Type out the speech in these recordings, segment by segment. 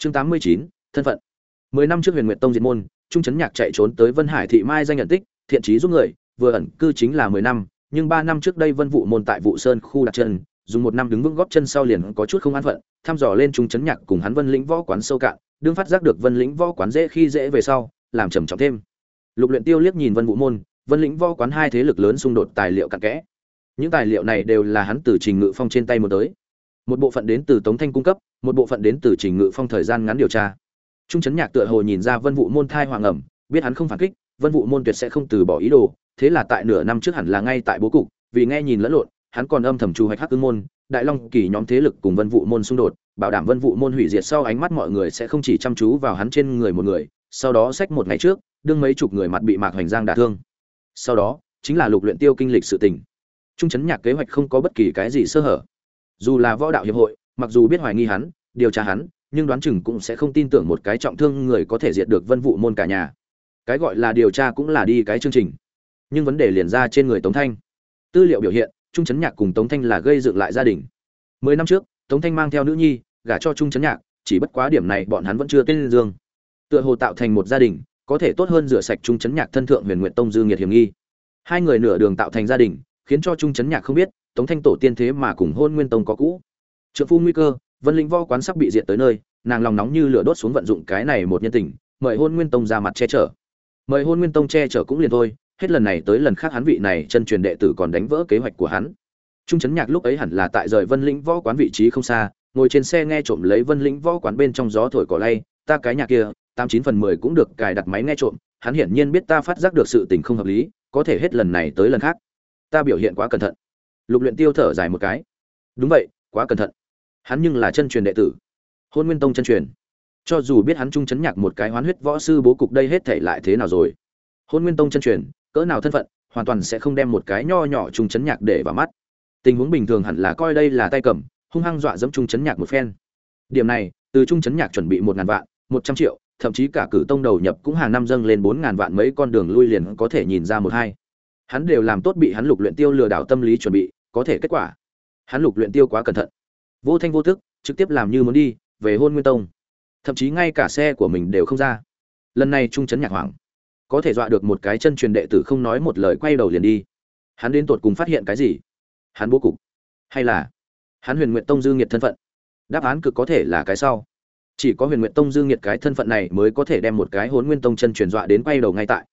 chương tám mươi chín, thân phận. Mười năm trước huyền nguyện tông diệt môn, trung trấn nhạc chạy trốn tới vân hải thị mai danh nhận tích, thiện trí giúp người, vừa ẩn cư chính là mười năm, nhưng ba năm trước đây vân vụ môn tại vụ sơn khu đặt chân, dùng một năm đứng vững góp chân sau liền có chút không an phận, thăm dò lên trung trấn nhạc cùng hắn vân lĩnh võ quán sâu cạn, đương phát giác được vân lĩnh võ quán dễ khi dễ về sau, làm trầm trọng thêm. Lục luyện tiêu liếc nhìn vân vụ môn, vân lĩnh võ quán hai thế lực lớn xung đột tài liệu cặn kẽ. Những tài liệu này đều là hắn từ trình ngự phong trên tay một tới một bộ phận đến từ tống thanh cung cấp, một bộ phận đến từ trình ngự phong thời gian ngắn điều tra. Trung Trấn nhạc tựa hồ nhìn ra vân vụ môn thai hoàng ẩm, biết hắn không phản kích, vân vụ môn tuyệt sẽ không từ bỏ ý đồ, thế là tại nửa năm trước hẳn là ngay tại bố cục, vì nghe nhìn lẫn lộn, hắn còn âm thầm trù hoạch hắc ương môn, đại long kỳ nhóm thế lực cùng vân vụ môn xung đột, bảo đảm vân vụ môn hủy diệt sau ánh mắt mọi người sẽ không chỉ chăm chú vào hắn trên người một người, sau đó sách một ngày trước, đương mấy chục người mặt bị mạc hoành giang đả thương. Sau đó, chính là lục luyện tiêu kinh lịch sự tình. Trung chấn nhạc kế hoạch không có bất kỳ cái gì sơ hở dù là võ đạo hiệp hội, mặc dù biết hoài nghi hắn, điều tra hắn, nhưng đoán chừng cũng sẽ không tin tưởng một cái trọng thương người có thể diệt được vân vụ môn cả nhà. Cái gọi là điều tra cũng là đi cái chương trình. Nhưng vấn đề liền ra trên người tống thanh. Tư liệu biểu hiện, trung Trấn nhạc cùng tống thanh là gây dựng lại gia đình. Mười năm trước, tống thanh mang theo nữ nhi, gả cho trung Trấn nhạc, chỉ bất quá điểm này bọn hắn vẫn chưa tên dương. Tựa hồ tạo thành một gia đình, có thể tốt hơn rửa sạch trung Trấn nhạc thân thượng huyền nguyện tông dư nghiệt hiểm nghi. Hai người nửa đường tạo thành gia đình, khiến cho trung Trấn nhạc không biết tống thanh tổ tiên thế mà cùng hôn nguyên tông có cũ. Trượng phu nguy cơ, vân linh võ quán sắp bị diệt tới nơi, nàng lòng nóng như lửa đốt xuống vận dụng cái này một nhân tình, mời hôn nguyên tông ra mặt che chở. Mời hôn nguyên tông che chở cũng liền thôi, hết lần này tới lần khác hắn vị này chân truyền đệ tử còn đánh vỡ kế hoạch của hắn. Trung chấn nhạc lúc ấy hẳn là tại rời vân lĩnh võ quán vị trí không xa, ngồi trên xe nghe trộm lấy vân lĩnh võ quán bên trong gió thổi cỏ lay, ta cái nhà kia, tám chín phần mười cũng được cài đặt máy nghe trộm, hắn hiển nhiên biết ta phát giác được sự tình không hợp lý, có thể hết lần này tới lần khác. Ta biểu hiện quá cẩn thận lục luyện tiêu thở dài một cái. Đúng vậy, quá cẩn thận. Hắn nhưng là chân truyền đệ tử. Hôn nguyên tông chân truyền. Cho dù biết hắn trung chấn nhạc một cái hoán huyết võ sư bố cục đây hết thể lại thế nào rồi. Hôn nguyên tông chân truyền, cỡ nào thân phận, hoàn toàn sẽ không đem một cái nho nhỏ trung chấn nhạc để vào mắt. Tình huống bình thường hẳn là coi đây là tay cầm, hung hăng dọa dẫm trung chấn nhạc một phen. Điểm này, từ trung chấn nhạc chuẩn bị một ngàn vạn, một trăm triệu, thậm chí cả cử tông đầu nhập cũng hàng năm dâng lên bốn ngàn vạn mấy con đường lui liền có thể nhìn ra một hai. Hắn đều làm tốt bị hắn lục luyện tiêu lừa đảo tâm lý chuẩn bị có thể kết quả. Hắn lục luyện tiêu quá cẩn thận. Vô thanh vô tức, trực tiếp làm như muốn đi, về hôn nguyên tông. Thậm chí ngay cả xe của mình đều không ra. Lần này trung chấn nhạc hoàng có thể dọa được một cái chân truyền đệ tử không nói một lời quay đầu liền đi. Hắn đến tột cùng phát hiện cái gì? Hắn bố cục. Hay là hắn huyền nguyện tông dư nghiệt thân phận? Đáp án cực có thể là cái sau. Chỉ có huyền nguyện tông dư nghiệt cái thân phận này mới có thể đem một cái hôn nguyên tông chân truyền dọa đến quay đầu ngay tại.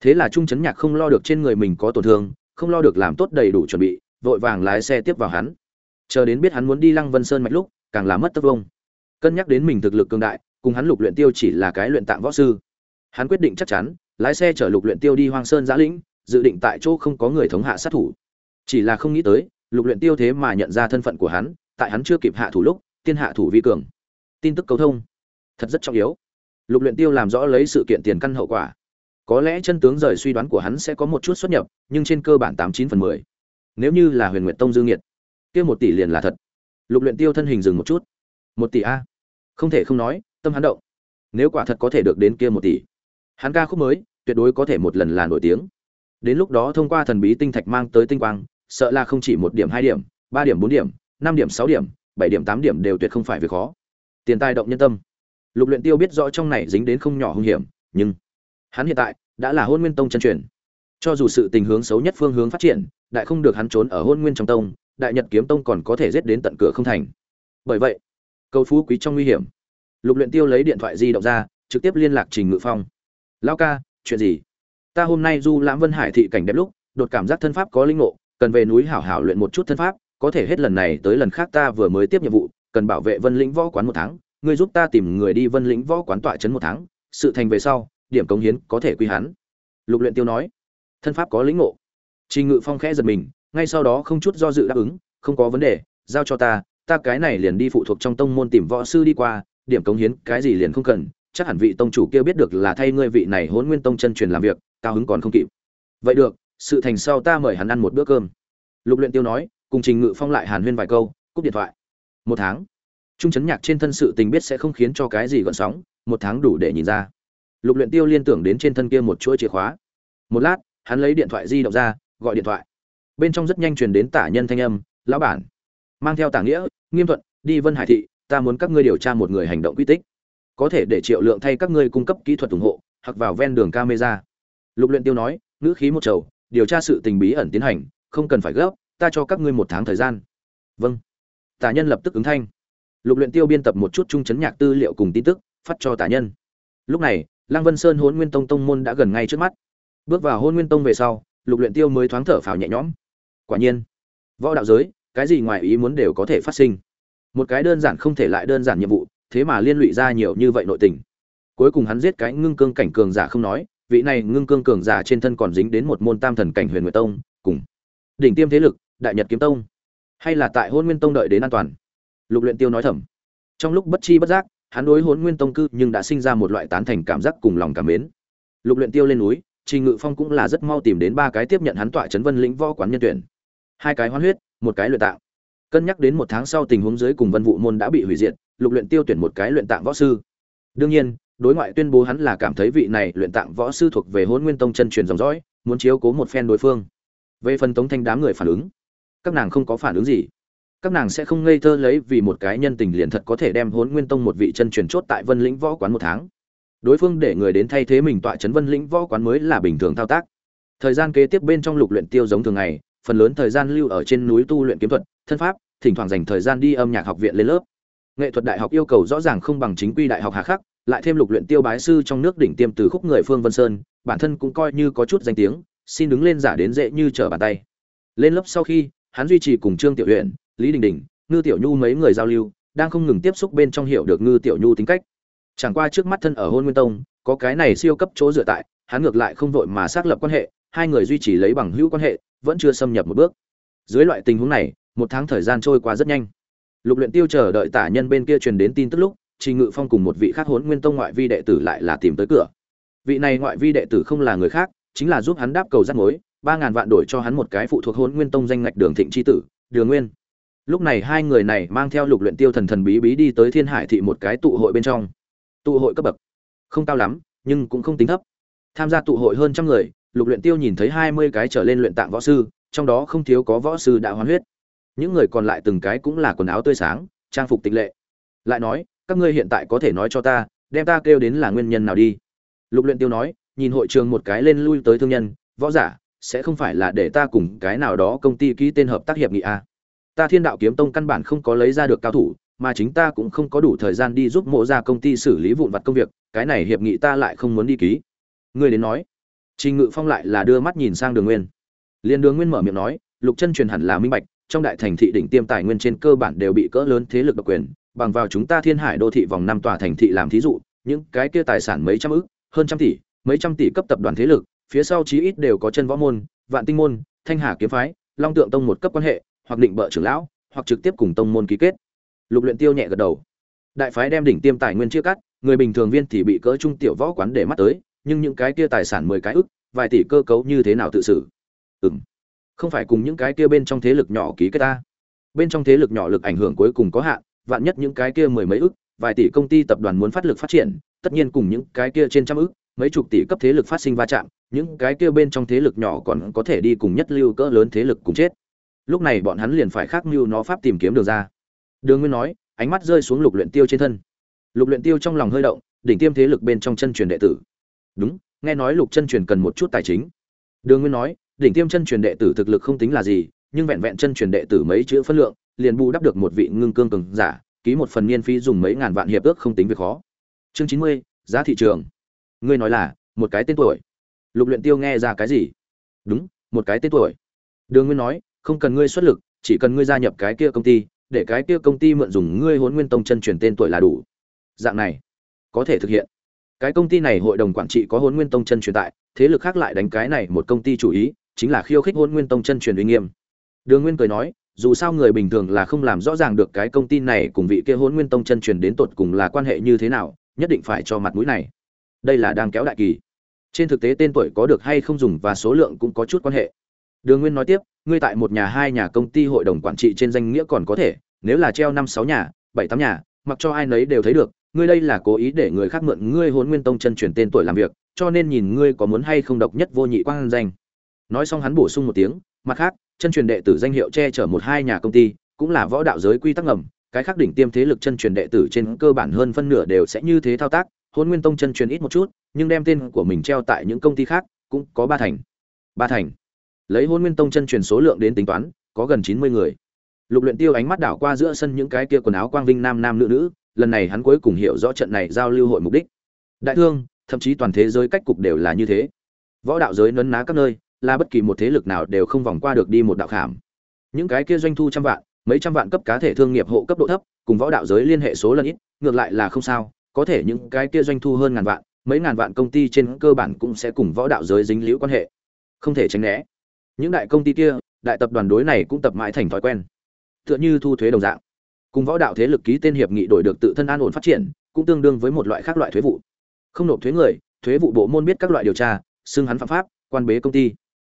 Thế là trung chấn nhạc không lo được trên người mình có tổn thương, không lo được làm tốt đầy đủ chuẩn bị vội vàng lái xe tiếp vào hắn. Chờ đến biết hắn muốn đi lăng vân sơn mạch lúc, càng là mất tất vông cân nhắc đến mình thực lực cường đại, cùng hắn lục luyện tiêu chỉ là cái luyện tạng võ sư. Hắn quyết định chắc chắn, lái xe chở lục luyện tiêu đi hoang sơn giã lĩnh, dự định tại chỗ không có người thống hạ sát thủ. Chỉ là không nghĩ tới, lục luyện tiêu thế mà nhận ra thân phận của hắn, tại hắn chưa kịp hạ thủ lúc, tiên hạ thủ vi cường. Tin tức cầu thông. Thật rất trọng yếu. Lục luyện tiêu làm rõ lấy sự kiện tiền căn hậu quả. Có lẽ chân tướng rời suy đoán của hắn sẽ có một chút xuất nhập, nhưng trên cơ bản tám chín phần mười nếu như là huyền nguyệt tông dương nhiệt kia một tỷ liền là thật. Lục luyện tiêu thân hình dừng một chút. Một tỷ a? Không thể không nói, tâm hắn động. Nếu quả thật có thể được đến kia một tỷ, hắn ca khúc mới, tuyệt đối có thể một lần là nổi tiếng. Đến lúc đó thông qua thần bí tinh thạch mang tới tinh quang, sợ là không chỉ một điểm, hai điểm, ba điểm, bốn điểm, năm điểm, sáu điểm, bảy điểm, tám điểm đều tuyệt không phải việc khó. Tiền tài động nhân tâm. Lục luyện tiêu biết rõ trong này dính đến không nhỏ hung hiểm, nhưng hắn hiện tại đã là hôn nguyên tông chân truyền. Cho dù sự tình hướng xấu nhất phương hướng phát triển đại không được hắn trốn ở hôn nguyên trong tông, đại nhật kiếm tông còn có thể giết đến tận cửa không thành. Bởi vậy cầu phú quý trong nguy hiểm, lục luyện tiêu lấy điện thoại di động ra, trực tiếp liên lạc trình ngự phong. Lão ca, chuyện gì? Ta hôm nay du lãm vân hải thị cảnh đẹp lúc, đột cảm giác thân pháp có linh ngộ, cần về núi hảo hảo luyện một chút thân pháp, có thể hết lần này tới lần khác ta vừa mới tiếp nhiệm vụ, cần bảo vệ vân lĩnh võ quán một tháng, ngươi giúp ta tìm người đi vân lĩnh võ quán tọa chấn một tháng, sự thành về sau, điểm cống hiến có thể quy hắn. Lục luyện tiêu nói. Thân pháp có lĩnh ngộ trình ngự phong khẽ giật mình, ngay sau đó không chút do dự đáp ứng, không có vấn đề, giao cho ta ta cái này liền đi phụ thuộc trong tông môn tìm võ sư đi qua, điểm cống hiến, cái gì liền không cần, chắc hẳn vị tông chủ kia biết được là thay ngươi vị này Hỗn nguyên tông chân truyền làm việc, cao hứng còn không kịp. Vậy được, sự thành sau ta mời hắn ăn một bữa cơm. Lục luyện tiêu nói, cùng trình ngự phong lại hàn huyên vài câu, cúp điện thoại. Một tháng. Trung chấn nhạc trên thân sự tình biết sẽ không khiến cho cái gì gợn sóng, một tháng đủ để nhìn ra. Lục luyện tiêu liên tưởng đến trên thân kia một chuỗi chìa khóa. Một lát, hắn lấy điện thoại di động ra gọi điện thoại. Bên trong rất nhanh truyền đến tả nhân thanh âm, lão bản, mang theo tả nghĩa, nghiêm thuận, đi vân hải thị, ta muốn các ngươi điều tra một người hành động quy tích. Có thể để triệu lượng thay các ngươi cung cấp kỹ thuật ủng hộ, hoặc vào ven đường camera. Lục luyện tiêu nói, ngữ khí một trầu, điều tra sự tình bí ẩn tiến hành, không cần phải gấp, ta cho các ngươi một tháng thời gian. Vâng. Tả nhân lập tức ứng thanh. Lục luyện tiêu biên tập một chút trung chấn nhạc tư liệu cùng tin tức, phát cho tả nhân. Lúc này, lăng vân sơn hôn nguyên tông tông môn đã gần ngay trước mắt. Bước vào hôn nguyên tông về sau lục luyện tiêu mới thoáng thở phào nhẹ nhõm. Quả nhiên, võ đạo giới, cái gì ngoài ý muốn đều có thể phát sinh. Một cái đơn giản không thể lại đơn giản nhiệm vụ, thế mà liên lụy ra nhiều như vậy nội tình. Cuối cùng hắn giết cái ngưng cương cảnh cường giả không nói, vị này ngưng cương cường giả trên thân còn dính đến một môn tam thần cảnh huyền nguyệt tông, cùng đỉnh tiêm thế lực, đại nhật kiếm tông, hay là tại hôn nguyên tông đợi đến an toàn. Lục luyện tiêu nói thầm. Trong lúc bất chi bất giác, hắn đối hôn nguyên tông cư nhưng đã sinh ra một loại tán thành cảm giác cùng lòng cảm mến. Lục luyện tiêu lên núi trình ngự phong cũng là rất mau tìm đến ba cái tiếp nhận hắn tọa trấn vân lĩnh võ quán nhân tuyển. Hai cái hoán huyết, một cái luyện tạng. Cân nhắc đến một tháng sau tình huống dưới cùng vân Vũ môn đã bị hủy diệt, lục luyện tiêu tuyển một cái luyện tạng võ sư. Đương nhiên, đối ngoại tuyên bố hắn là cảm thấy vị này luyện tạng võ sư thuộc về Hỗn nguyên tông chân truyền dòng dõi, muốn chiếu cố một phen đối phương. Về phần tống thanh đám người phản ứng, các nàng không có phản ứng gì. Các nàng sẽ không ngây thơ lấy vì một cái nhân tình liền thật có thể đem Hỗn nguyên tông một vị chân truyền chốt tại vân lĩnh võ quán một tháng đối phương để người đến thay thế mình tọa chấn vân lĩnh võ quán mới là bình thường thao tác. Thời gian kế tiếp bên trong lục luyện tiêu giống thường ngày, phần lớn thời gian lưu ở trên núi tu luyện kiếm thuật, thân pháp, thỉnh thoảng dành thời gian đi âm nhạc học viện lên lớp. Nghệ thuật đại học yêu cầu rõ ràng không bằng chính quy đại học hà khắc, lại thêm lục luyện tiêu bái sư trong nước đỉnh tiêm từ khúc người phương vân sơn, bản thân cũng coi như có chút danh tiếng, xin đứng lên giả đến dễ như trở bàn tay. Lên lớp sau khi, hắn duy trì cùng trương tiểu huyện lý đình đình, ngư tiểu nhu mấy người giao lưu, đang không ngừng tiếp xúc bên trong hiểu được ngư tiểu nhu tính cách chẳng qua trước mắt thân ở hôn nguyên tông, có cái này siêu cấp chỗ dựa tại, hắn ngược lại không vội mà xác lập quan hệ, hai người duy trì lấy bằng hữu quan hệ, vẫn chưa xâm nhập một bước. Dưới loại tình huống này, một tháng thời gian trôi qua rất nhanh. Lục luyện tiêu chờ đợi tả nhân bên kia truyền đến tin tức lúc trình ngự phong cùng một vị khác Hôn nguyên tông ngoại vi đệ tử lại là tìm tới cửa. Vị này ngoại vi đệ tử không là người khác, chính là giúp hắn đáp cầu rắc mối, ba ngàn vạn đổi cho hắn một cái phụ thuộc Hôn nguyên tông danh ngạch đường thịnh chi tử, đường nguyên. Lúc này hai người này mang theo lục luyện tiêu thần thần bí bí đi tới thiên hải thị một cái tụ hội bên trong tụ hội cấp bậc. Không cao lắm, nhưng cũng không tính thấp. Tham gia tụ hội hơn trăm người, lục luyện tiêu nhìn thấy hai mươi cái trở lên luyện tạng võ sư, trong đó không thiếu có võ sư đã hoàn huyết. Những người còn lại từng cái cũng là quần áo tươi sáng, trang phục tịch lệ. Lại nói, các ngươi hiện tại có thể nói cho ta, đem ta kêu đến là nguyên nhân nào đi? Lục luyện tiêu nói, nhìn hội trường một cái lên lui tới thương nhân, võ giả, sẽ không phải là để ta cùng cái nào đó công ty ký tên hợp tác hiệp nghị a à. ta thiên đạo kiếm tông căn bản không có lấy ra được cao thủ mà chính ta cũng không có đủ thời gian đi giúp mộ ra công ty xử lý vụn vặt công việc, cái này hiệp nghị ta lại không muốn đi ký. Ngươi đến nói. Trình ngự phong lại là đưa mắt nhìn sang đường nguyên. Liền đường nguyên mở miệng nói, lục chân truyền hẳn là minh bạch, trong đại thành thị đỉnh tiêm tài nguyên trên cơ bản đều bị cỡ lớn thế lực độc quyền, bằng vào chúng ta thiên hải đô thị vòng năm tòa thành thị làm thí dụ, những cái kia tài sản mấy trăm ức, hơn trăm tỷ, mấy trăm tỷ cấp tập đoàn thế lực, phía sau chí ít đều có chân võ môn, vạn tinh môn, thanh hà kiếm phái, long tượng tông một cấp quan hệ, hoặc định bợ trưởng lão, hoặc trực tiếp cùng tông môn ký kết lục luyện tiêu nhẹ gật đầu. Đại phái đem đỉnh tiêm tài nguyên chia cắt, người bình thường viên thì bị cỡ trung tiểu võ quán để mắt tới, nhưng những cái kia tài sản mười cái ức, vài tỷ cơ cấu như thế nào tự xử? Ừm. Không phải cùng những cái kia bên trong thế lực nhỏ ký kết ta. Bên trong thế lực nhỏ lực ảnh hưởng cuối cùng có hạn, vạn nhất những cái kia mười mấy ức, vài tỷ công ty tập đoàn muốn phát lực phát triển, tất nhiên cùng những cái kia trên trăm ức, mấy chục tỷ cấp thế lực phát sinh va chạm, những cái kia bên trong thế lực nhỏ còn có thể đi cùng nhất lưu cỡ lớn thế lực cùng chết. Lúc này bọn hắn liền phải khác mưu nó pháp tìm kiếm đường ra đường nguyên nói, ánh mắt rơi xuống lục luyện tiêu trên thân. Lục luyện tiêu trong lòng hơi động, đỉnh tiêm thế lực bên trong chân truyền đệ tử. Đúng, nghe nói lục chân truyền cần một chút tài chính. Đường nguyên nói, đỉnh tiêm chân truyền đệ tử thực lực không tính là gì, nhưng vẹn vẹn chân truyền đệ tử mấy chữ phân lượng, liền bù đắp được một vị ngưng cương cường giả, ký một phần niên phí dùng mấy ngàn vạn hiệp ước không tính việc khó. Chương chín mươi, giá thị trường. Ngươi nói là, một cái tên tuổi. Lục luyện tiêu nghe ra cái gì? Đúng, một cái tên tuổi. Đường nguyên nói, không cần ngươi xuất lực, chỉ cần ngươi gia nhập cái kia công ty để cái kia công ty mượn dùng ngươi huấn nguyên tông chân truyền tên tuổi là đủ. Dạng này, có thể thực hiện. Cái công ty này hội đồng quản trị có huấn nguyên tông chân truyền tại, thế lực khác lại đánh cái này một công ty chủ ý, chính là khiêu khích huấn nguyên tông chân truyền uy nghiêm. Đường nguyên cười nói, dù sao người bình thường là không làm rõ ràng được cái công ty này cùng vị kia huấn nguyên tông chân truyền đến tột cùng là quan hệ như thế nào, nhất định phải cho mặt mũi này. Đây là đang kéo đại kỳ. Trên thực tế tên tuổi có được hay không dùng và số lượng cũng có chút quan hệ. Đường nguyên nói tiếp ngươi tại một nhà hai nhà công ty hội đồng quản trị trên danh nghĩa còn có thể, nếu là treo năm sáu nhà, bảy tám nhà, mặc cho ai nấy đều thấy được, ngươi đây là cố ý để người khác mượn ngươi hôn nguyên tông chân truyền tên tuổi làm việc, cho nên nhìn ngươi có muốn hay không độc nhất vô nhị quang danh. Nói xong hắn bổ sung một tiếng, mặt khác, chân truyền đệ tử danh hiệu che chở một hai nhà công ty, cũng là võ đạo giới quy tắc ngầm, cái khác đỉnh tiêm thế lực chân truyền đệ tử trên cơ bản hơn phân nửa đều sẽ như thế thao tác hôn nguyên tông chân truyền ít một chút, nhưng đem tên của mình treo tại những công ty khác cũng có ba thành. Ba thành lấy hôn nguyên tông chân truyền số lượng đến tính toán, có gần chín mươi người. Lục luyện tiêu ánh mắt đảo qua giữa sân những cái kia quần áo quang vinh nam nam nữ nữ, lần này hắn cuối cùng hiểu rõ trận này giao lưu hội mục đích. Đại thương, thậm chí toàn thế giới cách cục đều là như thế. Võ đạo giới nấn ná các nơi, là bất kỳ một thế lực nào đều không vòng qua được đi một đạo khảm. Những cái kia doanh thu trăm vạn, mấy trăm vạn cấp cá thể thương nghiệp hộ cấp độ thấp, cùng võ đạo giới liên hệ số lần ít, ngược lại là không sao, có thể những cái kia doanh thu hơn ngàn vạn, mấy ngàn vạn công ty trên cơ bản cũng sẽ cùng võ đạo giới dính liễu quan hệ. Không thể tránh né những đại công ty kia, đại tập đoàn đối này cũng tập mãi thành thói quen. Tựa như thu thuế đồng dạng. Cùng võ đạo thế lực ký tên hiệp nghị đổi được tự thân an ổn phát triển, cũng tương đương với một loại khác loại thuế vụ. Không nộp thuế người, thuế vụ bộ môn biết các loại điều tra, xưng hắn phạm pháp, quan bế công ty.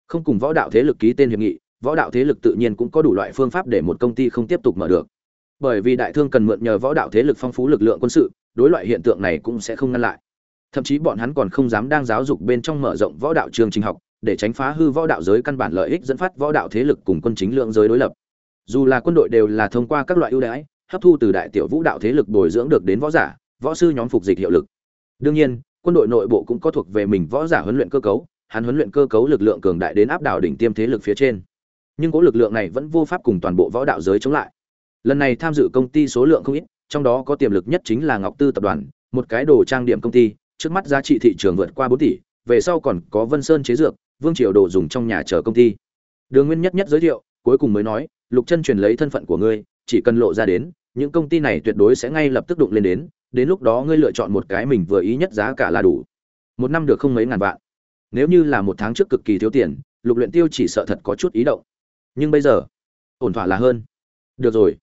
Không cùng võ đạo thế lực ký tên hiệp nghị, võ đạo thế lực tự nhiên cũng có đủ loại phương pháp để một công ty không tiếp tục mở được. Bởi vì đại thương cần mượn nhờ võ đạo thế lực phong phú lực lượng quân sự, đối loại hiện tượng này cũng sẽ không ngăn lại. Thậm chí bọn hắn còn không dám đang giáo dục bên trong mở rộng võ đạo trường trình học để tránh phá hư võ đạo giới căn bản lợi ích dẫn phát võ đạo thế lực cùng quân chính lượng giới đối lập. Dù là quân đội đều là thông qua các loại ưu đãi, hấp thu từ đại tiểu vũ đạo thế lực bồi dưỡng được đến võ giả, võ sư nhóm phục dịch hiệu lực. Đương nhiên, quân đội nội bộ cũng có thuộc về mình võ giả huấn luyện cơ cấu, hắn huấn luyện cơ cấu lực lượng cường đại đến áp đảo đỉnh tiêm thế lực phía trên. Nhưng cố lực lượng này vẫn vô pháp cùng toàn bộ võ đạo giới chống lại. Lần này tham dự công ty số lượng không ít, trong đó có tiềm lực nhất chính là ngọc tư tập đoàn, một cái đồ trang điểm công ty, trước mắt giá trị thị trường vượt qua bốn tỷ, về sau còn có vân sơn chế dược vương triều đồ dùng trong nhà chờ công ty. Đường nguyên nhất nhất giới thiệu, cuối cùng mới nói, lục chân truyền lấy thân phận của ngươi, chỉ cần lộ ra đến, những công ty này tuyệt đối sẽ ngay lập tức đụng lên đến đến lúc đó ngươi lựa chọn một cái mình vừa ý nhất giá cả là đủ. Một năm được không mấy ngàn vạn. Nếu như là một tháng trước cực kỳ thiếu tiền, lục luyện tiêu chỉ sợ thật có chút ý động. Nhưng bây giờ, ổn thỏa là hơn. Được rồi.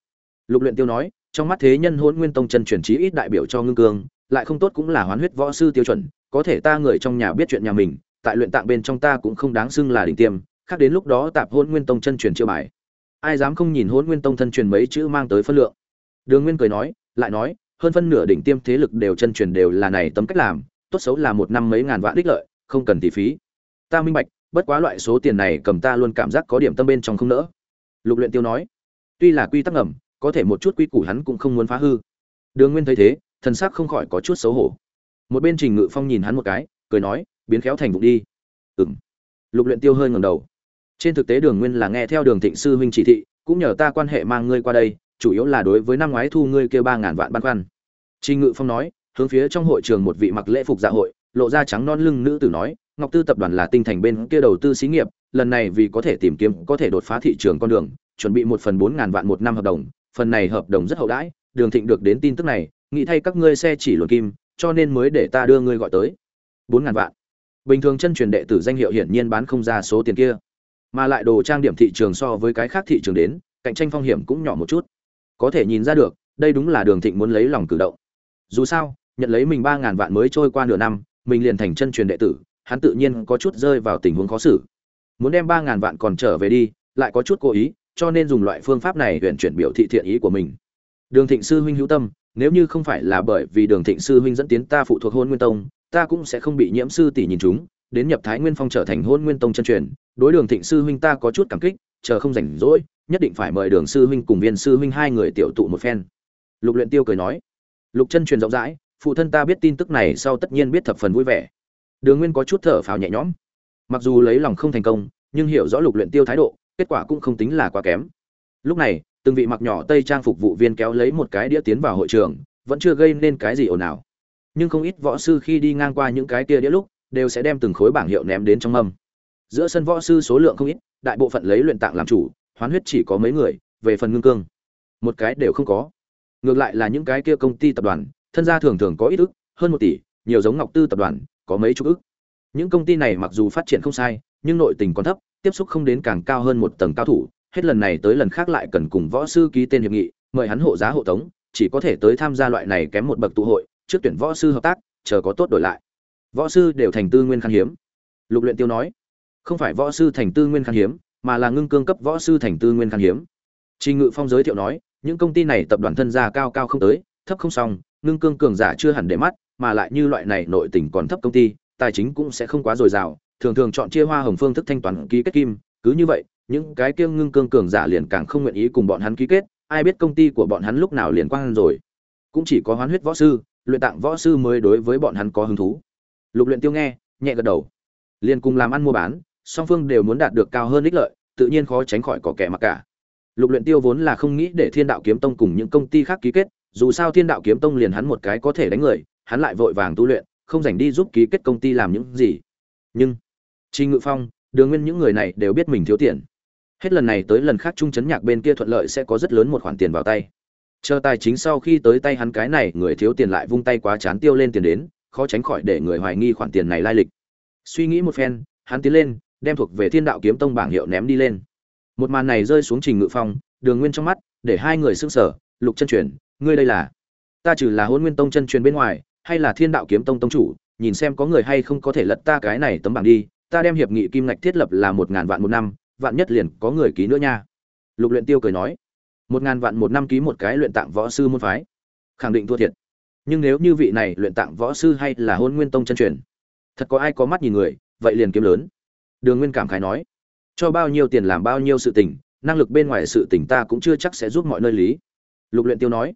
Lục luyện tiêu nói, trong mắt thế nhân Huấn nguyên tông chân truyền trí ít đại biểu cho ngưng cương, lại không tốt cũng là hoán huyết võ sư tiêu chuẩn, có thể ta người trong nhà biết chuyện nhà mình tại luyện tạng bên trong ta cũng không đáng xưng là đỉnh tiêm, khác đến lúc đó tạp hôn nguyên tông chân truyền chiêu bài. Ai dám không nhìn hôn nguyên tông thân truyền mấy chữ mang tới phân lượng? Đường nguyên cười nói, lại nói, hơn phân nửa đỉnh tiêm thế lực đều chân truyền đều là này tấm cách làm, tốt xấu là một năm mấy ngàn vạn đích lợi, không cần tỷ phí. Ta minh bạch, bất quá loại số tiền này cầm ta luôn cảm giác có điểm tâm bên trong không nỡ. Lục luyện tiêu nói, tuy là quy tắc ngầm, có thể một chút quy củ hắn cũng không muốn phá hư. Đường nguyên thấy thế, thần sắc không khỏi có chút xấu hổ. Một bên trình ngự phong nhìn hắn một cái, cười nói biến khéo thành vụ đi. Ừm. Lục luyện tiêu hơi ngẩng đầu. Trên thực tế đường nguyên là nghe theo đường thịnh sư huynh chỉ thị, cũng nhờ ta quan hệ mang ngươi qua đây, chủ yếu là đối với năm ngoái thu ngươi kêu ba ngàn vạn băn khoăn. Trình ngự phong nói, hướng phía trong hội trường một vị mặc lễ phục dạ hội, lộ ra trắng non lưng nữ tử nói, ngọc tư tập đoàn là tinh thành bên kia đầu tư xí nghiệp, lần này vì có thể tìm kiếm, có thể đột phá thị trường con đường, chuẩn bị một phần bốn ngàn vạn một năm hợp đồng, phần này hợp đồng rất hậu đãi, đường thịnh được đến tin tức này, nghĩ thay các ngươi xe chỉ luồn kim, cho nên mới để ta đưa ngươi gọi tới. Bốn ngàn vạn bình thường chân truyền đệ tử danh hiệu hiển nhiên bán không ra số tiền kia. Mà lại đồ trang điểm thị trường so với cái khác thị trường đến, cạnh tranh phong hiểm cũng nhỏ một chút. Có thể nhìn ra được, đây đúng là đường thịnh muốn lấy lòng cử động. Dù sao, nhận lấy mình ba ngàn vạn mới trôi qua nửa năm, mình liền thành chân truyền đệ tử, hắn tự nhiên có chút rơi vào tình huống khó xử. Muốn đem ba ngàn vạn còn trở về đi, lại có chút cố ý, cho nên dùng loại phương pháp này huyện chuyển biểu thị thiện ý của mình. Đường thịnh sư huynh hữu tâm, nếu như không phải là bởi vì đường thịnh sư huynh dẫn tiến ta phụ thuộc hôn nguyên tông ta cũng sẽ không bị nhiễm sư tỷ nhìn chúng, đến nhập thái nguyên phong trở thành hôn nguyên tông chân truyền, đối đường thịnh sư huynh ta có chút cảm kích, chờ không rảnh rỗi, nhất định phải mời đường sư huynh cùng viên sư huynh hai người tiểu tụ một phen. Lục luyện tiêu cười nói. Lục chân truyền rộng rãi, phụ thân ta biết tin tức này sau tất nhiên biết thập phần vui vẻ. Đường nguyên có chút thở phào nhẹ nhõm. Mặc dù lấy lòng không thành công, nhưng hiểu rõ lục luyện tiêu thái độ, kết quả cũng không tính là quá kém. Lúc này, từng vị mặc nhỏ tây trang phục vụ viên kéo lấy một cái đĩa tiến vào hội trường, vẫn chưa gây nên cái gì ồn ào nhưng không ít võ sư khi đi ngang qua những cái kia đĩa lúc, đều sẽ đem từng khối bảng hiệu ném đến trong mâm. Giữa sân võ sư số lượng không ít, đại bộ phận lấy luyện tạng làm chủ, hoán huyết chỉ có mấy người, về phần ngưng cương. Một cái đều không có. Ngược lại là những cái kia công ty tập đoàn, thân gia thường thường có ít ức, hơn một tỷ, nhiều giống ngọc tư tập đoàn, có mấy chục ức. Những công ty này mặc dù phát triển không sai, nhưng nội tình còn thấp, tiếp xúc không đến càng cao hơn một tầng cao thủ, hết lần này tới lần khác lại cần cùng võ sư ký tên hiệp nghị, mời hắn hộ giá hộ tống, chỉ có thể tới tham gia loại này kém một bậc tụ hội trước tuyển võ sư hợp tác, chờ có tốt đổi lại. Võ sư đều thành tư nguyên khan hiếm. Lục luyện tiêu nói, không phải võ sư thành tư nguyên khan hiếm, mà là ngưng cương cấp võ sư thành tư nguyên khan hiếm. Trình ngự phong giới thiệu nói, những công ty này tập đoàn thân gia cao cao không tới, thấp không xong, ngưng cương cường giả chưa hẳn để mắt, mà lại như loại này nội tình còn thấp công ty, tài chính cũng sẽ không quá dồi dào, thường thường chọn chia hoa hồng phương thức thanh toán ký kết kim, cứ như vậy, những cái kia ngưng cương cường giả liền càng không nguyện ý cùng bọn hắn ký kết, ai biết công ty của bọn hắn lúc nào liền quang rồi. Cũng chỉ có hoán huyết võ sư luyện tạng võ sư mới đối với bọn hắn có hứng thú lục luyện tiêu nghe nhẹ gật đầu liền cùng làm ăn mua bán song phương đều muốn đạt được cao hơn ích lợi tự nhiên khó tránh khỏi có kẻ mặc cả lục luyện tiêu vốn là không nghĩ để thiên đạo kiếm tông cùng những công ty khác ký kết dù sao thiên đạo kiếm tông liền hắn một cái có thể đánh người hắn lại vội vàng tu luyện không dành đi giúp ký kết công ty làm những gì nhưng Trình Ngự Phong, Đường Nguyên những người này đều biết mình thiếu tiền. Hết lần này tới lần khác trung chấn nhạc bên kia thuận lợi sẽ có rất lớn một khoản tiền vào tay. Chờ tài chính sau khi tới tay hắn cái này, người thiếu tiền lại vung tay quá chán tiêu lên tiền đến, khó tránh khỏi để người hoài nghi khoản tiền này lai lịch. Suy nghĩ một phen, hắn tiến lên, đem thuộc về Thiên Đạo Kiếm Tông bảng hiệu ném đi lên. Một màn này rơi xuống Trình Ngự Phong, Đường Nguyên trong mắt, để hai người sững sờ, Lục Chân Truyền, ngươi đây là? Ta trừ là hôn Nguyên Tông chân truyền bên ngoài, hay là Thiên Đạo Kiếm Tông tông chủ, nhìn xem có người hay không có thể lật ta cái này tấm bảng đi, ta đem hiệp nghị kim ngạch thiết lập là một ngàn vạn một năm vạn nhất liền có người ký nữa nha lục luyện tiêu cười nói một ngàn vạn một năm ký một cái luyện tạng võ sư môn phái. Khẳng định thua thiệt. Nhưng nếu như vị này luyện tạng võ sư hay là hôn nguyên tông chân truyền, thật có ai có mắt nhìn người, vậy liền kiếm lớn. Đường nguyên cảm khái nói, cho bao nhiêu tiền làm bao nhiêu sự tình, năng lực bên ngoài sự tình ta cũng chưa chắc sẽ giúp mọi nơi lý. Lục luyện tiêu nói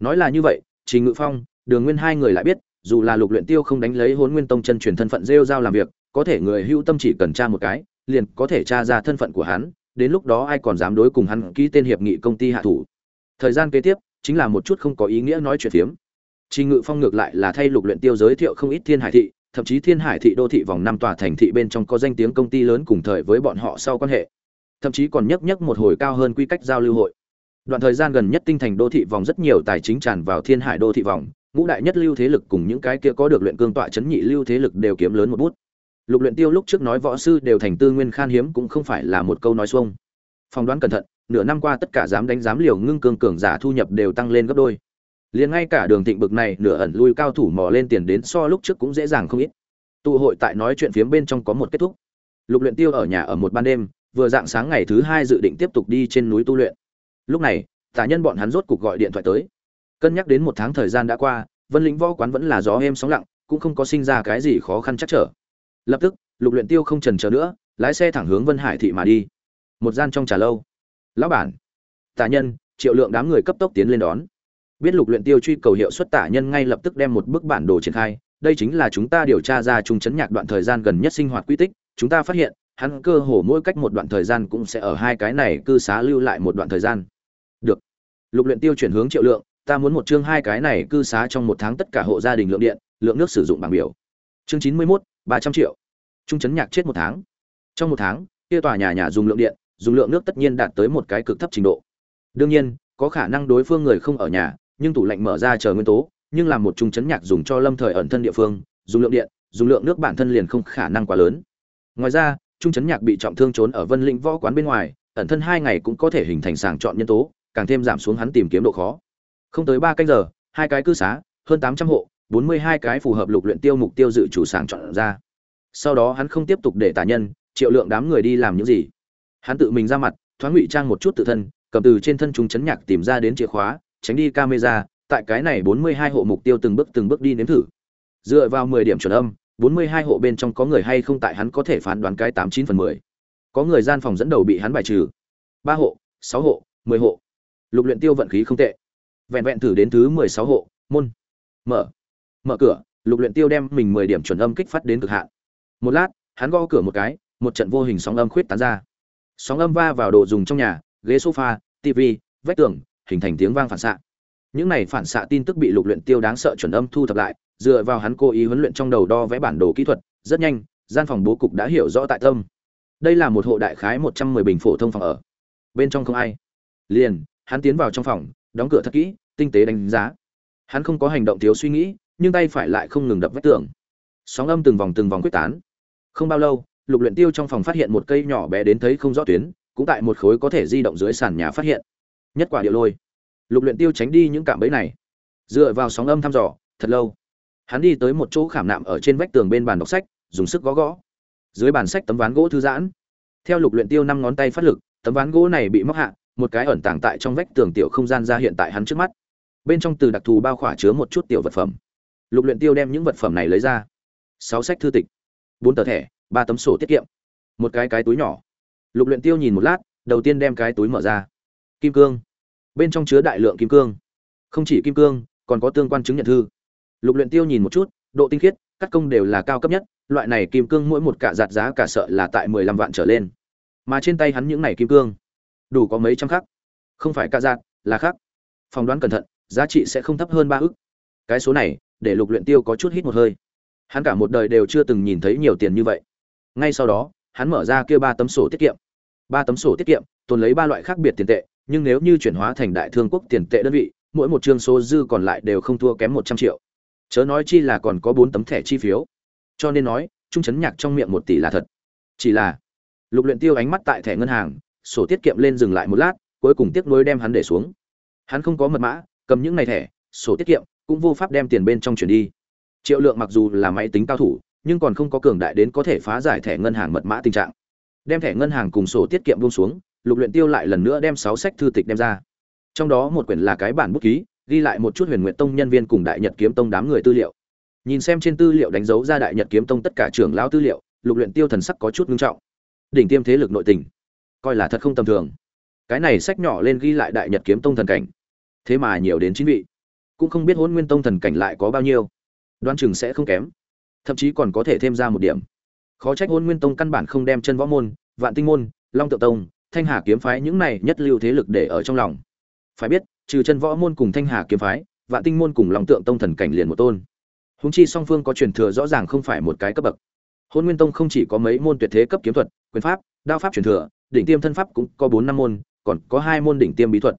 nói là như vậy, trình ngự phong, đường nguyên hai người lại biết, dù là lục luyện tiêu không đánh lấy hôn nguyên tông chân truyền thân phận rêu giao làm việc, có thể người hữu tâm chỉ cần tra một cái, liền có thể tra ra thân phận của hắn đến lúc đó ai còn dám đối cùng hắn ký tên hiệp nghị công ty hạ thủ thời gian kế tiếp chính là một chút không có ý nghĩa nói chuyện phiếm Trình Ngự Phong ngược lại là thay Lục Luyện Tiêu giới thiệu không ít Thiên Hải thị, thậm chí Thiên Hải thị đô thị vòng năm tòa thành thị bên trong có danh tiếng công ty lớn cùng thời với bọn họ sau quan hệ. Thậm chí còn nhắc nhắc một hồi cao hơn quy cách giao lưu hội. Đoạn thời gian gần nhất tinh thành đô thị vòng rất nhiều tài chính tràn vào Thiên Hải đô thị vòng, ngũ đại nhất lưu thế lực cùng những cái kia có được luyện cương tọa chấn nhị lưu thế lực đều kiếm lớn một bút lục luyện tiêu lúc trước nói võ sư đều thành tư nguyên khan hiếm cũng không phải là một câu nói xuông. Phỏng đoán cẩn thận, nửa năm qua tất cả dám đánh dám liều ngưng cường cường giả thu nhập đều tăng lên gấp đôi. Liền ngay cả đường thịnh bực này nửa ẩn lui cao thủ mò lên tiền đến so lúc trước cũng dễ dàng không ít. Tụ hội tại nói chuyện phiếm bên trong có một kết thúc. Lục luyện tiêu ở nhà ở một ban đêm, vừa dạng sáng ngày thứ hai dự định tiếp tục đi trên núi tu luyện. Lúc này tả nhân bọn hắn rốt cục gọi điện thoại tới. Cân nhắc đến một tháng thời gian đã qua, vân lĩnh võ quán vẫn là gió êm sóng lặng, cũng không có sinh ra cái gì khó khăn chắc trở lập tức lục luyện tiêu không chần chờ nữa lái xe thẳng hướng vân hải thị mà đi. Một gian trong trà lâu. Lão bản. Tả nhân triệu lượng đám người cấp tốc tiến lên đón. Biết lục luyện tiêu truy cầu hiệu suất tả nhân ngay lập tức đem một bức bản đồ triển khai. Đây chính là chúng ta điều tra ra trung chấn nhạc đoạn thời gian gần nhất sinh hoạt quy tích. Chúng ta phát hiện hắn cơ hồ mỗi cách một đoạn thời gian cũng sẽ ở hai cái này cư xá lưu lại một đoạn thời gian. Được. Lục luyện tiêu chuyển hướng triệu lượng ta muốn một chương hai cái này cư xá trong một tháng tất cả hộ gia đình lượng điện lượng nước sử dụng bảng biểu. Chương chín mươi 91, ba trăm triệu. Trung chấn nhạc chết một tháng. Trong một tháng, kia tòa nhà nhà dùng lượng điện, dùng lượng nước tất nhiên đạt tới một cái cực thấp trình độ. Đương nhiên, có khả năng đối phương người không ở nhà, nhưng tủ lạnh mở ra chờ nguyên tố, nhưng làm một trung chấn nhạc dùng cho lâm thời ẩn thân địa phương, dùng lượng điện, dùng lượng nước bản thân liền không khả năng quá lớn. Ngoài ra, trung chấn nhạc bị trọng thương trốn ở vân lĩnh võ quán bên ngoài, ẩn thân hai ngày cũng có thể hình thành sàng chọn nhân tố, càng thêm giảm xuống hắn tìm kiếm độ khó. Không tới ba canh giờ, hai cái cư xá, hơn tám trăm hộ bốn mươi hai cái phù hợp lục luyện tiêu mục tiêu dự chủ sàng chọn ra. Sau đó hắn không tiếp tục để tả nhân, triệu lượng đám người đi làm những gì. Hắn tự mình ra mặt, thoáng ngụy trang một chút tự thân, cầm từ trên thân trùng chấn nhạc tìm ra đến chìa khóa, tránh đi camera, tại cái này bốn mươi hai hộ mục tiêu từng bước từng bước đi nếm thử. Dựa vào mười điểm chuẩn âm, bốn mươi hai hộ bên trong có người hay không tại hắn có thể phán đoán cái tám chín phần mười. Có người gian phòng dẫn đầu bị hắn bài trừ. ba hộ, sáu hộ, mười hộ. Lục luyện tiêu vận khí không tệ. Vẹn vẹn thử đến thứ mười sáu hộ, môn. Mở mở cửa, lục luyện tiêu đem mình mười điểm chuẩn âm kích phát đến cực hạn. Một lát, hắn gõ cửa một cái, một trận vô hình sóng âm khuyết tán ra. Sóng âm va vào đồ dùng trong nhà, ghế sofa tv vách tường, hình thành tiếng vang phản xạ. Những này phản xạ tin tức bị lục luyện tiêu đáng sợ chuẩn âm thu thập lại, dựa vào hắn cố ý huấn luyện trong đầu đo vẽ bản đồ kỹ thuật, rất nhanh, gian phòng bố cục đã hiểu rõ tại tâm. Đây là một hộ đại khái một trăm mười bình phổ thông phòng ở. Bên trong không ai. Liền, hắn tiến vào trong phòng, đóng cửa thật kỹ, tinh tế đánh giá. Hắn không có hành động thiếu suy nghĩ nhưng tay phải lại không ngừng đập vách tường. Sóng âm từng vòng từng vòng quyết tán. Không bao lâu, lục luyện tiêu trong phòng phát hiện một cây nhỏ bé đến thấy không rõ tuyến, cũng tại một khối có thể di động dưới sàn nhà phát hiện. Nhất quả điệu lôi. Lục luyện tiêu tránh đi những cảm bẫy này. Dựa vào sóng âm thăm dò, thật lâu. Hắn đi tới một chỗ khảm nạm ở trên vách tường bên bàn đọc sách, dùng sức gõ gõ. Dưới bàn sách tấm ván gỗ thư giãn. Theo lục luyện tiêu năm ngón tay phát lực, tấm ván gỗ này bị móc hạ, một cái ẩn tàng tại trong vách tường tiểu không gian ra hiện tại hắn trước mắt. Bên trong từ đặc thù bao khỏa chứa một chút tiểu vật phẩm lục luyện tiêu đem những vật phẩm này lấy ra. Sáu sách thư tịch, bốn tờ thẻ, ba tấm sổ tiết kiệm, một cái cái túi nhỏ. Lục luyện tiêu nhìn một lát, đầu tiên đem cái túi mở ra. Kim cương. Bên trong chứa đại lượng kim cương. Không chỉ kim cương, còn có tương quan chứng nhận thư. Lục luyện tiêu nhìn một chút, độ tinh khiết, cắt công đều là cao cấp nhất, loại này kim cương mỗi một cả giạt giá cả sợ là tại mười lăm vạn trở lên. Mà trên tay hắn những này kim cương, đủ có mấy trăm khắc. Không phải cả giạt, là khắc. Phỏng đoán cẩn thận, giá trị sẽ không thấp hơn ba ức. Cái số này để lục luyện tiêu có chút hít một hơi. Hắn cả một đời đều chưa từng nhìn thấy nhiều tiền như vậy. Ngay sau đó, hắn mở ra kia ba tấm sổ tiết kiệm. Ba tấm sổ tiết kiệm, tồn lấy ba loại khác biệt tiền tệ, nhưng nếu như chuyển hóa thành đại thương quốc tiền tệ đơn vị, mỗi một chương số dư còn lại đều không thua kém một trăm triệu. Chớ nói chi là còn có bốn tấm thẻ chi phiếu. Cho nên nói, trung chấn nhạc trong miệng một tỷ là thật. Chỉ là, lục luyện tiêu ánh mắt tại thẻ ngân hàng, sổ tiết kiệm lên dừng lại một lát, cuối cùng tiếc nuối đem hắn để xuống. Hắn không có mật mã, cầm những này thẻ, sổ tiết kiệm cũng vô pháp đem tiền bên trong chuyển đi. Triệu lượng mặc dù là máy tính cao thủ, nhưng còn không có cường đại đến có thể phá giải thẻ ngân hàng mật mã tình trạng. Đem thẻ ngân hàng cùng sổ tiết kiệm buông xuống, lục luyện tiêu lại lần nữa đem sáu sách thư tịch đem ra. Trong đó một quyển là cái bản bút ký, ghi lại một chút huyền nguyện tông nhân viên cùng đại nhật kiếm tông đám người tư liệu. Nhìn xem trên tư liệu đánh dấu ra đại nhật kiếm tông tất cả trưởng lão tư liệu, lục luyện tiêu thần sắc có chút ngưng trọng. Đỉnh tiêm thế lực nội tình, coi là thật không tầm thường. Cái này sách nhỏ lên ghi lại đại nhật kiếm tông thần cảnh. Thế mà nhiều đến chín vị cũng không biết hôn nguyên tông thần cảnh lại có bao nhiêu. Đoan chừng sẽ không kém. Thậm chí còn có thể thêm ra một điểm. Khó trách hôn nguyên tông căn bản không đem chân võ môn, vạn tinh môn, long tự tông, thanh hà kiếm phái những này nhất lưu thế lực để ở trong lòng. Phải biết, trừ chân võ môn cùng thanh hà kiếm phái, vạn tinh môn cùng long tượng tông thần cảnh liền một tôn. Húng chi song phương có truyền thừa rõ ràng không phải một cái cấp bậc. Hôn nguyên tông không chỉ có mấy môn tuyệt thế cấp kiếm thuật, quyền pháp, đao pháp truyền thừa, đỉnh tiêm thân pháp cũng có bốn năm môn, còn có hai môn đỉnh tiêm bí thuật.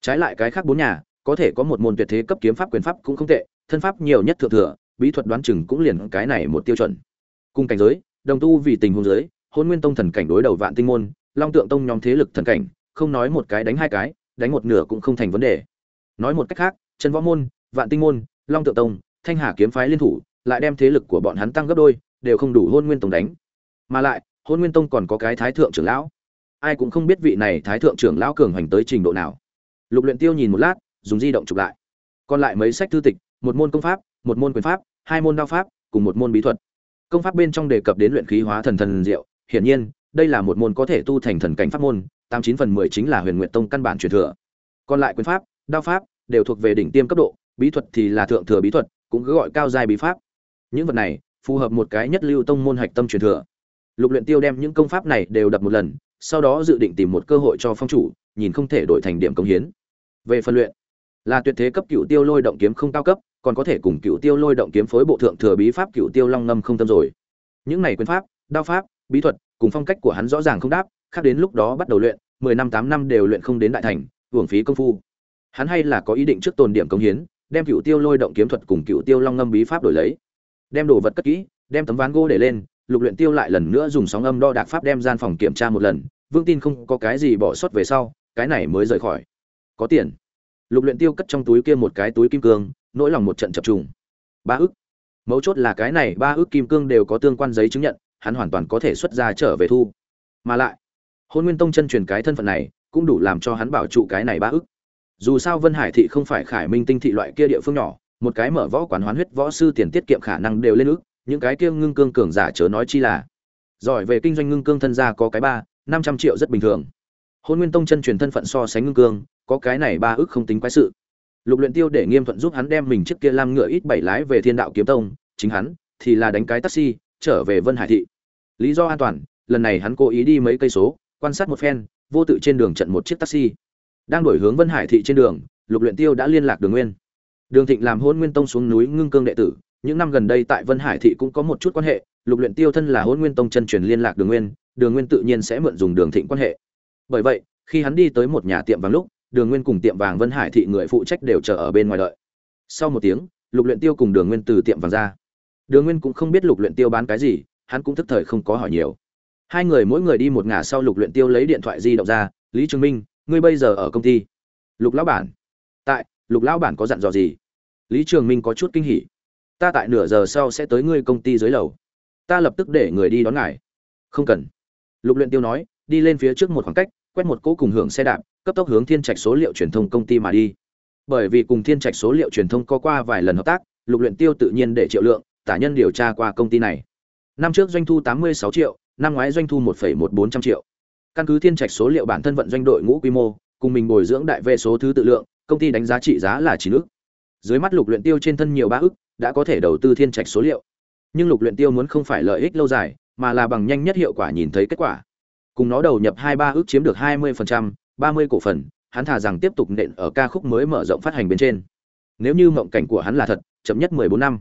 Trái lại cái khác bốn nhà có thể có một môn tuyệt thế cấp kiếm pháp quyền pháp cũng không tệ, thân pháp nhiều nhất thượng thừa, bí thuật đoán chừng cũng liền cái này một tiêu chuẩn. Cùng cảnh giới, đồng tu vì tình huống giới, hôn nguyên tông thần cảnh đối đầu vạn tinh môn, long tượng tông nhóm thế lực thần cảnh, không nói một cái đánh hai cái, đánh một nửa cũng không thành vấn đề. Nói một cách khác chân võ môn, vạn tinh môn, long tượng tông, thanh hà kiếm phái liên thủ, lại đem thế lực của bọn hắn tăng gấp đôi, đều không đủ hôn nguyên tông đánh. Mà lại, hôn nguyên tông còn có cái thái thượng trưởng lão. Ai cũng không biết vị này thái thượng trưởng lão cường hành tới trình độ nào. Lục luyện tiêu nhìn một lát dùng di động chụp lại. Còn lại mấy sách thư tịch, một môn công pháp, một môn quyền pháp, hai môn đao pháp, cùng một môn bí thuật. Công pháp bên trong đề cập đến luyện khí hóa thần thần diệu, hiển nhiên, đây là một môn có thể tu thành thần cảnh pháp môn, tám chín phần mười chính là huyền nguyện tông căn bản truyền thừa. Còn lại quyền pháp, đao pháp đều thuộc về đỉnh tiêm cấp độ, bí thuật thì là thượng thừa bí thuật, cũng cứ gọi cao giai bí pháp. Những vật này phù hợp một cái nhất lưu tông môn hạch tâm truyền thừa. Lục luyện tiêu đem những công pháp này đều đập một lần, sau đó dự định tìm một cơ hội cho phong chủ, nhìn không thể đổi thành điểm công hiến. Về phân luyện là tuyệt thế cấp cựu tiêu lôi động kiếm không cao cấp, còn có thể cùng cựu tiêu lôi động kiếm phối bộ thượng thừa bí pháp cựu tiêu long ngâm không tâm rồi. Những này quyền pháp, đao pháp, bí thuật, cùng phong cách của hắn rõ ràng không đáp, khác đến lúc đó bắt đầu luyện, mười năm, tám năm đều luyện không đến đại thành, hưởng phí công phu. Hắn hay là có ý định trước tồn điểm công hiến, đem cựu tiêu lôi động kiếm thuật cùng cựu tiêu long ngâm bí pháp đổi lấy. Đem đồ vật cất kỹ, đem tấm ván gỗ để lên, lục luyện tiêu lại lần nữa dùng sóng âm đo đạc pháp đem gian phòng kiểm tra một lần, vương tin không có cái gì bỏ sót về sau, cái này mới rời khỏi. Có tiền lục luyện tiêu cất trong túi kia một cái túi kim cương, nỗi lòng một trận chập trùng. Ba ức. Mấu chốt là cái này ba ức kim cương đều có tương quan giấy chứng nhận, hắn hoàn toàn có thể xuất ra trở về thu. Mà lại, hôn nguyên tông chân truyền cái thân phận này, cũng đủ làm cho hắn bảo trụ cái này ba ức. Dù sao vân hải thị không phải khải minh tinh thị loại kia địa phương nhỏ, một cái mở võ quán hoán huyết võ sư tiền tiết kiệm khả năng đều lên ức, những cái kia ngưng cương cường giả chớ nói chi là. Giỏi về kinh doanh ngưng cương thân gia có cái ba, năm trăm triệu rất bình thường. Hôn nguyên tông chân truyền thân phận so sánh ngưng cương có cái này ba ức không tính quái sự. Lục luyện tiêu để nghiêm thuận giúp hắn đem mình chiếc kia lam ngựa ít bảy lái về thiên đạo kiếm tông, chính hắn thì là đánh cái taxi, trở về vân hải thị. Lý do an toàn, lần này hắn cố ý đi mấy cây số, quan sát một phen, vô tự trên đường trận một chiếc taxi. Đang đổi hướng vân hải thị trên đường, lục luyện tiêu đã liên lạc đường nguyên. Đường thịnh làm hôn nguyên tông xuống núi ngưng cương đệ tử, những năm gần đây tại vân hải thị cũng có một chút quan hệ, lục luyện tiêu thân là hôn nguyên tông chân truyền liên lạc đường nguyên đường nguyên tự nhiên sẽ mượn dùng đường thịnh quan hệ. Bởi vậy, khi hắn đi tới một nhà tiệm vàng lúc đường nguyên cùng tiệm vàng vân hải thị người phụ trách đều chờ ở bên ngoài đợi. Sau một tiếng, lục luyện tiêu cùng đường nguyên từ tiệm vàng ra. Đường nguyên cũng không biết lục luyện tiêu bán cái gì, hắn cũng thức thời không có hỏi nhiều. Hai người mỗi người đi một ngả sau lục luyện tiêu lấy điện thoại di động ra, lý trường minh, ngươi bây giờ ở công ty? Lục lão bản. Tại, lục lão bản có dặn dò gì? Lý trường minh có chút kinh hỉ. Ta tại nửa giờ sau sẽ tới ngươi công ty dưới lầu. Ta lập tức để người đi đón ngài. Không cần. Lục luyện tiêu nói, đi lên phía trước một khoảng cách, quét một cỗ cùng hưởng xe đạp cấp tốc hướng thiên trạch số liệu truyền thông công ty mà đi. Bởi vì cùng thiên trạch số liệu truyền thông có qua vài lần hợp tác lục luyện tiêu tự nhiên để triệu lượng tả nhân điều tra qua công ty này. Năm trước doanh thu 86 triệu năm ngoái doanh thu 1,1400 triệu. Căn cứ thiên trạch số liệu bản thân vận doanh đội ngũ quy mô cùng mình bồi dưỡng đại về số thứ tự lượng công ty đánh giá trị giá là chín ức. Dưới mắt lục luyện tiêu trên thân nhiều ba ức đã có thể đầu tư thiên trạch số liệu. Nhưng lục luyện tiêu muốn không phải lợi ích lâu dài mà là bằng nhanh nhất hiệu quả nhìn thấy kết quả. Cùng nó đầu nhập hai ba ức chiếm được hai mươi phần trăm ba mươi cổ phần, hắn thà rằng tiếp tục nện ở ca khúc mới mở rộng phát hành bên trên. Nếu như mộng cảnh của hắn là thật, chậm nhất mười bốn năm.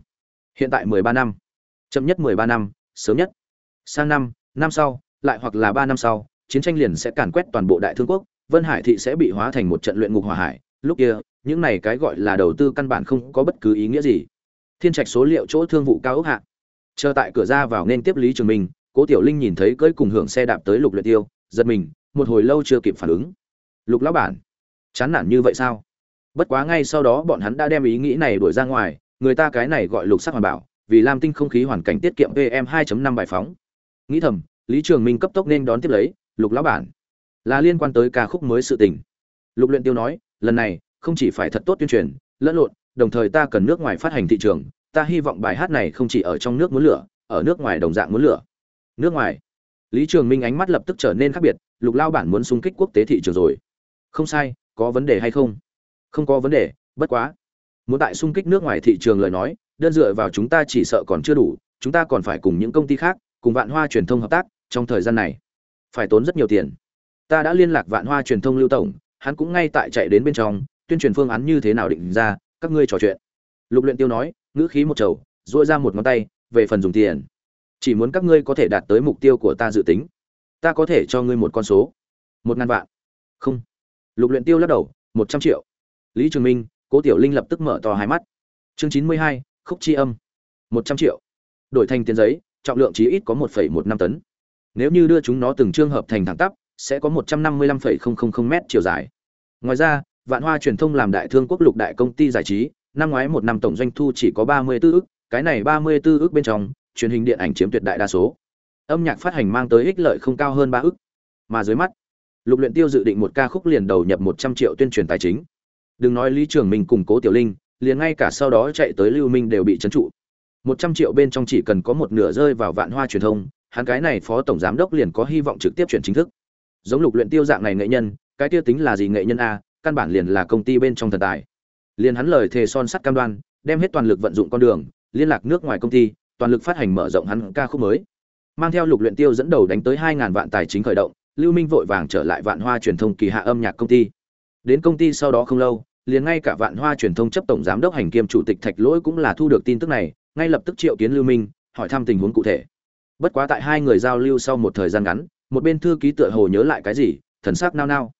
Hiện tại mười ba năm. Chậm nhất mười ba năm, sớm nhất. Sang năm năm sau, lại hoặc là ba năm sau, chiến tranh liền sẽ càn quét toàn bộ đại thương quốc, vân hải thị sẽ bị hóa thành một trận luyện ngục hỏa hải. Lúc kia, những này cái gọi là đầu tư căn bản không có bất cứ ý nghĩa gì. Thiên trạch số liệu chỗ thương vụ cao ốc hạ. Chờ tại cửa ra vào nên tiếp lý trường minh, cố tiểu linh nhìn thấy cưỡi cùng hưởng xe đạp tới lục luyện tiêu, giật mình, một hồi lâu chưa kịp phản ứng lục lão bản, chán nản như vậy sao? Bất quá ngay sau đó bọn hắn đã đem ý nghĩ này đuổi ra ngoài, người ta cái này gọi lục sắc hoàn bảo, vì lam tinh không khí hoàn cảnh tiết kiệm pm 2.5 bài phóng. Nghĩ thầm, lý trường minh cấp tốc nên đón tiếp lấy, lục lão bản, là liên quan tới ca khúc mới sự tình. Lục luyện tiêu nói, lần này, không chỉ phải thật tốt tuyên truyền, lẫn lộn, đồng thời ta cần nước ngoài phát hành thị trường, ta hy vọng bài hát này không chỉ ở trong nước muốn lửa, ở nước ngoài đồng dạng muốn lửa. Nước ngoài, lý trường minh ánh mắt lập tức trở nên khác biệt, lục lao bản muốn xung kích quốc tế thị trường rồi không sai, có vấn đề hay không? Không có vấn đề, bất quá. Muốn tại xung kích nước ngoài thị trường lời nói, đơn dựa vào chúng ta chỉ sợ còn chưa đủ, chúng ta còn phải cùng những công ty khác, cùng vạn hoa truyền thông hợp tác, trong thời gian này, phải tốn rất nhiều tiền. Ta đã liên lạc vạn hoa truyền thông lưu tổng, hắn cũng ngay tại chạy đến bên trong, tuyên truyền phương án như thế nào định ra, các ngươi trò chuyện. Lục luyện tiêu nói, ngữ khí một trầu, duỗi ra một ngón tay, về phần dùng tiền. Chỉ muốn các ngươi có thể đạt tới mục tiêu của ta dự tính. Ta có thể cho ngươi một con số. Một ngàn vạn. Không lục luyện tiêu lắc đầu, một trăm triệu. Lý trường minh, cố tiểu linh lập tức mở to hai mắt. Chương chín mươi hai, khúc chi âm. Một trăm triệu. Đổi thành tiền giấy, trọng lượng chỉ ít có một phẩy một năm tấn. Nếu như đưa chúng nó từng trường hợp thành thẳng tắp, sẽ có một trăm năm mươi lăm phẩy không không không mét chiều dài. Ngoài ra, vạn hoa truyền thông làm đại thương quốc lục đại công ty giải trí, năm ngoái một năm tổng doanh thu chỉ có ba mươi 34 ức, cái này ba mươi 34 ức bên trong, truyền hình điện ảnh chiếm tuyệt đại đa số. Âm nhạc phát hành mang tới ích lợi không cao hơn ba ức. Mà dưới mắt lục luyện tiêu dự định một ca khúc liền đầu nhập một trăm triệu tuyên truyền tài chính. Đừng nói lý trường minh cùng cố tiểu linh, liền ngay cả sau đó chạy tới lưu minh đều bị trấn trụ. Một trăm triệu bên trong chỉ cần có một nửa rơi vào vạn hoa truyền thông, hắn cái này phó tổng giám đốc liền có hy vọng trực tiếp chuyển chính thức. Giống lục luyện tiêu dạng này nghệ nhân, cái tiêu tính là gì nghệ nhân a, căn bản liền là công ty bên trong thần tài. Liền hắn lời thề son sắt cam đoan, đem hết toàn lực vận dụng con đường, liên lạc nước ngoài công ty, toàn lực phát hành mở rộng hắn ca khúc mới. Mang theo lục luyện tiêu dẫn đầu đánh tới hai ngàn vạn tài chính khởi động lưu minh vội vàng trở lại vạn hoa truyền thông kỳ hạ âm nhạc công ty. Đến công ty sau đó không lâu, liền ngay cả vạn hoa truyền thông chấp tổng giám đốc hành kiêm chủ tịch thạch lỗi cũng là thu được tin tức này, ngay lập tức triệu kiến lưu minh, hỏi thăm tình huống cụ thể. Bất quá tại hai người giao lưu sau một thời gian ngắn, một bên thư ký tựa hồ nhớ lại cái gì, thần sắc nao nao.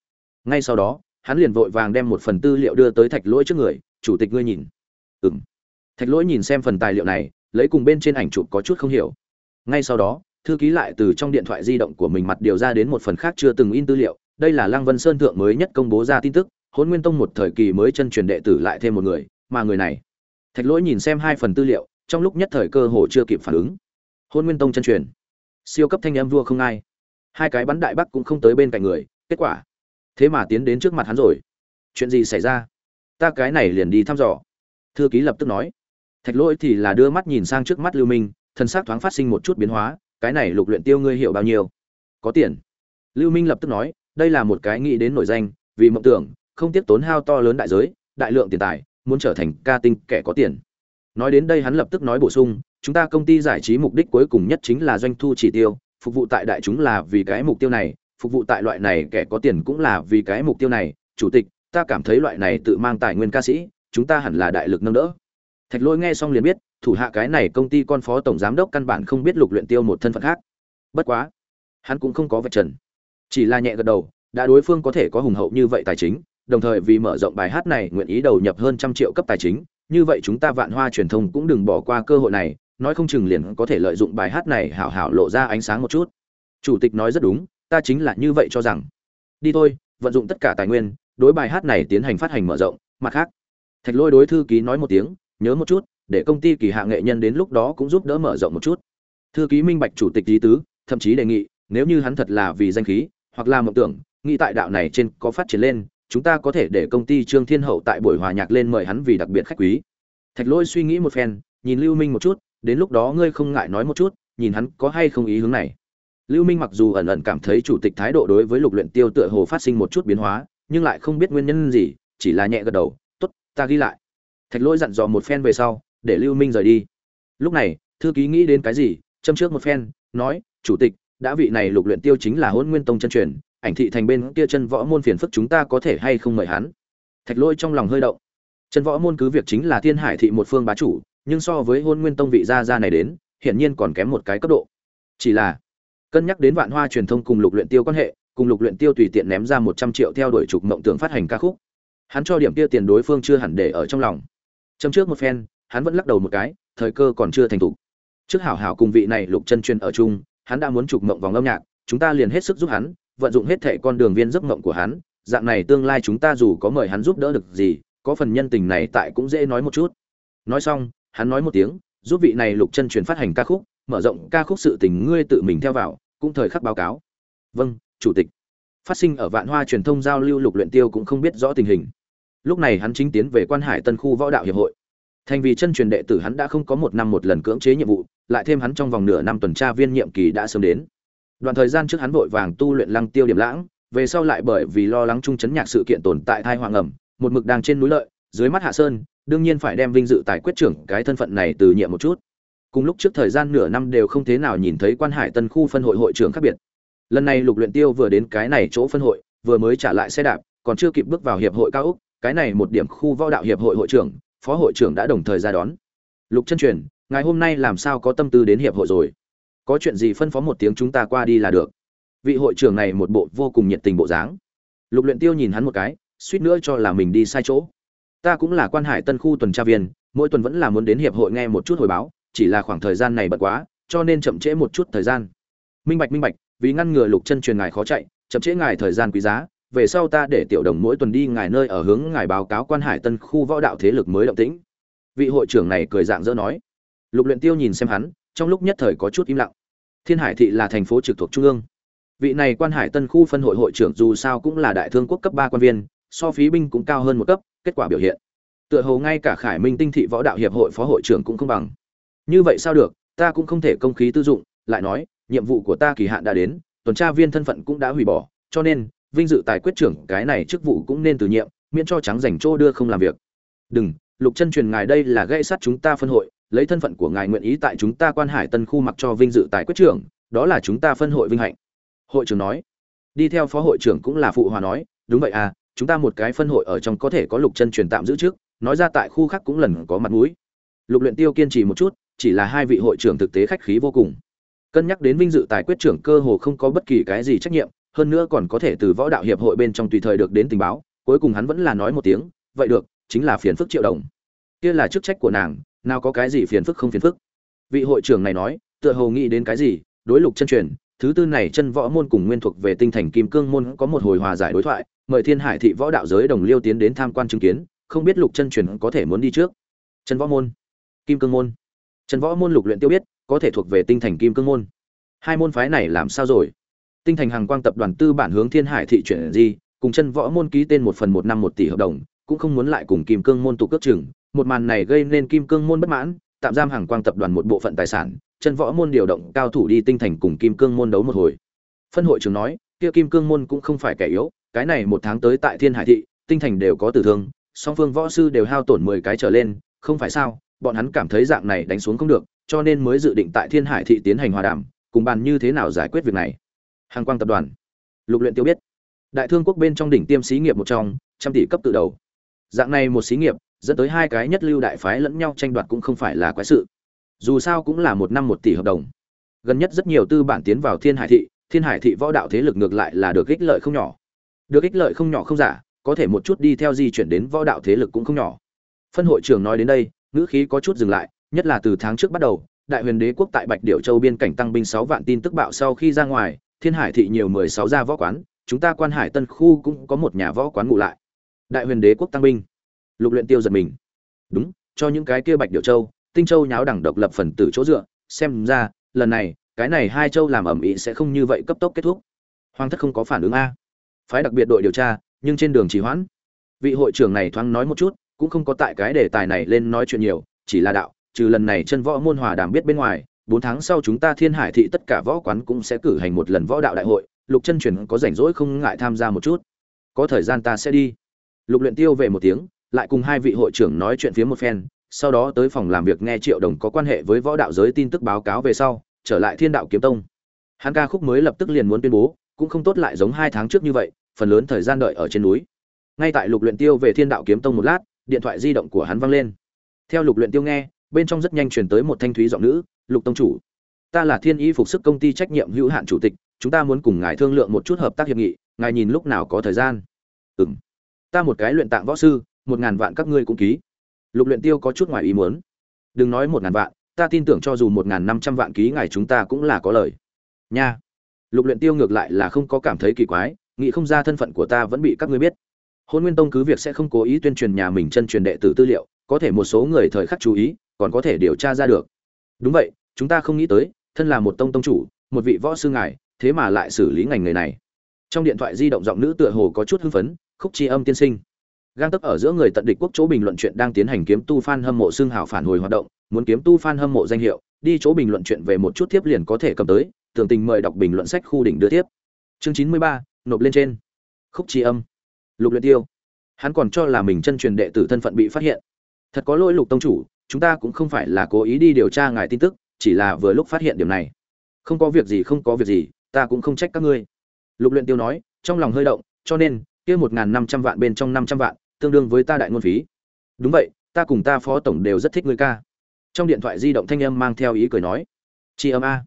Ngay sau đó, hắn liền vội vàng đem một phần tư liệu đưa tới thạch lỗi trước người, chủ tịch ngươi nhìn. Ừng thạch lỗi nhìn xem phần tài liệu này, lấy cùng bên trên ảnh chụp có chút không hiểu. Ngay sau đó thư ký lại từ trong điện thoại di động của mình mặt điều ra đến một phần khác chưa từng in tư liệu. Đây là lăng vân sơn thượng mới nhất công bố ra tin tức hôn nguyên tông một thời kỳ mới chân truyền đệ tử lại thêm một người, mà người này. Thạch lỗi nhìn xem hai phần tư liệu, trong lúc nhất thời cơ hồ chưa kịp phản ứng. Hôn nguyên tông chân truyền. Siêu cấp thanh em vua không ai. Hai cái bắn đại bắc cũng không tới bên cạnh người, kết quả. Thế mà tiến đến trước mặt hắn rồi. Chuyện gì xảy ra? Ta cái này liền đi thăm dò. Thư ký lập tức nói. Thạch lỗi thì là đưa mắt nhìn sang trước mắt lưu minh thân xác thoáng phát sinh một chút biến hóa cái này lục luyện tiêu ngươi hiểu bao nhiêu? Có tiền. Lưu minh lập tức nói, đây là một cái nghĩ đến nổi danh, vì mộng tưởng, không tiếc tốn hao to lớn đại giới, đại lượng tiền tài, muốn trở thành ca tinh kẻ có tiền. Nói đến đây hắn lập tức nói bổ sung, chúng ta công ty giải trí mục đích cuối cùng nhất chính là doanh thu chỉ tiêu, phục vụ tại đại chúng là vì cái mục tiêu này, phục vụ tại loại này kẻ có tiền cũng là vì cái mục tiêu này. Chủ tịch, ta cảm thấy loại này tự mang tài nguyên ca sĩ, chúng ta hẳn là đại lực nâng đỡ. Thạch lôi nghe xong liền biết thủ hạ cái này công ty con phó tổng giám đốc căn bản không biết lục luyện tiêu một thân phận khác. Bất quá, hắn cũng không có vạch trần. Chỉ là nhẹ gật đầu, đã đối phương có thể có hùng hậu như vậy tài chính, đồng thời vì mở rộng bài hát này nguyện ý đầu nhập hơn trăm triệu cấp tài chính, như vậy chúng ta vạn hoa truyền thông cũng đừng bỏ qua cơ hội này, nói không chừng liền có thể lợi dụng bài hát này hảo hảo lộ ra ánh sáng một chút. Chủ tịch nói rất đúng, ta chính là như vậy cho rằng. Đi thôi, vận dụng tất cả tài nguyên, đối bài hát này tiến hành phát hành mở rộng, mặt khác. Thạch lôi đối thư ký nói một tiếng, nhớ một chút để công ty kỳ hạ nghệ nhân đến lúc đó cũng giúp đỡ mở rộng một chút. Thư ký minh bạch chủ tịch lý tứ, thậm chí đề nghị, nếu như hắn thật là vì danh khí, hoặc là mộng tưởng, nghĩ tại đạo này trên có phát triển lên, chúng ta có thể để công ty trương thiên hậu tại buổi hòa nhạc lên mời hắn vì đặc biệt khách quý. Thạch lôi suy nghĩ một phen, nhìn lưu minh một chút, đến lúc đó ngươi không ngại nói một chút, nhìn hắn có hay không ý hướng này. Lưu minh mặc dù ẩn ẩn cảm thấy chủ tịch thái độ đối với lục luyện tiêu tựa hồ phát sinh một chút biến hóa, nhưng lại không biết nguyên nhân gì, chỉ là nhẹ gật đầu, tốt, ta ghi lại. Thạch lỗi dặn dò một phen về sau để lưu minh rời đi. Lúc này, thư ký nghĩ đến cái gì, châm trước một phen, nói, chủ tịch, đã vị này lục luyện tiêu chính là hôn nguyên tông chân truyền, ảnh thị thành bên kia chân võ môn phiền phức chúng ta có thể hay không mời hắn? Thạch lỗi trong lòng hơi động. Chân võ môn cứ việc chính là thiên hải thị một phương bá chủ, nhưng so với hôn nguyên tông vị gia gia này đến hiện nhiên còn kém một cái cấp độ. Chỉ là, cân nhắc đến vạn hoa truyền thông cùng lục luyện tiêu quan hệ, cùng lục luyện tiêu tùy tiện ném ra một trăm triệu theo đuổi trục mộng tưởng phát hành ca khúc. Hắn cho điểm kia tiền đối phương chưa hẳn để ở trong lòng. Châm trước một phen hắn vẫn lắc đầu một cái, thời cơ còn chưa thành thủ trước hảo hảo cùng vị này lục chân truyền ở chung, hắn đã muốn chụp mộng vòng âm nhạc, chúng ta liền hết sức giúp hắn, vận dụng hết thệ con đường viên giấc mộng của hắn, dạng này tương lai chúng ta dù có mời hắn giúp đỡ được gì, có phần nhân tình này tại cũng dễ nói một chút. Nói xong, hắn nói một tiếng, giúp vị này lục chân truyền phát hành ca khúc, mở rộng ca khúc sự tình ngươi tự mình theo vào, cũng thời khắc báo cáo. Vâng chủ tịch. Phát sinh ở vạn hoa truyền thông giao lưu lục luyện tiêu cũng không biết rõ tình hình. Lúc này hắn chính tiến về quan hải tân khu võ đạo hiệp hội thành vì chân truyền đệ tử hắn đã không có một năm một lần cưỡng chế nhiệm vụ, lại thêm hắn trong vòng nửa năm tuần tra viên nhiệm kỳ đã sớm đến. Đoạn thời gian trước hắn vội vàng tu luyện lăng tiêu điểm lãng, về sau lại bởi vì lo lắng trung chấn nhạc sự kiện tồn tại thai hoàng ẩm, một mực đang trên núi lợi, dưới mắt hạ sơn, đương nhiên phải đem vinh dự tài quyết trưởng cái thân phận này từ nhiệm một chút. Cùng lúc trước thời gian nửa năm đều không thế nào nhìn thấy quan hải tân khu phân hội hội trưởng khác biệt. Lần này lục luyện tiêu vừa đến cái này chỗ phân hội, vừa mới trả lại xe đạp, còn chưa kịp bước vào hiệp hội cao úc, cái này một điểm khu võ đạo hiệp hội hội trưởng phó hội trưởng đã đồng thời ra đón. Lục chân truyền ngày hôm nay làm sao có tâm tư đến hiệp hội rồi? Có chuyện gì phân phó một tiếng chúng ta qua đi là được. Vị hội trưởng này một bộ vô cùng nhiệt tình bộ dáng. Lục luyện tiêu nhìn hắn một cái, suýt nữa cho là mình đi sai chỗ. Ta cũng là quan hải tân khu tuần tra viên, mỗi tuần vẫn là muốn đến hiệp hội nghe một chút hồi báo, chỉ là khoảng thời gian này bận quá, cho nên chậm trễ một chút thời gian. Minh bạch minh bạch, vì ngăn ngừa lục chân truyền ngài khó chạy, chậm trễ ngài thời gian quý giá về sau ta để tiểu đồng mỗi tuần đi ngài nơi ở hướng ngài báo cáo quan hải tân khu võ đạo thế lực mới động tĩnh. Vị hội trưởng này cười dạng dỡ nói. Lục luyện tiêu nhìn xem hắn, trong lúc nhất thời có chút im lặng. Thiên hải thị là thành phố trực thuộc trung ương. Vị này quan hải tân khu phân hội hội trưởng dù sao cũng là đại thương quốc cấp ba quan viên, so phí binh cũng cao hơn một cấp, kết quả biểu hiện. Tựa hồ ngay cả khải minh tinh thị võ đạo hiệp hội phó hội trưởng cũng không bằng. Như vậy sao được, ta cũng không thể công khí tư dụng, lại nói, nhiệm vụ của ta kỳ hạn đã đến, tuần tra viên thân phận cũng đã hủy bỏ, cho nên vinh dự tài quyết trưởng, cái này chức vụ cũng nên từ nhiệm, miễn cho trắng dành chỗ đưa không làm việc. Đừng, lục chân truyền ngài đây là gây sát chúng ta phân hội, lấy thân phận của ngài nguyện ý tại chúng ta quan hải tân khu mặc cho vinh dự tài quyết trưởng, đó là chúng ta phân hội vinh hạnh. Hội trưởng nói. Đi theo phó hội trưởng cũng là phụ hòa nói, đúng vậy à chúng ta một cái phân hội ở trong có thể có lục chân truyền tạm giữ trước, nói ra tại khu khác cũng lần có mặt mũi. Lục luyện tiêu kiên trì một chút, chỉ là hai vị hội trưởng thực tế khách khí vô cùng. Cân nhắc đến vinh dự tài quyết trưởng cơ hồ không có bất kỳ cái gì trách nhiệm hơn nữa còn có thể từ võ đạo hiệp hội bên trong tùy thời được đến tình báo, cuối cùng hắn vẫn là nói một tiếng, vậy được, chính là phiền phức triệu đồng. Kia là chức trách của nàng, nào có cái gì phiền phức không phiền phức. Vị hội trưởng này nói, tựa hồ nghĩ đến cái gì, đối lục chân truyền, thứ tư này chân võ môn cùng nguyên thuộc về tinh thành kim cương môn có một hồi hòa giải đối thoại, mời thiên hải thị võ đạo giới đồng liêu tiến đến tham quan chứng kiến, không biết lục chân truyền có thể muốn đi trước. Chân võ môn. Kim cương môn. Chân võ môn lục luyện tiêu biết, có thể thuộc về tinh thành kim cương môn. Hai môn phái này làm sao rồi? Tinh thành hàng quang tập đoàn tư bản hướng thiên hải thị chuyển gì cùng chân võ môn ký tên một phần một năm một tỷ hợp đồng, cũng không muốn lại cùng kim cương môn tụ cước chừng. Một màn này gây nên kim cương môn bất mãn, tạm giam hàng quang tập đoàn một bộ phận tài sản, chân võ môn điều động cao thủ đi tinh thành cùng kim cương môn đấu một hồi. Phân hội trưởng nói, kia kim cương môn cũng không phải kẻ yếu, cái này một tháng tới tại thiên hải thị, tinh thành đều có tử thương, song phương võ sư đều hao tổn mười cái trở lên, không phải sao, bọn hắn cảm thấy dạng này đánh xuống không được, cho nên mới dự định tại thiên hải thị tiến hành hòa đàm, cùng bàn như thế nào giải quyết việc này hàng quang tập đoàn. Lục luyện tiêu biết, đại thương quốc bên trong đỉnh tiêm xí nghiệp một trong, trăm tỷ cấp tự đầu. Dạng này một xí nghiệp, dẫn tới hai cái nhất lưu đại phái lẫn nhau tranh đoạt cũng không phải là quái sự. Dù sao cũng là một năm một tỷ hợp đồng. Gần nhất rất nhiều tư bản tiến vào thiên hải thị, thiên hải thị võ đạo thế lực ngược lại là được ích lợi không nhỏ. Được ích lợi không nhỏ không giả, có thể một chút đi theo di chuyển đến võ đạo thế lực cũng không nhỏ. Phân hội trưởng nói đến đây, ngữ khí có chút dừng lại, nhất là từ tháng trước bắt đầu, đại huyền đế quốc tại bạch điệu châu biên cảnh tăng binh sáu vạn tin tức bạo sau khi ra ngoài thiên hải thị nhiều mười sáu gia võ quán, chúng ta quan hải tân khu cũng có một nhà võ quán ngụ lại. Đại huyền đế quốc tăng binh. Lục luyện tiêu giật mình. Đúng, cho những cái kia bạch điệu châu, tinh châu nháo đẳng độc lập phần tử chỗ dựa, xem ra, lần này, cái này hai châu làm ẩm ĩ sẽ không như vậy cấp tốc kết thúc. Hoàng thất không có phản ứng a. Phái đặc biệt đội điều tra, nhưng trên đường trì hoãn. Vị hội trưởng này thoáng nói một chút, cũng không có tại cái đề tài này lên nói chuyện nhiều, chỉ là đạo, trừ lần này chân võ môn hòa đàm biết bên ngoài bốn tháng sau chúng ta thiên hải thị tất cả võ quán cũng sẽ cử hành một lần võ đạo đại hội, lục chân truyền có rảnh rỗi không ngại tham gia một chút. Có thời gian ta sẽ đi. Lục luyện tiêu về một tiếng, lại cùng hai vị hội trưởng nói chuyện phía một phen, sau đó tới phòng làm việc nghe triệu đồng có quan hệ với võ đạo giới tin tức báo cáo về sau, trở lại thiên đạo kiếm tông. Hắn ca khúc mới lập tức liền muốn tuyên bố, cũng không tốt lại giống hai tháng trước như vậy, phần lớn thời gian đợi ở trên núi. Ngay tại lục luyện tiêu về thiên đạo kiếm tông một lát, điện thoại di động của hắn vang lên. Theo lục luyện tiêu nghe bên trong rất nhanh truyền tới một thanh thúy giọng nữ, lục tông chủ, ta là thiên y phục sức công ty trách nhiệm hữu hạn chủ tịch, chúng ta muốn cùng ngài thương lượng một chút hợp tác hiệp nghị, ngài nhìn lúc nào có thời gian. Ừm, ta một cái luyện tạng võ sư, một ngàn vạn các ngươi cũng ký. Lục luyện tiêu có chút ngoài ý muốn. Đừng nói một ngàn vạn, ta tin tưởng cho dù một ngàn năm trăm vạn ký ngài chúng ta cũng là có lời. Nha. Lục luyện tiêu ngược lại là không có cảm thấy kỳ quái, nghĩ không ra thân phận của ta vẫn bị các ngươi biết. Hôn nguyên tông cứ việc sẽ không cố ý tuyên truyền nhà mình chân truyền đệ tử tư liệu, có thể một số người thời khắc chú ý còn có thể điều tra ra được. Đúng vậy, chúng ta không nghĩ tới, thân là một tông tông chủ, một vị võ sư ngài, thế mà lại xử lý ngành nghề này. Trong điện thoại di động giọng nữ tựa hồ có chút hưng phấn, khúc chi âm tiên sinh. Gang tấp ở giữa người tận địch quốc chỗ bình luận chuyện đang tiến hành kiếm tu fan hâm mộ xương hào phản hồi hoạt động, muốn kiếm tu fan hâm mộ danh hiệu, đi chỗ bình luận chuyện về một chút tiếp liền có thể cầm tới, tưởng tình mời đọc bình luận sách khu đỉnh đưa tiếp. Chương chín mươi ba, nộp lên trên. Khúc chi âm. Lục luyện tiêu. Hắn còn cho là mình chân truyền đệ tử thân phận bị phát hiện. Thật có lỗi lục tông chủ chúng ta cũng không phải là cố ý đi điều tra ngài tin tức, chỉ là vừa lúc phát hiện điểm này. Không có việc gì, không có việc gì, ta cũng không trách các ngươi. Lục luyện tiêu nói, trong lòng hơi động, cho nên, kia một ngàn năm trăm vạn bên trong năm trăm vạn, tương đương với ta đại ngôn phí. Đúng vậy, ta cùng ta phó tổng đều rất thích ngươi ca. Trong điện thoại di động thanh âm mang theo ý cười nói, chi âm a.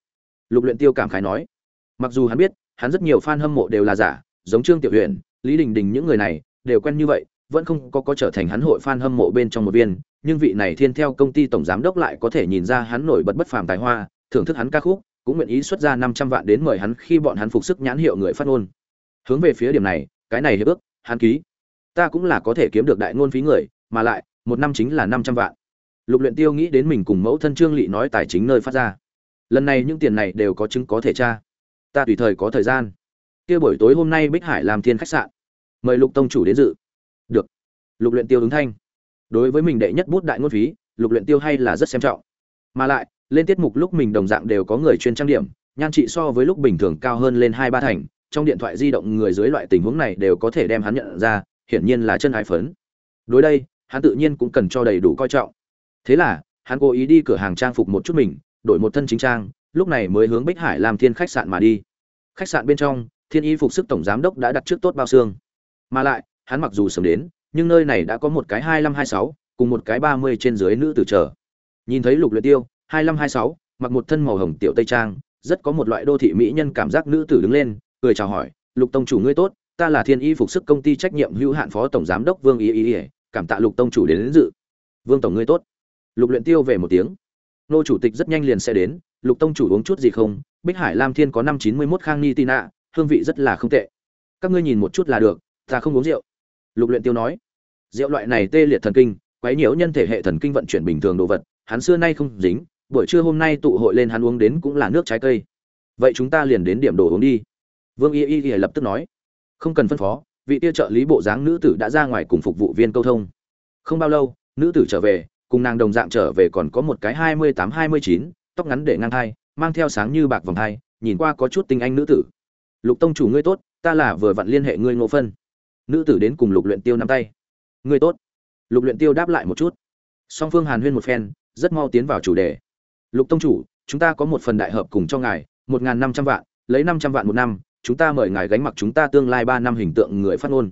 Lục luyện tiêu cảm khái nói, mặc dù hắn biết, hắn rất nhiều fan hâm mộ đều là giả, giống trương tiểu huyền, lý đình đình những người này, đều quen như vậy, vẫn không có có trở thành hắn hội fan hâm mộ bên trong một viên nhưng vị này thiên theo công ty tổng giám đốc lại có thể nhìn ra hắn nổi bật bất phàm tài hoa, thưởng thức hắn ca khúc, cũng nguyện ý xuất ra năm trăm vạn đến mời hắn khi bọn hắn phục sức nhãn hiệu người phát ngôn. Hướng về phía điểm này, cái này hiệp ước, hắn ký. Ta cũng là có thể kiếm được đại ngôn phí người, mà lại, một năm chính là năm trăm vạn. Lục luyện tiêu nghĩ đến mình cùng mẫu thân trương lị nói tài chính nơi phát ra. Lần này những tiền này đều có chứng có thể tra. Ta tùy thời có thời gian. Kia buổi tối hôm nay bích hải làm thiên khách sạn. Mời lục tông chủ đến dự. Được. Lục luyện tiêu ứng thanh đối với mình đệ nhất bút đại ngôn phí, lục luyện tiêu hay là rất xem trọng. Mà lại, lên tiết mục lúc mình đồng dạng đều có người chuyên trang điểm, nhan trị so với lúc bình thường cao hơn lên hai ba thành, trong điện thoại di động người dưới loại tình huống này đều có thể đem hắn nhận ra, hiển nhiên là chân ái phấn. Đối đây, hắn tự nhiên cũng cần cho đầy đủ coi trọng. Thế là, hắn cố ý đi cửa hàng trang phục một chút mình, đổi một thân chính trang, lúc này mới hướng bích hải làm thiên khách sạn mà đi. Khách sạn bên trong, thiên y phục sức tổng giám đốc đã đặt trước tốt bao xương. Mà lại, hắn mặc dù sớm đến nhưng nơi này đã có một cái hai mươi hai sáu cùng một cái ba mươi trên dưới nữ tử chờ. Nhìn thấy lục luyện tiêu hai mươi hai sáu mặc một thân màu hồng tiểu tây trang rất có một loại đô thị mỹ nhân cảm giác nữ tử đứng lên cười chào hỏi lục tông chủ ngươi tốt ta là thiên y phục sức công ty trách nhiệm hữu hạn phó tổng giám đốc vương y y y cảm tạ lục tông chủ đến, đến dự. Vương tổng ngươi tốt. Lục luyện tiêu về một tiếng. Nô chủ tịch rất nhanh liền sẽ đến lục tông chủ uống chút gì không? Bích hải lam thiên có năm chín mươi mốt khang ni tina hương vị rất là không tệ. Các ngươi nhìn một chút là được ta không uống rượu. Lục luyện tiêu nói rượu loại này tê liệt thần kinh, quấy nhiễu nhân thể hệ thần kinh vận chuyển bình thường đồ vật, hắn xưa nay không dính, buổi trưa hôm nay tụ hội lên hắn uống đến cũng là nước trái cây. Vậy chúng ta liền đến điểm đồ uống đi. Vương y y y lập tức nói. Không cần phân phó, vị tiêu trợ lý bộ dáng nữ tử đã ra ngoài cùng phục vụ viên câu thông. Không bao lâu, nữ tử trở về, cùng nàng đồng dạng trở về còn có một cái hai mươi tám, hai mươi chín, tóc ngắn để ngang thai, mang theo sáng như bạc vòng thai, nhìn qua có chút tinh anh nữ tử. Lục tông chủ ngươi tốt, ta là vừa vặn liên hệ ngươi ngộ phân. Nữ tử đến cùng lục luyện tiêu nắm tay ngươi tốt. Lục luyện tiêu đáp lại một chút. Song phương hàn huyên một phen, rất mau tiến vào chủ đề. Lục tông chủ, chúng ta có một phần đại hợp cùng cho ngài, một ngàn năm trăm vạn, lấy năm trăm vạn một năm, chúng ta mời ngài gánh mặc chúng ta tương lai ba năm hình tượng người phát ngôn.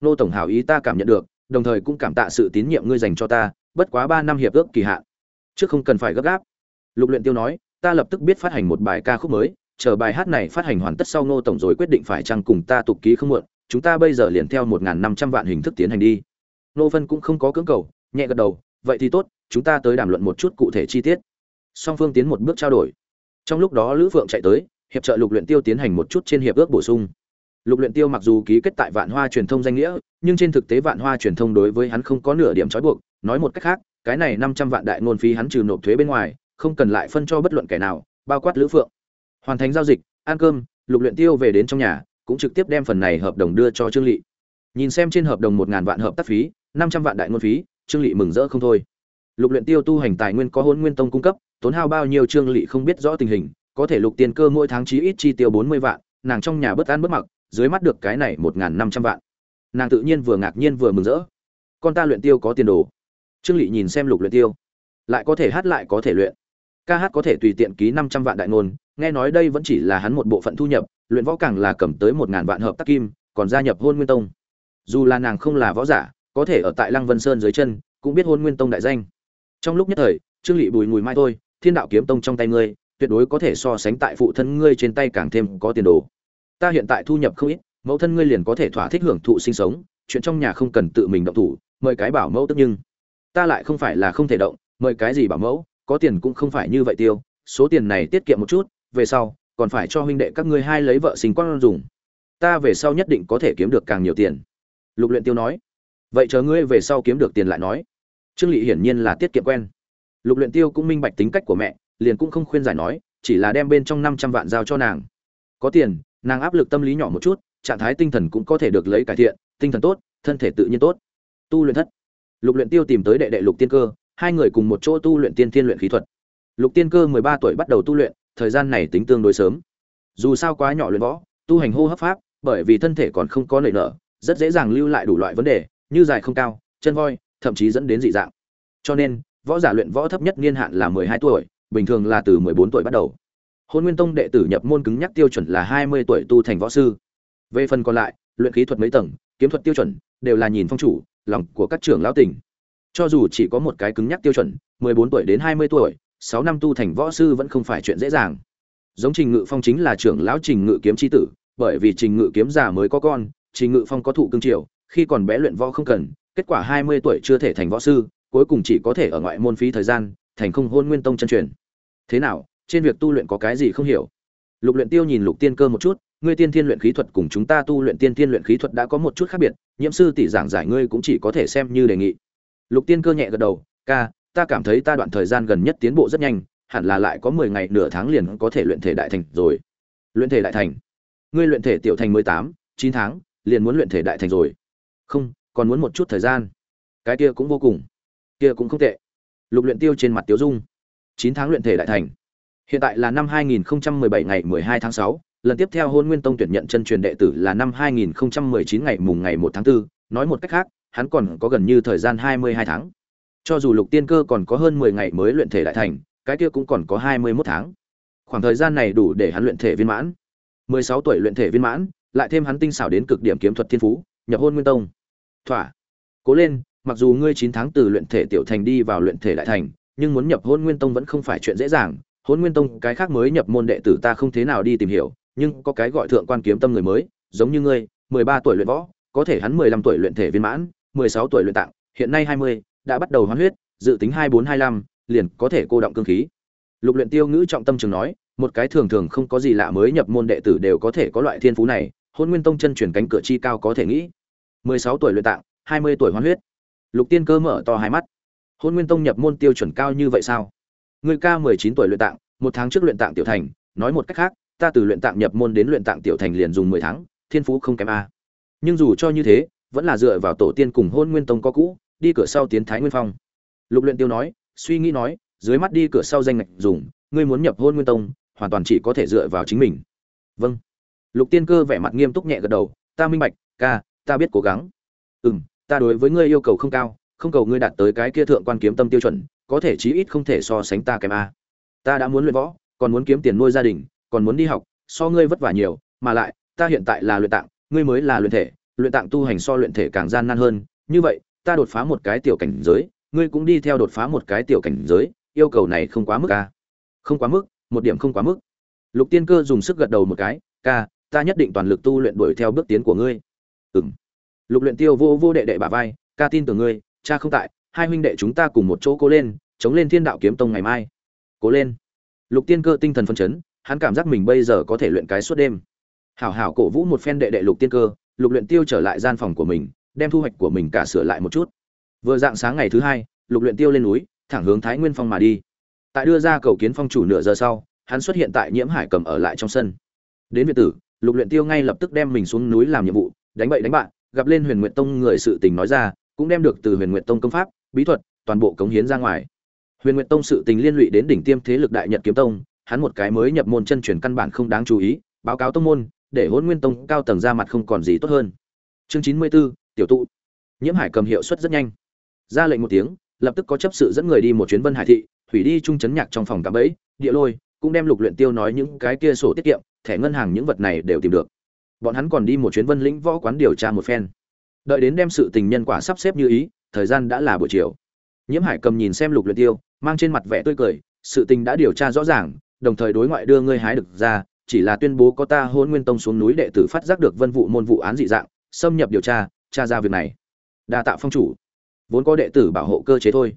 Nô tổng hảo ý ta cảm nhận được, đồng thời cũng cảm tạ sự tín nhiệm ngươi dành cho ta, bất quá ba năm hiệp ước kỳ hạn, trước không cần phải gấp gáp. Lục luyện tiêu nói, ta lập tức biết phát hành một bài ca khúc mới, chờ bài hát này phát hành hoàn tất sau nô tổng rồi quyết định phải chăng cùng ta tục ký không muộn, chúng ta bây giờ liền theo một năm trăm vạn hình thức tiến hành đi nô phân cũng không có cưỡng cầu, nhẹ gật đầu, vậy thì tốt, chúng ta tới đàm luận một chút cụ thể chi tiết. Song phương tiến một bước trao đổi. Trong lúc đó lữ phượng chạy tới, hiệp trợ lục luyện tiêu tiến hành một chút trên hiệp ước bổ sung. Lục luyện tiêu mặc dù ký kết tại vạn hoa truyền thông danh nghĩa, nhưng trên thực tế vạn hoa truyền thông đối với hắn không có nửa điểm trói buộc, nói một cách khác, cái này năm trăm vạn đại ngôn phí hắn trừ nộp thuế bên ngoài, không cần lại phân cho bất luận kẻ nào, bao quát lữ phượng. Hoàn thành giao dịch, ăn cơm, lục luyện tiêu về đến trong nhà, cũng trực tiếp đem phần này hợp đồng đưa cho trương lị. Nhìn xem trên hợp đồng một ngàn vạn hợp tác phí năm trăm vạn đại ngôn phí, trương lị mừng rỡ không thôi. Lục luyện tiêu tu hành tài nguyên có hôn nguyên tông cung cấp, tốn hao bao nhiêu trương lị không biết rõ tình hình, có thể lục tiền cơ mỗi tháng chí ít chi tiêu bốn mươi vạn, nàng trong nhà bất an bất mặc, dưới mắt được cái này một ngàn năm trăm vạn. Nàng tự nhiên vừa ngạc nhiên vừa mừng rỡ. Con ta luyện tiêu có tiền đồ. Trương lị nhìn xem lục luyện tiêu. Lại có thể hát lại có thể luyện. Ca hát có thể tùy tiện ký năm trăm vạn đại ngôn, nghe nói đây vẫn chỉ là hắn một bộ phận thu nhập, luyện võ càng là cầm tới một ngàn vạn hợp tác kim, còn gia nhập hôn nguyên tông. Dù là nàng không là võ giả có thể ở tại lăng vân sơn dưới chân, cũng biết hôn nguyên tông đại danh. Trong lúc nhất thời, trương Lệ bùi mùi mai thôi, thiên đạo kiếm tông trong tay ngươi, tuyệt đối có thể so sánh tại phụ thân ngươi trên tay càng thêm có tiền đồ. Ta hiện tại thu nhập không ít, mẫu thân ngươi liền có thể thỏa thích hưởng thụ sinh sống, chuyện trong nhà không cần tự mình động thủ, mời cái bảo mẫu tức nhưng. Ta lại không phải là không thể động, mời cái gì bảo mẫu, có tiền cũng không phải như vậy tiêu, số tiền này tiết kiệm một chút, về sau, còn phải cho huynh đệ các ngươi hai lấy vợ sinh con dùng. Ta về sau nhất định có thể kiếm được càng nhiều tiền. Lục luyện tiêu nói vậy chờ ngươi về sau kiếm được tiền lại nói. Trương lị hiển nhiên là tiết kiệm quen. Lục luyện tiêu cũng minh bạch tính cách của mẹ, liền cũng không khuyên giải nói, chỉ là đem bên trong năm trăm vạn giao cho nàng. Có tiền, nàng áp lực tâm lý nhỏ một chút, trạng thái tinh thần cũng có thể được lấy cải thiện, tinh thần tốt, thân thể tự nhiên tốt. Tu luyện thất. Lục luyện tiêu tìm tới đệ đệ lục tiên cơ, hai người cùng một chỗ tu luyện tiên thiên luyện khí thuật. Lục tiên cơ mười ba tuổi bắt đầu tu luyện, thời gian này tính tương đối sớm. Dù sao quá nhỏ luyện võ, tu hành hô hấp pháp, bởi vì thân thể còn không có nảy nở, rất dễ dàng lưu lại đủ loại vấn đề như dài không cao, chân voi, thậm chí dẫn đến dị dạng. Cho nên, võ giả luyện võ thấp nhất niên hạn là mười hai tuổi, bình thường là từ mười bốn tuổi bắt đầu. Hôn nguyên tông đệ tử nhập môn cứng nhắc tiêu chuẩn là hai mươi tuổi tu thành võ sư. Về phần còn lại, luyện khí thuật mấy tầng, kiếm thuật tiêu chuẩn, đều là nhìn phong chủ, lòng của các trưởng lão tỉnh cho dù chỉ có một cái cứng nhắc tiêu chuẩn, mười bốn tuổi đến hai mươi tuổi, sáu năm tu thành võ sư vẫn không phải chuyện dễ dàng. Giống trình ngự phong chính là trưởng lão trình ngự kiếm chi tử, bởi vì trình ngự kiếm già mới có con, trình ngự phong có thụ cương triều khi còn bé luyện võ không cần, kết quả hai mươi tuổi chưa thể thành võ sư, cuối cùng chỉ có thể ở ngoại môn phí thời gian, thành không hôn nguyên tông chân truyền. Thế nào, trên việc tu luyện có cái gì không hiểu? Lục luyện tiêu nhìn lục tiên cơ một chút, ngươi tiên thiên luyện khí thuật cùng chúng ta tu luyện tiên thiên luyện khí thuật đã có một chút khác biệt, nhiễm sư tỷ giảng giải ngươi cũng chỉ có thể xem như đề nghị. Lục tiên cơ nhẹ gật đầu, ca, ta cảm thấy ta đoạn thời gian gần nhất tiến bộ rất nhanh, hẳn là lại có mười ngày nửa tháng liền có thể luyện thể đại thành rồi. Luyện thể đại thành? Ngươi luyện thể tiểu thành mười tám, chín tháng, liền muốn luyện thể đại thành rồi không còn muốn một chút thời gian. Cái kia cũng vô cùng. Kia cũng không tệ. Lục luyện tiêu trên mặt tiêu dung. Chín tháng luyện thể đại thành. Hiện tại là năm 2017 ngày 12 tháng 6, lần tiếp theo hôn nguyên tông tuyển nhận chân truyền đệ tử là năm 2019 ngày mùng ngày 1 tháng 4, nói một cách khác hắn còn có gần như thời gian 22 tháng. Cho dù lục tiên cơ còn có hơn 10 ngày mới luyện thể đại thành cái kia cũng còn có 21 tháng. Khoảng thời gian này đủ để hắn luyện thể viên mãn. 16 tuổi luyện thể viên mãn lại thêm hắn tinh xảo đến cực điểm kiếm thuật thiên phú nhập hôn nguyên tông thỏa. Cố lên, mặc dù ngươi chín tháng từ luyện thể tiểu thành đi vào luyện thể đại thành, nhưng muốn nhập hôn nguyên tông vẫn không phải chuyện dễ dàng. Hôn nguyên tông, cái khác mới nhập môn đệ tử ta không thế nào đi tìm hiểu, nhưng có cái gọi thượng quan kiếm tâm người mới, giống như ngươi, mười ba tuổi luyện võ, có thể hắn mười lăm tuổi luyện thể viên mãn, mười sáu tuổi luyện tạng, hiện nay hai mươi, đã bắt đầu hoán huyết, dự tính hai bốn hai năm liền có thể cô động cương khí. Lục luyện tiêu ngữ trọng tâm trường nói, một cái thường thường không có gì lạ mới nhập môn đệ tử đều có thể có loại thiên phú này hôn nguyên tông chân truyền cánh cửa chi cao có thể nghĩ mười sáu tuổi luyện tạng hai mươi tuổi hoán huyết lục tiên cơ mở to hai mắt hôn nguyên tông nhập môn tiêu chuẩn cao như vậy sao người ca 19 tuổi luyện tạng, một tháng trước luyện tạng tiểu thành, nói một cách khác, ta từ luyện tạng nhập môn đến luyện tạng tiểu thành liền dùng 10 tháng, thiên phú không kém a. Nhưng dù cho như thế, vẫn là dựa vào tổ tiên cùng Hôn Nguyên Tông có cũ, đi cửa sau tiến Thái Nguyên Phong. Lục Luyện Tiêu nói, suy nghĩ nói, dưới mắt đi cửa sau danh ngạch dùng, ngươi muốn nhập Hôn Nguyên Tông, hoàn toàn chỉ có thể dựa vào chính mình. Vâng. Lục Tiên Cơ vẻ mặt nghiêm túc nhẹ gật đầu, ta minh bạch, ca, ta biết cố gắng. Ừm, ta đối với ngươi yêu cầu không cao, không cầu ngươi đạt tới cái kia thượng quan kiếm tâm tiêu chuẩn, có thể chí ít không thể so sánh ta kém a. Ta đã muốn luyện võ còn muốn kiếm tiền nuôi gia đình còn muốn đi học so ngươi vất vả nhiều mà lại ta hiện tại là luyện tạng ngươi mới là luyện thể luyện tạng tu hành so luyện thể càng gian nan hơn. Như vậy ta đột phá một cái tiểu cảnh giới ngươi cũng đi theo đột phá một cái tiểu cảnh giới yêu cầu này không quá mức a. Không quá mức một điểm không quá mức. Lục tiên cơ dùng sức gật đầu một cái ca ta nhất định toàn lực tu luyện đuổi theo bước tiến của ngươi ừm. Lục luyện tiêu vô vô đệ đệ bà vai, ca tin tưởng ngươi, cha không tại, hai huynh đệ chúng ta cùng một chỗ cố lên, chống lên thiên đạo kiếm tông ngày mai. Cố lên. Lục tiên cơ tinh thần phân chấn, hắn cảm giác mình bây giờ có thể luyện cái suốt đêm. Hảo hảo cổ vũ một phen đệ đệ lục tiên cơ, lục luyện tiêu trở lại gian phòng của mình, đem thu hoạch của mình cả sửa lại một chút. Vừa dạng sáng ngày thứ hai, lục luyện tiêu lên núi, thẳng hướng thái nguyên phong mà đi. Tại đưa ra cầu kiến phong chủ nửa giờ sau, hắn xuất hiện tại nhiễm hải cầm ở lại trong sân. Đến việt tử, lục luyện tiêu ngay lập tức đem mình xuống núi làm nhiệm vụ đánh bậy đánh bạn gặp lên huyền nguyện tông người sự tình nói ra cũng đem được từ huyền nguyện tông công pháp bí thuật toàn bộ cống hiến ra ngoài. Huyền nguyệt tông sự tình liên lụy đến đỉnh tiêm thế lực đại nhật kiếm tông hắn một cái mới nhập môn chân truyền căn bản không đáng chú ý báo cáo tông môn để hôn nguyên tông cao tầng ra mặt không còn gì tốt hơn. Chương chín mươi 94, tiểu tụ. Nhiễm hải cầm hiệu suất rất nhanh. Ra lệnh một tiếng lập tức có chấp sự dẫn người đi một chuyến vân hải thị hủy đi trung chấn nhạc trong phòng cạm bẫy địa lôi cũng đem lục luyện tiêu nói những cái kia sổ tiết kiệm thẻ ngân hàng những vật này đều tìm được bọn hắn còn đi một chuyến vân lĩnh võ quán điều tra một phen. Đợi đến đem sự tình nhân quả sắp xếp như ý, thời gian đã là buổi chiều. Nhiễm hải cầm nhìn xem lục luyện tiêu, mang trên mặt vẻ tươi cười, sự tình đã điều tra rõ ràng, đồng thời đối ngoại đưa ngươi hái được ra, chỉ là tuyên bố có ta hôn nguyên tông xuống núi đệ tử phát giác được vân vụ môn vụ án dị dạng, xâm nhập điều tra tra ra việc này. Đa tạ phong chủ. Vốn có đệ tử bảo hộ cơ chế thôi.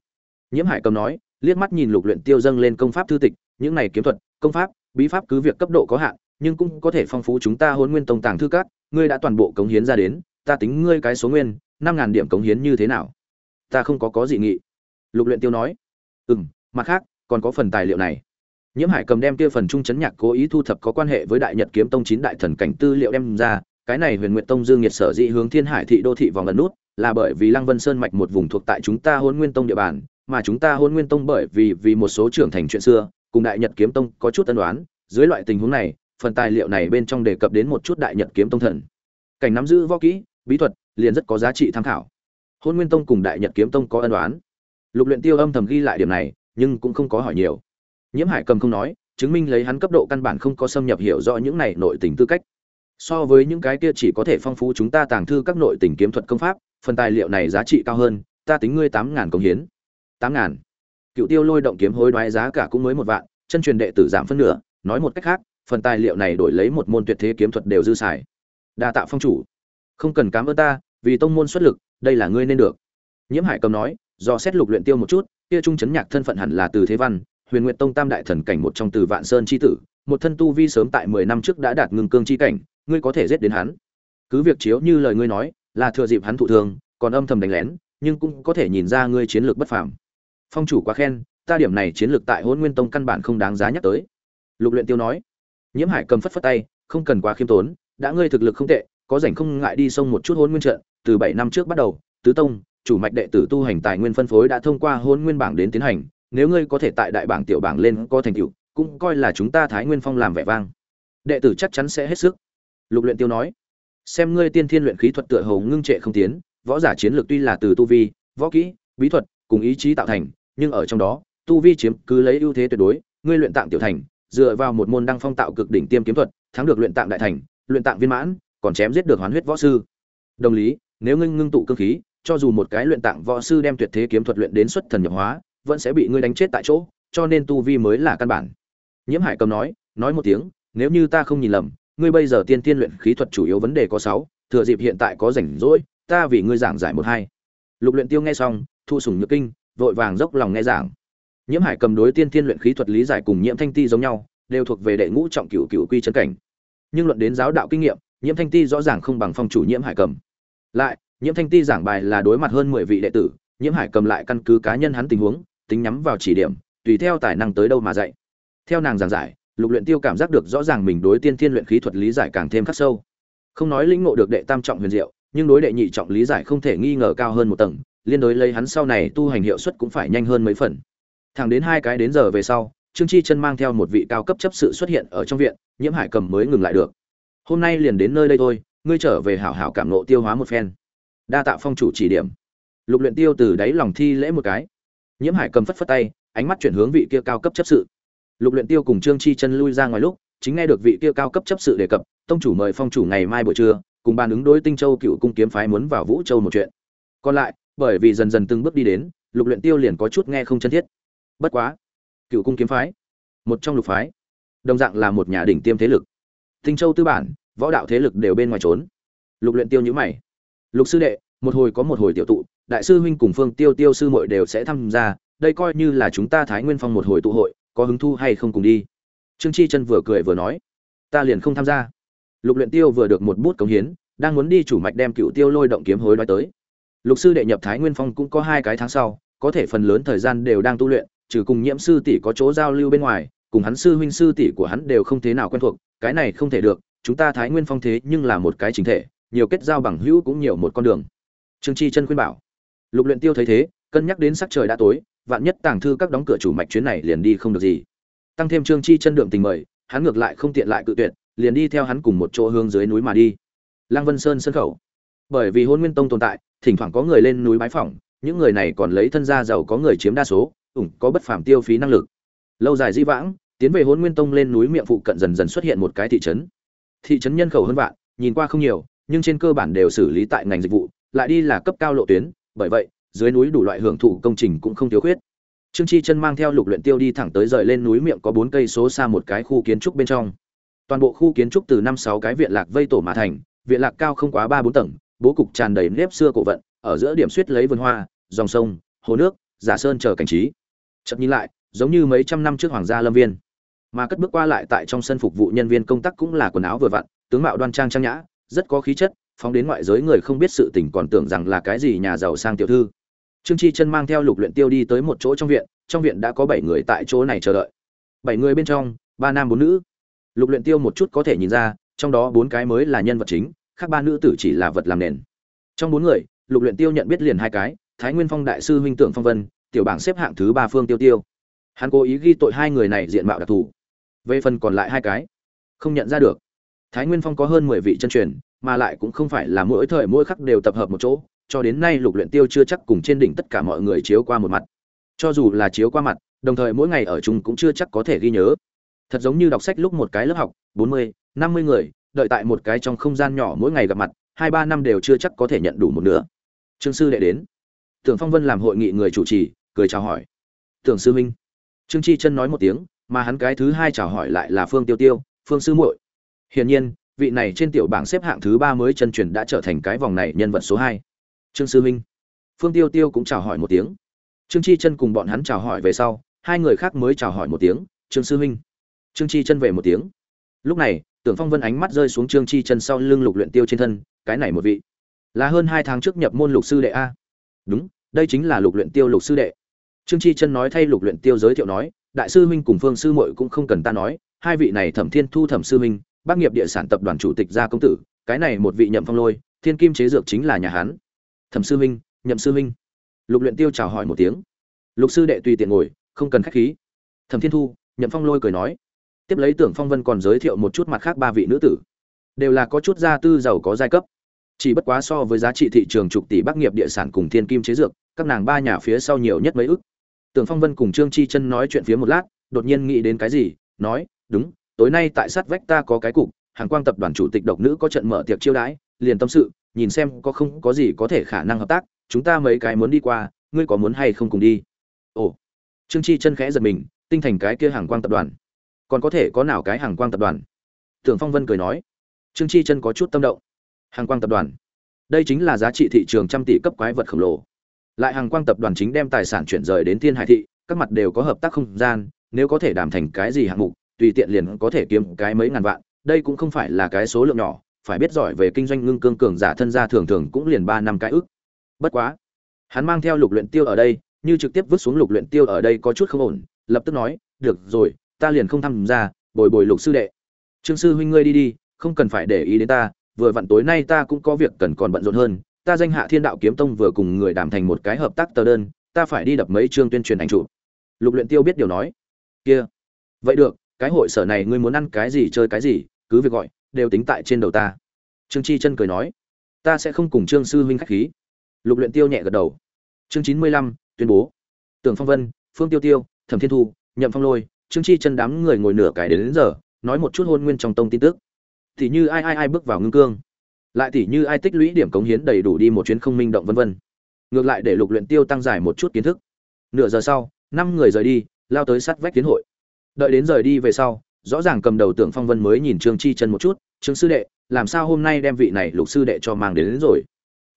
Nhiễm hải cầm nói, liếc mắt nhìn lục luyện tiêu dâng lên công pháp thư tịch, những này kiếm thuật, công pháp, bí pháp cứ việc cấp độ có hạn nhưng cũng có thể phong phú chúng ta hôn nguyên tông tàng thư các, ngươi đã toàn bộ cống hiến ra đến, ta tính ngươi cái số nguyên, năm ngàn điểm cống hiến như thế nào? Ta không có có gì nghị. Lục luyện tiêu nói. Ừm, mặt khác, còn có phần tài liệu này. Nhiễm hải cầm đem kia phần trung chấn nhạc cố ý thu thập có quan hệ với đại nhật kiếm tông chín đại thần cảnh tư liệu đem ra, cái này huyền nguyện tông dương nhiệt sở dị hướng thiên hải thị đô thị vòng ẩn nút, là bởi vì lăng vân sơn mạch một vùng thuộc tại chúng ta hôn nguyên tông địa bàn, mà chúng ta hôn nguyên tông bởi vì vì một số trưởng thành chuyện xưa, cùng đại nhật kiếm tông có chút tân đoán dưới loại tình huống này phần tài liệu này bên trong đề cập đến một chút đại nhật kiếm tông thần. Cảnh nắm giữ võ kỹ, bí thuật, liền rất có giá trị tham khảo. Hôn nguyên tông cùng đại nhật kiếm tông có ân đoán lục luyện tiêu âm thầm ghi lại điểm này, nhưng cũng không có hỏi nhiều. Nhiễm hải cầm không nói, chứng minh lấy hắn cấp độ căn bản không có xâm nhập hiểu rõ những này nội tình tư cách. So với những cái kia chỉ có thể phong phú chúng ta tàng thư các nội tình kiếm thuật công pháp, phần tài liệu này giá trị cao hơn, ta tính ngươi tám ngàn công hiến. Tám ngàn. Cựu tiêu lôi động kiếm hối đoái giá cả cũng mới một vạn, chân truyền đệ tử giảm phân nửa, nói một cách khác phần tài liệu này đổi lấy một môn tuyệt thế kiếm thuật đều dư xài. Đa tạ phong chủ. Không cần cám ơn ta, vì tông môn xuất lực, đây là ngươi nên được. Nhiễm hải cầm nói, do xét lục luyện tiêu một chút, kia trung chấn nhạc thân phận hẳn là từ thế văn, huyền nguyện tông tam đại thần cảnh một trong từ vạn sơn chi tử, một thân tu vi sớm tại mười năm trước đã đạt ngưng cương chi cảnh, ngươi có thể giết đến hắn. Cứ việc chiếu như lời ngươi nói, là thừa dịp hắn thụ thương, còn âm thầm đánh lén, nhưng cũng có thể nhìn ra ngươi chiến lược bất phàm. Phong chủ quá khen, ta điểm này chiến lược tại hôn nguyên tông căn bản không đáng giá nhắc tới. Lục luyện tiêu nói nhiễm hải cầm phất phất tay, không cần quá khiêm tốn, đã ngươi thực lực không tệ, có rảnh không ngại đi sông một chút hôn nguyên trận. Từ bảy năm trước bắt đầu, tứ tông, chủ mạch đệ tử tu hành tài nguyên phân phối đã thông qua hôn nguyên bảng đến tiến hành. Nếu ngươi có thể tại đại bảng tiểu bảng lên có thành tựu, cũng coi là chúng ta thái nguyên phong làm vẻ vang. Đệ tử chắc chắn sẽ hết sức. Lục luyện tiêu nói, xem ngươi tiên thiên luyện khí thuật tựa hồ ngưng trệ không tiến, võ giả chiến lược tuy là từ tu vi, võ kỹ, bí thuật cùng ý chí tạo thành, nhưng ở trong đó, tu vi chiếm cứ lấy ưu thế tuyệt đối, ngươi luyện tạng tiểu thành dựa vào một môn đăng phong tạo cực đỉnh tiêm kiếm thuật, thắng được luyện tạng đại thành, luyện tạng viên mãn, còn chém giết được hoán huyết võ sư. Đồng lý, nếu ngưng ngưng tụ cương khí, cho dù một cái luyện tạng võ sư đem tuyệt thế kiếm thuật luyện đến xuất thần nhập hóa, vẫn sẽ bị ngươi đánh chết tại chỗ, cho nên tu vi mới là căn bản. Nhiễm hải cầm nói nói một tiếng, nếu như ta không nhìn lầm, ngươi bây giờ tiên tiên luyện khí thuật chủ yếu vấn đề có sáu, thừa dịp hiện tại có rảnh rỗi, ta vì ngươi giảng giải một hai. Lục luyện tiêu nghe xong, thu sủng nhược kinh, vội vàng dốc lòng nghe giảng nhiễm hải cầm đối tiên tiên luyện khí thuật lý giải cùng nhiễm thanh ti giống nhau, đều thuộc về đệ ngũ trọng cửu cửu quy chân cảnh. Nhưng luận đến giáo đạo kinh nghiệm, nhiễm thanh ti rõ ràng không bằng phong chủ nhiễm hải cầm. Lại, nhiễm thanh ti giảng bài là đối mặt hơn mười vị đệ tử, nhiễm hải cầm lại căn cứ cá nhân hắn tình huống, tính nhắm vào chỉ điểm, tùy theo tài năng tới đâu mà dạy. Theo nàng giảng giải, lục luyện tiêu cảm giác được rõ ràng mình đối tiên thiên luyện khí thuật lý giải càng thêm khắc sâu. Không nói lĩnh ngộ được đệ tam trọng huyền diệu, nhưng đối đệ nhị trọng lý giải không thể nghi ngờ cao hơn một tầng, liên đối lấy hắn sau này tu hành hiệu suất cũng phải nhanh hơn mấy phần thẳng đến hai cái đến giờ về sau, trương chi chân mang theo một vị cao cấp chấp sự xuất hiện ở trong viện, nhiễm hải cầm mới ngừng lại được. Hôm nay liền đến nơi đây thôi, ngươi trở về hảo hảo cảm nộ tiêu hóa một phen. Đa tạ phong chủ chỉ điểm. Lục luyện tiêu từ đáy lòng thi lễ một cái. Nhiễm hải cầm phất phất tay, ánh mắt chuyển hướng vị kia cao cấp chấp sự. Lục luyện tiêu cùng trương chi chân lui ra ngoài lúc, chính nghe được vị kia cao cấp chấp sự đề cập, tông chủ mời phong chủ ngày mai buổi trưa, cùng bàn ứng đối tinh châu cựu cung kiếm phái muốn vào vũ châu một chuyện. Còn lại, bởi vì dần dần từng bước đi đến, lục luyện tiêu liền có chút nghe không chân thiết bất quá, cựu cung kiếm phái, một trong lục phái, đồng dạng là một nhà đỉnh tiêm thế lực. Tinh châu tư bản, võ đạo thế lực đều bên ngoài trốn. Lục luyện tiêu nhíu mày. Lục sư đệ, một hồi có một hồi tiểu tụ, đại sư huynh cùng phương tiêu tiêu sư muội đều sẽ tham gia, đây coi như là chúng ta thái nguyên phong một hồi tụ hội, có hứng thu hay không cùng đi. Trương chi chân vừa cười vừa nói, ta liền không tham gia. Lục luyện tiêu vừa được một bút cống hiến, đang muốn đi chủ mạch đem cựu tiêu lôi động kiếm hối đoái tới. Lục sư đệ nhập thái nguyên phong cũng có hai cái tháng sau, có thể phần lớn thời gian đều đang tu luyện trừ cùng nhiễm sư tỷ có chỗ giao lưu bên ngoài, cùng hắn sư huynh sư tỷ của hắn đều không thế nào quen thuộc, cái này không thể được, chúng ta thái nguyên phong thế nhưng là một cái chính thể, nhiều kết giao bằng hữu cũng nhiều một con đường. Trương chi chân khuyên bảo. Lục luyện tiêu thấy thế, cân nhắc đến sắc trời đã tối, vạn nhất tàng thư các đóng cửa chủ mạch chuyến này liền đi không được gì. Tăng thêm trương chi chân đường tình mời, hắn ngược lại không tiện lại cự tuyệt, liền đi theo hắn cùng một chỗ hướng dưới núi mà đi. Lăng vân sơn sân khẩu. Bởi vì hôn nguyên tông tồn tại, thỉnh thoảng có người lên núi bái phỏng, những người này còn lấy thân gia giàu có người chiếm đa số ủng có bất phàm tiêu phí năng lực. Lâu dài di vãng, tiến về Hỗn nguyên tông lên núi miệng phụ cận dần dần xuất hiện một cái thị trấn. Thị trấn nhân khẩu hơn vạn, nhìn qua không nhiều, nhưng trên cơ bản đều xử lý tại ngành dịch vụ, lại đi là cấp cao lộ tuyến, bởi vậy, dưới núi đủ loại hưởng thụ công trình cũng không thiếu khuyết. Trương chi chân mang theo lục luyện tiêu đi thẳng tới rời lên núi miệng có bốn cây số xa một cái khu kiến trúc bên trong. Toàn bộ khu kiến trúc từ năm sáu cái viện lạc vây tổ mà thành, viện lạc cao không quá ba bốn tầng, bố cục tràn đầy nếp xưa cổ vận, ở giữa điểm suýt lấy vườn hoa, dòng sông, hồ nước, giả sơn chờ cảnh trí chậm nhìn lại, giống như mấy trăm năm trước hoàng gia lâm viên. Mà cất bước qua lại tại trong sân phục vụ nhân viên công tác cũng là quần áo vừa vặn, tướng mạo đoan trang trang nhã, rất có khí chất, phóng đến ngoại giới người không biết sự tình còn tưởng rằng là cái gì nhà giàu sang tiểu thư. Trương chi chân mang theo lục luyện tiêu đi tới một chỗ trong viện trong viện đã có bảy người tại chỗ này chờ đợi. Bảy người bên trong, ba nam bốn nữ. Lục luyện tiêu một chút có thể nhìn ra, trong đó bốn cái mới là nhân vật chính, khác ba nữ tử chỉ là vật làm nền. Trong bốn người, lục luyện tiêu nhận biết liền hai cái, thái nguyên phong đại sư huynh tưởng phong vân tiểu bảng xếp hạng thứ ba phương tiêu tiêu. Hắn cố ý ghi tội hai người này diện mạo đặc thù. Về phần còn lại hai cái, không nhận ra được. Thái nguyên phong có hơn mười vị chân truyền, mà lại cũng không phải là mỗi thời mỗi khắc đều tập hợp một chỗ, cho đến nay lục luyện tiêu chưa chắc cùng trên đỉnh tất cả mọi người chiếu qua một mặt. Cho dù là chiếu qua mặt, đồng thời mỗi ngày ở chung cũng chưa chắc có thể ghi nhớ. Thật giống như đọc sách lúc một cái lớp học, bốn mươi, năm mươi người, đợi tại một cái trong không gian nhỏ mỗi ngày gặp mặt, hai ba năm đều chưa chắc có thể nhận đủ một nửa. Trương sư đệ đến. Tưởng phong vân làm hội nghị người chủ trì cười chào hỏi. Tưởng sư minh trương chi chân nói một tiếng, mà hắn cái thứ hai chào hỏi lại là phương tiêu tiêu, phương sư muội. Hiển nhiên, vị này trên tiểu bảng xếp hạng thứ ba mới chân truyền đã trở thành cái vòng này nhân vật số hai. Trương sư minh phương tiêu tiêu cũng chào hỏi một tiếng. Trương chi chân cùng bọn hắn chào hỏi về sau, hai người khác mới chào hỏi một tiếng, trương sư minh trương chi chân về một tiếng. Lúc này, tưởng phong vân ánh mắt rơi xuống trương chi chân sau lưng lục luyện tiêu trên thân, cái này một vị, là hơn hai tháng trước nhập môn lục sư đệ a. Đúng, đây chính là lục luyện tiêu lục sư đệ trương chi chân nói thay lục luyện tiêu giới thiệu nói, đại sư huynh cùng phương sư muội cũng không cần ta nói, hai vị này thẩm thiên thu thẩm sư huynh bác nghiệp địa sản tập đoàn chủ tịch gia công tử, cái này một vị nhậm phong lôi, thiên kim chế dược chính là nhà hán thẩm sư huynh, nhậm sư huynh. Lục luyện tiêu chào hỏi một tiếng. Lục sư đệ tùy tiện ngồi, không cần khách khí. Thẩm thiên thu, nhậm phong lôi cười nói. Tiếp lấy tưởng phong vân còn giới thiệu một chút mặt khác ba vị nữ tử. Đều là có chút gia tư giàu có giai cấp. Chỉ bất quá so với giá trị thị trường trục tỷ bắc nghiệp địa sản cùng thiên kim chế dược, các nàng ba nhà phía sau nhiều nhất mấy ức tưởng phong vân cùng trương chi chân nói chuyện phía một lát, đột nhiên nghĩ đến cái gì, nói, đúng, tối nay tại sát vách ta có cái cục, hàng quang tập đoàn chủ tịch độc nữ có trận mở tiệc chiêu đãi, liền tâm sự, nhìn xem có không có gì có thể khả năng hợp tác, chúng ta mấy cái muốn đi qua, ngươi có muốn hay không cùng đi? Ồ. Trương chi chân khẽ giật mình, tinh thành cái kia hàng quang tập đoàn. Còn có thể có nào cái hàng quang tập đoàn? Tưởng phong vân cười nói. Trương chi chân có chút tâm động. Hàng quang tập đoàn. Đây chính là giá trị thị trường trăm tỷ cấp quái vật khổng lồ lại hàng quang tập đoàn chính đem tài sản chuyển rời đến thiên hải thị, các mặt đều có hợp tác không gian, nếu có thể đảm thành cái gì hạng mục, tùy tiện liền có thể kiếm cái mấy ngàn vạn, đây cũng không phải là cái số lượng nhỏ, phải biết giỏi về kinh doanh ngưng cương cường giả thân gia thường thường cũng liền ba năm cái ức. Bất quá, hắn mang theo lục luyện tiêu ở đây, như trực tiếp vứt xuống lục luyện tiêu ở đây có chút không ổn, lập tức nói, được rồi, ta liền không tham gia, bồi bồi lục sư đệ. Trương sư huynh ngươi đi đi, không cần phải để ý đến ta, vừa vặn tối nay ta cũng có việc cần còn bận rộn hơn ta danh hạ thiên đạo kiếm tông vừa cùng người đàm thành một cái hợp tác tờ đơn ta phải đi đập mấy chương tuyên truyền ảnh chụp. Lục luyện tiêu biết điều nói. Kia. Vậy được cái hội sở này ngươi muốn ăn cái gì chơi cái gì cứ việc gọi đều tính tại trên đầu ta. Trương chi chân cười nói. Ta sẽ không cùng trương sư huynh khách khí. Lục luyện tiêu nhẹ gật đầu. Chương chín mươi lăm tuyên bố. Tưởng phong vân phương tiêu tiêu thẩm thiên thu nhậm phong lôi trương chi chân đám người ngồi nửa cái đến, đến giờ nói một chút hôn nguyên trong tông tin tức. Thì như ai ai ai bước vào ngưng cương lại tỉ như ai tích lũy điểm cống hiến đầy đủ đi một chuyến không minh động vân vân. Ngược lại để lục luyện tiêu tăng dài một chút kiến thức. Nửa giờ sau năm người rời đi lao tới sát vách tiến hội. Đợi đến rời đi về sau rõ ràng cầm đầu tưởng phong vân mới nhìn trương chi chân một chút trương sư đệ làm sao hôm nay đem vị này lục sư đệ cho mang đến, đến rồi?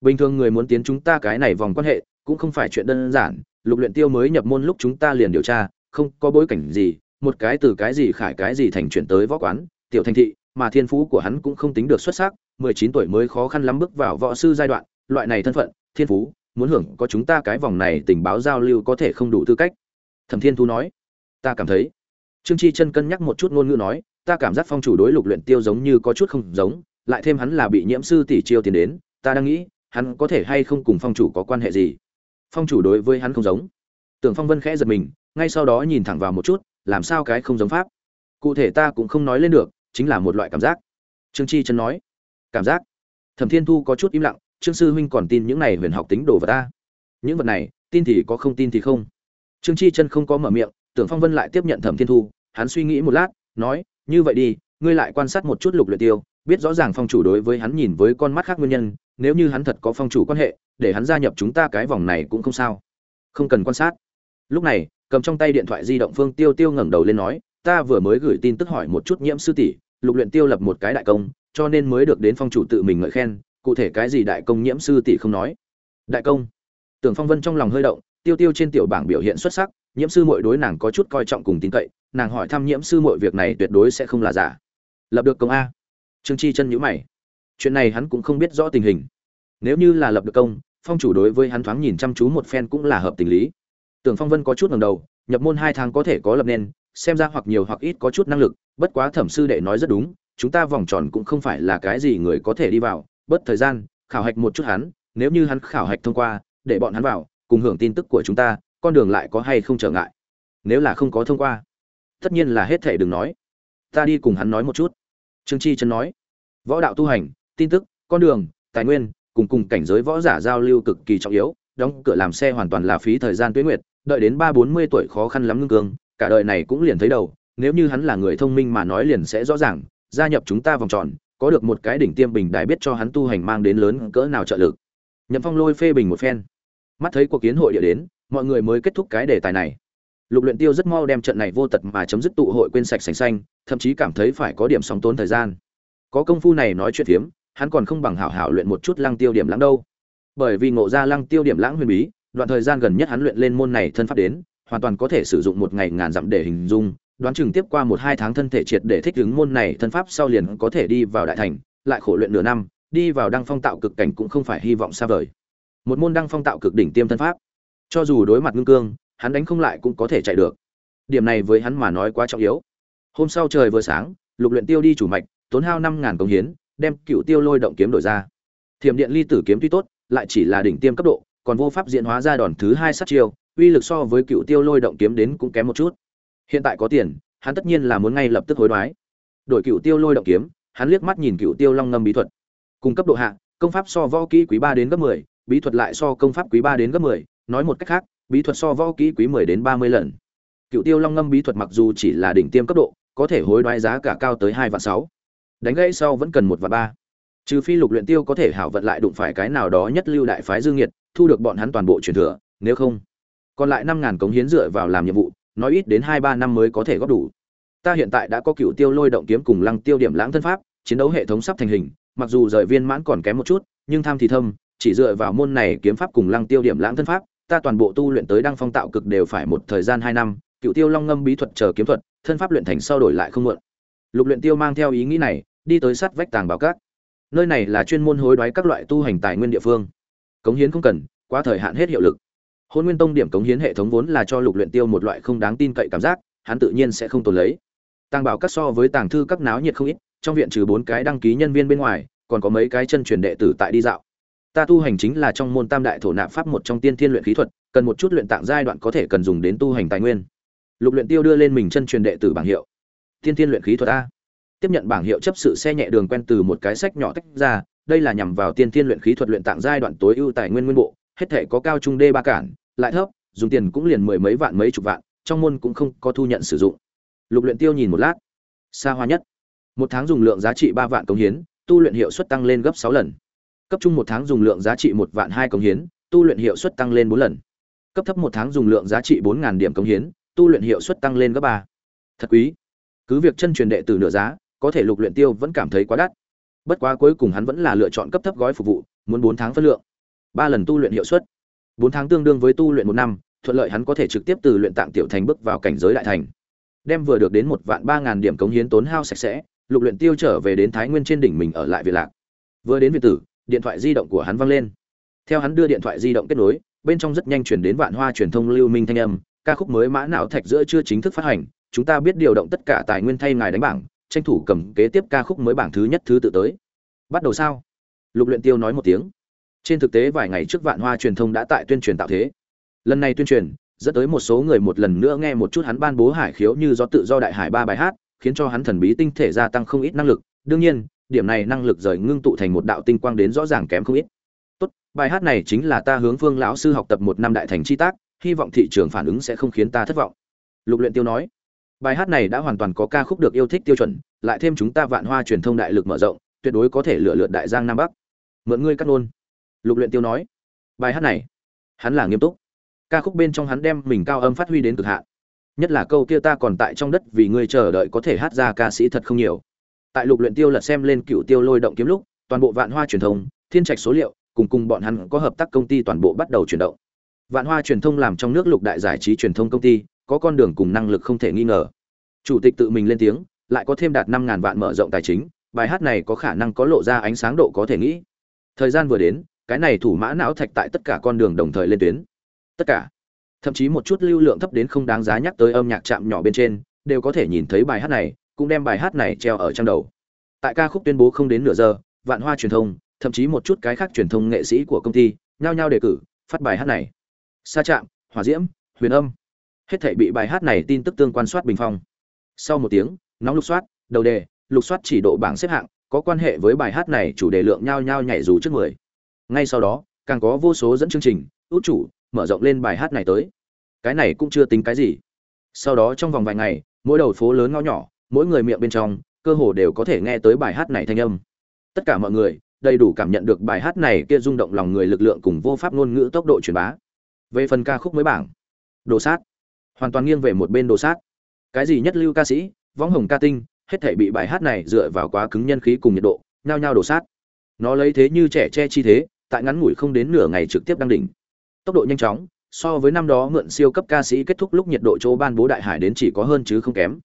Bình thường người muốn tiến chúng ta cái này vòng quan hệ cũng không phải chuyện đơn giản. Lục luyện tiêu mới nhập môn lúc chúng ta liền điều tra không có bối cảnh gì một cái từ cái gì khải cái gì thành chuyển tới võ quán. Tiểu thành thị mà thiên phú của hắn cũng không tính được xuất sắc 19 tuổi mới khó khăn lắm bước vào võ sư giai đoạn, loại này thân phận, thiên phú, muốn hưởng có chúng ta cái vòng này tình báo giao lưu có thể không đủ tư cách. Thẩm thiên thu nói, ta cảm thấy. Trương chi chân cân nhắc một chút ngôn ngữ nói, ta cảm giác phong chủ đối lục luyện tiêu giống như có chút không giống, lại thêm hắn là bị nhiễm sư tỷ chiêu tiền đến, ta đang nghĩ, hắn có thể hay không cùng phong chủ có quan hệ gì? Phong chủ đối với hắn không giống. Tưởng phong vân khẽ giật mình, ngay sau đó nhìn thẳng vào một chút, làm sao cái không giống pháp? Cụ thể ta cũng không nói lên được, chính là một loại cảm giác. Trương chi chân nói cảm giác. Thẩm thiên thu có chút im lặng, trương sư huynh còn tin những này huyền học tính đồ vật ta. Những vật này, tin thì có không tin thì không. Trương chi chân không có mở miệng, tưởng phong vân lại tiếp nhận thẩm thiên thu, hắn suy nghĩ một lát, nói, như vậy đi, ngươi lại quan sát một chút lục luyện tiêu, biết rõ ràng phong chủ đối với hắn nhìn với con mắt khác nguyên nhân, nếu như hắn thật có phong chủ quan hệ, để hắn gia nhập chúng ta cái vòng này cũng không sao. Không cần quan sát. Lúc này, cầm trong tay điện thoại di động phương tiêu tiêu ngẩng đầu lên nói, ta vừa mới gửi tin tức hỏi một chút nhiễm sư tỷ lục luyện tiêu lập một cái đại công, cho nên mới được đến phong chủ tự mình ngợi khen, cụ thể cái gì đại công nhiễm sư tỷ không nói. Đại công. Tưởng phong vân trong lòng hơi động, tiêu tiêu trên tiểu bảng biểu hiện xuất sắc, nhiễm sư muội đối nàng có chút coi trọng cùng tin cậy, nàng hỏi thăm nhiễm sư muội việc này tuyệt đối sẽ không là giả. Lập được công a. Trương chi chân nhíu mày. Chuyện này hắn cũng không biết rõ tình hình. Nếu như là lập được công, phong chủ đối với hắn thoáng nhìn chăm chú một phen cũng là hợp tình lý. Tưởng phong vân có chút ngẩng đầu, nhập môn hai tháng có thể có lập nên, xem ra hoặc nhiều hoặc ít có chút năng lực bất quá thẩm sư đệ nói rất đúng, chúng ta vòng tròn cũng không phải là cái gì người có thể đi vào, bất thời gian, khảo hạch một chút hắn, nếu như hắn khảo hạch thông qua, để bọn hắn vào, cùng hưởng tin tức của chúng ta, con đường lại có hay không trở ngại? Nếu là không có thông qua, tất nhiên là hết thể đừng nói. Ta đi cùng hắn nói một chút. Trương chi chân nói. Võ đạo tu hành, tin tức, con đường, tài nguyên, cùng cùng cảnh giới võ giả giao lưu cực kỳ trọng yếu, đóng cửa làm xe hoàn toàn là phí thời gian tuyết nguyệt, đợi đến ba bốn mươi tuổi khó khăn lắm ngưng cương, cả đời này cũng liền thấy đầu nếu như hắn là người thông minh mà nói liền sẽ rõ ràng gia nhập chúng ta vòng tròn có được một cái đỉnh tiêm bình đài biết cho hắn tu hành mang đến lớn cỡ nào trợ lực. Nhậm phong lôi phê bình một phen. Mắt thấy cuộc kiến hội địa đến mọi người mới kết thúc cái đề tài này. Lục luyện tiêu rất mau đem trận này vô tật mà chấm dứt tụ hội quên sạch sành sanh thậm chí cảm thấy phải có điểm sóng tốn thời gian. Có công phu này nói chuyện thiếm, hắn còn không bằng hảo hảo luyện một chút lăng tiêu điểm lãng đâu. Bởi vì ngộ ra lăng tiêu điểm lãng huyền bí đoạn thời gian gần nhất hắn luyện lên môn này thân pháp đến hoàn toàn có thể sử dụng một ngày ngàn dặm để hình dung đoán chừng tiếp qua một hai tháng thân thể triệt để thích ứng môn này thân pháp sau liền có thể đi vào đại thành, lại khổ luyện nửa năm, đi vào đăng phong tạo cực cảnh cũng không phải hy vọng xa vời. Một môn đăng phong tạo cực đỉnh tiêm thân pháp, cho dù đối mặt ngưng cương, hắn đánh không lại cũng có thể chạy được. Điểm này với hắn mà nói quá trọng yếu. Hôm sau trời vừa sáng, lục luyện tiêu đi chủ mạch, tốn hao năm ngàn công hiến, đem cựu tiêu lôi động kiếm đổi ra. Thiểm điện ly tử kiếm tuy tốt, lại chỉ là đỉnh tiêm cấp độ, còn vô pháp diễn hóa ra đòn thứ hai sát chiêu, uy lực so với cựu tiêu lôi động kiếm đến cũng kém một chút hiện tại có tiền, hắn tất nhiên là muốn ngay lập tức hối đoái. Đổi cựu tiêu lôi động kiếm, hắn liếc mắt nhìn cựu tiêu long ngâm bí thuật. Cung cấp độ hạ, công pháp so võ kỹ quý ba đến gấp mười, bí thuật lại so công pháp quý ba đến gấp mười, nói một cách khác, bí thuật so võ kỹ quý mười đến ba mươi lần. Cựu tiêu long ngâm bí thuật mặc dù chỉ là đỉnh tiêm cấp độ, có thể hối đoái giá cả cao tới hai vạn sáu. Đánh gãy sau vẫn cần một vạn ba. Trừ phi lục luyện tiêu có thể hảo vận lại đụng phải cái nào đó nhất lưu đại phái dương nhiệt, thu được bọn hắn toàn bộ truyền thừa, nếu không, còn lại năm ngàn cống hiến dựa vào làm nhiệm vụ nói ít đến hai ba năm mới có thể góp đủ. Ta hiện tại đã có cựu tiêu lôi động kiếm cùng lăng tiêu điểm lãng thân pháp, chiến đấu hệ thống sắp thành hình, mặc dù rời viên mãn còn kém một chút, nhưng tham thì thâm, chỉ dựa vào môn này kiếm pháp cùng lăng tiêu điểm lãng thân pháp, ta toàn bộ tu luyện tới đăng phong tạo cực đều phải một thời gian hai năm, cựu tiêu long ngâm bí thuật chờ kiếm thuật, thân pháp luyện thành sau đổi lại không muộn. Lục luyện tiêu mang theo ý nghĩ này, đi tới sát vách tàng bảo các nơi này là chuyên môn hối đoái các loại tu hành tài nguyên địa phương. Cống hiến không cần, quá thời hạn hết hiệu lực hôn nguyên tông điểm cống hiến hệ thống vốn là cho lục luyện tiêu một loại không đáng tin cậy cảm giác, hắn tự nhiên sẽ không tồn lấy. Tàng bảo các so với tàng thư các náo nhiệt không ít, trong viện trừ bốn cái đăng ký nhân viên bên ngoài, còn có mấy cái chân truyền đệ tử tại đi dạo. Ta tu hành chính là trong môn tam đại thổ nạp pháp một trong tiên thiên luyện khí thuật, cần một chút luyện tạng giai đoạn có thể cần dùng đến tu hành tài nguyên. Lục luyện tiêu đưa lên mình chân truyền đệ tử bảng hiệu. Tiên thiên luyện khí thuật a. Tiếp nhận bảng hiệu chấp sự xe nhẹ đường quen từ một cái sách nhỏ tách ra, đây là nhằm vào tiên thiên luyện khí thuật luyện tạng giai đoạn tối ưu tài nguyên nguyên bộ hết thể có cao trung đê ba cản, lại thấp, dùng tiền cũng liền mười mấy vạn mấy chục vạn, trong môn cũng không có thu nhận sử dụng. Lục luyện tiêu nhìn một lát. Xa hoa nhất. Một tháng dùng lượng giá trị ba vạn công hiến, tu luyện hiệu suất tăng lên gấp sáu lần. Cấp trung một tháng dùng lượng giá trị một vạn hai công hiến, tu luyện hiệu suất tăng lên bốn lần. Cấp thấp một tháng dùng lượng giá trị bốn ngàn điểm công hiến, tu luyện hiệu suất tăng lên gấp ba. Thật quý. Cứ việc chân truyền đệ tử nửa giá, có thể lục luyện tiêu vẫn cảm thấy quá đắt. Bất quá cuối cùng hắn vẫn là lựa chọn cấp thấp gói phục vụ, muốn bốn tháng phân lượng ba lần tu luyện hiệu suất. Bốn tháng tương đương với tu luyện một năm, thuận lợi hắn có thể trực tiếp từ luyện tạng tiểu thành bước vào cảnh giới đại thành. Đem vừa được đến một vạn ba ngàn điểm cống hiến tốn hao sạch sẽ, lục luyện tiêu trở về đến thái nguyên trên đỉnh mình ở lại việt lạc. Vừa đến việt tử, điện thoại di động của hắn vang lên. Theo hắn đưa điện thoại di động kết nối, bên trong rất nhanh chuyển đến vạn hoa truyền thông lưu minh thanh âm, ca khúc mới mã não thạch giữa chưa chính thức phát hành, chúng ta biết điều động tất cả tài nguyên thay ngài đánh bảng, tranh thủ cầm kế tiếp ca khúc mới bảng thứ nhất thứ tự tới. Bắt đầu sao? Lục luyện tiêu nói một tiếng trên thực tế vài ngày trước vạn hoa truyền thông đã tại tuyên truyền tạo thế. Lần này tuyên truyền, dẫn tới một số người một lần nữa nghe một chút hắn ban bố hải khiếu như do tự do đại hải ba bài hát, khiến cho hắn thần bí tinh thể gia tăng không ít năng lực. Đương nhiên, điểm này năng lực rời ngưng tụ thành một đạo tinh quang đến rõ ràng kém không ít. Tốt, bài hát này chính là ta hướng phương lão sư học tập một năm đại thành chi tác, hy vọng thị trường phản ứng sẽ không khiến ta thất vọng. Lục luyện tiêu nói, bài hát này đã hoàn toàn có ca khúc được yêu thích tiêu chuẩn, lại thêm chúng ta vạn hoa truyền thông đại lực mở rộng, tuyệt đối có thể lựa lượt đại giang nam bắc. Mượn ngươi cắt luôn lục luyện tiêu nói, bài hát này, hắn là nghiêm túc. Ca khúc bên trong hắn đem mình cao âm phát huy đến cực hạn. Nhất là câu kia ta còn tại trong đất vì ngươi chờ đợi có thể hát ra ca sĩ thật không nhiều. Tại lục luyện tiêu lật xem lên cựu tiêu lôi động kiếm lúc, toàn bộ vạn hoa truyền thông, thiên trạch số liệu, cùng cùng bọn hắn có hợp tác công ty toàn bộ bắt đầu chuyển động. Vạn hoa truyền thông làm trong nước lục đại giải trí truyền thông công ty, có con đường cùng năng lực không thể nghi ngờ. Chủ tịch tự mình lên tiếng, lại có thêm đạt năm ngàn vạn mở rộng tài chính, bài hát này có khả năng có lộ ra ánh sáng độ có thể nghĩ. Thời gian vừa đến cái này thủ mã não thạch tại tất cả con đường đồng thời lên tuyến. Tất cả. Thậm chí một chút lưu lượng thấp đến không đáng giá nhắc tới âm nhạc chạm nhỏ bên trên, đều có thể nhìn thấy bài hát này, cũng đem bài hát này treo ở trang đầu. Tại ca khúc tuyên bố không đến nửa giờ, vạn hoa truyền thông, thậm chí một chút cái khác truyền thông nghệ sĩ của công ty, nhao nhao đề cử, phát bài hát này. Sa chạm hòa diễm, huyền âm. Hết thảy bị bài hát này tin tức tương quan soát bình phong. Sau một tiếng, nóng lục soát, đầu đề, lục soát chỉ độ bảng xếp hạng, có quan hệ với bài hát này chủ đề lượng nhao nhao nhảy dù trước người ngay sau đó, càng có vô số dẫn chương trình út chủ, mở rộng lên bài hát này tới. Cái này cũng chưa tính cái gì. Sau đó trong vòng vài ngày, mỗi đầu phố lớn ngõ nhỏ, mỗi người miệng bên trong, cơ hồ đều có thể nghe tới bài hát này thanh âm. Tất cả mọi người, đầy đủ cảm nhận được bài hát này kia rung động lòng người lực lượng cùng vô pháp ngôn ngữ tốc độ truyền bá. Về phần ca khúc mới bảng, đồ sát. Hoàn toàn nghiêng về một bên đồ sát. Cái gì nhất lưu ca sĩ, võng hồng ca tinh, hết thể bị bài hát này dựa vào quá cứng nhân khí cùng nhiệt độ, nhao nhao đổ sát. Nó lấy thế như trẻ che chi thế tại ngắn ngủi không đến nửa ngày trực tiếp đăng đỉnh. Tốc độ nhanh chóng, so với năm đó mượn siêu cấp ca sĩ kết thúc lúc nhiệt độ chỗ ban bố đại hải đến chỉ có hơn chứ không kém.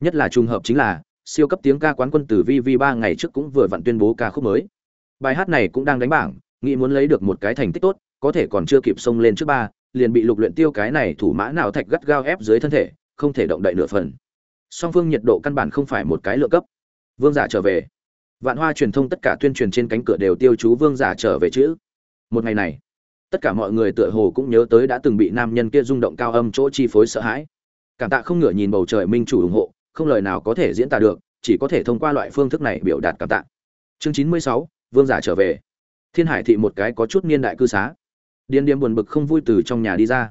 Nhất là trùng hợp chính là, siêu cấp tiếng ca quán quân từ vv ba ngày trước cũng vừa vặn tuyên bố ca khúc mới. Bài hát này cũng đang đánh bảng, nghĩ muốn lấy được một cái thành tích tốt, có thể còn chưa kịp xông lên trước ba, liền bị lục luyện tiêu cái này thủ mã nào thạch gắt gao ép dưới thân thể, không thể động đậy nửa phần. Song phương nhiệt độ căn bản không phải một cái lượng cấp. Vương giả trở về vạn hoa truyền thông tất cả tuyên truyền trên cánh cửa đều tiêu chú vương giả trở về chữ một ngày này, tất cả mọi người tựa hồ cũng nhớ tới đã từng bị nam nhân kia rung động cao âm chỗ chi phối sợ hãi. Cảm tạ không ngửa nhìn bầu trời minh chủ ủng hộ, không lời nào có thể diễn tả được, chỉ có thể thông qua loại phương thức này biểu đạt cảm tạ. Chương chín mươi sáu, vương giả trở về. Thiên hải thị một cái có chút niên đại cư xá. Điên điếm buồn bực không vui từ trong nhà đi ra.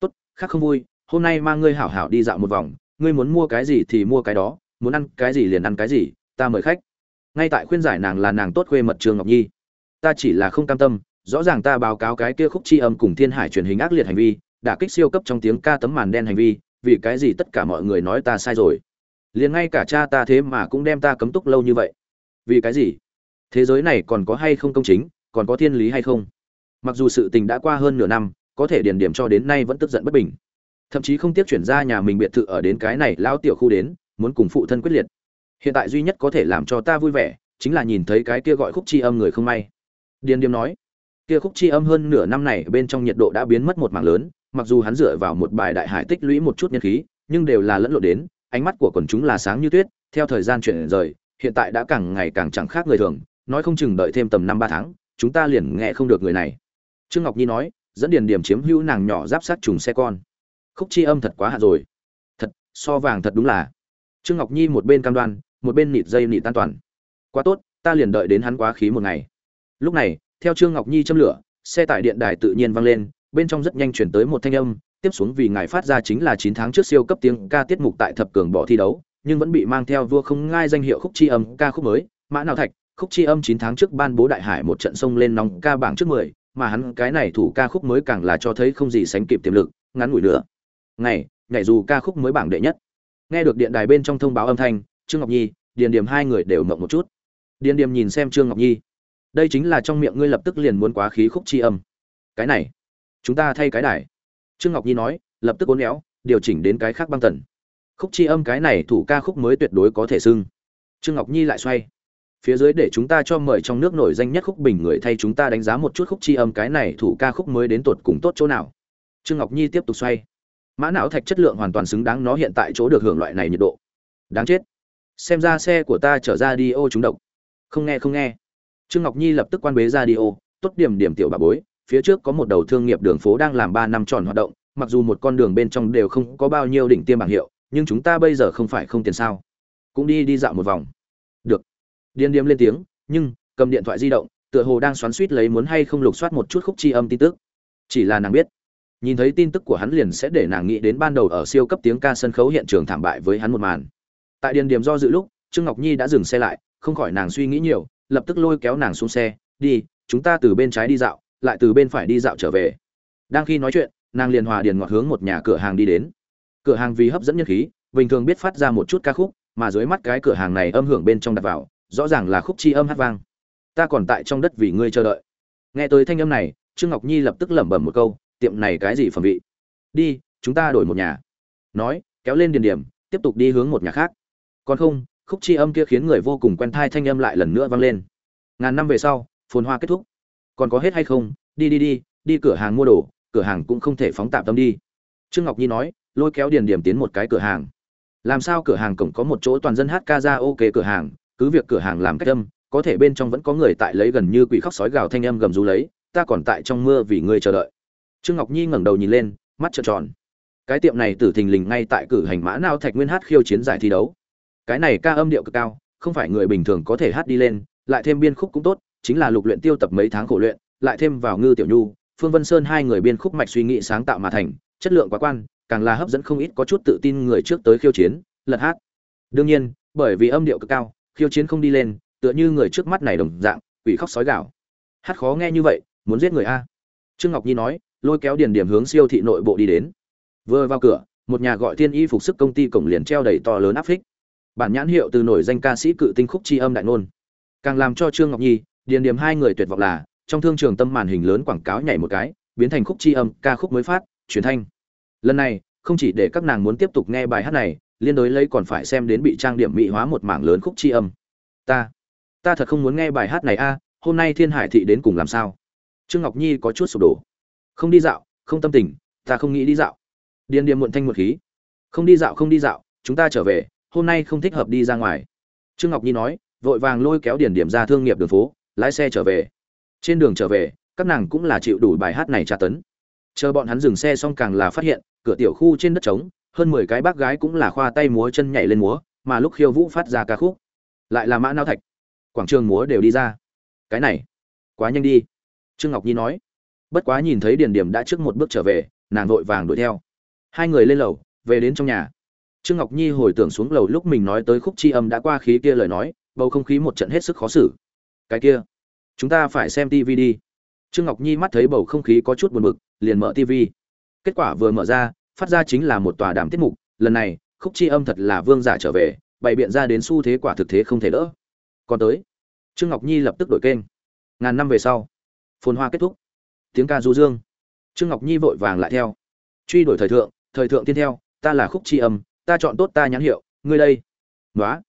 Tốt, khác không vui, hôm nay mang ngươi hảo hảo đi dạo một vòng, ngươi muốn mua cái gì thì mua cái đó, muốn ăn cái gì liền ăn cái gì, ta mời khách ngay tại khuyên giải nàng là nàng tốt khuê mật trường ngọc nhi. Ta chỉ là không cam tâm, rõ ràng ta báo cáo cái kia khúc chi âm cùng thiên hải truyền hình ác liệt hành vi, đã kích siêu cấp trong tiếng ca tấm màn đen hành vi, vì cái gì tất cả mọi người nói ta sai rồi? Liền ngay cả cha ta thế mà cũng đem ta cấm túc lâu như vậy. Vì cái gì? Thế giới này còn có hay không công chính, còn có thiên lý hay không? Mặc dù sự tình đã qua hơn nửa năm, có thể điền điểm cho đến nay vẫn tức giận bất bình. Thậm chí không tiếp chuyển ra nhà mình biệt thự ở đến cái này lao tiểu khu đến, muốn cùng phụ thân quyết liệt hiện tại duy nhất có thể làm cho ta vui vẻ, chính là nhìn thấy cái kia gọi khúc chi âm người không may. Điền điềm nói, kia khúc chi âm hơn nửa năm này bên trong nhiệt độ đã biến mất một mảng lớn, mặc dù hắn dựa vào một bài đại hải tích lũy một chút nhân khí, nhưng đều là lẫn lộn đến, ánh mắt của quần chúng là sáng như tuyết, theo thời gian chuyển rời, hiện tại đã càng ngày càng chẳng khác người thường, nói không chừng đợi thêm tầm năm ba tháng, chúng ta liền nghe không được người này. Trương ngọc nhi nói, dẫn điền điểm chiếm hữu nàng nhỏ giáp sát trùng xe con. Khúc chi âm thật quá hạ rồi. Thật, so vàng thật đúng là. Trương ngọc nhi một bên cam đoan một bên nịt dây nịt tan toàn. Quá tốt, ta liền đợi đến hắn quá khí một ngày. Lúc này, theo trương ngọc nhi châm lửa, xe tải điện đài tự nhiên vang lên, bên trong rất nhanh chuyển tới một thanh âm, tiếp xuống vì ngài phát ra chính là chín tháng trước siêu cấp tiếng ca tiết mục tại thập cường bỏ thi đấu, nhưng vẫn bị mang theo vua không ngai danh hiệu khúc chi âm ca khúc mới, mã nào thạch, khúc chi âm chín tháng trước ban bố đại hải một trận sông lên nóng ca bảng trước mười, mà hắn cái này thủ ca khúc mới càng là cho thấy không gì sánh kịp tiềm lực, ngắn ngủi nữa. Ngày nhảy dù ca khúc mới bảng đệ nhất. Nghe được điện đài bên trong thông báo âm thanh trương ngọc nhi, điền điểm hai người đều mộng một chút. Điền điểm nhìn xem trương ngọc nhi. Đây chính là trong miệng ngươi lập tức liền muốn quá khí khúc chi âm. Cái này, chúng ta thay cái đài. Trương ngọc nhi nói, lập tức uốn éo, điều chỉnh đến cái khác băng tần. Khúc chi âm cái này thủ ca khúc mới tuyệt đối có thể xưng. Trương ngọc nhi lại xoay. Phía dưới để chúng ta cho mời trong nước nổi danh nhất khúc bình người thay chúng ta đánh giá một chút khúc chi âm cái này thủ ca khúc mới đến tột cùng tốt chỗ nào. Trương ngọc nhi tiếp tục xoay. Mã não thạch chất lượng hoàn toàn xứng đáng nó hiện tại chỗ được hưởng loại này nhiệt độ. Đáng chết xem ra xe của ta trở ra đi ô trúng độc. Không nghe không nghe. Trương ngọc nhi lập tức quan bế ra đi ô, tốt điểm điểm tiểu bà bối. Phía trước có một đầu thương nghiệp đường phố đang làm ba năm tròn hoạt động. Mặc dù một con đường bên trong đều không có bao nhiêu đỉnh tiêm bảng hiệu, nhưng chúng ta bây giờ không phải không tiền sao. Cũng đi đi dạo một vòng. Được. Điên điếm lên tiếng, nhưng, cầm điện thoại di động, tựa hồ đang xoắn suýt lấy muốn hay không lục soát một chút khúc chi âm tin tức. Chỉ là nàng biết. Nhìn thấy tin tức của hắn liền sẽ để nàng nghĩ đến ban đầu ở siêu cấp tiếng ca sân khấu hiện trường thảm bại với hắn một màn tại điền điểm do dự lúc, trương ngọc nhi đã dừng xe lại, không khỏi nàng suy nghĩ nhiều, lập tức lôi kéo nàng xuống xe, đi, chúng ta từ bên trái đi dạo, lại từ bên phải đi dạo trở về. Đang khi nói chuyện, nàng liền hòa điền ngọt hướng một nhà cửa hàng đi đến. Cửa hàng vì hấp dẫn nhân khí, bình thường biết phát ra một chút ca khúc, mà dưới mắt cái cửa hàng này âm hưởng bên trong đặt vào, rõ ràng là khúc chi âm hát vang. Ta còn tại trong đất vì ngươi chờ đợi. Nghe tới thanh âm này, trương ngọc nhi lập tức lẩm bẩm một câu, tiệm này cái gì phẩm vị? Đi, chúng ta đổi một nhà. Nói, kéo lên điền điểm, tiếp tục đi hướng một nhà khác còn không, khúc chi âm kia khiến người vô cùng quen thai thanh âm lại lần nữa vang lên. Ngàn năm về sau, phồn hoa kết thúc. Còn có hết hay không? Đi đi đi đi cửa hàng mua đồ, cửa hàng cũng không thể phóng tạm tâm đi. Trương ngọc nhi nói, lôi kéo điền điểm tiến một cái cửa hàng. Làm sao cửa hàng cổng có một chỗ toàn dân hát ca ra ok cửa hàng, cứ việc cửa hàng làm cách âm, có thể bên trong vẫn có người tại lấy gần như quỷ khóc sói gào thanh âm gầm rú lấy, ta còn tại trong mưa vì ngươi chờ đợi. Trương ngọc nhi ngẩng đầu nhìn lên, mắt trợn tròn. Cái tiệm này tử thình lình ngay tại cử hành mã nao thạch nguyên hát khiêu chiến giải thi đấu cái này ca âm điệu cực cao, không phải người bình thường có thể hát đi lên, lại thêm biên khúc cũng tốt, chính là lục luyện tiêu tập mấy tháng khổ luyện, lại thêm vào ngư tiểu nhu, phương vân sơn hai người biên khúc mạch suy nghĩ sáng tạo mà thành, chất lượng quá quan, càng là hấp dẫn không ít có chút tự tin người trước tới khiêu chiến, lật hát. Đương nhiên, bởi vì âm điệu cực cao, khiêu chiến không đi lên, tựa như người trước mắt này đồng dạng, quỷ khóc sói gạo hát khó nghe như vậy, muốn giết người a. Trương ngọc nhi nói, lôi kéo điền điểm hướng siêu thị nội bộ đi đến. Vừa vào cửa, một nhà gọi thiên y phục sức công ty cổng liền treo đầy to lớn áp phích bản nhãn hiệu từ nổi danh ca sĩ cự tinh khúc tri âm đại nôn càng làm cho trương ngọc nhi, điền điểm hai người tuyệt vọng là, trong thương trường tâm màn hình lớn quảng cáo nhảy một cái, biến thành khúc tri âm, ca khúc mới phát, truyền thanh. Lần này, không chỉ để các nàng muốn tiếp tục nghe bài hát này, liên đối lấy còn phải xem đến bị trang điểm mỹ hóa một mảng lớn khúc tri âm. Ta ta thật không muốn nghe bài hát này a, hôm nay thiên hải thị đến cùng làm sao? Trương ngọc nhi có chút sụp đổ. Không đi dạo, không tâm tình, ta không nghĩ đi dạo. Điền điềm muộn thanh một khí. Không đi dạo, không đi dạo, chúng ta trở về hôm nay không thích hợp đi ra ngoài. Trương ngọc nhi nói, vội vàng lôi kéo điền điểm ra thương nghiệp đường phố, lái xe trở về. Trên đường trở về, các nàng cũng là chịu đủ bài hát này tra tấn. Chờ bọn hắn dừng xe xong càng là phát hiện, cửa tiểu khu trên đất trống, hơn mười cái bác gái cũng là khoa tay múa chân nhảy lên múa, mà lúc khiêu vũ phát ra ca khúc. Lại là mã não thạch. Quảng trường múa đều đi ra. Cái này, quá nhanh đi. Trương ngọc nhi nói. Bất quá nhìn thấy điền điểm đã trước một bước trở về, nàng vội vàng đuổi theo. Hai người lên lầu, về đến trong nhà trương ngọc nhi hồi tưởng xuống lầu lúc mình nói tới khúc chi âm đã qua khí kia lời nói, bầu không khí một trận hết sức khó xử. Cái kia, chúng ta phải xem tv đi. Trương ngọc nhi mắt thấy bầu không khí có chút buồn bực, liền mở tv kết quả vừa mở ra, phát ra chính là một tòa đàm tiết mục, lần này, khúc chi âm thật là vương giả trở về, bày biện ra đến xu thế quả thực thế không thể đỡ. Còn tới, trương ngọc nhi lập tức đổi kênh. Ngàn năm về sau, phồn hoa kết thúc. Tiếng ca du dương. Trương ngọc nhi vội vàng lại theo. Truy đổi thời thượng thời thượng tiên theo, ta là khúc chi âm ta chọn tốt ta nhãn hiệu, ngươi đây. Nói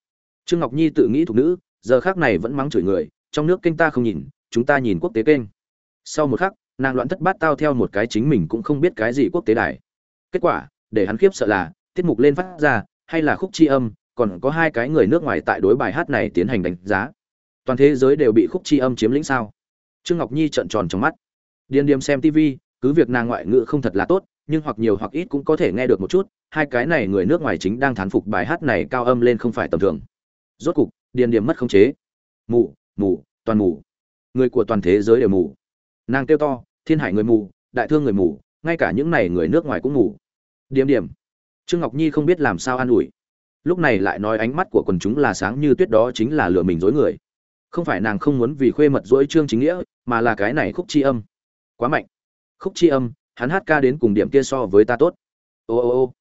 trương ngọc nhi tự nghĩ thuộc nữ, giờ khác này vẫn mắng chửi người, trong nước kênh ta không nhìn, chúng ta nhìn quốc tế kênh. Sau một khắc, nàng loạn thất bát tao theo một cái chính mình cũng không biết cái gì quốc tế đài. Kết quả, để hắn khiếp sợ là, tiết mục lên phát ra, hay là khúc chi âm, còn có hai cái người nước ngoài tại đối bài hát này tiến hành đánh giá. Toàn thế giới đều bị khúc chi âm chiếm lĩnh sao? Trương ngọc nhi trợn tròn trong mắt. Điên điềm xem tv cứ việc nàng ngoại ngữ không thật là tốt nhưng hoặc nhiều hoặc ít cũng có thể nghe được một chút, hai cái này người nước ngoài chính đang thán phục bài hát này cao âm lên không phải tầm thường. Rốt cục, điền điềm mất khống chế. Mù mù, toàn mù. Người của toàn thế giới đều mù. Nàng kêu to, thiên hải người mù, đại thương người mù, ngay cả những này người nước ngoài cũng mù. Điểm điểm. Trương ngọc nhi không biết làm sao an ủi. Lúc này lại nói ánh mắt của quần chúng là sáng như tuyết đó chính là lừa mình dối người. Không phải nàng không muốn vì khuê mật dối trương chính nghĩa, mà là cái này khúc chi âm. Quá mạnh. Khúc chi âm hắn hát ca đến cùng điểm kia so với ta tốt. Ô ô ô.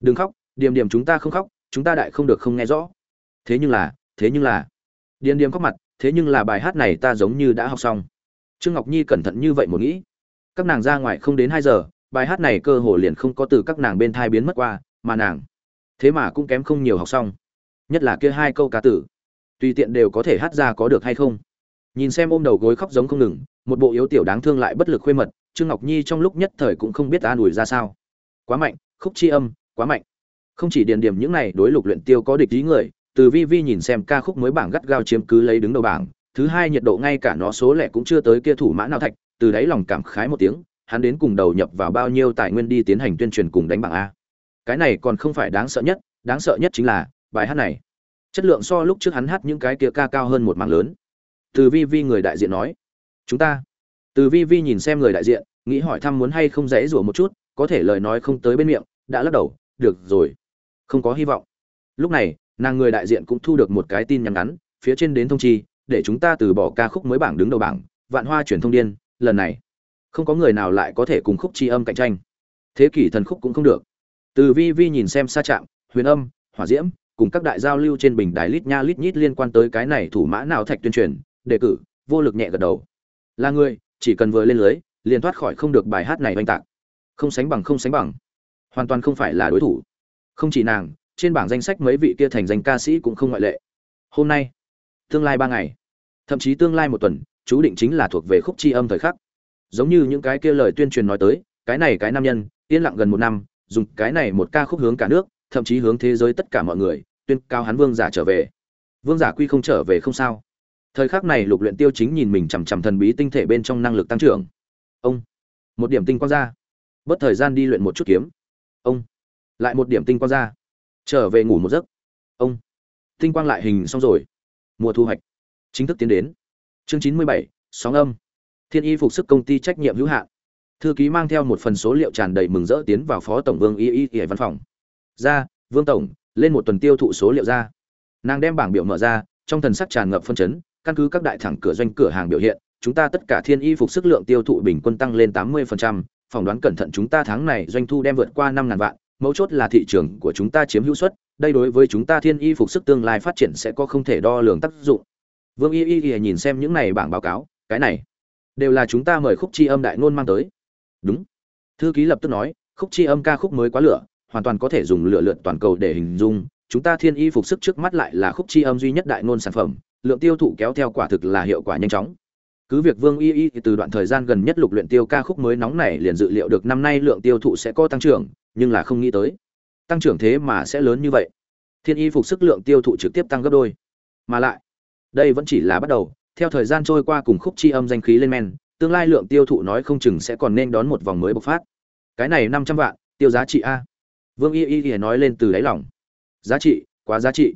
Đừng khóc, điểm điểm chúng ta không khóc, chúng ta đại không được không nghe rõ. Thế nhưng là, thế nhưng là. Điểm điềm khóc mặt, thế nhưng là bài hát này ta giống như đã học xong. Trương ngọc nhi cẩn thận như vậy một nghĩ. Các nàng ra ngoài không đến hai giờ, bài hát này cơ hồ liền không có từ các nàng bên thai biến mất qua, mà nàng. Thế mà cũng kém không nhiều học xong. Nhất là kia hai câu ca tử. Tùy tiện đều có thể hát ra có được hay không. Nhìn xem ôm đầu gối khóc giống không ngừng, một bộ yếu tiểu đáng thương lại bất lực khuê mật trương ngọc nhi trong lúc nhất thời cũng không biết an ủi ra sao. Quá mạnh, khúc chi âm, quá mạnh. Không chỉ điền điểm những này đối lục luyện tiêu có địch ý người, từ vi vi nhìn xem ca khúc mới bảng gắt gao chiếm cứ lấy đứng đầu bảng, thứ hai nhiệt độ ngay cả nó số lẻ cũng chưa tới kia thủ mã nào thạch, từ đấy lòng cảm khái một tiếng, hắn đến cùng đầu nhập vào bao nhiêu tài nguyên đi tiến hành tuyên truyền cùng đánh bảng a. Cái này còn không phải đáng sợ nhất, đáng sợ nhất chính là, bài hát này. Chất lượng so lúc trước hắn hát những cái kia ca cao hơn một mảng lớn. Từ vi vi người đại diện nói, chúng ta từ vi vi nhìn xem người đại diện, nghĩ hỏi thăm muốn hay không dễ rủa một chút, có thể lời nói không tới bên miệng, đã lắc đầu, được rồi, không có hy vọng. Lúc này, nàng người đại diện cũng thu được một cái tin nhắn ngắn, phía trên đến thông chi, để chúng ta từ bỏ ca khúc mới bảng đứng đầu bảng, vạn hoa chuyển thông điên, lần này, không có người nào lại có thể cùng khúc tri âm cạnh tranh. Thế kỷ thần khúc cũng không được. Từ vi vi nhìn xem xa trạm, huyền âm, hỏa diễm, cùng các đại giao lưu trên bình đài lít nha lít nhít liên quan tới cái này thủ mã nào thạch tuyên truyền, đề cử, vô lực nhẹ gật đầu. Là người chỉ cần vừa lên lưới, liền thoát khỏi không được bài hát này oanh tạc. Không sánh bằng, không sánh bằng. Hoàn toàn không phải là đối thủ. Không chỉ nàng, trên bảng danh sách mấy vị kia thành danh ca sĩ cũng không ngoại lệ. Hôm nay, tương lai ba ngày, thậm chí tương lai một tuần, chú định chính là thuộc về khúc chi âm thời khắc. Giống như những cái kia lời tuyên truyền nói tới, cái này cái nam nhân, yên lặng gần một năm, dùng cái này một ca khúc hướng cả nước, thậm chí hướng thế giới tất cả mọi người, tuyên cao hắn vương giả trở về. Vương giả quy không trở về không sao thời khắc này lục luyện tiêu chính nhìn mình chằm chằm thần bí tinh thể bên trong năng lực tăng trưởng. Ông, một điểm tinh quang ra. Bất thời gian đi luyện một chút kiếm. Ông, lại một điểm tinh quang ra. Trở về ngủ một giấc. Ông, tinh quang lại hình xong rồi. Mùa thu hoạch. Chính thức tiến đến. Chương chín mươi bảy, sóng âm. Thiên y phục sức công ty trách nhiệm hữu hạn. Thư ký mang theo một phần số liệu tràn đầy mừng rỡ tiến vào phó tổng vương y y y văn phòng. Ra, vương tổng, lên một tuần tiêu thụ số liệu ra. Nàng đem bảng biểu mở ra, trong thần sắc tràn ngập phân chấn căn cứ các đại thẳng cửa doanh cửa hàng biểu hiện chúng ta tất cả thiên y phục sức lượng tiêu thụ bình quân tăng lên tám 80%, phỏng đoán cẩn thận chúng ta tháng này doanh thu đem vượt qua năm ngàn vạn mấu chốt là thị trường của chúng ta chiếm hữu suất đây đối với chúng ta thiên y phục sức tương lai phát triển sẽ có không thể đo lường tác dụng. Vương y y y nhìn xem những này bảng báo cáo cái này đều là chúng ta mời khúc chi âm đại ngôn mang tới. Đúng. Thư ký lập tức nói khúc chi âm ca khúc mới quá lửa hoàn toàn có thể dùng lửa lượn toàn cầu để hình dung chúng ta thiên y phục sức trước mắt lại là khúc chi âm duy nhất đại ngôn sản phẩm lượng tiêu thụ kéo theo quả thực là hiệu quả nhanh chóng. Cứ việc vương y y từ đoạn thời gian gần nhất lục luyện tiêu ca khúc mới nóng này liền dự liệu được năm nay lượng tiêu thụ sẽ có tăng trưởng, nhưng là không nghĩ tới, tăng trưởng thế mà sẽ lớn như vậy. Thiên y phục sức lượng tiêu thụ trực tiếp tăng gấp đôi. Mà lại, đây vẫn chỉ là bắt đầu, theo thời gian trôi qua cùng khúc chi âm danh khí lên men, tương lai lượng tiêu thụ nói không chừng sẽ còn nên đón một vòng mới bộc phát. Cái này năm trăm vạn, tiêu giá trị a. Vương y y y nói lên từ đáy lòng. Giá trị, quá giá trị.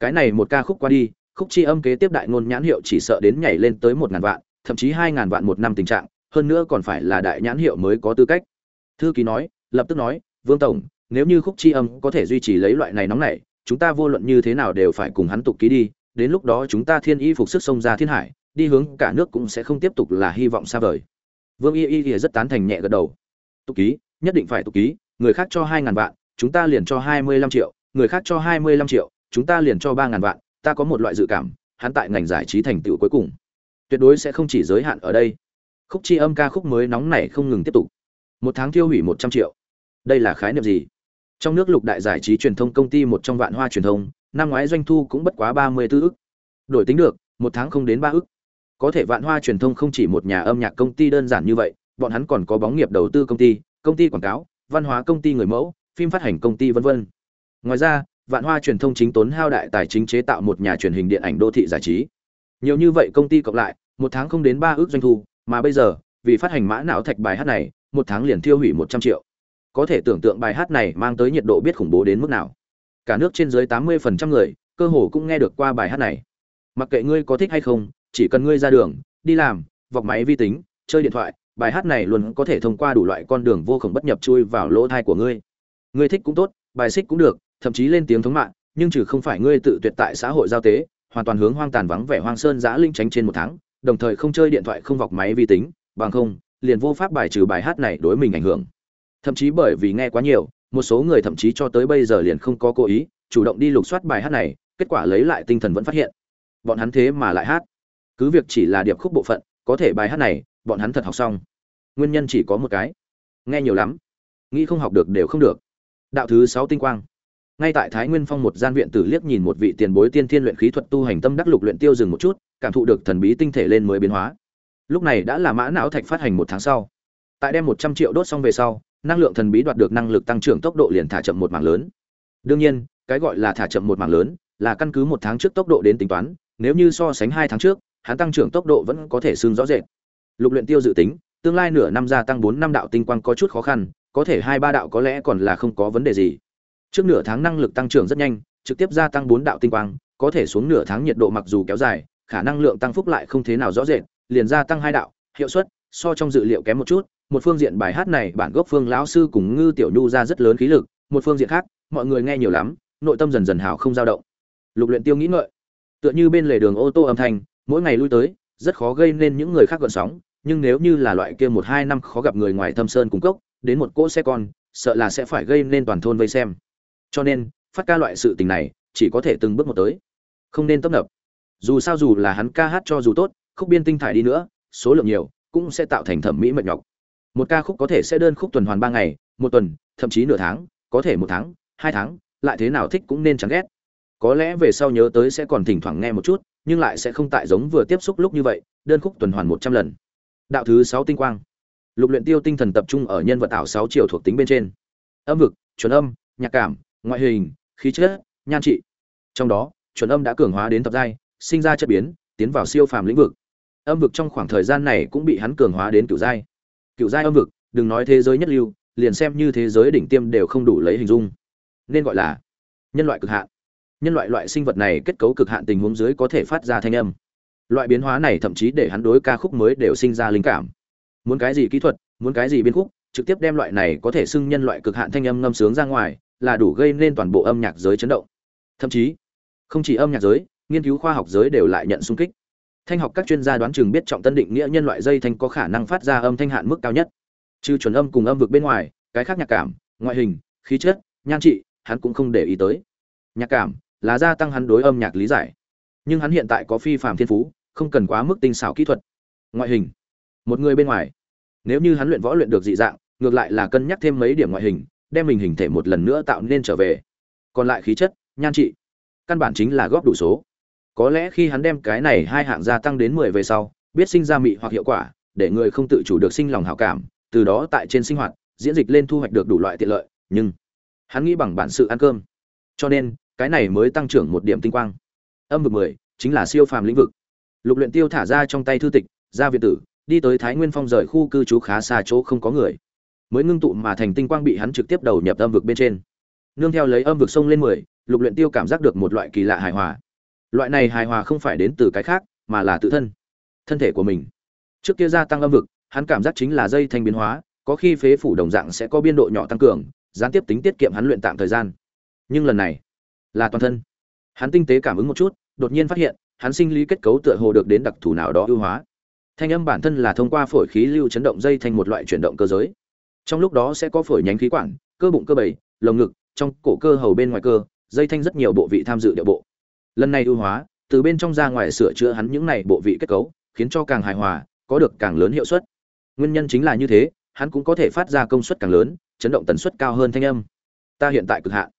Cái này một ca khúc qua đi khúc chi âm kế tiếp đại ngôn nhãn hiệu chỉ sợ đến nhảy lên tới một ngàn vạn, thậm chí hai ngàn vạn một năm tình trạng, hơn nữa còn phải là đại nhãn hiệu mới có tư cách. Thư ký nói, lập tức nói, vương tổng, nếu như khúc chi âm có thể duy trì lấy loại này nóng này, chúng ta vô luận như thế nào đều phải cùng hắn tục ký đi, đến lúc đó chúng ta thiên y phục sức sông ra thiên hải, đi hướng cả nước cũng sẽ không tiếp tục là hy vọng xa vời. Vương y y thì rất tán thành nhẹ gật đầu. Tục ký, nhất định phải tục ký, người khác cho hai ngàn vạn, chúng ta liền cho hai mươi lăm triệu, người khác cho hai mươi lăm triệu, chúng ta liền cho ba ngàn vạn ta có một loại dự cảm, hắn tại ngành giải trí thành tựu cuối cùng. Tuyệt đối sẽ không chỉ giới hạn ở đây. Khúc chi âm ca khúc mới nóng này không ngừng tiếp tục. Một tháng tiêu hủy một trăm triệu. Đây là khái niệm gì? Trong nước lục đại giải trí truyền thông công ty một trong vạn hoa truyền thông, năm ngoái doanh thu cũng bất quá ba mươi tư ức. Đổi tính được, một tháng không đến ba ức. Có thể vạn hoa truyền thông không chỉ một nhà âm nhạc công ty đơn giản như vậy, bọn hắn còn có bóng nghiệp đầu tư công ty công ty quảng cáo, văn hóa công ty người mẫu, phim phát hành công ty vân vân. Ngoài ra vạn hoa truyền thông chính tốn hao đại tài chính chế tạo một nhà truyền hình điện ảnh đô thị giải trí. Nhiều như vậy công ty cộng lại, một tháng không đến ba ước doanh thu, mà bây giờ, vì phát hành mã não thạch bài hát này, một tháng liền tiêu hủy một trăm triệu. Có thể tưởng tượng bài hát này mang tới nhiệt độ biết khủng bố đến mức nào. Cả nước trên dưới tám mươi phần trăm người, cơ hồ cũng nghe được qua bài hát này. Mặc kệ ngươi có thích hay không, chỉ cần ngươi ra đường, đi làm, vọc máy vi tính, chơi điện thoại, bài hát này luôn có thể thông qua đủ loại con đường vô khổng bất nhập chui vào lỗ thai của ngươi. Ngươi thích cũng tốt, bài xích cũng được thậm chí lên tiếng thống mạng, nhưng trừ không phải ngươi tự tuyệt tại xã hội giao tế, hoàn toàn hướng hoang tàn vắng vẻ hoang sơn giã linh tránh trên một tháng, đồng thời không chơi điện thoại không vọc máy vi tính, bằng không, liền vô pháp bài trừ bài hát này đối mình ảnh hưởng. Thậm chí bởi vì nghe quá nhiều, một số người thậm chí cho tới bây giờ liền không có cố ý, chủ động đi lục soát bài hát này, kết quả lấy lại tinh thần vẫn phát hiện. Bọn hắn thế mà lại hát. Cứ việc chỉ là điệp khúc bộ phận, có thể bài hát này, bọn hắn thật học xong. Nguyên nhân chỉ có một cái. Nghe nhiều lắm. Nghĩ không học được đều không được. Đạo thứ sáu tinh quang ngay tại thái nguyên phong một gian viện tử liếc nhìn một vị tiền bối tiên thiên luyện khí thuật tu hành tâm đắc lục luyện tiêu dừng một chút, cảm thụ được thần bí tinh thể lên mới biến hóa. Lúc này đã là mã não thạch phát hành một tháng sau. Tại đem một trăm triệu đốt xong về sau, năng lượng thần bí đoạt được năng lực tăng trưởng tốc độ liền thả chậm một mảng lớn. Đương nhiên, cái gọi là thả chậm một mảng lớn là căn cứ một tháng trước tốc độ đến tính toán, nếu như so sánh hai tháng trước, hắn tăng trưởng tốc độ vẫn có thể xương rõ rệt. Lục luyện tiêu dự tính, tương lai nửa năm gia tăng bốn năm đạo tinh quang có chút khó khăn, có thể hai ba đạo có lẽ còn là không có vấn đề gì trước nửa tháng năng lực tăng trưởng rất nhanh, trực tiếp gia tăng bốn đạo tinh quang, có thể xuống nửa tháng nhiệt độ mặc dù kéo dài, khả năng lượng tăng phúc lại không thế nào rõ rệt, liền gia tăng hai đạo, hiệu suất, so trong dự liệu kém một chút. Một phương diện bài hát này, bản gốc phương lão sư cùng ngư tiểu nhu ra rất lớn khí lực, một phương diện khác, mọi người nghe nhiều lắm, nội tâm dần dần hào không dao động. Lục luyện tiêu nghĩ ngợi. Tựa như bên lề đường ô tô âm thanh, mỗi ngày lui tới, rất khó gây nên những người khác gợn sóng, nhưng nếu như là loại kia một hai năm khó gặp người ngoài thâm sơn cung cốc, đến một cỗ xe con, sợ là sẽ phải gây nên toàn thôn vây xem cho nên, phát ca loại sự tình này, chỉ có thể từng bước một tới. Không nên tấp nập. Dù sao dù là hắn ca hát cho dù tốt, khúc biên tinh thải đi nữa, số lượng nhiều, cũng sẽ tạo thành thẩm mỹ mệt nhọc. Một ca khúc có thể sẽ đơn khúc tuần hoàn ba ngày, một tuần, thậm chí nửa tháng, có thể một tháng, hai tháng, lại thế nào thích cũng nên chẳng ghét. Có lẽ về sau nhớ tới sẽ còn thỉnh thoảng nghe một chút, nhưng lại sẽ không tại giống vừa tiếp xúc lúc như vậy, đơn khúc tuần hoàn một trăm lần. Đạo thứ sáu tinh quang. Lục luyện tiêu tinh thần tập trung ở nhân vật ảo sáu chiều thuộc tính bên trên. Âm vực, chuẩn âm, nhạc cảm ngoại hình, khí chất, nhan trị. Trong đó, chuẩn âm đã cường hóa đến tập giai, sinh ra chất biến, tiến vào siêu phàm lĩnh vực. Âm vực trong khoảng thời gian này cũng bị hắn cường hóa đến cửu giai. Cửu giai âm vực, đừng nói thế giới nhất lưu, liền xem như thế giới đỉnh tiêm đều không đủ lấy hình dung. Nên gọi là nhân loại cực hạn. Nhân loại loại sinh vật này kết cấu cực hạn tình huống dưới có thể phát ra thanh âm. Loại biến hóa này thậm chí để hắn đối ca khúc mới đều sinh ra linh cảm. Muốn cái gì kỹ thuật, muốn cái gì biên khúc, trực tiếp đem loại này có thể xưng nhân loại cực hạn thanh âm ngâm sướng ra ngoài là đủ gây nên toàn bộ âm nhạc giới chấn động. Thậm chí, không chỉ âm nhạc giới, nghiên cứu khoa học giới đều lại nhận xung kích. Thanh học các chuyên gia đoán chừng biết trọng tân định nghĩa nhân loại dây thanh có khả năng phát ra âm thanh hạn mức cao nhất. Trừ chuẩn âm cùng âm vực bên ngoài, cái khác nhạc cảm, ngoại hình, khí chất, nhan trị, hắn cũng không để ý tới. Nhạc cảm là gia tăng hắn đối âm nhạc lý giải. Nhưng hắn hiện tại có phi phạm thiên phú, không cần quá mức tinh xảo kỹ thuật. Ngoại hình, một người bên ngoài. Nếu như hắn luyện võ luyện được dị dạng, ngược lại là cân nhắc thêm mấy điểm ngoại hình đem mình hình thể một lần nữa tạo nên trở về. Còn lại khí chất, nhan trị, căn bản chính là góp đủ số. Có lẽ khi hắn đem cái này hai hạng gia tăng đến mười về sau, biết sinh ra mị hoặc hiệu quả, để người không tự chủ được sinh lòng hảo cảm, từ đó tại trên sinh hoạt, diễn dịch lên thu hoạch được đủ loại tiện lợi, nhưng hắn nghĩ bằng bản sự ăn cơm. Cho nên, cái này mới tăng trưởng một điểm tinh quang. Âm vực mười, chính là siêu phàm lĩnh vực. Lục luyện tiêu thả ra trong tay thư tịch ra viện tử, đi tới thái nguyên phong rời khu cư trú khá xa chỗ không có người mới ngưng tụ mà thành tinh quang bị hắn trực tiếp đầu nhập âm vực bên trên. Nương theo lấy âm vực sông lên mười, lục luyện tiêu cảm giác được một loại kỳ lạ hài hòa. Loại này hài hòa không phải đến từ cái khác, mà là tự thân thân thể của mình. Trước kia gia tăng âm vực, hắn cảm giác chính là dây thanh biến hóa, có khi phế phủ đồng dạng sẽ có biên độ nhỏ tăng cường, gián tiếp tính tiết kiệm hắn luyện tạm thời gian. Nhưng lần này, là toàn thân. Hắn tinh tế cảm ứng một chút, đột nhiên phát hiện, hắn sinh lý kết cấu tựa hồ được đến đặc thù nào đó ưu hóa. Thanh âm bản thân là thông qua phổi khí lưu chấn động dây thành một loại chuyển động cơ giới trong lúc đó sẽ có phổi nhánh khí quản, cơ bụng cơ bầy, lồng ngực, trong cổ cơ hầu bên ngoài cơ, dây thanh rất nhiều bộ vị tham dự địa bộ. Lần này ưu hóa, từ bên trong ra ngoài sửa chữa hắn những này bộ vị kết cấu, khiến cho càng hài hòa, có được càng lớn hiệu suất. Nguyên nhân chính là như thế, hắn cũng có thể phát ra công suất càng lớn, chấn động tần suất cao hơn thanh âm. Ta hiện tại cực hạn.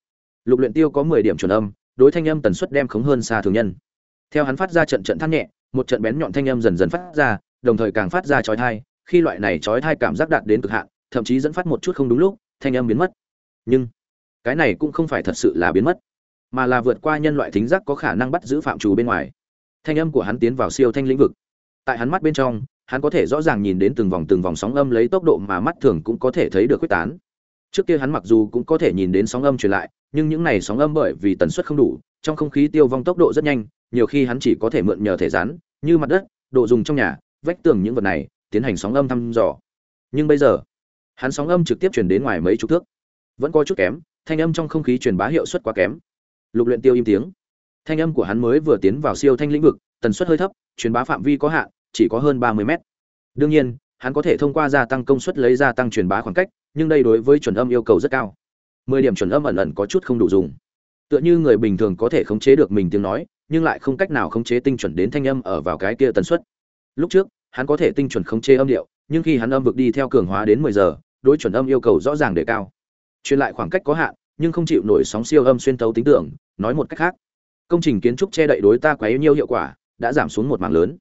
Lục luyện tiêu có mười điểm chuẩn âm, đối thanh âm tần suất đem khống hơn xa thường nhân. Theo hắn phát ra trận trận than nhẹ, một trận bén nhọn thanh âm dần dần phát ra, đồng thời càng phát ra chói tai, khi loại này chói tai cảm giác đạt đến cực hạn thậm chí dẫn phát một chút không đúng lúc, thanh âm biến mất. Nhưng, cái này cũng không phải thật sự là biến mất, mà là vượt qua nhân loại thính giác có khả năng bắt giữ phạm trù bên ngoài. Thanh âm của hắn tiến vào siêu thanh lĩnh vực. Tại hắn mắt bên trong, hắn có thể rõ ràng nhìn đến từng vòng từng vòng sóng âm lấy tốc độ mà mắt thường cũng có thể thấy được quyết tán. Trước kia hắn mặc dù cũng có thể nhìn đến sóng âm truyền lại, nhưng những này sóng âm bởi vì tần suất không đủ, trong không khí tiêu vong tốc độ rất nhanh, nhiều khi hắn chỉ có thể mượn nhờ thể rán như mặt đất độ dùng trong nhà, vách tường những vật này, tiến hành sóng âm thăm dò. Nhưng bây giờ hắn sóng âm trực tiếp truyền đến ngoài mấy chục thước. Vẫn có chút kém, thanh âm trong không khí truyền bá hiệu suất quá kém. Lục luyện tiêu im tiếng. Thanh âm của hắn mới vừa tiến vào siêu thanh lĩnh vực, tần suất hơi thấp, truyền bá phạm vi có hạn, chỉ có hơn ba mươi mét. Đương nhiên, hắn có thể thông qua gia tăng công suất lấy gia tăng truyền bá khoảng cách, nhưng đây đối với chuẩn âm yêu cầu rất cao. Mười điểm chuẩn âm ẩn ẩn có chút không đủ dùng. Tựa như người bình thường có thể khống chế được mình tiếng nói, nhưng lại không cách nào khống chế tinh chuẩn đến thanh âm ở vào cái kia tần suất. Lúc trước, hắn có thể tinh chuẩn khống chế âm điệu, nhưng khi hắn âm vực đi theo cường hóa đến mười giờ đối chuẩn âm yêu cầu rõ ràng đề cao. Truyền lại khoảng cách có hạn, nhưng không chịu nổi sóng siêu âm xuyên tấu tính tưởng, nói một cách khác. Công trình kiến trúc che đậy đối ta quá yêu hiệu quả, đã giảm xuống một mảng lớn.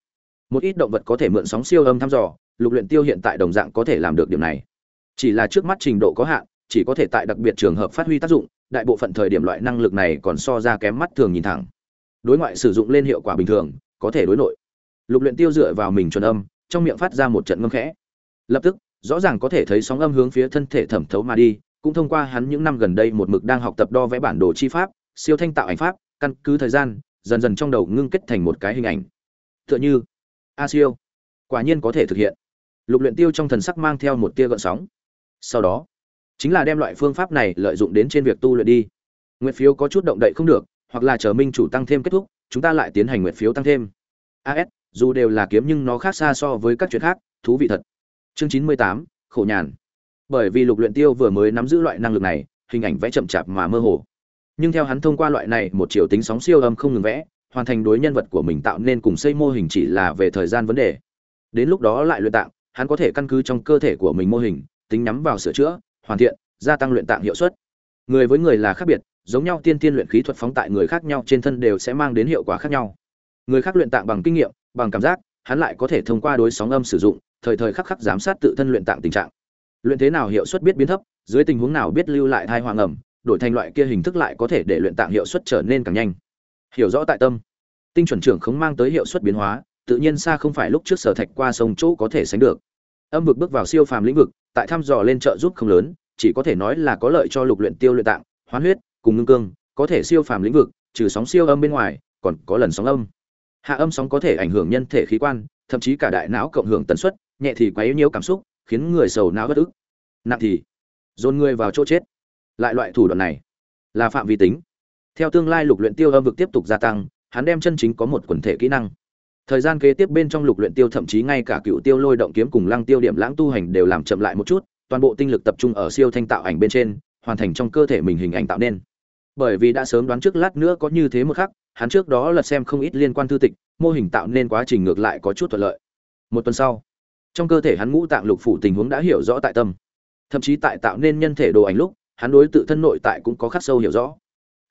Một ít động vật có thể mượn sóng siêu âm thăm dò, lục luyện tiêu hiện tại đồng dạng có thể làm được điểm này. Chỉ là trước mắt trình độ có hạn, chỉ có thể tại đặc biệt trường hợp phát huy tác dụng, đại bộ phận thời điểm loại năng lực này còn so ra kém mắt thường nhìn thẳng. Đối ngoại sử dụng lên hiệu quả bình thường, có thể đối nội. Lục luyện tiêu dựa vào mình chuẩn âm, trong miệng phát ra một trận ngâm khẽ. Lập tức rõ ràng có thể thấy sóng âm hướng phía thân thể thẩm thấu mà đi, cũng thông qua hắn những năm gần đây một mực đang học tập đo vẽ bản đồ chi pháp, siêu thanh tạo ảnh pháp, căn cứ thời gian, dần dần trong đầu ngưng kết thành một cái hình ảnh. Tựa như a siêu. Quả nhiên có thể thực hiện. Lục luyện tiêu trong thần sắc mang theo một tia gợn sóng. Sau đó, chính là đem loại phương pháp này lợi dụng đến trên việc tu luyện đi. Nguyện phiếu có chút động đậy không được, hoặc là chờ minh chủ tăng thêm kết thúc, chúng ta lại tiến hành nguyện phiếu tăng thêm. As dù đều là kiếm nhưng nó khác xa so với các chuyện khác, thú vị thật chương chín mươi tám, khổ nhàn. Bởi vì lục luyện tiêu vừa mới nắm giữ loại năng lực này, hình ảnh vẽ chậm chạp mà mơ hồ. Nhưng theo hắn thông qua loại này, một chiều tính sóng siêu âm không ngừng vẽ, hoàn thành đối nhân vật của mình tạo nên cùng xây mô hình chỉ là về thời gian vấn đề. Đến lúc đó lại luyện tạng, hắn có thể căn cứ trong cơ thể của mình mô hình, tính nhắm vào sửa chữa, hoàn thiện, gia tăng luyện tạng hiệu suất. Người với người là khác biệt, giống nhau tiên tiên luyện khí thuật phóng tại người khác nhau trên thân đều sẽ mang đến hiệu quả khác nhau. Người khác luyện tạng bằng kinh nghiệm, bằng cảm giác, hắn lại có thể thông qua đối sóng âm sử dụng thời thời khắc khắc giám sát tự thân luyện tạng tình trạng. Luyện thế nào hiệu suất biết biến thấp, dưới tình huống nào biết lưu lại thai hoàng ẩm đổi thành loại kia hình thức lại có thể để luyện tạng hiệu suất trở nên càng nhanh. Hiểu rõ tại tâm. Tinh chuẩn trưởng không mang tới hiệu suất biến hóa, tự nhiên xa không phải lúc trước sở thạch qua sông chỗ có thể sánh được. Âm vực bước vào siêu phàm lĩnh vực, tại thăm dò lên trợ giúp không lớn, chỉ có thể nói là có lợi cho lục luyện tiêu luyện tạng, hoán huyết, cùng ngưng cương, có thể siêu phàm lĩnh vực, trừ sóng siêu âm bên ngoài, còn có lần sóng âm. Hạ âm sóng có thể ảnh hưởng nhân thể khí quan, thậm chí cả đại não cộng hưởng tần suất nhẹ thì quấy nhiễu cảm xúc, khiến người sầu não bất ức. Nặng thì, dồn người vào chỗ chết. Lại loại thủ đoạn này, là phạm vi tính. Theo tương lai lục luyện tiêu âm vực tiếp tục gia tăng, hắn đem chân chính có một quần thể kỹ năng. Thời gian kế tiếp bên trong lục luyện tiêu thậm chí ngay cả cựu tiêu lôi động kiếm cùng lăng tiêu điểm lãng tu hành đều làm chậm lại một chút, toàn bộ tinh lực tập trung ở siêu thanh tạo ảnh bên trên, hoàn thành trong cơ thể mình hình ảnh tạo nên. Bởi vì đã sớm đoán trước lát nữa có như thế một khắc, hắn trước đó lật xem không ít liên quan thư tịch, mô hình tạo nên quá trình ngược lại có chút thuận lợi. Một tuần sau trong cơ thể hắn ngũ tạng lục phủ tình huống đã hiểu rõ tại tâm. Thậm chí tại tạo nên nhân thể đồ ảnh lúc, hắn đối tự thân nội tại cũng có khắc sâu hiểu rõ.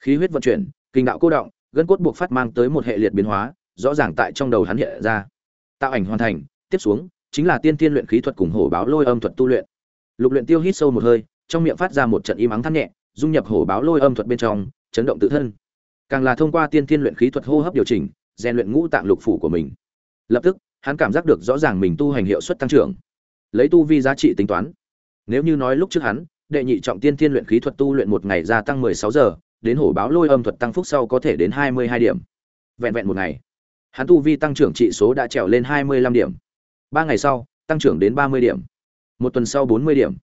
Khí huyết vận chuyển, kinh đạo cô động, gân cốt buộc phát mang tới một hệ liệt biến hóa, rõ ràng tại trong đầu hắn hiện ra. Tạo ảnh hoàn thành, tiếp xuống, chính là tiên tiên luyện khí thuật cùng hổ báo lôi âm thuật tu luyện. Lục luyện tiêu hít sâu một hơi, trong miệng phát ra một trận im ắng thắt nhẹ, dung nhập hổ báo lôi âm thuật bên trong, chấn động tự thân. Càng là thông qua tiên tiên luyện khí thuật hô hấp điều chỉnh, rèn luyện ngũ tạng lục phủ của mình. Lập tức hắn cảm giác được rõ ràng mình tu hành hiệu suất tăng trưởng. Lấy tu vi giá trị tính toán. Nếu như nói lúc trước hắn, đệ nhị trọng tiên tiên luyện khí thuật tu luyện một ngày gia tăng 16 giờ, đến hổ báo lôi âm thuật tăng phúc sau có thể đến 22 điểm. Vẹn vẹn một ngày. Hắn tu vi tăng trưởng trị số đã trèo lên 25 điểm. Ba ngày sau, tăng trưởng đến 30 điểm. Một tuần sau 40 điểm.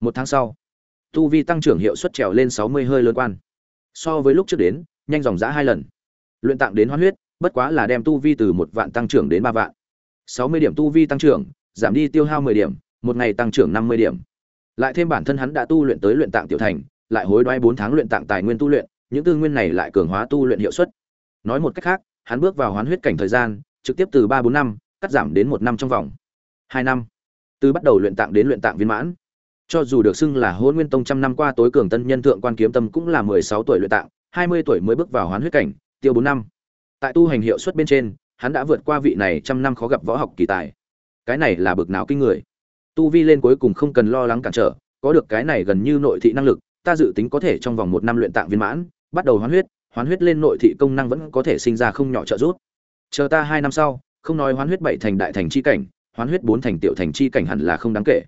Một tháng sau, tu vi tăng trưởng hiệu suất trèo lên 60 hơi lớn quan. So với lúc trước đến, nhanh dòng dã hai lần. Luyện tạng đến hoán huyết, bất quá là đem tu vi từ một vạn tăng trưởng đến ba vạn sáu mươi điểm tu vi tăng trưởng, giảm đi tiêu hao mười điểm, một ngày tăng trưởng năm mươi điểm. Lại thêm bản thân hắn đã tu luyện tới luyện tạng tiểu thành, lại hối đoái bốn tháng luyện tạng tài nguyên tu luyện, những tư nguyên này lại cường hóa tu luyện hiệu suất. Nói một cách khác, hắn bước vào hoán huyết cảnh thời gian, trực tiếp từ ba bốn năm, cắt giảm đến một năm trong vòng. Hai năm. Từ bắt đầu luyện tạng đến luyện tạng viên mãn. Cho dù được xưng là Hỗn nguyên tông trăm năm qua tối cường tân nhân thượng quan kiếm tâm cũng là mười sáu tuổi luyện tạng, hai mươi tuổi mới bước vào hoán huyết cảnh, tiêu bốn năm. Tại tu hành hiệu suất bên trên hắn đã vượt qua vị này trăm năm khó gặp võ học kỳ tài. Cái này là bực nào kinh người. Tu vi lên cuối cùng không cần lo lắng cản trở, có được cái này gần như nội thị năng lực, ta dự tính có thể trong vòng một năm luyện tạng viên mãn, bắt đầu hoán huyết hoán huyết lên nội thị công năng vẫn có thể sinh ra không nhỏ trợ giúp. Chờ ta hai năm sau, không nói hoán huyết bảy thành đại thành chi cảnh, hoán huyết bốn thành tiểu thành chi cảnh hẳn là không đáng kể.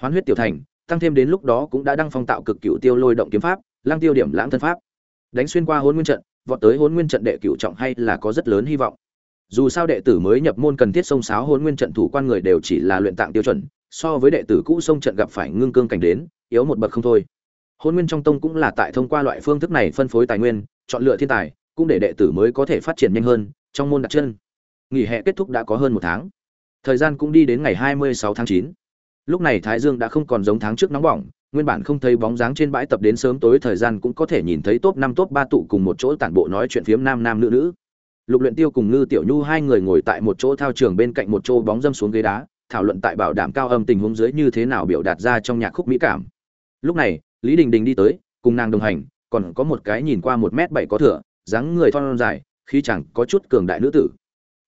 Hoán huyết tiểu thành, tăng thêm đến lúc đó cũng đã đăng phong tạo cực cựu tiêu lôi động kiếm pháp lang tiêu điểm lãng thân pháp. Đánh xuyên qua hôn nguyên trận, vọt tới hôn nguyên trận đệ cựu trọng hay là có rất lớn hy vọng dù sao đệ tử mới nhập môn cần thiết sông sáo hôn nguyên trận thủ quan người đều chỉ là luyện tạng tiêu chuẩn, so với đệ tử cũ sông trận gặp phải ngưng cương cảnh đến, yếu một bậc không thôi. Hôn nguyên trong tông cũng là tại thông qua loại phương thức này phân phối tài nguyên, chọn lựa thiên tài, cũng để đệ tử mới có thể phát triển nhanh hơn, trong môn đặt chân. Nghỉ hè kết thúc đã có hơn một tháng. Thời gian cũng đi đến ngày hai mươi sáu tháng chín. Lúc này thái dương đã không còn giống tháng trước nóng bỏng, nguyên bản không thấy bóng dáng trên bãi tập đến sớm tối thời gian cũng có thể nhìn thấy top năm, top ba tụ cùng một chỗ tản bộ nói chuyện phiếm nam nam nữ nữ lục luyện tiêu cùng ngư tiểu nhu hai người ngồi tại một chỗ thao trường bên cạnh một chỗ bóng dâm xuống ghế đá, thảo luận tại bảo đảm cao âm tình huống dưới như thế nào biểu đạt ra trong nhạc khúc mỹ cảm. Lúc này, lý đình đình đi tới, cùng nàng đồng hành, còn có một cái nhìn qua một mét bảy có thửa, dáng người thon dài khi chẳng có chút cường đại nữ tử.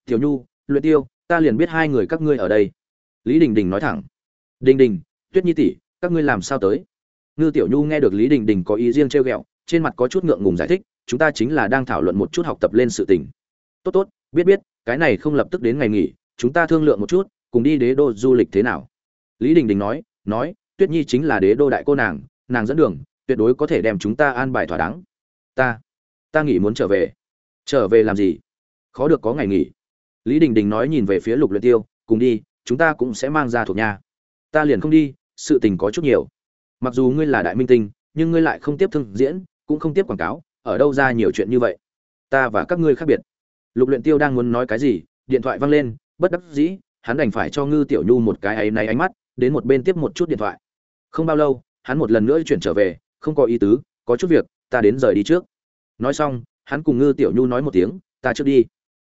Tiểu nhu, luyện tiêu, ta liền biết hai người các ngươi ở đây. Lý đình đình nói thẳng. Đình đình, tuyết nhi tỷ, các ngươi làm sao tới? Ngư tiểu nhu nghe được lý đình đình có ý riêng trêu ghẹo, trên mặt có chút ngượng ngùng giải thích, chúng ta chính là đang thảo luận một chút học tập lên sự tình tốt tốt, biết biết, cái này không lập tức đến ngày nghỉ, chúng ta thương lượng một chút, cùng đi đế đô du lịch thế nào? Lý đình đình nói nói, tuyết nhi chính là đế đô đại cô nàng nàng dẫn đường, tuyệt đối có thể đem chúng ta an bài thỏa đáng. Ta ta nghỉ muốn trở về. Trở về làm gì? Khó được có ngày nghỉ. Lý đình đình nói nhìn về phía lục luyện tiêu, cùng đi, chúng ta cũng sẽ mang ra thuộc nhà. Ta liền không đi, sự tình có chút nhiều. Mặc dù ngươi là đại minh tinh, nhưng ngươi lại không tiếp thương diễn, cũng không tiếp quảng cáo, ở đâu ra nhiều chuyện như vậy? Ta và các ngươi khác biệt lục luyện tiêu đang muốn nói cái gì, điện thoại vang lên, bất đắc dĩ, hắn đành phải cho ngư tiểu nhu một cái ấy náy ánh mắt, đến một bên tiếp một chút điện thoại. Không bao lâu, hắn một lần nữa chuyển trở về, không có ý tứ, có chút việc, ta đến rời đi trước. Nói xong, hắn cùng ngư tiểu nhu nói một tiếng, ta trước đi.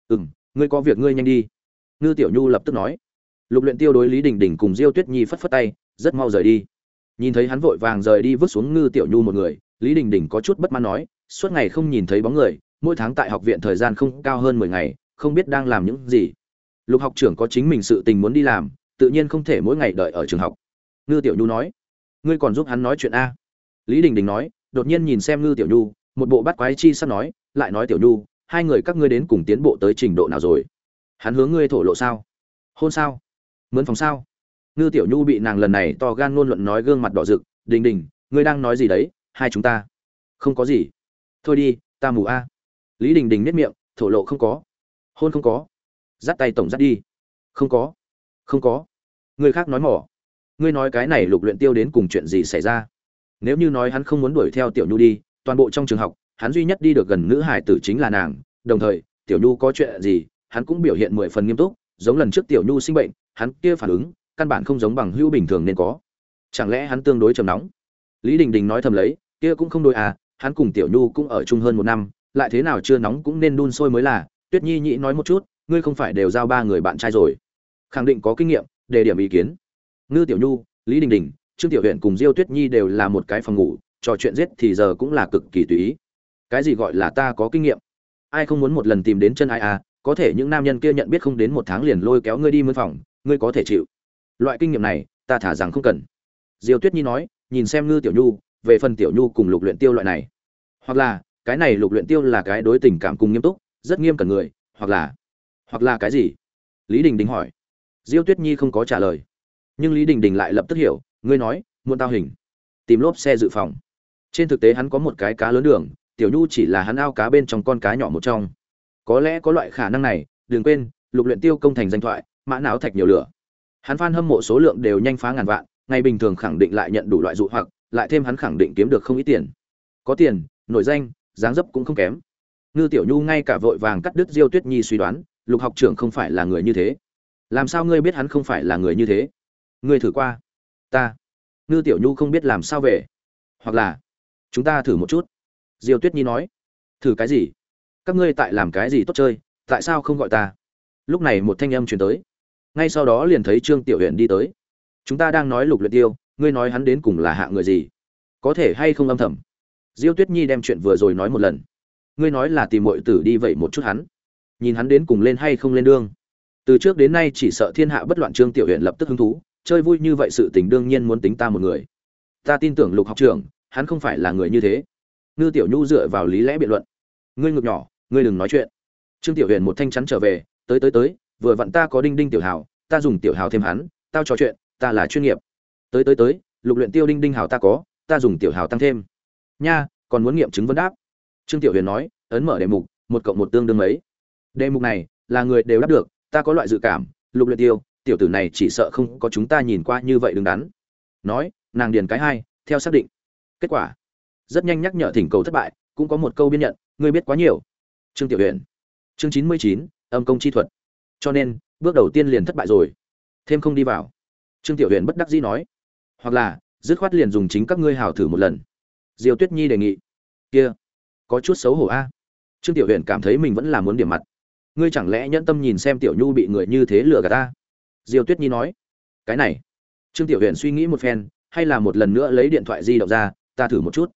Ừ m ngươi có việc ngươi nhanh đi. Ngư tiểu nhu lập tức nói. Lục luyện tiêu đối lý đình đình cùng diêu tuyết nhi phất phất tay, rất mau rời đi. Nhìn thấy hắn vội vàng rời đi vứt xuống ngư tiểu nhu một người, lý đình đình có chút bất mãn nói, suốt ngày không nhìn thấy bóng người mỗi tháng tại học viện thời gian không cao hơn mười ngày, không biết đang làm những gì. Lục học trưởng có chính mình sự tình muốn đi làm, tự nhiên không thể mỗi ngày đợi ở trường học. Ngư tiểu nhu nói, ngươi còn giúp hắn nói chuyện a. Lý đình đình nói, đột nhiên nhìn xem ngư tiểu nhu, một bộ bắt quái chi sắp nói, lại nói, tiểu nhu, hai người các ngươi đến cùng tiến bộ tới trình độ nào rồi? Hắn hướng ngươi thổ lộ sao? Hôn sao? Mướn phòng sao? Ngư tiểu nhu bị nàng lần này to gan ngôn luận nói gương mặt đỏ rực, đình đình, ngươi đang nói gì đấy? Hai chúng ta? Không có gì. Thôi đi, ta mù a lý đình đình nếp miệng, thổ lộ không có. Hôn không có. Dắt tay tổng dắt đi. Không có. Không có. Người khác nói mỏ. Ngươi nói cái này lục luyện tiêu đến cùng chuyện gì xảy ra? Nếu như nói hắn không muốn đuổi theo tiểu nhu đi, toàn bộ trong trường học, hắn duy nhất đi được gần nữ hải tử chính là nàng. Đồng thời, tiểu nhu có chuyện gì, hắn cũng biểu hiện mười phần nghiêm túc. Giống lần trước tiểu nhu sinh bệnh, hắn kia phản ứng, căn bản không giống bằng hữu bình thường nên có. Chẳng lẽ hắn tương đối trầm nóng? Lý đình đình nói thầm lấy, kia cũng không đôi à hắn cùng tiểu nhu cũng ở chung hơn một năm lại thế nào chưa nóng cũng nên đun sôi mới là. Tuyết nhi nhị nói một chút, ngươi không phải đều giao ba người bạn trai rồi. Khẳng định có kinh nghiệm đề điểm ý kiến. Ngư tiểu nhu, lý đình đình, trương tiểu huyện cùng diêu tuyết nhi đều là một cái phòng ngủ, trò chuyện giết thì giờ cũng là cực kỳ tùy ý. Cái gì gọi là ta có kinh nghiệm? Ai không muốn một lần tìm đến chân ai à? Có thể những nam nhân kia nhận biết không đến một tháng liền lôi kéo ngươi đi mướn phòng, ngươi có thể chịu. Loại kinh nghiệm này, ta thả rằng không cần. Diêu tuyết nhi nói, nhìn xem ngư tiểu nhu, về phần tiểu nhu cùng lục luyện tiêu loại này. Hoặc là cái này lục luyện tiêu là cái đối tình cảm cùng nghiêm túc, rất nghiêm cẩn người, hoặc là hoặc là cái gì? Lý đình đình hỏi. Diêu tuyết nhi không có trả lời. Nhưng lý đình đình lại lập tức hiểu, ngươi nói, muốn tao hình. Tìm lốp xe dự phòng. Trên thực tế hắn có một cái cá lớn đường, tiểu nhu chỉ là hắn ao cá bên trong con cá nhỏ một trong. Có lẽ có loại khả năng này, đừng quên, lục luyện tiêu công thành danh thoại, mã não thạch nhiều lửa. Hắn fan hâm mộ số lượng đều nhanh phá ngàn vạn, ngày bình thường khẳng định lại nhận đủ loại dụ hoặc, lại thêm hắn khẳng định kiếm được không ít tiền. Có tiền, nổi danh dáng dấp cũng không kém. Ngư tiểu nhu ngay cả vội vàng cắt đứt diêu tuyết nhi suy đoán, lục học trưởng không phải là người như thế. Làm sao ngươi biết hắn không phải là người như thế? Ngươi thử qua. Ta. Ngư tiểu nhu không biết làm sao về. Hoặc là chúng ta thử một chút. Diêu tuyết nhi nói. Thử cái gì? Các ngươi tại làm cái gì tốt chơi? Tại sao không gọi ta? Lúc này một thanh âm truyền tới. Ngay sau đó liền thấy trương tiểu huyện đi tới. Chúng ta đang nói lục luyện tiêu, ngươi nói hắn đến cùng là hạ người gì? Có thể hay không âm thầm? Diêu tuyết nhi đem chuyện vừa rồi nói một lần. Ngươi nói là tìm muội tử đi vậy một chút hắn. Nhìn hắn đến cùng lên hay không lên đương. Từ trước đến nay chỉ sợ thiên hạ bất loạn trương tiểu huyện lập tức hứng thú, chơi vui như vậy sự tình đương nhiên muốn tính ta một người. Ta tin tưởng lục học trưởng, hắn không phải là người như thế. Ngư tiểu nhu dựa vào lý lẽ biện luận. Ngươi ngược nhỏ, ngươi đừng nói chuyện. Trương tiểu huyền một thanh chắn trở về, tới tới tới, vừa vặn ta có đinh đinh tiểu hào, ta dùng tiểu hào thêm hắn, tao trò chuyện, ta là chuyên nghiệp. Tới tới tới, lục luyện tiêu đinh đinh hào ta có, ta dùng tiểu hào tăng thêm nha, còn muốn nghiệm chứng vấn đáp. Trương tiểu huyền nói, ấn mở đề mục, một cộng một tương đương mấy? Đề mục này, là người đều đáp được, ta có loại dự cảm, lục luyện tiêu, tiểu tử này chỉ sợ không có chúng ta nhìn qua như vậy đứng đắn. Nói, nàng điền cái hai, theo xác định. Kết quả, rất nhanh nhắc nhở thỉnh cầu thất bại, cũng có một câu biên nhận, ngươi biết quá nhiều. Trương tiểu huyền. Chương chín mươi chín, âm công chi thuật. Cho nên, bước đầu tiên liền thất bại rồi. Thêm không đi vào. Trương tiểu huyền bất đắc dĩ nói. Hoặc là, dứt khoát liền dùng chính các ngươi hào thử một lần diều tuyết nhi đề nghị. Kia, có chút xấu hổ a. Trương tiểu huyền cảm thấy mình vẫn là muốn điểm mặt. Ngươi chẳng lẽ nhẫn tâm nhìn xem tiểu nhu bị người như thế lừa gạt ta? Diều tuyết nhi nói. Cái này. Trương tiểu huyền suy nghĩ một phen, hay là một lần nữa lấy điện thoại di động ra, ta thử một chút.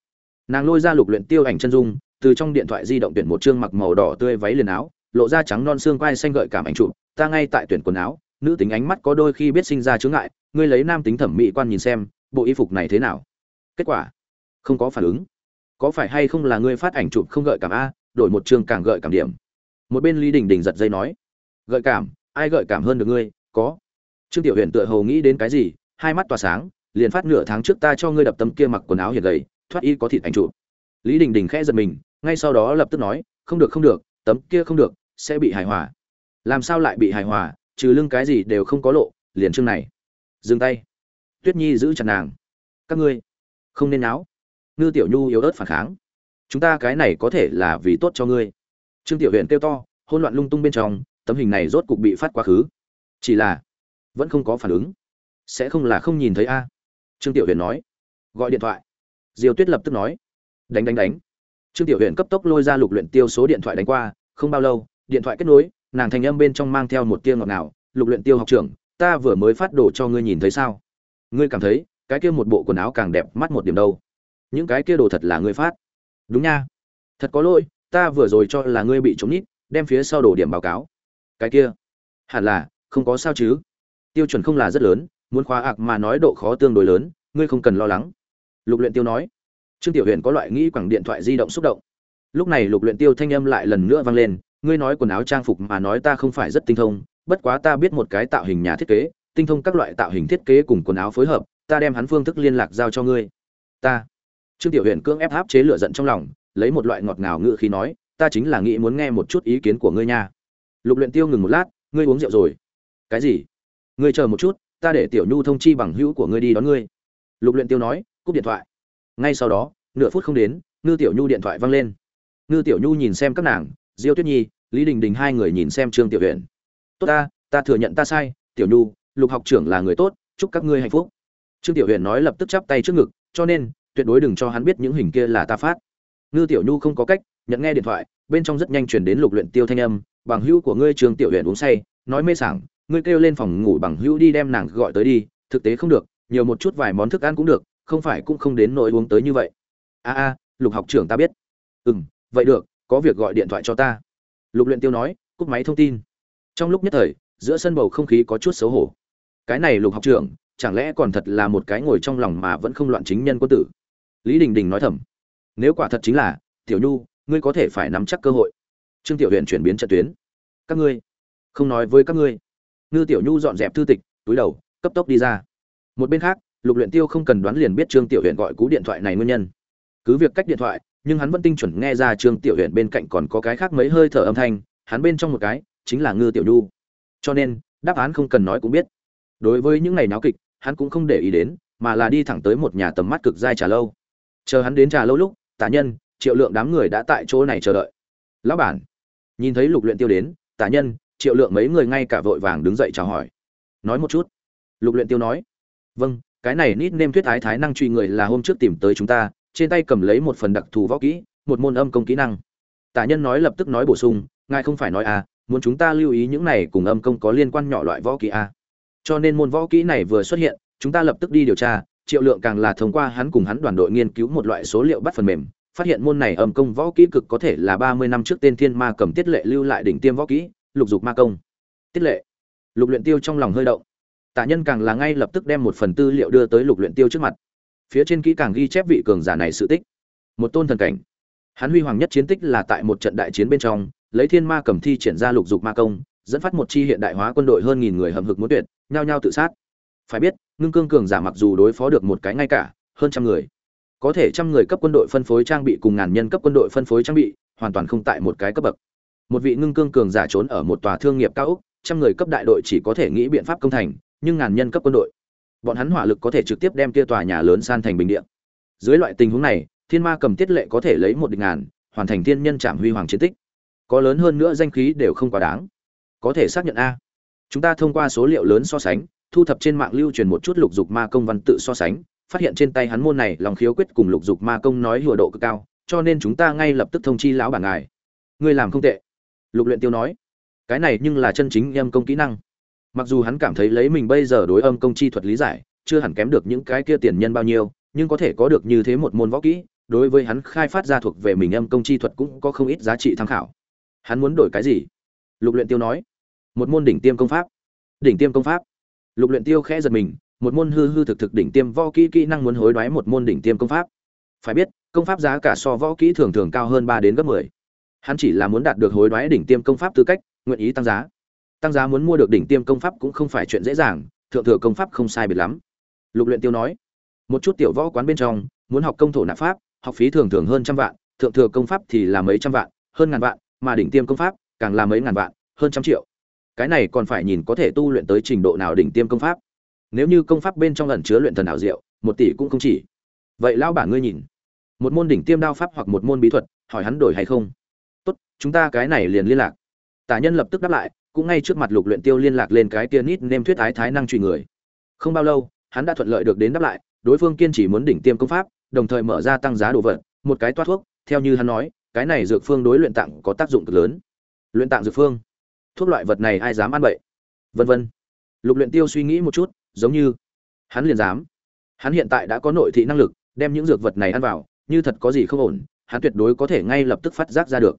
Nàng lôi ra lục luyện tiêu ảnh chân dung, từ trong điện thoại di động tuyển một trương mặc màu đỏ tươi váy liền áo, lộ ra trắng non xương quai xanh gợi cảm ảnh chụp, ta ngay tại tuyển quần áo, nữ tính ánh mắt có đôi khi biết sinh ra chướng ngại, ngươi lấy nam tính thẩm mỹ quan nhìn xem, bộ y phục này thế nào? Kết quả không có phản ứng. Có phải hay không là ngươi phát ảnh chụp không gợi cảm a, đổi một trường càng gợi cảm điểm? Một bên lý đình đình giật dây nói. Gợi cảm, ai gợi cảm hơn được ngươi? Có. Trương tiểu huyền tựa hồ nghĩ đến cái gì, hai mắt tỏa sáng, liền phát nửa tháng trước ta cho ngươi đập tấm kia mặc quần áo hiền gầy, thoát y có thịt ảnh chụp. Lý đình đình khẽ giật mình, ngay sau đó lập tức nói, không được không được, tấm kia không được, sẽ bị hài hòa. Làm sao lại bị hài hòa, trừ lưng cái gì đều không có lộ, liền chương này. Dừng tay. Tuyết nhi giữ chặt nàng. Các ngươi, không nên áo ngư tiểu nhu yếu ớt phản kháng. Chúng ta cái này có thể là vì tốt cho ngươi. Trương tiểu huyện kêu to hôn loạn lung tung bên trong, tấm hình này rốt cục bị phát quá khứ. Chỉ là, vẫn không có phản ứng. Sẽ không là không nhìn thấy a? Trương tiểu huyền nói. Gọi điện thoại. Diêu tuyết lập tức nói. Đánh đánh đánh. Trương tiểu huyền cấp tốc lôi ra lục luyện tiêu số điện thoại đánh qua, không bao lâu, điện thoại kết nối, nàng thành âm bên trong mang theo một tia ngọt ngào. Lục luyện tiêu học trưởng, ta vừa mới phát đồ cho ngươi nhìn thấy sao? Ngươi cảm thấy, cái kia một bộ quần áo càng đẹp mắt một điểm đâu? Những cái kia đồ thật là ngươi phát. Đúng nha. Thật có lỗi, ta vừa rồi cho là ngươi bị trúng nít, đem phía sau đồ điểm báo cáo. Cái kia. Hẳn là, không có sao chứ. Tiêu chuẩn không là rất lớn, muốn khóa ạc mà nói độ khó tương đối lớn, ngươi không cần lo lắng. Lục luyện tiêu nói. Trương tiểu huyền có loại nghĩ quẳng điện thoại di động xúc động. Lúc này lục luyện tiêu thanh âm lại lần nữa vang lên, ngươi nói quần áo trang phục mà nói ta không phải rất tinh thông, bất quá ta biết một cái tạo hình nhà thiết kế, tinh thông các loại tạo hình thiết kế cùng quần áo phối hợp, ta đem hắn phương thức liên lạc giao cho ngươi. Ta trương tiểu huyền cưỡng ép áp chế lửa giận trong lòng, lấy một loại ngọt ngào ngữ khí nói, ta chính là nghĩ muốn nghe một chút ý kiến của ngươi nha. Lục luyện tiêu ngừng một lát, ngươi uống rượu rồi. Cái gì? Ngươi chờ một chút, ta để tiểu nhu thông chi bằng hữu của ngươi đi đón ngươi. Lục luyện tiêu nói, cúp điện thoại. Ngay sau đó, nửa phút không đến, ngư tiểu nhu điện thoại vang lên. Ngư tiểu nhu nhìn xem các nàng, diêu tuyết nhi, lý đình đình hai người nhìn xem trương tiểu huyền. Tốt ta ta thừa nhận ta sai, tiểu nhu, lục học trưởng là người tốt, chúc các ngươi hạnh phúc. Trương tiểu huyền nói lập tức chắp tay trước ngực, cho nên tuyệt đối đừng cho hắn biết những hình kia là ta phát. Ngư tiểu nhu không có cách, nhận nghe điện thoại, bên trong rất nhanh truyền đến lục luyện tiêu thanh âm, bằng hữu của ngươi trương tiểu huyền uống say, nói mê sảng, ngươi kêu lên phòng ngủ bằng hữu đi đem nàng gọi tới đi, thực tế không được, nhiều một chút vài món thức ăn cũng được, không phải cũng không đến nỗi uống tới như vậy. A a, lục học trưởng ta biết. Ừ vậy được, có việc gọi điện thoại cho ta. Lục luyện tiêu nói, cúp máy thông tin. Trong lúc nhất thời, giữa sân bầu không khí có chút xấu hổ. Cái này lục học trưởng, chẳng lẽ còn thật là một cái ngồi trong lòng mà vẫn không loạn chính nhân quân tử? Lý đình đình nói thầm, nếu quả thật chính là, tiểu nhu, ngươi có thể phải nắm chắc cơ hội. Trương tiểu huyện chuyển biến trận tuyến, các ngươi, không nói với các ngươi. Ngư tiểu nhu dọn dẹp thư tịch, túi đầu, cấp tốc đi ra. Một bên khác, lục luyện tiêu không cần đoán liền biết trương tiểu huyện gọi cú điện thoại này nguyên nhân. Cứ việc cách điện thoại, nhưng hắn vẫn tinh chuẩn nghe ra trương tiểu huyện bên cạnh còn có cái khác mấy hơi thở âm thanh, hắn bên trong một cái, chính là ngư tiểu nhu. Cho nên, đáp án không cần nói cũng biết. Đối với những ngày náo kịch, hắn cũng không để ý đến, mà là đi thẳng tới một nhà tầm mắt cực dai trà lâu chờ hắn đến trà lâu lúc, tả nhân, triệu lượng đám người đã tại chỗ này chờ đợi. Lão bản. Nhìn thấy lục luyện tiêu đến, tả nhân, triệu lượng mấy người ngay cả vội vàng đứng dậy chào hỏi. Nói một chút. Lục luyện tiêu nói. Vâng cái này nít nêm thuyết thái thái năng truy người là hôm trước tìm tới chúng ta, trên tay cầm lấy một phần đặc thù võ kỹ, một môn âm công kỹ năng. Tả nhân nói lập tức nói bổ sung, ngài không phải nói à muốn chúng ta lưu ý những này cùng âm công có liên quan nhỏ loại võ kỹ à. cho nên môn võ kỹ này vừa xuất hiện, chúng ta lập tức đi điều tra triệu lượng càng là thông qua hắn cùng hắn đoàn đội nghiên cứu một loại số liệu bắt phần mềm, phát hiện môn này âm công võ kỹ cực có thể là ba mươi năm trước tên thiên ma cầm tiết lệ lưu lại đỉnh tiêm võ kỹ, lục dục ma công. Tiết lệ. Lục luyện tiêu trong lòng hơi động. Tạ nhân càng là ngay lập tức đem một phần tư liệu đưa tới lục luyện tiêu trước mặt. Phía trên kỹ càng ghi chép vị cường giả này sự tích. Một tôn thần cảnh. Hắn huy hoàng nhất chiến tích là tại một trận đại chiến bên trong, lấy thiên ma cầm thi triển ra lục dục ma công, dẫn phát một chi hiện đại hóa quân đội hơn nghìn người hầm hực muốn tuyệt, nhao nhao tự sát phải biết, ngưng cương cường giả mặc dù đối phó được một cái ngay cả, hơn trăm người. Có thể trăm người cấp quân đội phân phối trang bị cùng ngàn nhân cấp quân đội phân phối trang bị, hoàn toàn không tại một cái cấp bậc. Một vị ngưng cương cường giả trốn ở một tòa thương nghiệp cao ốc, trăm người cấp đại đội chỉ có thể nghĩ biện pháp công thành, nhưng ngàn nhân cấp quân đội, bọn hắn hỏa lực có thể trực tiếp đem kia tòa nhà lớn san thành bình địa. Dưới loại tình huống này, thiên ma cầm tiết lệ có thể lấy một địch ngàn, hoàn thành thiên nhân trạm huy hoàng chiến tích. Có lớn hơn nữa danh khí đều không quá đáng. Có thể xác nhận a. Chúng ta thông qua số liệu lớn so sánh thu thập trên mạng lưu truyền một chút lục dục ma công văn tự so sánh, phát hiện trên tay hắn môn này lòng khiếu quyết cùng lục dục ma công nói hùa độ cực cao, cho nên chúng ta ngay lập tức thông chi lão bản ngài. Ngươi làm không tệ. Lục luyện tiêu nói. Cái này nhưng là chân chính âm công kỹ năng. Mặc dù hắn cảm thấy lấy mình bây giờ đối âm công chi thuật lý giải, chưa hẳn kém được những cái kia tiền nhân bao nhiêu, nhưng có thể có được như thế một môn võ kỹ, đối với hắn khai phát ra thuộc về mình âm công chi thuật cũng có không ít giá trị tham khảo. Hắn muốn đổi cái gì? Lục luyện tiêu nói. Một môn đỉnh tiêm công pháp. Đỉnh tiêm công pháp lục luyện tiêu khẽ giật mình, một môn hư hư thực thực đỉnh tiêm võ kỹ kỹ năng muốn hối đoái một môn đỉnh tiêm công pháp. Phải biết, công pháp giá cả so võ kỹ thường thường cao hơn ba đến gấp mười. Hắn chỉ là muốn đạt được hối đoái đỉnh tiêm công pháp tư cách, nguyện ý tăng giá. Tăng giá muốn mua được đỉnh tiêm công pháp cũng không phải chuyện dễ dàng, thượng thừa công pháp không sai biệt lắm. Lục luyện tiêu nói, một chút tiểu võ quán bên trong, muốn học công thổ nạp pháp, học phí thường thường hơn trăm vạn, thượng thừa công pháp thì là mấy trăm vạn, hơn ngàn vạn, mà đỉnh tiêm công pháp càng là mấy ngàn vạn, hơn trăm triệu cái này còn phải nhìn có thể tu luyện tới trình độ nào đỉnh tiêm công pháp. Nếu như công pháp bên trong ẩn chứa luyện thần ảo diệu, một tỷ cũng không chỉ. Vậy lão bản ngươi nhìn, một môn đỉnh tiêm đao pháp hoặc một môn bí thuật, hỏi hắn đổi hay không? Tốt, chúng ta cái này liền liên lạc. Tả nhân lập tức đáp lại, cũng ngay trước mặt lục luyện tiêu liên lạc lên cái kia nít nêm thuyết ái thái năng truy người. Không bao lâu, hắn đã thuận lợi được đến đáp lại, đối phương kiên trì muốn đỉnh tiêm công pháp, đồng thời mở ra tăng giá đồ vật, một cái toát thuốc, theo như hắn nói, cái này dược phương đối luyện tạng có tác dụng cực lớn. Luyện tạng dược phương thuốc loại vật này ai dám ăn bậy vân vân. Lục luyện tiêu suy nghĩ một chút, giống như hắn liền dám. Hắn hiện tại đã có nội thị năng lực, đem những dược vật này ăn vào, như thật có gì không ổn, hắn tuyệt đối có thể ngay lập tức phát giác ra được.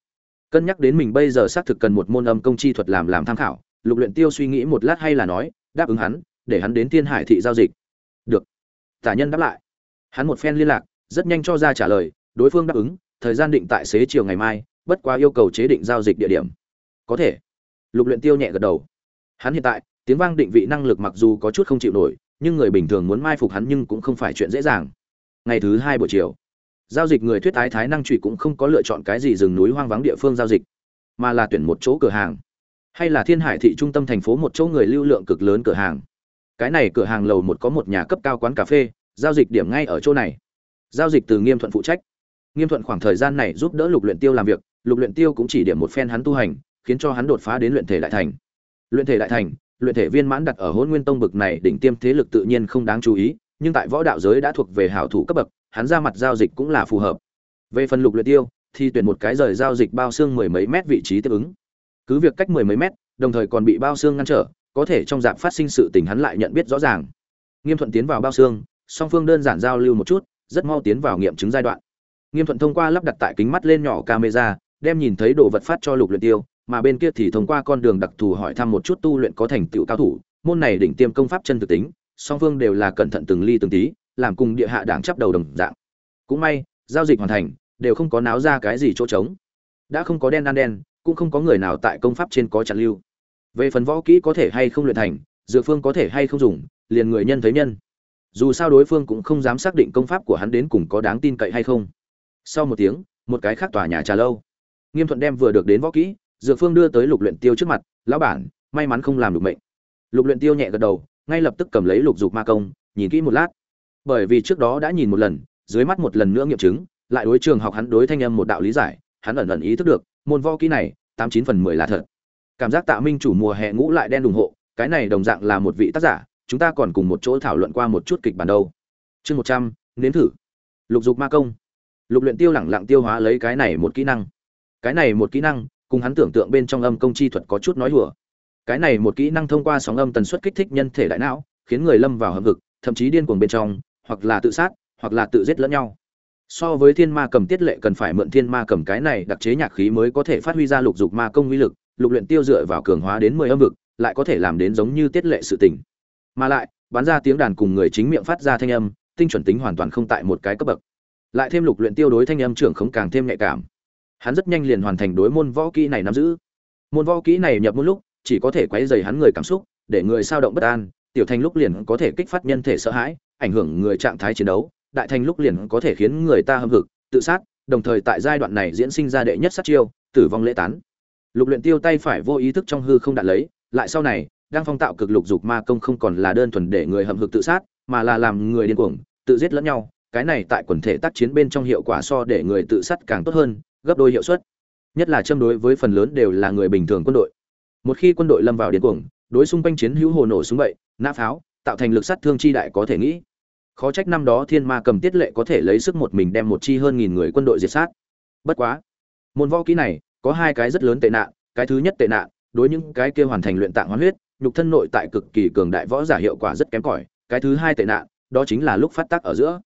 Cân nhắc đến mình bây giờ xác thực cần một môn âm công chi thuật làm làm tham khảo, lục luyện tiêu suy nghĩ một lát hay là nói, đáp ứng hắn, để hắn đến thiên hải thị giao dịch. Được. Tả nhân đáp lại. Hắn một phen liên lạc, rất nhanh cho ra trả lời, đối phương đáp ứng, thời gian định tại xế chiều ngày mai, bất quá yêu cầu chế định giao dịch địa điểm. Có thể lục luyện tiêu nhẹ gật đầu. Hắn hiện tại, tiếng vang định vị năng lực mặc dù có chút không chịu nổi, nhưng người bình thường muốn mai phục hắn nhưng cũng không phải chuyện dễ dàng. Ngày thứ hai buổi chiều, giao dịch người thuyết thái thái năng trụy cũng không có lựa chọn cái gì rừng núi hoang vắng địa phương giao dịch, mà là tuyển một chỗ cửa hàng. Hay là thiên hải thị trung tâm thành phố một chỗ người lưu lượng cực lớn cửa hàng. Cái này cửa hàng lầu một có một nhà cấp cao quán cà phê, giao dịch điểm ngay ở chỗ này. Giao dịch từ nghiêm thuận phụ trách. Nghiêm thuận khoảng thời gian này giúp đỡ lục luyện tiêu làm việc, lục luyện tiêu cũng chỉ điểm một phen hắn tu hành khiến cho hắn đột phá đến luyện thể đại thành. Luyện thể đại thành, luyện thể viên mãn đặt ở Hỗn nguyên tông bực này đỉnh tiêm thế lực tự nhiên không đáng chú ý, nhưng tại võ đạo giới đã thuộc về hảo thủ cấp bậc, hắn ra mặt giao dịch cũng là phù hợp. Về phần lục luyện tiêu, thì tuyển một cái rời giao dịch bao xương mười mấy mét vị trí tiếp ứng. Cứ việc cách mười mấy mét, đồng thời còn bị bao xương ngăn trở, có thể trong dạng phát sinh sự tình hắn lại nhận biết rõ ràng. Nghiêm thuận tiến vào bao xương, song phương đơn giản giao lưu một chút, rất mau tiến vào nghiệm chứng giai đoạn. Nghiêm thuận thông qua lắp đặt tại kính mắt lên nhỏ camera, đem nhìn thấy đồ vật phát cho lục luyện tiêu mà bên kia thì thông qua con đường đặc thù hỏi thăm một chút tu luyện có thành tựu cao thủ, môn này đỉnh tiêm công pháp chân thực tính, song phương đều là cẩn thận từng ly từng tí, làm cùng địa hạ đảng chấp đầu đồng dạng. Cũng may, giao dịch hoàn thành, đều không có náo ra cái gì chỗ trống. Đã không có đen ăn đen, cũng không có người nào tại công pháp trên có chặn lưu. Về phần võ kỹ có thể hay không luyện thành, dược phương có thể hay không dùng, liền người nhân thấy nhân. Dù sao đối phương cũng không dám xác định công pháp của hắn đến cùng có đáng tin cậy hay không. Sau một tiếng, một cái khác tòa nhà trà lâu. Nghiêm thuận đem vừa được đến võ kỹ dược phương đưa tới lục luyện tiêu trước mặt, lão bản, may mắn không làm được mệnh. Lục luyện tiêu nhẹ gật đầu, ngay lập tức cầm lấy lục dục ma công, nhìn kỹ một lát. Bởi vì trước đó đã nhìn một lần, dưới mắt một lần nữa nghiệm chứng, lại đối trường học hắn đối thanh âm một đạo lý giải, hắn ẩn ẩn ý thức được, môn võ kỹ này, tám chín phần mười là thật. Cảm giác tạ minh chủ mùa hè ngũ lại đen ủng hộ, cái này đồng dạng là một vị tác giả, chúng ta còn cùng một chỗ thảo luận qua một chút kịch bản đâu. Chương một trăm, nếm thử. Lục dục ma công. Lục luyện tiêu lẳng lặng tiêu hóa lấy cái này một kỹ năng. Cái này một kỹ năng cùng hắn tưởng tượng bên trong âm công chi thuật có chút nói hùa cái này một kỹ năng thông qua sóng âm tần suất kích thích nhân thể đại não, khiến người lâm vào hầm vực thậm chí điên cuồng bên trong, hoặc là tự sát, hoặc là tự giết lẫn nhau. So với thiên ma cầm tiết lệ cần phải mượn thiên ma cầm cái này đặc chế nhạc khí mới có thể phát huy ra lục dục ma công uy lực, lục luyện tiêu dựa vào cường hóa đến mười âm vực, lại có thể làm đến giống như tiết lệ sự tình. Mà lại, bắn ra tiếng đàn cùng người chính miệng phát ra thanh âm, tinh chuẩn tính hoàn toàn không tại một cái cấp bậc. Lại thêm lục luyện tiêu đối thanh âm trưởng không càng thêm nhạy cảm hắn rất nhanh liền hoàn thành đối môn võ kỹ này nắm giữ. Môn võ kỹ này nhập một lúc, chỉ có thể quấy rầy hắn người cảm xúc, để người sao động bất an, tiểu thành lúc liền có thể kích phát nhân thể sợ hãi, ảnh hưởng người trạng thái chiến đấu, đại thành lúc liền có thể khiến người ta hâm hực, tự sát, đồng thời tại giai đoạn này diễn sinh ra đệ nhất sát chiêu, tử vong lễ tán. Lục luyện tiêu tay phải vô ý thức trong hư không đạn lấy, lại sau này, đang phong tạo cực lục dục ma công không còn là đơn thuần để người hầm hực tự sát, mà là làm người điên cuồng, tự giết lẫn nhau, cái này tại quần thể tác chiến bên trong hiệu quả so để người tự sát càng tốt hơn gấp đôi hiệu suất. Nhất là châm đối với phần lớn đều là người bình thường quân đội. Một khi quân đội lâm vào điên cuồng, đối xung quanh chiến hữu hồ nổ súng bậy nã pháo, tạo thành lực sát thương chi đại có thể nghĩ. Khó trách năm đó thiên ma cầm tiết lệ có thể lấy sức một mình đem một chi hơn nghìn người quân đội diệt sát. Bất quá, môn võ kỹ này có hai cái rất lớn tệ nạn, cái thứ nhất tệ nạn, đối những cái kia hoàn thành luyện tạng hoán huyết, nhục thân nội tại cực kỳ cường đại võ giả hiệu quả rất kém cỏi. Cái thứ hai tệ nạn, đó chính là lúc phát tác ở giữa.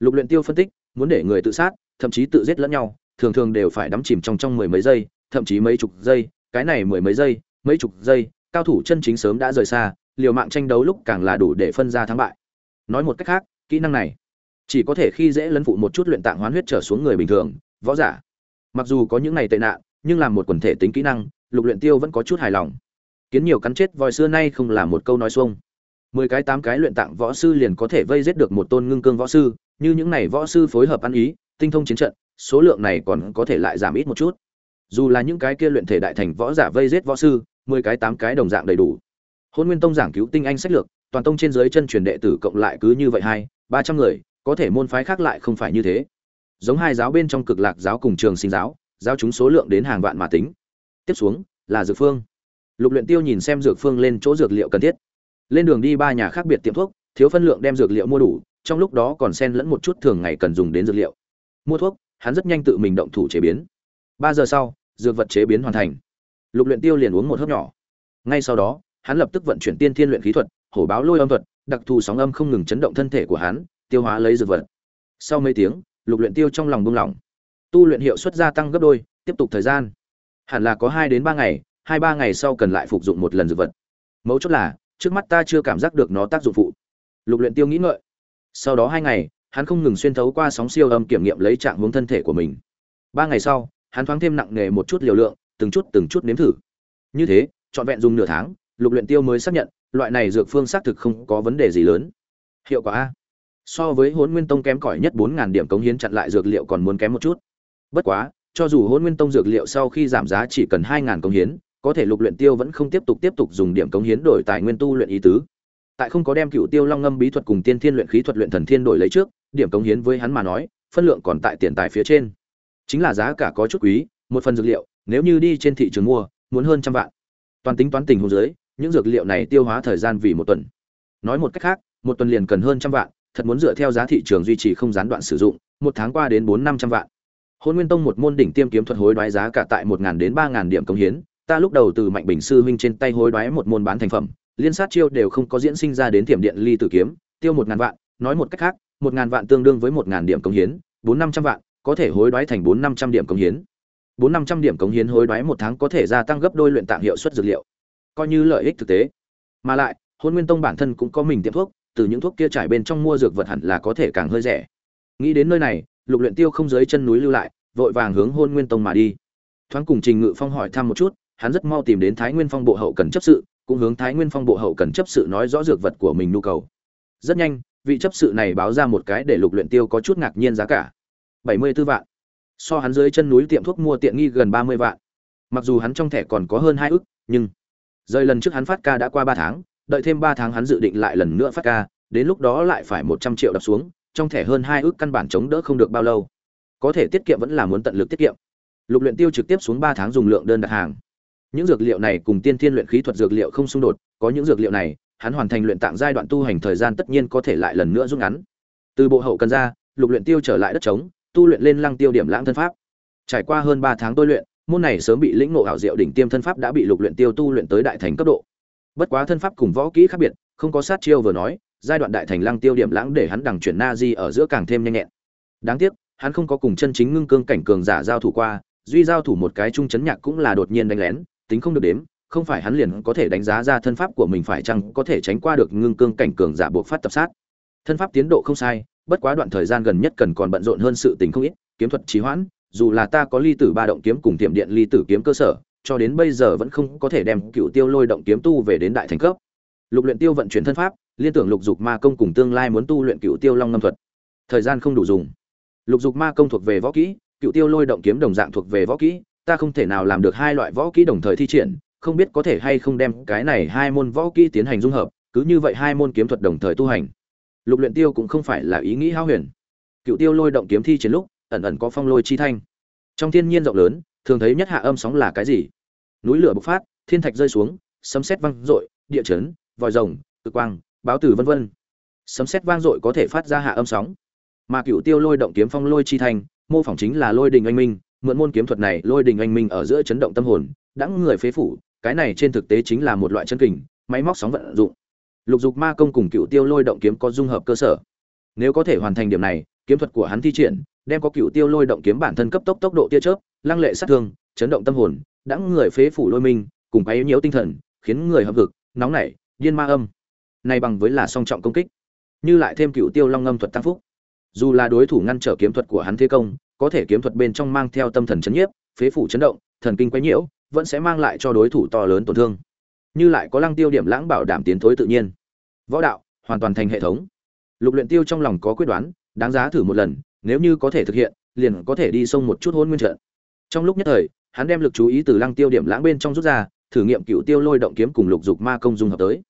Lục luyện tiêu phân tích, muốn để người tự sát, thậm chí tự giết lẫn nhau thường thường đều phải đắm chìm trong trong mười mấy giây, thậm chí mấy chục giây, cái này mười mấy giây, mấy chục giây, cao thủ chân chính sớm đã rời xa, liều mạng tranh đấu lúc càng là đủ để phân ra thắng bại. Nói một cách khác, kỹ năng này, chỉ có thể khi dễ lấn phụ một chút luyện tạng hoán huyết trở xuống người bình thường, võ giả. Mặc dù có những này tệ nạn, nhưng làm một quần thể tính kỹ năng, lục luyện tiêu vẫn có chút hài lòng. Kiến nhiều cắn chết voi xưa nay không là một câu nói xuông. Mười cái tám cái luyện tạng võ sư liền có thể vây giết được một tôn ngưng cương võ sư, như những này võ sư phối hợp ăn ý, tinh thông chiến trận số lượng này còn có thể lại giảm ít một chút. Dù là những cái kia luyện thể đại thành võ giả vây giết võ sư, mười cái tám cái đồng dạng đầy đủ. Hôn nguyên tông giảng cứu tinh anh sách lược, toàn tông trên dưới chân truyền đệ tử cộng lại cứ như vậy hai, ba trăm người, có thể môn phái khác lại không phải như thế. Giống hai giáo bên trong cực lạc giáo cùng trường sinh giáo giáo chúng số lượng đến hàng vạn mà tính. Tiếp xuống, là dược phương. Lục luyện tiêu nhìn xem dược phương lên chỗ dược liệu cần thiết. Lên đường đi ba nhà khác biệt tiệm thuốc, thiếu phân lượng đem dược liệu mua đủ, trong lúc đó còn xen lẫn một chút thường ngày cần dùng đến dược liệu. Mua thuốc hắn rất nhanh tự mình động thủ chế biến. Ba giờ sau, dược vật chế biến hoàn thành. Lục luyện tiêu liền uống một hớp nhỏ. Ngay sau đó, hắn lập tức vận chuyển tiên thiên luyện khí thuật, hổ báo lôi âm thuật, đặc thù sóng âm không ngừng chấn động thân thể của hắn, tiêu hóa lấy dược vật. Sau mấy tiếng, lục luyện tiêu trong lòng buông lỏng. Tu luyện hiệu suất gia tăng gấp đôi, tiếp tục thời gian. Hẳn là có hai đến ba ngày, hai ba ngày sau cần lại phục dụng một lần dược vật. Mấu chốt là, trước mắt ta chưa cảm giác được nó tác dụng phụ. Lục luyện tiêu nghĩ ngợi. Sau đó hai ngày hắn không ngừng xuyên thấu qua sóng siêu âm kiểm nghiệm lấy trạng hướng thân thể của mình. Ba ngày sau, hắn thoáng thêm nặng nề một chút liều lượng, từng chút từng chút nếm thử. Như thế, trọn vẹn dùng nửa tháng, lục luyện tiêu mới xác nhận, loại này dược phương xác thực không có vấn đề gì lớn. Hiệu quả a. So với hỗn nguyên tông kém cỏi nhất bốn ngàn điểm cống hiến chặn lại dược liệu còn muốn kém một chút. Bất quá, cho dù hỗn nguyên tông dược liệu sau khi giảm giá chỉ cần hai ngàn cống hiến, có thể lục luyện tiêu vẫn không tiếp tục tiếp tục dùng điểm cống hiến đổi tài nguyên tu luyện ý tứ. Tại không có đem cựu tiêu long ngâm bí thuật cùng tiên thiên luyện khí thuật luyện thần thiên đổi lấy trước điểm cống hiến với hắn mà nói, phân lượng còn tại tiền tài phía trên. Chính là giá cả có chút quý, một phần dược liệu, nếu như đi trên thị trường mua, muốn hơn trăm vạn. Toàn tính toán tình huống dưới, những dược liệu này tiêu hóa thời gian vì một tuần. Nói một cách khác, một tuần liền cần hơn trăm vạn, thật muốn dựa theo giá thị trường duy trì không gián đoạn sử dụng, một tháng qua đến bốn năm trăm vạn. Hôn nguyên tông một môn đỉnh tiêm kiếm thuật hối đoái giá cả tại một đến ba điểm công hiến, ta lúc đầu từ mạnh bình sư huynh trên tay hối đoái một môn bán thành phẩm, liên sát chiêu đều không có diễn sinh ra đến tiềm điện ly tử kiếm, tiêu một ngàn vạn, nói một cách khác một ngàn vạn tương đương với một ngàn điểm công hiến, bốn năm trăm vạn, có thể hối đoái thành bốn năm trăm điểm công hiến. bốn năm trăm điểm công hiến hối đoái một tháng có thể gia tăng gấp đôi luyện tạng hiệu suất dược liệu. Coi như lợi ích thực tế. Mà lại, hôn nguyên tông bản thân cũng có mình tiệm thuốc, từ những thuốc kia trải bên trong mua dược vật hẳn là có thể càng hơi rẻ. Nghĩ đến nơi này, lục luyện tiêu không dưới chân núi lưu lại, vội vàng hướng hôn nguyên tông mà đi. Thoáng cùng trình ngự phong hỏi thăm một chút, hắn rất mau tìm đến thái nguyên phong bộ hậu cần chấp sự, cũng hướng thái nguyên phong bộ hậu cần chấp sự nói rõ dược vật của mình nhu cầu. Rất nhanh vị chấp sự này báo ra một cái để lục luyện tiêu có chút ngạc nhiên giá cả. Bảy mươi 74 vạn. So hắn dưới chân núi tiệm thuốc mua tiện nghi gần ba mươi vạn. Mặc dù hắn trong thẻ còn có hơn hai ức, nhưng rời lần trước hắn phát ca đã qua ba tháng, đợi thêm ba tháng hắn dự định lại lần nữa phát ca, đến lúc đó lại phải một trăm triệu đập xuống, trong thẻ hơn hai ức căn bản chống đỡ không được bao lâu. Có thể tiết kiệm vẫn là muốn tận lực tiết kiệm. Lục luyện tiêu trực tiếp xuống ba tháng dùng lượng đơn đặt hàng. Những dược liệu này cùng tiên thiên luyện khí thuật dược liệu không xung đột, có những dược liệu này hắn hoàn thành luyện tạng giai đoạn tu hành thời gian tất nhiên có thể lại lần nữa rút ngắn. Từ bộ hậu cần ra, lục luyện tiêu trở lại đất trống, tu luyện lên lăng tiêu điểm lãng thân pháp. Trải qua hơn ba tháng tôi luyện, môn này sớm bị lĩnh ngộ ảo diệu đỉnh tiêm thân pháp đã bị lục luyện tiêu tu luyện tới đại thành cấp độ. Bất quá thân pháp cùng võ kỹ khác biệt, không có sát chiêu vừa nói, giai đoạn đại thành lăng tiêu điểm lãng để hắn đằng chuyển na di ở giữa càng thêm nhanh nhẹn. Đáng tiếc, hắn không có cùng chân chính ngưng cương cảnh cường giả giao thủ qua, duy giao thủ một cái trung chấn nhạc cũng là đột nhiên đánh lén, tính không được đếm không phải hắn liền có thể đánh giá ra thân pháp của mình phải chăng có thể tránh qua được ngưng cương cảnh cường giả buộc phát tập sát. Thân pháp tiến độ không sai, bất quá đoạn thời gian gần nhất cần còn bận rộn hơn sự tình không ít, kiếm thuật trí hoãn, dù là ta có ly tử ba động kiếm cùng tiệm điện ly tử kiếm cơ sở, cho đến bây giờ vẫn không có thể đem cựu tiêu lôi động kiếm tu về đến đại thành cấp. Lục luyện tiêu vận chuyển thân pháp, liên tưởng lục dục ma công cùng tương lai muốn tu luyện cựu tiêu long ngâm thuật. Thời gian không đủ dùng. Lục dục ma công thuộc về võ kỹ, cựu tiêu lôi động kiếm đồng dạng thuộc về võ kỹ, ta không thể nào làm được hai loại võ kỹ đồng thời thi triển không biết có thể hay không đem cái này hai môn võ kỹ tiến hành dung hợp cứ như vậy hai môn kiếm thuật đồng thời tu hành. Lục luyện tiêu cũng không phải là ý nghĩ hao huyền. Cựu tiêu lôi động kiếm thi triển lúc ẩn ẩn có phong lôi chi thanh. Trong thiên nhiên rộng lớn thường thấy nhất hạ âm sóng là cái gì? Núi lửa bộc phát thiên thạch rơi xuống sấm sét vang rội, địa chấn vòi rồng cực quang báo tử vân vân. Sấm sét vang rội có thể phát ra hạ âm sóng. Mà cựu tiêu lôi động kiếm phong lôi chi thanh mô phỏng chính là lôi đình anh minh. Mượn môn kiếm thuật này lôi đình anh minh ở giữa chấn động tâm hồn đãng người phế phủ cái này trên thực tế chính là một loại chân kình, máy móc sóng vận dụng. Lục dục ma công cùng cựu tiêu lôi động kiếm có dung hợp cơ sở. Nếu có thể hoàn thành điểm này, kiếm thuật của hắn thi triển, đem có cựu tiêu lôi động kiếm bản thân cấp tốc tốc độ tia chớp, lăng lệ sát thương, chấn động tâm hồn, đãng người phế phủ lôi minh cùng quấy nhiễu tinh thần, khiến người hợp vực, nóng nảy, điên ma âm. Này bằng với là song trọng công kích, như lại thêm cựu tiêu long ngâm thuật tăng phúc. Dù là đối thủ ngăn trở kiếm thuật của hắn thế công, có thể kiếm thuật bên trong mang theo tâm thần chấn nhiếp, phế phủ chấn động, thần kinh quấy nhiễu vẫn sẽ mang lại cho đối thủ to lớn tổn thương. Như lại có lăng tiêu điểm lãng bảo đảm tiến thối tự nhiên. Võ đạo, hoàn toàn thành hệ thống. Lục luyện tiêu trong lòng có quyết đoán, đáng giá thử một lần, nếu như có thể thực hiện, liền có thể đi sông một chút hôn nguyên trận. Trong lúc nhất thời, hắn đem lực chú ý từ lăng tiêu điểm lãng bên trong rút ra, thử nghiệm cựu tiêu lôi động kiếm cùng lục dục ma công dung hợp tới.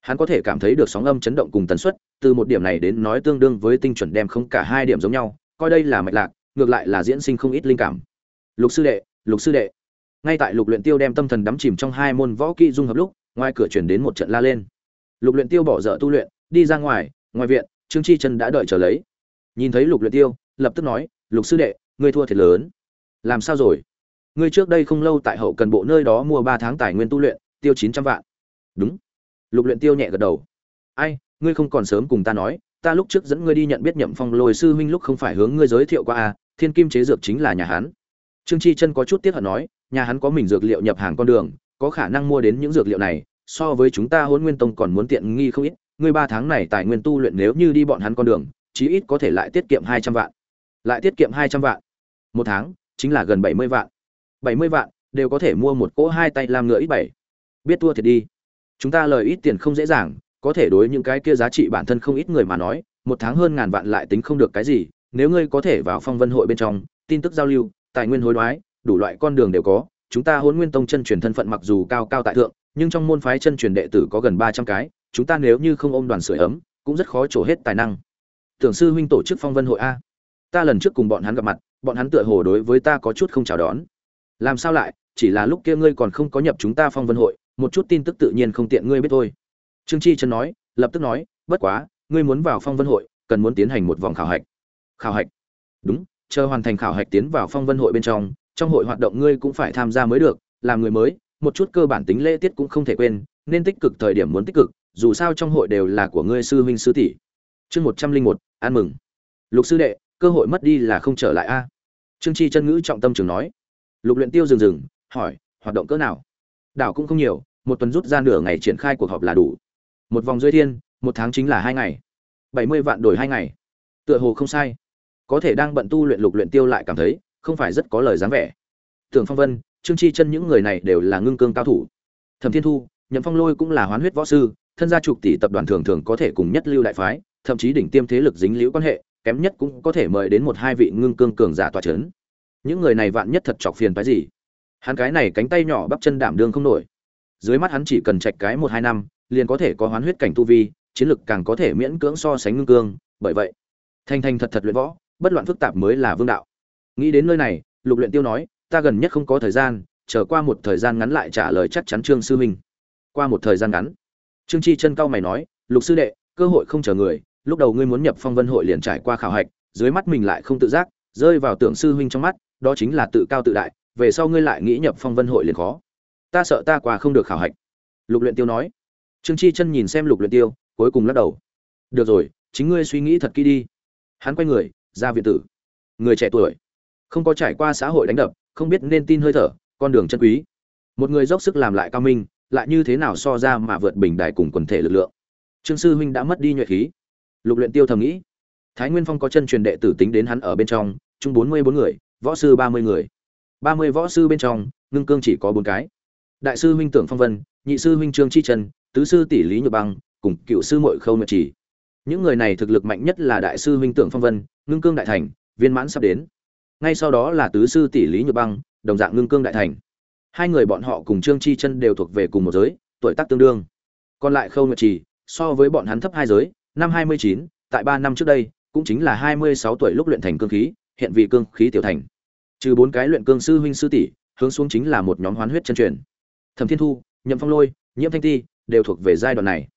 Hắn có thể cảm thấy được sóng âm chấn động cùng tần suất, từ một điểm này đến nói tương đương với tinh chuẩn đem không cả hai điểm giống nhau, coi đây là mạch lạc, ngược lại là diễn sinh không ít linh cảm. Lục sư đệ, lục sư đệ ngay tại lục luyện tiêu đem tâm thần đắm chìm trong hai môn võ kỹ dung hợp lúc, ngoài cửa chuyển đến một trận la lên. Lục luyện tiêu bỏ dở tu luyện, đi ra ngoài ngoài viện, trương chi chân đã đợi chờ lấy. Nhìn thấy lục luyện tiêu, lập tức nói, lục sư đệ, ngươi thua thiệt lớn. Làm sao rồi? Ngươi trước đây không lâu tại hậu cần bộ nơi đó mua ba tháng tài nguyên tu luyện, tiêu chín trăm vạn. Đúng. Lục luyện tiêu nhẹ gật đầu. Ai, ngươi không còn sớm cùng ta nói, ta lúc trước dẫn ngươi đi nhận biết nhậm phong lôi sư huynh lúc không phải hướng ngươi giới thiệu qua à thiên kim chế dược chính là nhà hắn. Trương chi chân có chút tiếc hận nói nhà hắn có mình dược liệu nhập hàng con đường, có khả năng mua đến những dược liệu này, so với chúng ta Hỗn nguyên tông còn muốn tiện nghi không ít, ngươi ba tháng này tài nguyên tu luyện nếu như đi bọn hắn con đường, chí ít có thể lại tiết kiệm hai trăm vạn. Lại tiết kiệm hai trăm vạn. Một tháng, chính là gần bảy mươi vạn. Bảy mươi vạn, đều có thể mua một cỗ hai tay làm ngựa ít bảy. Biết thua thì đi. Chúng ta lời ít tiền không dễ dàng, có thể đối những cái kia giá trị bản thân không ít người mà nói, một tháng hơn ngàn vạn lại tính không được cái gì, nếu ngươi có thể vào phong vân hội bên trong, tin tức giao lưu, tài nguyên hối đoái đủ loại con đường đều có, chúng ta hôn nguyên tông chân truyền thân phận mặc dù cao cao tại thượng, nhưng trong môn phái chân truyền đệ tử có gần ba trăm cái, chúng ta nếu như không ôm đoàn sưởi ấm, cũng rất khó trổ hết tài năng. Tưởng sư huynh tổ chức phong vân hội a. Ta lần trước cùng bọn hắn gặp mặt, bọn hắn tựa hồ đối với ta có chút không chào đón. Làm sao lại, chỉ là lúc kia ngươi còn không có nhập chúng ta phong vân hội, một chút tin tức tự nhiên không tiện ngươi biết thôi. Trương chi chân nói, lập tức nói, bất quá, ngươi muốn vào phong vân hội, cần muốn tiến hành một vòng khảo hạch. Khảo hạch? Đúng, chờ hoàn thành khảo hạch tiến vào phong vân hội bên trong trong hội hoạt động ngươi cũng phải tham gia mới được, làm người mới, một chút cơ bản tính lễ tiết cũng không thể quên, nên tích cực thời điểm muốn tích cực, dù sao trong hội đều là của ngươi sư huynh sư tỷ. Chương một trăm linh một an mừng. Lục sư đệ, cơ hội mất đi là không trở lại a. Trương chi chân ngữ trọng tâm trường nói. Lục luyện tiêu dừng dừng, hỏi, hoạt động cỡ nào? Đảo cũng không nhiều, một tuần rút ra nửa ngày triển khai cuộc họp là đủ. Một vòng dưới thiên, một tháng chính là hai ngày. Bảy mươi vạn đổi hai ngày. Tựa hồ không sai. Có thể đang bận tu luyện lục luyện tiêu lại cảm thấy không phải rất có lời dáng vẻ. Tưởng phong vân, trương chi chân những người này đều là ngưng cương cao thủ. Thẩm thiên thu, nhậm phong lôi cũng là hoán huyết võ sư, thân gia trục tỷ tập đoàn thường thường có thể cùng nhất lưu đại phái, thậm chí đỉnh tiêm thế lực dính liễu quan hệ, kém nhất cũng có thể mời đến một hai vị ngưng cương cường giả tọa chấn. Những người này vạn nhất thật chọc phiền phái gì? Hắn cái này cánh tay nhỏ bắp chân đảm đương không nổi. Dưới mắt hắn chỉ cần chạch cái một hai năm, liền có thể có hoán huyết cảnh tu vi, chiến lực càng có thể miễn cưỡng so sánh ngưng cương, bởi vậy thanh thanh thật thật luyện võ, bất loạn phức tạp mới là vương đạo nghĩ đến nơi này, lục luyện tiêu nói, ta gần nhất không có thời gian, chờ qua một thời gian ngắn lại trả lời chắc chắn trương sư minh. Qua một thời gian ngắn, trương chi chân cao mày nói, lục sư đệ, cơ hội không chờ người, lúc đầu ngươi muốn nhập phong vân hội liền trải qua khảo hạch, dưới mắt mình lại không tự giác, rơi vào tưởng sư huynh trong mắt, đó chính là tự cao tự đại, về sau ngươi lại nghĩ nhập phong vân hội liền khó. Ta sợ ta qua không được khảo hạch. Lục luyện tiêu nói. Trương chi chân nhìn xem lục luyện tiêu, cuối cùng lắc đầu. Được rồi, chính ngươi suy nghĩ thật kỹ đi. Hắn quay người, ra viện tử. Người trẻ tuổi không có trải qua xã hội đánh đập, không biết nên tin hơi thở, con đường chân quý. Một người dốc sức làm lại cao minh, lại như thế nào so ra mà vượt bình đài cùng quần thể lực lượng. Trương sư huynh đã mất đi nhuệ khí. Lục luyện tiêu thầm nghĩ. Thái nguyên phong có chân truyền đệ tử tính đến hắn ở bên trong, chung bốn mươi bốn người, võ sư ba mươi người. ba mươi võ sư bên trong, ngưng cương chỉ có bốn cái. Đại sư huynh tưởng phong vân, nhị sư huynh trương chi trần, tứ sư tỷ lý nhược băng, cùng cựu sư muội khâu nguyệt chỉ những người này thực lực mạnh nhất là đại sư huynh tưởng phong vân, ngưng cương đại thành, viên mãn sắp đến ngay sau đó là tứ sư tỷ lý nhược băng, đồng dạng ngưng cương đại thành. Hai người bọn họ cùng trương chi chân đều thuộc về cùng một giới, tuổi tác tương đương. Còn lại khâu nguyệt trì, so với bọn hắn thấp hai giới, năm hai mươi chín, tại ba năm trước đây, cũng chính là hai mươi sáu tuổi lúc luyện thành cương khí, hiện vị cương khí tiểu thành. Trừ bốn cái luyện cương sư huynh sư tỷ, hướng xuống chính là một nhóm hoán huyết chân truyền. Thẩm thiên thu, nhậm phong lôi, nhiễm thanh ti đều thuộc về giai đoạn này.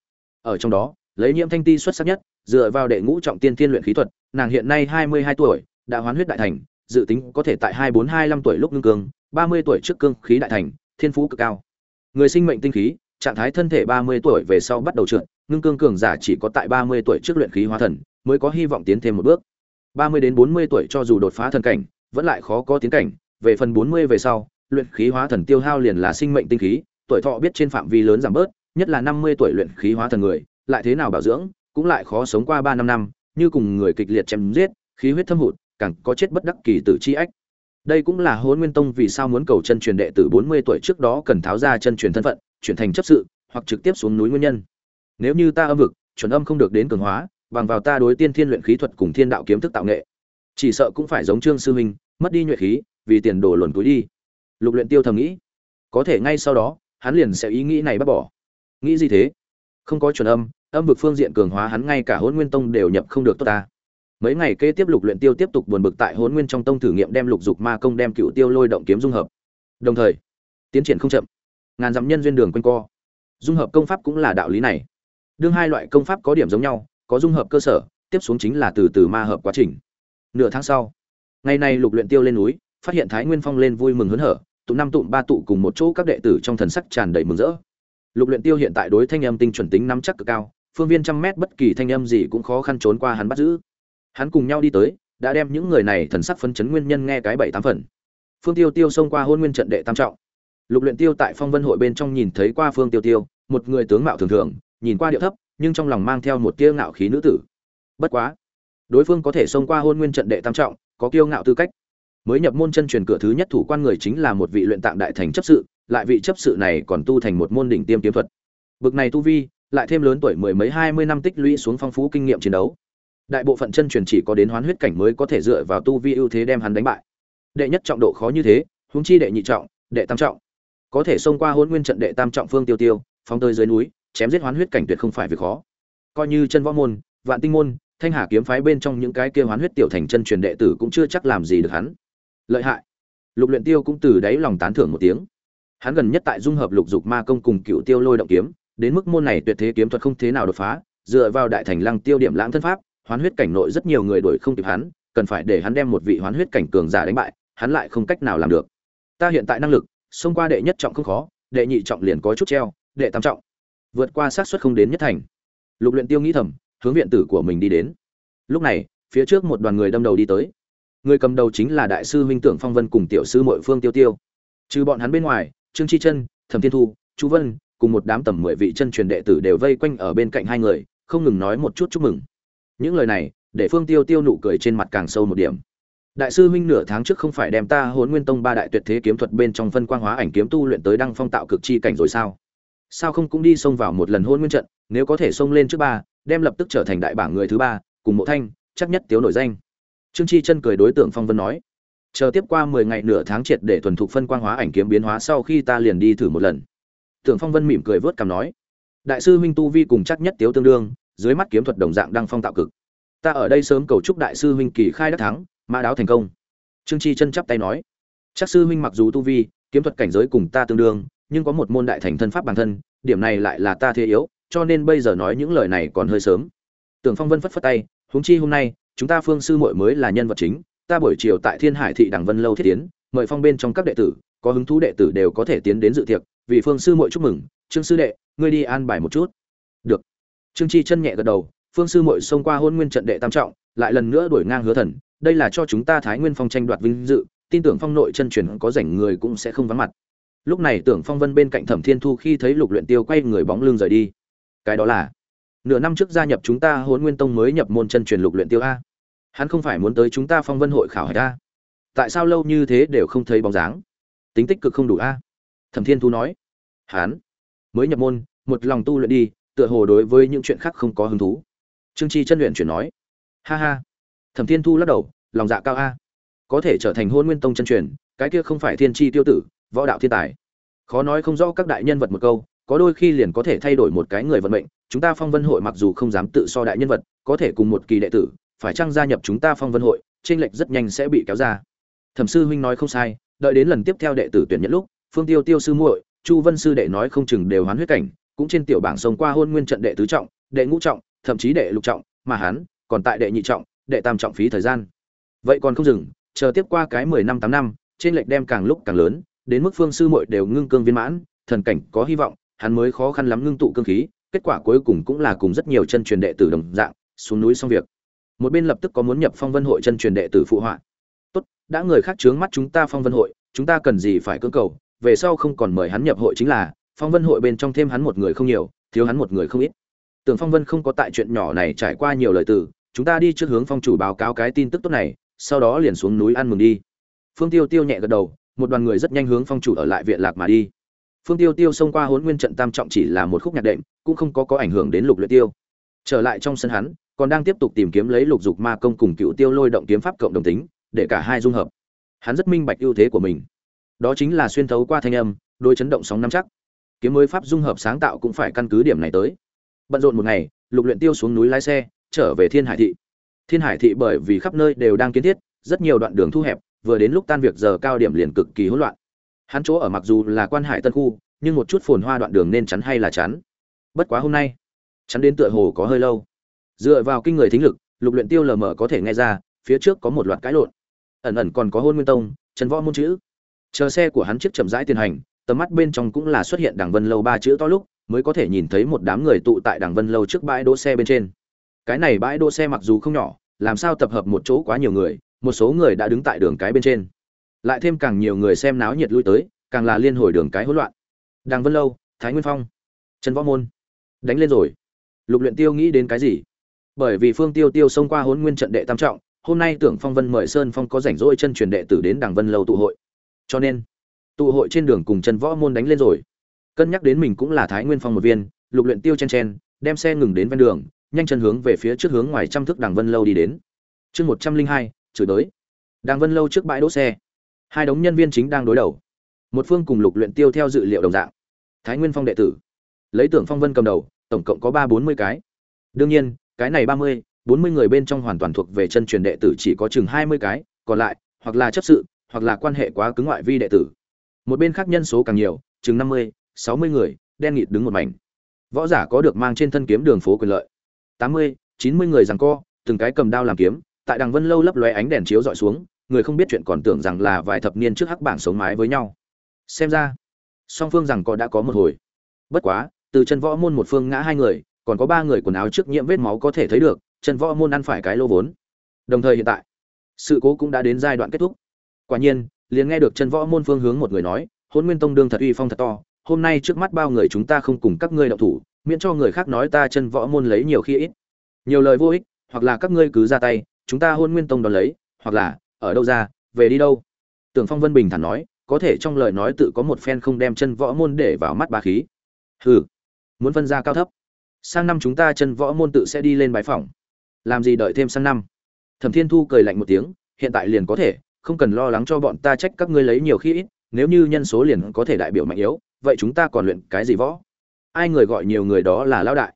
Ở trong đó, lấy nhiễm thanh ti xuất sắc nhất, dựa vào đệ ngũ trọng tiên thiên luyện khí thuật, nàng hiện nay hai mươi hai tuổi, đã hoán huyết đại thành dự tính có thể tại hai bốn hai năm tuổi lúc ngưng cương, ba mươi tuổi trước cương khí đại thành, thiên phú cực cao. Người sinh mệnh tinh khí, trạng thái thân thể ba mươi tuổi về sau bắt đầu trượt, ngưng cương cường giả chỉ có tại ba mươi tuổi trước luyện khí hóa thần, mới có hy vọng tiến thêm một bước. ba mươi đến bốn mươi tuổi cho dù đột phá thần cảnh, vẫn lại khó có tiến cảnh, về phần bốn mươi về sau, luyện khí hóa thần tiêu hao liền là sinh mệnh tinh khí, tuổi thọ biết trên phạm vi lớn giảm bớt, nhất là năm mươi tuổi luyện khí hóa thần người, lại thế nào bảo dưỡng, cũng lại khó sống qua ba năm năm, như cùng người kịch liệt chém giết, khí huyết thâm hụt càng có chết bất đắc kỳ tử chi ách. Đây cũng là Hỗn nguyên tông vì sao muốn cầu chân truyền đệ tử bốn mươi tuổi trước đó cần tháo ra chân truyền thân phận, chuyển thành chấp sự, hoặc trực tiếp xuống núi nguyên nhân. Nếu như ta âm vực, chuẩn âm không được đến cường hóa, bằng vào ta đối tiên thiên luyện khí thuật cùng thiên đạo kiếm thức tạo nghệ. Chỉ sợ cũng phải giống trương sư huynh mất đi nhuệ khí, vì tiền đồ luồn túi đi. Lục luyện tiêu thầm nghĩ. Có thể ngay sau đó, hắn liền sẽ ý nghĩ này bác bỏ. Nghĩ gì thế? Không có chuẩn âm âm vực phương diện cường hóa hắn ngay cả Hỗn nguyên tông đều nhập không được tốt ta mấy ngày kế tiếp lục luyện tiêu tiếp tục buồn bực tại hồn nguyên trong tông thử nghiệm đem lục dục ma công đem cựu tiêu lôi động kiếm dung hợp. Đồng thời, tiến triển không chậm. Ngàn dặm nhân duyên đường quanh co. Dung hợp công pháp cũng là đạo lý này. Đương hai loại công pháp có điểm giống nhau, có dung hợp cơ sở, tiếp xuống chính là từ từ ma hợp quá trình. Nửa tháng sau, ngày nay lục luyện tiêu lên núi, phát hiện thái nguyên phong lên vui mừng hớn hở, tụ năm tụ ba tụ cùng một chỗ các đệ tử trong thần sắc tràn đầy mừng rỡ. Lục luyện tiêu hiện tại đối thanh âm tinh chuẩn tính nắm chắc cực cao, phương viên trăm mét bất kỳ thanh âm gì cũng khó khăn trốn qua hắn bắt giữ hắn cùng nhau đi tới, đã đem những người này thần sắc phân chấn nguyên nhân nghe cái bảy tám phần. Phương tiêu tiêu xông qua hôn nguyên trận đệ tam trọng. Lục luyện tiêu tại phong vân hội bên trong nhìn thấy qua phương tiêu tiêu, một người tướng mạo thường thường, nhìn qua điệu thấp, nhưng trong lòng mang theo một tia ngạo khí nữ tử. Bất quá, đối phương có thể xông qua hôn nguyên trận đệ tam trọng, có kiêu ngạo tư cách. Mới nhập môn chân truyền cửa thứ nhất thủ quan người chính là một vị luyện tạng đại thành chấp sự, lại vị chấp sự này còn tu thành một môn đỉnh tiêm kiếm thuật. Bực này tu vi, lại thêm lớn tuổi mười mấy hai mươi năm tích lũy xuống phong phú kinh nghiệm chiến đấu đại bộ phận chân truyền chỉ có đến hoán huyết cảnh mới có thể dựa vào tu vi ưu thế đem hắn đánh bại. Đệ nhất trọng độ khó như thế, huống chi đệ nhị trọng, đệ tam trọng. Có thể xông qua hôn nguyên trận đệ tam trọng phương tiêu tiêu, phóng tới dưới núi, chém giết hoán huyết cảnh tuyệt không phải việc khó. Coi như chân võ môn, vạn tinh môn, thanh hà kiếm phái bên trong những cái kia hoán huyết tiểu thành chân truyền đệ tử cũng chưa chắc làm gì được hắn. Lợi hại. Lục luyện tiêu cũng từ đáy lòng tán thưởng một tiếng. Hắn gần nhất tại dung hợp lục dục ma công cùng cựu tiêu lôi động kiếm, đến mức môn này tuyệt thế kiếm thuật không thế nào đột phá, dựa vào đại thành lăng tiêu điểm lãng thân pháp hoán huyết cảnh nội rất nhiều người đuổi không kịp hắn, cần phải để hắn đem một vị hoán huyết cảnh cường giả đánh bại, hắn lại không cách nào làm được. Ta hiện tại năng lực, xông qua đệ nhất trọng không khó, đệ nhị trọng liền có chút treo, đệ tam trọng. Vượt qua xác suất không đến nhất thành. Lục luyện tiêu nghĩ thầm, hướng viện tử của mình đi đến. Lúc này, phía trước một đoàn người đâm đầu đi tới. Người cầm đầu chính là đại sư huynh tưởng phong vân cùng tiểu sư muội phương tiêu tiêu. Trừ bọn hắn bên ngoài, trương chi chân, thẩm thiên thu, chu vân, cùng một đám tầm mười vị chân truyền đệ tử đều vây quanh ở bên cạnh hai người, không ngừng nói một chút chúc mừng những lời này, để phương tiêu tiêu nụ cười trên mặt càng sâu một điểm. Đại sư huynh nửa tháng trước không phải đem ta hốn nguyên tông ba đại tuyệt thế kiếm thuật bên trong phân quang hóa ảnh kiếm tu luyện tới đăng phong tạo cực chi cảnh rồi sao? Sao không cũng đi xông vào một lần hôn nguyên trận, nếu có thể xông lên trước ba, đem lập tức trở thành đại bảng người thứ ba, cùng mộ thanh, chắc nhất tiếu nổi danh. Trương chi chân cười đối tượng phong vân nói, chờ tiếp qua mười ngày nửa tháng triệt để thuần thục phân quang hóa ảnh kiếm biến hóa sau khi ta liền đi thử một lần. Tưởng phong vân mỉm cười vớt cằm nói, đại sư huynh tu vi cùng chắc nhất tiếu tương đương dưới mắt kiếm thuật đồng dạng đang phong tạo cực. Ta ở đây sớm cầu chúc đại sư huynh kỳ khai đắc thắng, mã đáo thành công. Trương chi chân chắp tay nói. Chắc sư huynh mặc dù tu vi, kiếm thuật cảnh giới cùng ta tương đương, nhưng có một môn đại thành thân pháp bản thân, điểm này lại là ta thế yếu, cho nên bây giờ nói những lời này còn hơi sớm. Tưởng phong vân phất phất tay, huống chi hôm nay, chúng ta phương sư muội mới là nhân vật chính, ta buổi chiều tại thiên hải thị đằng vân lâu thiết tiến, mời phong bên trong các đệ tử, có hứng thú đệ tử đều có thể tiến đến dự tiệc, vì phương sư muội chúc mừng. Trương sư đệ, ngươi đi an bài một chút trương chi chân nhẹ gật đầu, phương sư muội xông qua hôn nguyên trận đệ tam trọng, lại lần nữa đuổi ngang hứa thần, đây là cho chúng ta thái nguyên phong tranh đoạt vinh dự, tin tưởng phong nội chân truyền có rảnh người cũng sẽ không vắng mặt. Lúc này tưởng phong vân bên cạnh thẩm thiên thu khi thấy lục luyện tiêu quay người bóng lưng rời đi. Cái đó là, nửa năm trước gia nhập chúng ta hôn nguyên tông mới nhập môn chân truyền lục luyện tiêu a. Hắn không phải muốn tới chúng ta phong vân hội khảo hạch a. Tại sao lâu như thế đều không thấy bóng dáng? Tính tích cực không đủ a. Thẩm thiên thu nói. Hắn mới nhập môn, một lòng tu luyện đi tựa hồ đối với những chuyện khác không có hứng thú. Trương chi chân luyện chuyển nói, ha ha. Thẩm thiên thu lắc đầu, lòng dạ cao a. Có thể trở thành hôn nguyên tông chân truyền, cái kia không phải thiên chi tiêu tử, võ đạo thiên tài. Khó nói không rõ các đại nhân vật một câu, có đôi khi liền có thể thay đổi một cái người vận mệnh, chúng ta phong vân hội mặc dù không dám tự so đại nhân vật, có thể cùng một kỳ đệ tử, phải chăng gia nhập chúng ta phong vân hội tranh lệch rất nhanh sẽ bị kéo ra. Thẩm sư huynh nói không sai, đợi đến lần tiếp theo đệ tử tuyển nhận lúc, phương tiêu tiêu sư muội, chu vân sư đệ nói không chừng đều hoán huyết cảnh cũng trên tiểu bảng sống qua hôn nguyên trận đệ tứ trọng, đệ ngũ trọng, thậm chí đệ lục trọng, mà hắn còn tại đệ nhị trọng, đệ tam trọng phí thời gian. Vậy còn không dừng, chờ tiếp qua cái mười năm tám năm, trên lệch đem càng lúc càng lớn, đến mức phương sư muội đều ngưng cương viên mãn, thần cảnh có hy vọng, hắn mới khó khăn lắm ngưng tụ cương khí, kết quả cuối cùng cũng là cùng rất nhiều chân truyền đệ tử đồng dạng, xuống núi xong việc. Một bên lập tức có muốn nhập phong vân hội chân truyền đệ tử phụ họa. Tốt, đã người khác chướng mắt chúng ta phong vân hội, chúng ta cần gì phải cưỡng cầu, về sau không còn mời hắn nhập hội chính là phong vân hội bên trong thêm hắn một người không nhiều, thiếu hắn một người không ít. Tưởng phong vân không có tại chuyện nhỏ này trải qua nhiều lời từ, chúng ta đi trước hướng phong chủ báo cáo cái tin tức tốt này, sau đó liền xuống núi ăn mừng đi. Phương tiêu tiêu nhẹ gật đầu, một đoàn người rất nhanh hướng phong chủ ở lại viện lạc mà đi. Phương tiêu tiêu xông qua hốn nguyên trận tam trọng chỉ là một khúc nhạc đệm, cũng không có có ảnh hưởng đến lục luyện tiêu. Trở lại trong sân hắn, còn đang tiếp tục tìm kiếm lấy lục dục ma công cùng cựu tiêu lôi động kiếm pháp cộng đồng tính, để cả hai dung hợp. Hắn rất minh bạch ưu thế của mình. Đó chính là xuyên thấu qua thanh âm, đôi chấn động sóng nắm chắc kiếm mới pháp dung hợp sáng tạo cũng phải căn cứ điểm này tới. Bận rộn một ngày, lục luyện tiêu xuống núi lái xe, trở về thiên hải thị. Thiên hải thị bởi vì khắp nơi đều đang kiến thiết, rất nhiều đoạn đường thu hẹp, vừa đến lúc tan việc giờ cao điểm liền cực kỳ hỗn loạn. Hắn chỗ ở mặc dù là quan hải tân khu, nhưng một chút phồn hoa đoạn đường nên chắn hay là chắn. Bất quá hôm nay, chắn đến tựa hồ có hơi lâu. Dựa vào kinh người thính lực, lục luyện tiêu lờ mờ có thể nghe ra, phía trước có một loạt cãi lộn. Ẩn ẩn còn có hôn nguyên tông, trần võ môn chữ. Chờ xe của hắn chiếc chậm rãi tiến hành tầm mắt bên trong cũng là xuất hiện đằng vân lâu ba chữ to lúc, mới có thể nhìn thấy một đám người tụ tại đằng vân lâu trước bãi đỗ xe bên trên. Cái này bãi đỗ xe mặc dù không nhỏ, làm sao tập hợp một chỗ quá nhiều người, một số người đã đứng tại đường cái bên trên. Lại thêm càng nhiều người xem náo nhiệt lui tới, càng là liên hồi đường cái hỗn loạn. Đằng vân lâu, thái nguyên phong, trần võ môn. Đánh lên rồi. Lục luyện tiêu nghĩ đến cái gì? Bởi vì phương tiêu tiêu xông qua hỗn nguyên trận đệ tam trọng, hôm nay tưởng phong vân mời sơn phong có rảnh rỗi chân truyền đệ tử đến đằng vân lâu tụ hội. Cho nên tụ hội trên đường cùng trần võ môn đánh lên rồi. Cân nhắc đến mình cũng là thái nguyên phong một viên, lục luyện tiêu chen chen, đem xe ngừng đến ven đường, nhanh chân hướng về phía trước hướng ngoài trăm thước đằng vân lâu đi đến. Chương một trăm linh hai, chửi tới đằng vân lâu trước bãi đỗ xe. Hai đống nhân viên chính đang đối đầu. Một phương cùng lục luyện tiêu theo dự liệu đồng dạng. Thái nguyên phong đệ tử. Lấy tưởng phong vân cầm đầu, tổng cộng có ba bốn mươi cái. Đương nhiên, cái này ba mươi, bốn mươi người bên trong hoàn toàn thuộc về chân truyền đệ tử chỉ có chừng hai mươi cái, còn lại, hoặc là chấp sự, hoặc là quan hệ quá cứng ngoại vi đệ tử một bên khác nhân số càng nhiều, chừng năm mươi, sáu mươi người, đen nghịt đứng một mảnh. Võ giả có được mang trên thân kiếm đường phố quyền lợi. tám mươi, chín mươi người rằng co, từng cái cầm đao làm kiếm, tại đằng vân lâu lấp lóe ánh đèn chiếu dọi xuống, người không biết chuyện còn tưởng rằng là vài thập niên trước hắc bảng sống mái với nhau. Xem ra, song phương rằng có đã có một hồi. Bất quá, từ chân võ môn một phương ngã hai người, còn có ba người quần áo trước nhiễm vết máu có thể thấy được, chân võ môn ăn phải cái lô vốn. Đồng thời hiện tại, sự cố cũng đã đến giai đoạn kết thúc. Quả nhiên liền nghe được chân võ môn phương hướng một người nói hôn nguyên tông đương thật uy phong thật to, hôm nay trước mắt bao người chúng ta không cùng các ngươi đậu thủ, miễn cho người khác nói ta chân võ môn lấy nhiều khi ít. Nhiều lời vô ích, hoặc là các ngươi cứ ra tay, chúng ta hôn nguyên tông đón lấy, hoặc là, ở đâu ra, về đi đâu? Tưởng phong vân bình thản nói, có thể trong lời nói tự có một phen không đem chân võ môn để vào mắt bà khí. Hừ, muốn phân ra cao thấp. Sang năm chúng ta chân võ môn tự sẽ đi lên bái phỏng. Làm gì đợi thêm sang năm? Thẩm thiên thu cười lạnh một tiếng, hiện tại liền có thể không cần lo lắng cho bọn ta trách các ngươi lấy nhiều khi ít, nếu như nhân số liền có thể đại biểu mạnh yếu, vậy chúng ta còn luyện cái gì võ? Ai người gọi nhiều người đó là lão đại.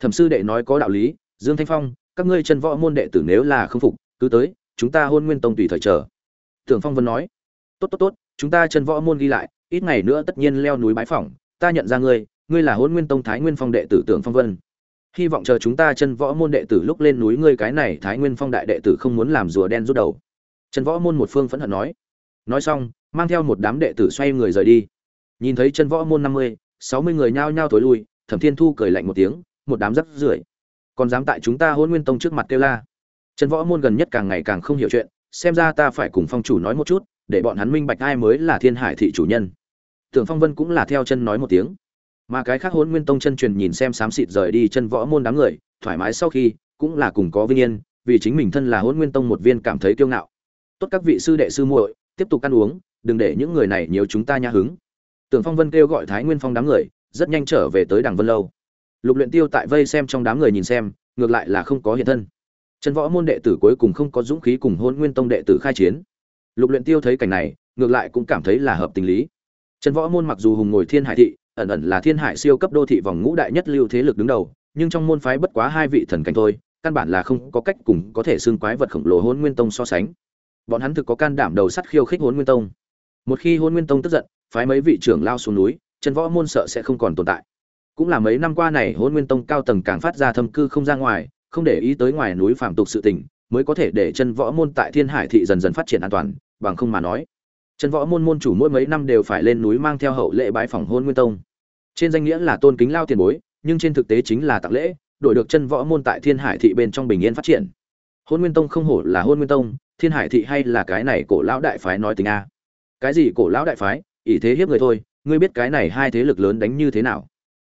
Thẩm sư đệ nói có đạo lý, dương thanh phong, các ngươi chân võ môn đệ tử nếu là không phục, cứ tới, chúng ta hôn nguyên tông tùy thời chờ. Tưởng phong vân nói, tốt tốt tốt, chúng ta chân võ môn ghi lại, ít ngày nữa tất nhiên leo núi bái phỏng, ta nhận ra ngươi ngươi là hôn nguyên tông thái nguyên phong đệ tử tưởng phong vân. Hy vọng chờ chúng ta chân võ môn đệ tử lúc lên núi ngươi cái này thái nguyên phong đại đệ tử không muốn làm rùa đen rút đầu. Trần võ môn một phương phẫn hận nói. Nói xong, mang theo một đám đệ tử xoay người rời đi. Nhìn thấy chân võ môn năm mươi, sáu mươi người nhao nhao tối lui, thẩm thiên thu cười lạnh một tiếng, một đám rắc rưởi. Còn dám tại chúng ta Hỗn nguyên tông trước mặt kêu la. Trần võ môn gần nhất càng ngày càng không hiểu chuyện, xem ra ta phải cùng phong chủ nói một chút, để bọn hắn minh bạch ai mới là thiên hải thị chủ nhân. Tưởng phong vân cũng là theo chân nói một tiếng. Mà cái khác Hỗn nguyên tông chân truyền nhìn xem xám xịt rời đi chân võ môn đám người, thoải mái sau khi, cũng là cùng có vinh yên, vì chính mình thân là Hỗn nguyên tông một viên cảm thấy kiêu ngạo tốt các vị sư đệ sư muội, tiếp tục ăn uống, đừng để những người này nhiều chúng ta nha hứng. Tưởng phong vân kêu gọi thái nguyên phong đám người, rất nhanh trở về tới đằng vân lâu. Lục luyện tiêu tại vây xem trong đám người nhìn xem, ngược lại là không có hiện thân. Chân võ môn đệ tử cuối cùng không có dũng khí cùng hôn nguyên tông đệ tử khai chiến. Lục luyện tiêu thấy cảnh này, ngược lại cũng cảm thấy là hợp tình lý. Chân võ môn mặc dù hùng ngồi thiên hải thị, ẩn ẩn là thiên hải siêu cấp đô thị vòng ngũ đại nhất lưu thế lực đứng đầu, nhưng trong môn phái bất quá hai vị thần cảnh thôi, căn bản là không có cách cùng có thể xương quái vật khổng lồ hôn nguyên tông so sánh bọn hắn thực có can đảm đầu sắt khiêu khích hôn nguyên tông. Một khi hôn nguyên tông tức giận, phái mấy vị trưởng lao xuống núi chân võ môn sợ sẽ không còn tồn tại. Cũng là mấy năm qua này hôn nguyên tông cao tầng càng phát ra thâm cư không ra ngoài, không để ý tới ngoài núi phạm tục sự tình, mới có thể để chân võ môn tại thiên hải thị dần dần phát triển an toàn, bằng không mà nói. Chân võ môn môn chủ mỗi mấy năm đều phải lên núi mang theo hậu lễ bái phòng hôn nguyên tông. Trên danh nghĩa là tôn kính lao tiền bối, nhưng trên thực tế chính là tặng lễ, đổi được chân võ môn tại thiên hải thị bên trong bình yên phát triển. Hôn nguyên tông không hổ là hôn nguyên tông thiên hải thị hay là cái này cổ lão đại phái nói tính a? Cái gì cổ lão đại phái? Ỷ thế hiếp người thôi, ngươi biết cái này hai thế lực lớn đánh như thế nào?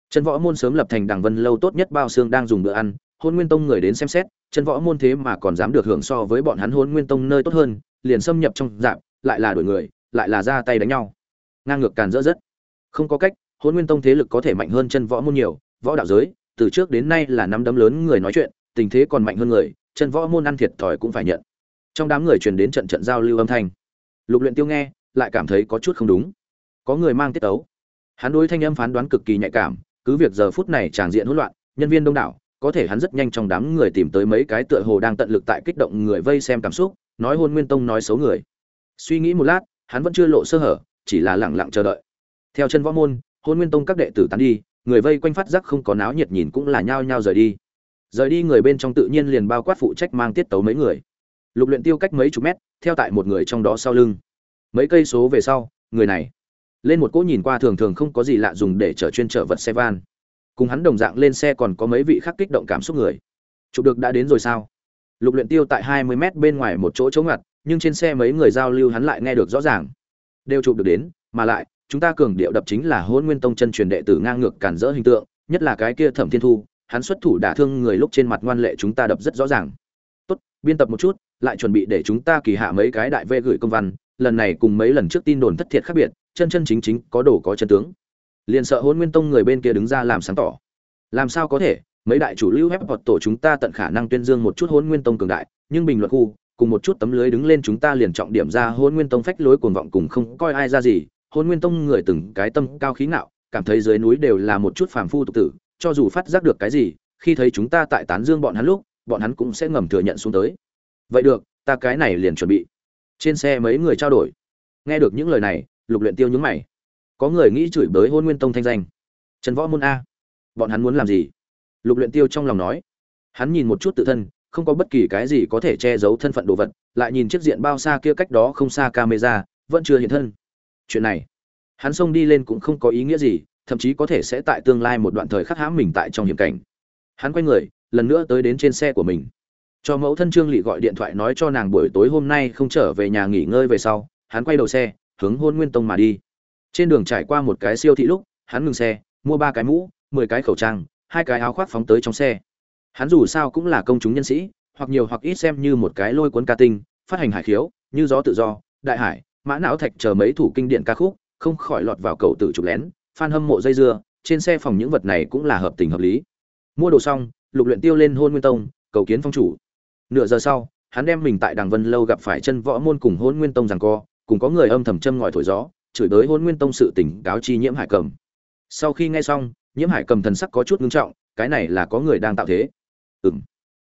Chân võ môn sớm lập thành đằng vân lâu tốt nhất bao xương đang dùng bữa ăn, hôn nguyên tông người đến xem xét chân võ môn thế mà còn dám được hưởng so với bọn hắn hôn nguyên tông nơi tốt hơn, liền xâm nhập trong dạng, lại là đổi người, lại là ra tay đánh nhau. Ngang ngược càn rỡ rất. Không có cách, hôn nguyên tông thế lực có thể mạnh hơn chân võ môn nhiều, võ đạo giới, từ trước đến nay là năm đấm lớn người nói chuyện, tình thế còn mạnh hơn người chân võ môn ăn thiệt thòi cũng phải nhận trong đám người truyền đến trận trận giao lưu âm thanh. Lục luyện tiêu nghe, lại cảm thấy có chút không đúng. Có người mang tiết tấu hắn đối thanh âm phán đoán cực kỳ nhạy cảm, cứ việc giờ phút này tràn diện hỗn loạn, nhân viên đông đảo, có thể hắn rất nhanh trong đám người tìm tới mấy cái tựa hồ đang tận lực tại kích động người vây xem cảm xúc, nói hôn nguyên tông nói xấu người. Suy nghĩ một lát, hắn vẫn chưa lộ sơ hở, chỉ là lẳng lặng chờ đợi. Theo chân võ môn, hôn nguyên tông các đệ tử tán đi, người vây quanh phát giác không có náo nhiệt nhìn cũng là nhao nhao rời đi. Rời đi người bên trong tự nhiên liền bao quát phụ trách mang tiết tấu mấy người lục luyện tiêu cách mấy chục mét, theo tại một người trong đó sau lưng. Mấy cây số về sau, người này lên một cỗ nhìn qua thường thường không có gì lạ dùng để chở chuyên chở vật xe van. Cùng hắn đồng dạng lên xe còn có mấy vị khác kích động cảm xúc người. Chụp được đã đến rồi sao? Lục luyện tiêu tại hai mươi mét bên ngoài một chỗ chống ngặt, nhưng trên xe mấy người giao lưu hắn lại nghe được rõ ràng. Đều chụp được đến, mà lại, chúng ta cường điệu đập chính là hôn nguyên tông chân truyền đệ tử ngang ngược cản rỡ hình tượng, nhất là cái kia thẩm thiên thu, hắn xuất thủ đả thương người lúc trên mặt ngoan lệ chúng ta đập rất rõ ràng. Tốt, biên tập một chút lại chuẩn bị để chúng ta kỳ hạ mấy cái đại vệ gửi công văn, lần này cùng mấy lần trước tin đồn thất thiệt khác biệt, chân chân chính chính có đồ có chân tướng. Liền sợ hôn nguyên tông người bên kia đứng ra làm sáng tỏ. Làm sao có thể? Mấy đại chủ lưu hép hoặc tổ chúng ta tận khả năng tuyên dương một chút hôn nguyên tông cường đại, nhưng bình luận khu, cùng một chút tấm lưới đứng lên chúng ta liền trọng điểm ra hôn nguyên tông phách lối cuồng vọng cùng không coi ai ra gì. Hôn nguyên tông người từng cái tâm cao khí ngạo, cảm thấy dưới núi đều là một chút phàm phu tục tử, cho dù phát giác được cái gì, khi thấy chúng ta tại tán dương bọn hắn lúc, bọn hắn cũng sẽ ngầm thừa nhận xuống tới vậy được, ta cái này liền chuẩn bị. Trên xe mấy người trao đổi. Nghe được những lời này, lục luyện tiêu nhướng mày. Có người nghĩ chửi bới hôn nguyên tông thanh danh. Trần võ môn a. Bọn hắn muốn làm gì? Lục luyện tiêu trong lòng nói. Hắn nhìn một chút tự thân, không có bất kỳ cái gì có thể che giấu thân phận đồ vật, lại nhìn chiếc diện bao xa kia cách đó không xa camera, vẫn chưa hiện thân. Chuyện này, hắn xông đi lên cũng không có ý nghĩa gì, thậm chí có thể sẽ tại tương lai một đoạn thời khắc hãm mình tại trong hiểm cảnh. Hắn quay người, lần nữa tới đến trên xe của mình cho mẫu thân trương lỵ gọi điện thoại nói cho nàng buổi tối hôm nay không trở về nhà nghỉ ngơi về sau, hắn quay đầu xe, hướng hôn nguyên tông mà đi. Trên đường trải qua một cái siêu thị lúc, hắn ngừng xe, mua ba cái mũ, mười cái khẩu trang, hai cái áo khoác phóng tới trong xe. Hắn dù sao cũng là công chúng nhân sĩ, hoặc nhiều hoặc ít xem như một cái lôi cuốn ca tinh, phát hành hải khiếu, như gió tự do, đại hải, mã não thạch chờ mấy thủ kinh điển ca khúc, không khỏi lọt vào cầu tự chụp lén, fan hâm mộ dây dưa, trên xe phòng những vật này cũng là hợp tình hợp lý. Mua đồ xong, lục luyện tiêu lên hôn nguyên tông, cầu kiến phong chủ nửa giờ sau, hắn đem mình tại Đàng vân lâu gặp phải chân võ môn cùng hôn nguyên tông rằng co, cùng có người âm thầm châm ngòi thổi gió, chửi tới hôn nguyên tông sự tỉnh cáo chi nhiễm hải cầm. Sau khi nghe xong, nhiễm hải cầm thần sắc có chút ngưng trọng, cái này là có người đang tạo thế. Ừm.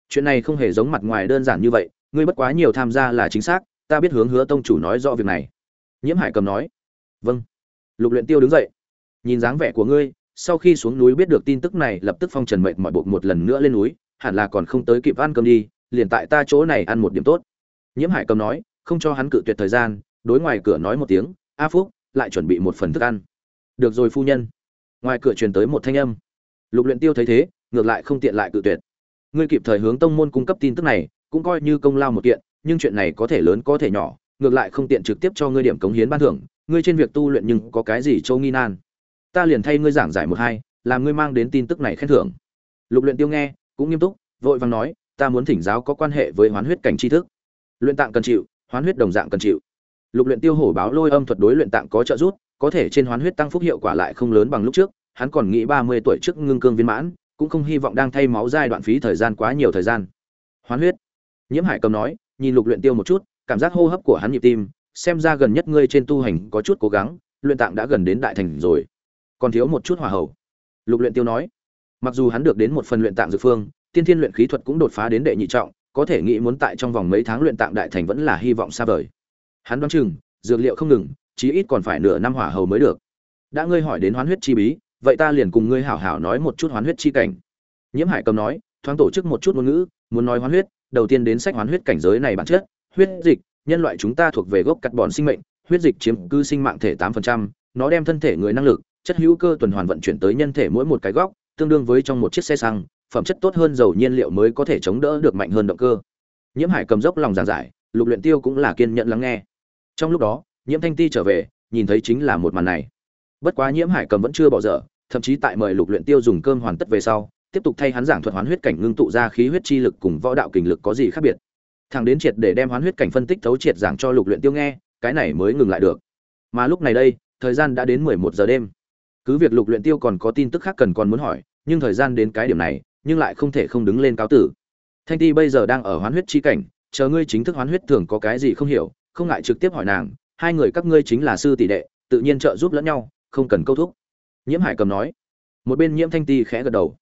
Chuyện này không hề giống mặt ngoài đơn giản như vậy, ngươi bất quá nhiều tham gia là chính xác, ta biết hướng hứa tông chủ nói rõ việc này. Nhiễm hải cầm nói. Vâng. Lục luyện tiêu đứng dậy. Nhìn dáng vẻ của ngươi, sau khi xuống núi biết được tin tức này, lập tức phong trần mệt mọi bộ một lần nữa lên núi, hẳn là còn không tới kịp ăn cơm đi liền tại ta chỗ này ăn một điểm tốt. Nhiễm hải cầm nói, không cho hắn cự tuyệt thời gian, đối ngoài cửa nói một tiếng, a phúc, lại chuẩn bị một phần thức ăn. Được rồi phu nhân. Ngoài cửa truyền tới một thanh âm. Lục luyện tiêu thấy thế, ngược lại không tiện lại cự tuyệt. Ngươi kịp thời hướng tông môn cung cấp tin tức này, cũng coi như công lao một kiện, nhưng chuyện này có thể lớn có thể nhỏ, ngược lại không tiện trực tiếp cho ngươi điểm cống hiến ban thưởng, ngươi trên việc tu luyện nhưng có cái gì châu nghi nan? Ta liền thay ngươi giảng giải một hai, làm ngươi mang đến tin tức này khen thưởng. Lục luyện tiêu nghe, cũng nghiêm túc, vội vàng nói ta muốn thỉnh giáo có quan hệ với hoán huyết cảnh tri thức. Luyện tạng cần chịu, hoán huyết đồng dạng cần chịu. Lục luyện tiêu hổ báo lôi âm thuật đối luyện tạng có trợ giúp, có thể trên hoán huyết tăng phúc hiệu quả lại không lớn bằng lúc trước, hắn còn nghĩ ba mươi tuổi trước ngưng cương viên mãn, cũng không hy vọng đang thay máu giai đoạn phí thời gian quá nhiều thời gian. Hoán huyết. Nhiễm hải cầm nói, nhìn lục luyện tiêu một chút, cảm giác hô hấp của hắn nhịp tim, xem ra gần nhất ngươi trên tu hành có chút cố gắng, luyện tạng đã gần đến đại thành rồi. Còn thiếu một chút hỏa hậu lục luyện tiêu nói, mặc dù hắn được đến một phần luyện tạng dược phương tiên thiên luyện khí thuật cũng đột phá đến đệ nhị trọng có thể nghĩ muốn tại trong vòng mấy tháng luyện tạng đại thành vẫn là hy vọng xa vời. Hắn đoán chừng dược liệu không ngừng chí ít còn phải nửa năm hỏa hầu mới được. Đã ngươi hỏi đến hoán huyết chi bí vậy ta liền cùng ngươi hảo hảo nói một chút hoán huyết chi cảnh. Nhiễm hải cầm nói thoáng tổ chức một chút ngôn ngữ muốn nói hoán huyết đầu tiên đến sách hoán huyết cảnh giới này bản chất huyết dịch nhân loại chúng ta thuộc về gốc cắt bòn sinh mệnh huyết dịch chiếm cư sinh mạng thể 8%, nó đem thân thể người năng lực chất hữu cơ tuần hoàn vận chuyển tới nhân thể mỗi một cái góc tương đương với trong một chiếc xe xăng phẩm chất tốt hơn dầu nhiên liệu mới có thể chống đỡ được mạnh hơn động cơ. Nhiễm hải cầm dốc lòng giảng giải, lục luyện tiêu cũng là kiên nhẫn lắng nghe. Trong lúc đó, nhiễm thanh ti trở về, nhìn thấy chính là một màn này. Bất quá nhiễm hải cầm vẫn chưa bỏ dở, thậm chí tại mời lục luyện tiêu dùng cơm hoàn tất về sau, tiếp tục thay hắn giảng thuật hoán huyết cảnh ngưng tụ ra khí huyết chi lực cùng võ đạo kình lực có gì khác biệt. Thằng đến triệt để đem hoán huyết cảnh phân tích thấu triệt giảng cho lục luyện tiêu nghe, cái này mới ngừng lại được. Mà lúc này đây, thời gian đã đến 11 giờ đêm. Cứ việc lục luyện tiêu còn có tin tức khác cần còn muốn hỏi, nhưng thời gian đến cái điểm này nhưng lại không thể không đứng lên cáo tử. Thanh ti bây giờ đang ở hoán huyết chi cảnh, chờ ngươi chính thức hoán huyết thường có cái gì không hiểu, không ngại trực tiếp hỏi nàng, hai người các ngươi chính là sư tỷ đệ, tự nhiên trợ giúp lẫn nhau, không cần câu thúc. Nhiễm hải cầm nói. Một bên nhiễm thanh ti khẽ gật đầu.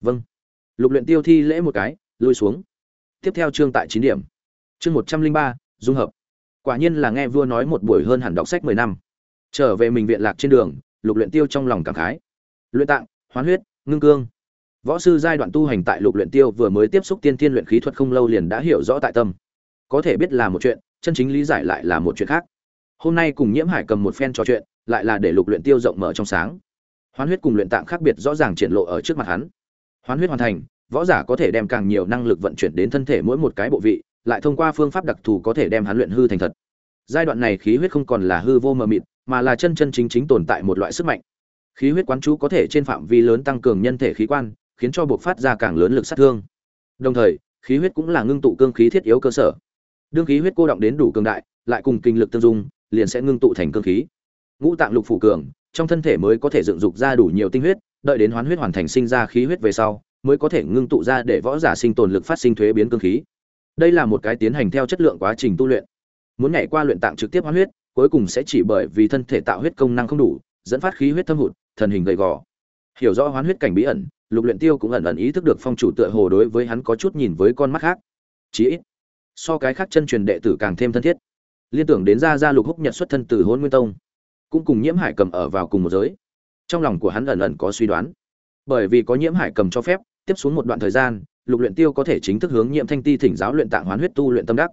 Vâng. Lục luyện tiêu thi lễ một cái, lui xuống. Tiếp theo chương tại chín điểm. Chương một trăm linh ba, dung hợp. Quả nhiên là nghe vua nói một buổi hơn hẳn đọc sách mười năm. Trở về mình viện lạc trên đường, lục luyện tiêu trong lòng cảm khái. Luyện tạng, hoán huyết, ngưng cương võ sư giai đoạn tu hành tại lục luyện tiêu vừa mới tiếp xúc tiên thiên luyện khí thuật không lâu liền đã hiểu rõ tại tâm. Có thể biết là một chuyện, chân chính lý giải lại là một chuyện khác. Hôm nay cùng nhiễm hải cầm một phen trò chuyện, lại là để lục luyện tiêu rộng mở trong sáng. Hoán huyết cùng luyện tạng khác biệt rõ ràng triển lộ ở trước mặt hắn. Hoán huyết hoàn thành, võ giả có thể đem càng nhiều năng lực vận chuyển đến thân thể mỗi một cái bộ vị, lại thông qua phương pháp đặc thù có thể đem hắn luyện hư thành thật. Giai đoạn này khí huyết không còn là hư vô mờ mịt, mà là chân chân chính chính tồn tại một loại sức mạnh. Khí huyết quán chú có thể trên phạm vi lớn tăng cường nhân thể khí quan khiến cho buộc phát ra càng lớn lực sát thương. Đồng thời, khí huyết cũng là ngưng tụ cương khí thiết yếu cơ sở. Đương khí huyết cô động đến đủ cường đại, lại cùng kinh lực tương dung, liền sẽ ngưng tụ thành cương khí. Ngũ tạng lục phủ cường, trong thân thể mới có thể dựng dục ra đủ nhiều tinh huyết, đợi đến hoán huyết hoàn thành sinh ra khí huyết về sau, mới có thể ngưng tụ ra để võ giả sinh tồn lực phát sinh thuế biến cương khí. Đây là một cái tiến hành theo chất lượng quá trình tu luyện. Muốn nhảy qua luyện tạng trực tiếp hoán huyết, cuối cùng sẽ chỉ bởi vì thân thể tạo huyết công năng không đủ, dẫn phát khí huyết thâm hụt, thần hình gầy gò. Hiểu rõ hoán huyết cảnh bí ẩn lục luyện tiêu cũng ẩn ẩn ý thức được phong chủ tựa hồ đối với hắn có chút nhìn với con mắt khác. Chí ít, so cái khác chân truyền đệ tử càng thêm thân thiết. Liên tưởng đến ra ra lục húc nhật xuất thân từ hôn nguyên tông, cũng cùng nhiễm hải cầm ở vào cùng một giới. Trong lòng của hắn ẩn ẩn có suy đoán. Bởi vì có nhiễm hải cầm cho phép, tiếp xuống một đoạn thời gian, lục luyện tiêu có thể chính thức hướng nhiễm thanh ti thỉnh giáo luyện tạng hoán huyết tu luyện tâm đắc.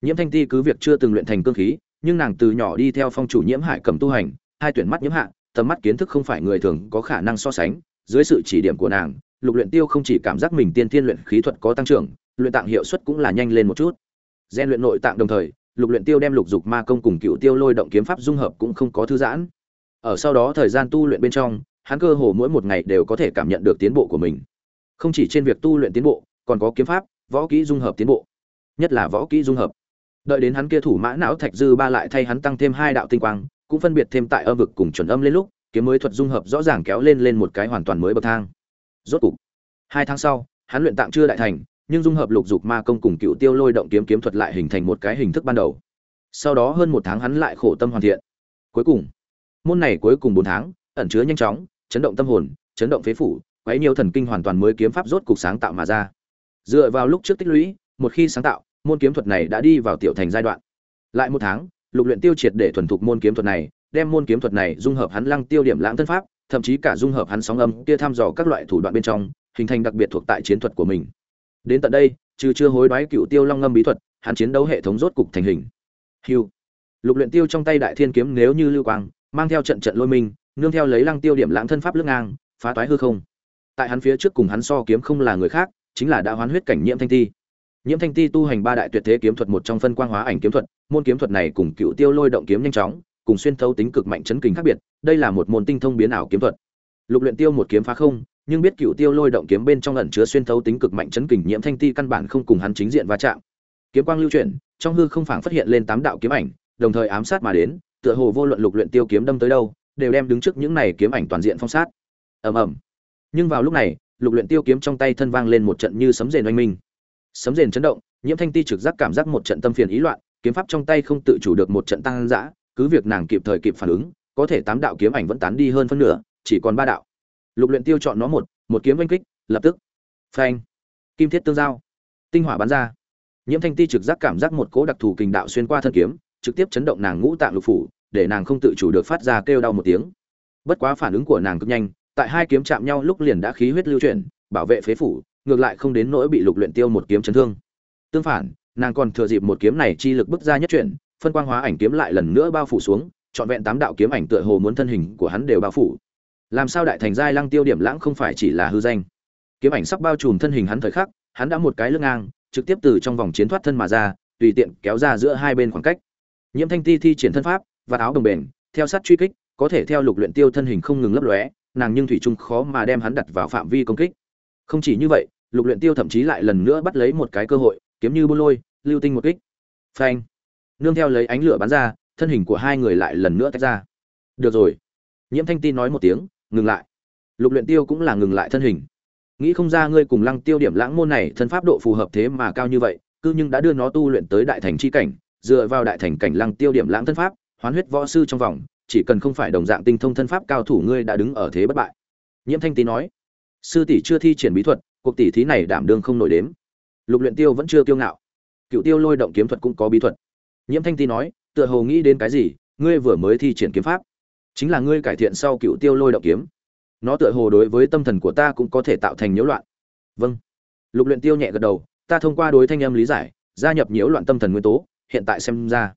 Nhiễm thanh ti cứ việc chưa từng luyện thành cương khí, nhưng nàng từ nhỏ đi theo phong chủ nhiễm hải cầm tu hành, hai tuyển mắt nhiễm hạ, tầm mắt kiến thức không phải người thường có khả năng so sánh dưới sự chỉ điểm của nàng, lục luyện tiêu không chỉ cảm giác mình tiên thiên luyện khí thuật có tăng trưởng, luyện tạng hiệu suất cũng là nhanh lên một chút. Gen luyện nội tạng đồng thời, lục luyện tiêu đem lục dục ma công cùng cựu tiêu lôi động kiếm pháp dung hợp cũng không có thư giãn. Ở sau đó thời gian tu luyện bên trong, hắn cơ hồ mỗi một ngày đều có thể cảm nhận được tiến bộ của mình. Không chỉ trên việc tu luyện tiến bộ, còn có kiếm pháp, võ kỹ dung hợp tiến bộ. Nhất là võ kỹ dung hợp. Đợi đến hắn kia thủ mã não thạch dư ba lại thay hắn tăng thêm hai đạo tinh quang, cũng phân biệt thêm tại âm vực cùng chuẩn âm lên lúc kiếm mới thuật dung hợp rõ ràng kéo lên lên một cái hoàn toàn mới bậc thang. Rốt cục, hai tháng sau, hắn luyện tạm chưa đại thành, nhưng dung hợp lục dục ma công cùng cựu tiêu lôi động kiếm kiếm thuật lại hình thành một cái hình thức ban đầu. Sau đó hơn một tháng hắn lại khổ tâm hoàn thiện. Cuối cùng, môn này cuối cùng bốn tháng, ẩn chứa nhanh chóng, chấn động tâm hồn, chấn động phế phủ, quấy nhiều thần kinh hoàn toàn mới kiếm pháp rốt cục sáng tạo mà ra. Dựa vào lúc trước tích lũy, một khi sáng tạo, môn kiếm thuật này đã đi vào tiểu thành giai đoạn. Lại một tháng, lục luyện tiêu triệt để thuần thục môn kiếm thuật này đem môn kiếm thuật này dung hợp hắn lăng tiêu điểm lãng thân pháp thậm chí cả dung hợp hắn sóng âm kia thăm dò các loại thủ đoạn bên trong hình thành đặc biệt thuộc tại chiến thuật của mình đến tận đây trừ chưa hối đoái cựu tiêu long ngâm bí thuật hắn chiến đấu hệ thống rốt cục thành hình Hưu. Lục luyện tiêu trong tay đại thiên kiếm nếu như lưu quang, mang theo trận trận lôi minh, nương theo lấy lăng tiêu điểm lãng thân pháp lướt ngang, phá toái hư không. Tại hắn phía trước cùng hắn so kiếm không là người khác, chính là đã hoán huyết cảnh nhiễm thanh ti. Nhiễm thanh ti tu hành ba đại tuyệt thế kiếm thuật một trong phân quang hóa ảnh kiếm thuật, môn kiếm thuật này cùng cựu tiêu lôi động kiếm nhanh chóng, cùng xuyên thấu tính cực mạnh chấn kình khác biệt, đây là một môn tinh thông biến ảo kiếm thuật. Lục luyện tiêu một kiếm phá không, nhưng biết cựu tiêu lôi động kiếm bên trong ẩn chứa xuyên thấu tính cực mạnh chấn kình nhiễm thanh ti căn bản không cùng hắn chính diện va chạm. Kiếm quang lưu chuyển, trong hư không phảng phát hiện lên tám đạo kiếm ảnh, đồng thời ám sát mà đến, tựa hồ vô luận lục luyện tiêu kiếm đâm tới đâu, đều đem đứng trước những này kiếm ảnh toàn diện phong sát. Ầm ầm. Nhưng vào lúc này, lục luyện tiêu kiếm trong tay thân vang lên một trận như sấm rền oanh minh. Sấm rền chấn động, Nhiễm Thanh Ti trực giác cảm giác một trận tâm phiền ý loạn, kiếm pháp trong tay không tự chủ được một trận tăng dã, cứ việc nàng kịp thời kịp phản ứng, có thể tám đạo kiếm ảnh vẫn tán đi hơn phân nửa, chỉ còn ba đạo. Lục luyện tiêu chọn nó một, một kiếm vinh kích, lập tức. Phanh, kim thiết tương giao, tinh hỏa bắn ra. Nhiễm thanh ti trực giác cảm giác một cỗ đặc thù kình đạo xuyên qua thân kiếm trực tiếp chấn động nàng ngũ tạng lục phủ để nàng không tự chủ được phát ra kêu đau một tiếng. Bất quá phản ứng của nàng cực nhanh tại hai kiếm chạm nhau lúc liền đã khí huyết lưu chuyển bảo vệ phế phủ ngược lại không đến nỗi bị lục luyện tiêu một kiếm chấn thương. Tương phản nàng còn thừa dịp một kiếm này chi lực bức ra nhất chuyển phân quang hóa ảnh kiếm lại lần nữa bao phủ xuống trọn vẹn tám đạo kiếm ảnh tựa hồ muốn thân hình của hắn đều bao phủ làm sao đại thành giai lăng tiêu điểm lãng không phải chỉ là hư danh kiếm ảnh sắp bao trùm thân hình hắn thời khắc hắn đã một cái lưng ngang trực tiếp từ trong vòng chiến thoát thân mà ra, tùy tiện kéo ra giữa hai bên khoảng cách. Nhiễm Thanh Ti thi triển thân pháp, và áo đồng bền, theo sát truy kích, có thể theo lục luyện tiêu thân hình không ngừng lấp lóe, nàng nhưng thủy chung khó mà đem hắn đặt vào phạm vi công kích. Không chỉ như vậy, lục luyện tiêu thậm chí lại lần nữa bắt lấy một cái cơ hội, kiếm như buôn lôi, lưu tinh một kích. Phanh! Nương theo lấy ánh lửa bắn ra, thân hình của hai người lại lần nữa tách ra. Được rồi. Nhiễm Thanh Ti nói một tiếng, ngừng lại. Lục luyện tiêu cũng là ngừng lại thân hình nghĩ không ra ngươi cùng lăng tiêu điểm lãng môn này thân pháp độ phù hợp thế mà cao như vậy cư nhưng đã đưa nó tu luyện tới đại thành chi cảnh dựa vào đại thành cảnh lăng tiêu điểm lãng thân pháp hoán huyết võ sư trong vòng chỉ cần không phải đồng dạng tinh thông thân pháp cao thủ ngươi đã đứng ở thế bất bại nhiễm thanh tý nói sư tỷ chưa thi triển bí thuật cuộc tỷ thí này đảm đương không nổi đếm lục luyện tiêu vẫn chưa kiêu ngạo cựu tiêu lôi động kiếm thuật cũng có bí thuật nhiễm thanh ti nói, tựa hồ nghĩ đến cái gì, ngươi vừa mới thi triển kiếm pháp. Chính là ngươi cải thiện sau cựu tiêu lôi động kiếm. Nó tựa hồ đối với tâm thần của ta cũng có thể tạo thành nhiễu loạn. Vâng. Lục luyện tiêu nhẹ gật đầu, ta thông qua đối thanh âm lý giải, gia nhập nhiễu loạn tâm thần nguyên tố, hiện tại xem ra,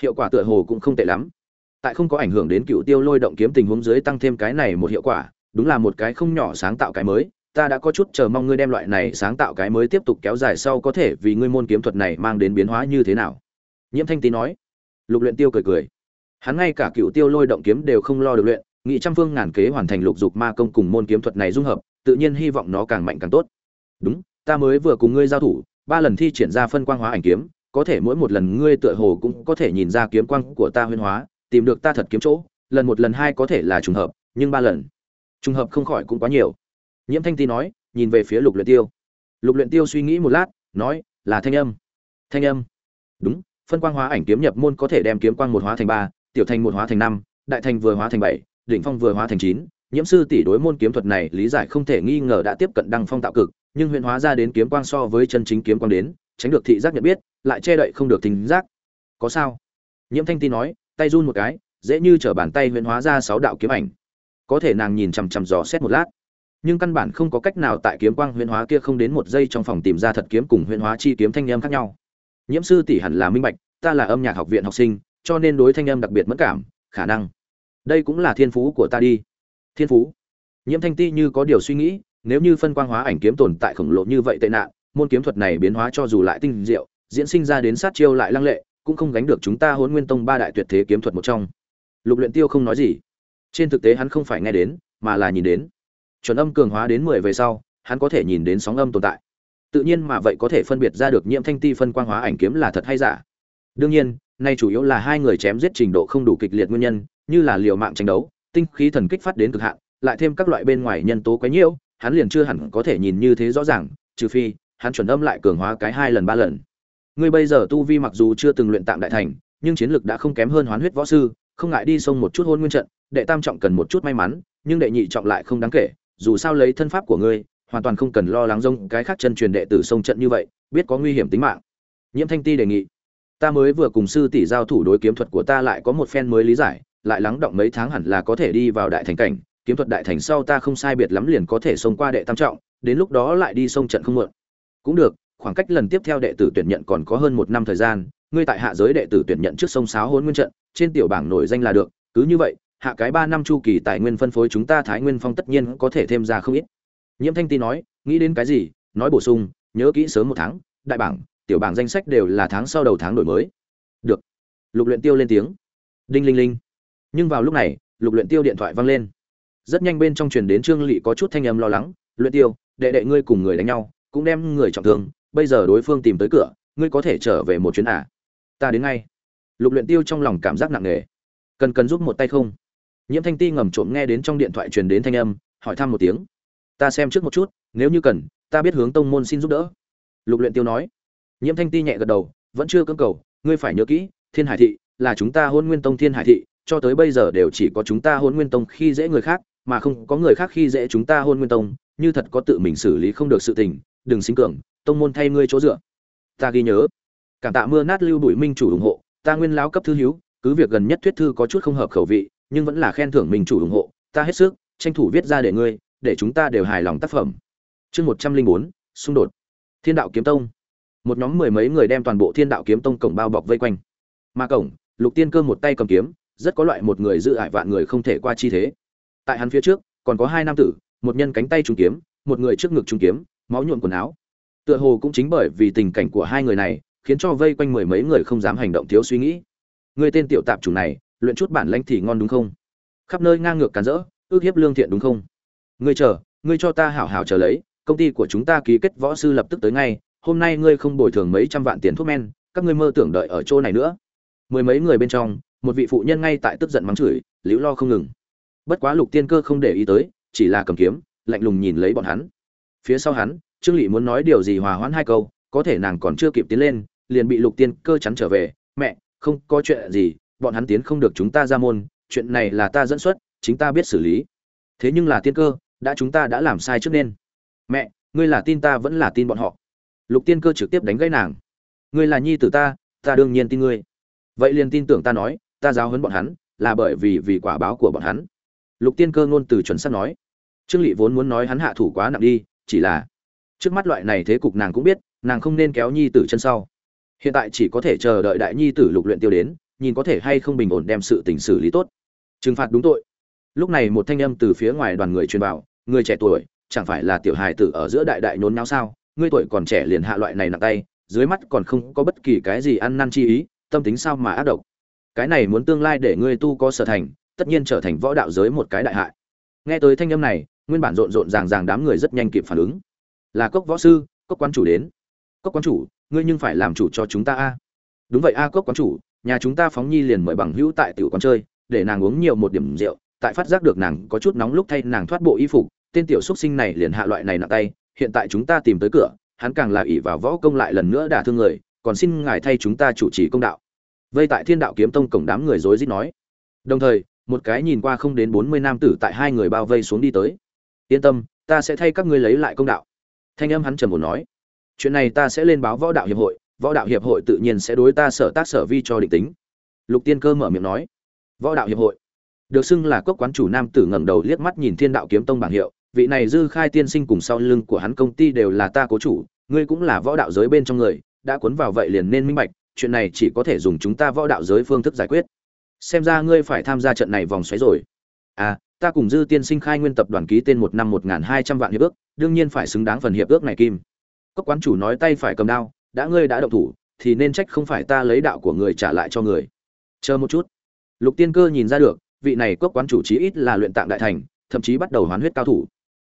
hiệu quả tựa hồ cũng không tệ lắm. Tại không có ảnh hưởng đến cựu tiêu lôi động kiếm tình huống dưới tăng thêm cái này một hiệu quả, đúng là một cái không nhỏ sáng tạo cái mới. Ta đã có chút chờ mong ngươi đem loại này sáng tạo cái mới tiếp tục kéo dài sau có thể vì ngươi môn kiếm thuật này mang đến biến hóa như thế nào nhiễm thanh tý nói. Lục luyện tiêu cười cười. Hắn ngay cả cựu tiêu lôi động kiếm đều không lo được luyện, nghị trăm phương ngàn kế hoàn thành lục dục ma công cùng môn kiếm thuật này dung hợp, tự nhiên hy vọng nó càng mạnh càng tốt. Đúng, ta mới vừa cùng ngươi giao thủ, ba lần thi triển ra phân quang hóa ảnh kiếm, có thể mỗi một lần ngươi tựa hồ cũng có thể nhìn ra kiếm quang của ta huyên hóa, tìm được ta thật kiếm chỗ, lần một lần hai có thể là trùng hợp, nhưng ba lần, trùng hợp không khỏi cũng quá nhiều. Nhiễm thanh ti nói, nhìn về phía lục luyện tiêu. Lục luyện tiêu suy nghĩ một lát, nói, là thanh âm. Thanh âm. Đúng phân quang hóa ảnh kiếm nhập môn có thể đem kiếm quang một hóa thành ba, tiểu thành một hóa thành năm, đại thành vừa hóa thành bảy, đỉnh phong vừa hóa thành chín. Nhiễm sư tỷ đối môn kiếm thuật này lý giải không thể nghi ngờ đã tiếp cận đăng phong tạo cực, nhưng huyền hóa ra đến kiếm quang so với chân chính kiếm quang đến, tránh được thị giác nhận biết, lại che đậy không được thính giác. Có sao? Nhiễm thanh ti nói, tay run một cái, dễ như trở bàn tay huyền hóa ra sáu đạo kiếm ảnh. Có thể nàng nhìn chằm chằm dò xét một lát, nhưng căn bản không có cách nào tại kiếm quang huyền hóa kia không đến một giây trong phòng tìm ra thật kiếm cùng huyền hóa chi kiếm thanh em khác nhau nhiễm sư tỷ hẳn là minh bạch, ta là âm nhạc học viện học sinh, cho nên đối thanh âm đặc biệt mất cảm, khả năng. Đây cũng là thiên phú của ta đi. Thiên phú? Nhiễm thanh ti như có điều suy nghĩ, nếu như phân quang hóa ảnh kiếm tồn tại khổng lồ như vậy tệ nạn, môn kiếm thuật này biến hóa cho dù lại tinh diệu, diễn sinh ra đến sát chiêu lại lăng lệ, cũng không gánh được chúng ta hôn nguyên tông ba đại tuyệt thế kiếm thuật một trong. Lục luyện tiêu không nói gì. Trên thực tế hắn không phải nghe đến, mà là nhìn đến. Chuẩn âm cường hóa đến mười về sau, hắn có thể nhìn đến sóng âm tồn tại tự nhiên mà vậy có thể phân biệt ra được nhiễm thanh ti phân quang hóa ảnh kiếm là thật hay giả. Đương nhiên, nay chủ yếu là hai người chém giết trình độ không đủ kịch liệt nguyên nhân, như là liều mạng tranh đấu, tinh khí thần kích phát đến cực hạn, lại thêm các loại bên ngoài nhân tố quấy nhiễu, hắn liền chưa hẳn có thể nhìn như thế rõ ràng, trừ phi, hắn chuẩn âm lại cường hóa cái hai lần ba lần. Ngươi bây giờ tu vi mặc dù chưa từng luyện tạm đại thành, nhưng chiến lực đã không kém hơn hoán huyết võ sư, không ngại đi sông một chút hôn nguyên trận, đệ tam trọng cần một chút may mắn, nhưng đệ nhị trọng lại không đáng kể, dù sao lấy thân pháp của ngươi hoàn toàn không cần lo lắng rông cái khác chân truyền đệ tử sông trận như vậy, biết có nguy hiểm tính mạng. Nhiễm thanh ti đề nghị, ta mới vừa cùng sư tỷ giao thủ đối kiếm thuật của ta lại có một phen mới lý giải, lại lắng động mấy tháng hẳn là có thể đi vào đại thành cảnh, kiếm thuật đại thành sau ta không sai biệt lắm liền có thể xông qua đệ tam trọng, đến lúc đó lại đi sông trận không muộn. Cũng được, khoảng cách lần tiếp theo đệ tử tuyển nhận còn có hơn một năm thời gian, ngươi tại hạ giới đệ tử tuyển nhận trước sông sáo hôn nguyên trận, trên tiểu bảng nổi danh là được, cứ như vậy, hạ cái ba năm chu kỳ tài nguyên phân phối chúng ta thái nguyên phong tất nhiên có thể thêm ra không ít nhiễm thanh ti nói, nghĩ đến cái gì? Nói bổ sung, nhớ kỹ sớm một tháng, đại bảng, tiểu bảng danh sách đều là tháng sau đầu tháng đổi mới. Được. Lục luyện tiêu lên tiếng. Đinh linh linh. Nhưng vào lúc này, lục luyện tiêu điện thoại vang lên. Rất nhanh bên trong truyền đến trương lỵ có chút thanh âm lo lắng, luyện tiêu, đệ đệ ngươi cùng người đánh nhau, cũng đem người trọng thương, bây giờ đối phương tìm tới cửa, ngươi có thể trở về một chuyến à? Ta đến ngay. Lục luyện tiêu trong lòng cảm giác nặng nề. Cần cần giúp một tay không? Nhiễm thanh ti ngầm trộm nghe đến trong điện thoại truyền đến thanh âm, hỏi thăm một tiếng ta xem trước một chút, nếu như cần, ta biết hướng tông môn xin giúp đỡ. Lục luyện tiêu nói. Nhiễm thanh ti nhẹ gật đầu, vẫn chưa cưỡng cầu, ngươi phải nhớ kỹ, thiên hải thị là chúng ta hôn nguyên tông thiên hải thị, cho tới bây giờ đều chỉ có chúng ta hôn nguyên tông khi dễ người khác, mà không có người khác khi dễ chúng ta hôn nguyên tông, như thật có tự mình xử lý không được sự tình, đừng sinh cường, tông môn thay ngươi chỗ dựa. Ta ghi nhớ. Cảm tạ mưa nát lưu bụi minh chủ ủng hộ, ta nguyên lão cấp thư hiếu cứ việc gần nhất thuyết thư có chút không hợp khẩu vị, nhưng vẫn là khen thưởng mình chủ ủng hộ, ta hết sức tranh thủ viết ra để ngươi để chúng ta đều hài lòng tác phẩm. Chương một trăm linh bốn, xung đột. Thiên đạo kiếm tông. Một nhóm mười mấy người đem toàn bộ thiên đạo kiếm tông cổng bao bọc vây quanh. Mà cổng, lục tiên cơ một tay cầm kiếm, rất có loại một người giữ ải vạn người không thể qua chi thế. Tại hắn phía trước, còn có hai nam tử, một nhân cánh tay trung kiếm, một người trước ngực trung kiếm, máu nhuộm quần áo. Tựa hồ cũng chính bởi vì tình cảnh của hai người này, khiến cho vây quanh mười mấy người không dám hành động thiếu suy nghĩ. Người tên tiểu tạp chủ này, luyện chút bản lãnh thì ngon đúng không? Khắp nơi ngang ngược cản rỡ, ước hiếp lương thiện đúng không? Ngươi chờ, ngươi cho ta hảo hảo chờ lấy, công ty của chúng ta ký kết võ sư lập tức tới ngay, hôm nay ngươi không bồi thường mấy trăm vạn tiền thuốc men, các ngươi mơ tưởng đợi ở chỗ này nữa. Mười mấy người bên trong, một vị phụ nhân ngay tại tức giận mắng chửi, liễu lo không ngừng. Bất quá lục tiên cơ không để ý tới, chỉ là cầm kiếm, lạnh lùng nhìn lấy bọn hắn. Phía sau hắn, trương lỵ muốn nói điều gì hòa hoãn hai câu, có thể nàng còn chưa kịp tiến lên, liền bị lục tiên cơ chắn trở về, mẹ, không có chuyện gì, bọn hắn tiến không được chúng ta ra môn, chuyện này là ta dẫn xuất, chính ta biết xử lý. Thế nhưng là tiên cơ đã chúng ta đã làm sai trước nên. Mẹ, ngươi là tin ta vẫn là tin bọn họ. Lục tiên cơ trực tiếp đánh gãy nàng. Ngươi là nhi tử ta ta đương nhiên tin ngươi. Vậy liền tin tưởng ta nói, ta giáo huấn bọn hắn, là bởi vì vì quả báo của bọn hắn. Lục tiên cơ ngôn từ chuẩn xác nói. Trương lị vốn muốn nói hắn hạ thủ quá nặng đi, chỉ là trước mắt loại này thế cục nàng cũng biết, nàng không nên kéo nhi tử chân sau. Hiện tại chỉ có thể chờ đợi đại nhi tử lục luyện tiêu đến, nhìn có thể hay không bình ổn đem sự tình xử lý tốt. Trừng phạt đúng tội. Lúc này một thanh âm từ phía ngoài đoàn người truyền vào người trẻ tuổi, chẳng phải là tiểu hài tử ở giữa đại đại nhốn nháo sao? Ngươi tuổi còn trẻ liền hạ loại này nặng tay, dưới mắt còn không có bất kỳ cái gì ăn năn chi ý, tâm tính sao mà ác độc? Cái này muốn tương lai để ngươi tu có sở thành, tất nhiên trở thành võ đạo giới một cái đại hại. Nghe tới thanh âm này, nguyên bản rộn rộn ràng ràng đám người rất nhanh kịp phản ứng. Là cốc võ sư, cốc quan chủ đến. Cốc quan chủ, ngươi nhưng phải làm chủ cho chúng ta a. Đúng vậy a, cốc quán chủ, nhà chúng ta phóng nhi liền mời bằng hữu tại tiểu quán chơi, để nàng uống nhiều một điểm rượu tại phát giác được nàng có chút nóng lúc thay nàng thoát bộ y phục, tên tiểu xuất sinh này liền hạ loại này nặng tay, hiện tại chúng ta tìm tới cửa, hắn càng là ỷ vào võ công lại lần nữa đả thương người, còn xin ngài thay chúng ta chủ trì công đạo. Vây tại thiên đạo kiếm tông cổng đám người rối rít nói. Đồng thời, một cái nhìn qua không đến bốn mươi nam tử tại hai người bao vây xuống đi tới. Yên tâm, ta sẽ thay các ngươi lấy lại công đạo. Thanh âm hắn trầm ổn nói. Chuyện này ta sẽ lên báo võ đạo hiệp hội, võ đạo hiệp hội tự nhiên sẽ đối ta sở tác sở vi cho định tính. Lục tiên cơ mở miệng nói. Võ đạo hiệp hội được xưng là cốc quán chủ nam tử ngẩng đầu liếc mắt nhìn thiên đạo kiếm tông bảng hiệu, vị này dư khai tiên sinh cùng sau lưng của hắn công ty đều là ta cố chủ, ngươi cũng là võ đạo giới bên trong người, đã cuốn vào vậy liền nên minh bạch, chuyện này chỉ có thể dùng chúng ta võ đạo giới phương thức giải quyết. Xem ra ngươi phải tham gia trận này vòng xoáy rồi. À ta cùng dư tiên sinh khai nguyên tập đoàn ký tên một năm một n g h n hai trăm vạn hiệp ước, đương nhiên phải xứng đáng phần hiệp ước này kim. Cốc quán chủ nói tay phải cầm đao, đã ngươi đã động thủ, thì nên trách không phải ta lấy đạo của người trả lại cho người. Chờ một chút. Lục tiên cơ nhìn ra được vị này cốc quán chủ chí ít là luyện tạng đại thành, thậm chí bắt đầu hoán huyết cao thủ.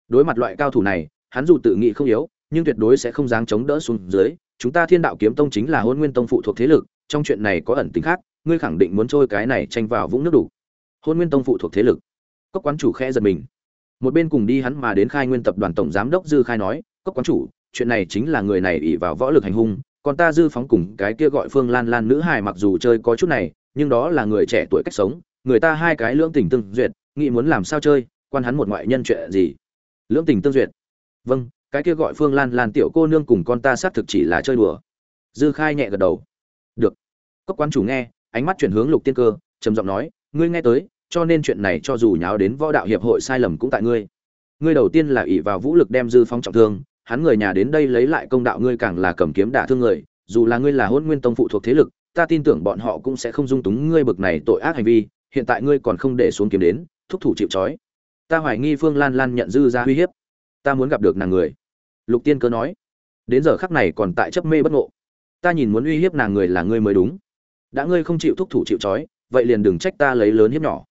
Đối mặt loại cao thủ này, hắn dù tự nghĩ không yếu, nhưng tuyệt đối sẽ không dáng chống đỡ xuống dưới. Chúng ta thiên đạo kiếm tông chính là hôn nguyên tông phụ thuộc thế lực, trong chuyện này có ẩn tính khác, ngươi khẳng định muốn trôi cái này tranh vào vũng nước đủ. Hôn nguyên tông phụ thuộc thế lực. Cốc quán chủ khẽ giật mình. Một bên cùng đi hắn mà đến khai nguyên tập đoàn tổng giám đốc dư khai nói, cốc quán chủ, chuyện này chính là người này ỷ vào võ lực hành hung, còn ta dư phóng cùng cái kia gọi phương lan lan nữ hài mặc dù chơi có chút này, nhưng đó là người trẻ tuổi cách sống người ta hai cái lưỡng tình tương duyệt, nghĩ muốn làm sao chơi, quan hắn một ngoại nhân chuyện gì? Lưỡng tình tương duyệt. Vâng cái kia gọi phương lan lan tiểu cô nương cùng con ta xác thực chỉ là chơi đùa. Dư khai nhẹ gật đầu. Được. Cốc quan chủ nghe, ánh mắt chuyển hướng lục tiên cơ, trầm giọng nói, ngươi nghe tới, cho nên chuyện này cho dù nháo đến võ đạo hiệp hội sai lầm cũng tại ngươi. Ngươi đầu tiên là ỷ vào vũ lực đem dư Phong trọng thương, hắn người nhà đến đây lấy lại công đạo ngươi càng là cầm kiếm đả thương người, dù là ngươi là hôn nguyên tông phụ thuộc thế lực, ta tin tưởng bọn họ cũng sẽ không dung túng ngươi bực này tội ác hành vi hiện tại ngươi còn không để xuống kiếm đến, thúc thủ chịu trói. Ta hoài nghi phương lan lan nhận dư ra uy hiếp. Ta muốn gặp được nàng người. Lục tiên cơ nói. Đến giờ khắc này còn tại chấp mê bất ngộ. Ta nhìn muốn uy hiếp nàng người là ngươi mới đúng. Đã ngươi không chịu thúc thủ chịu trói, vậy liền đừng trách ta lấy lớn hiếp nhỏ.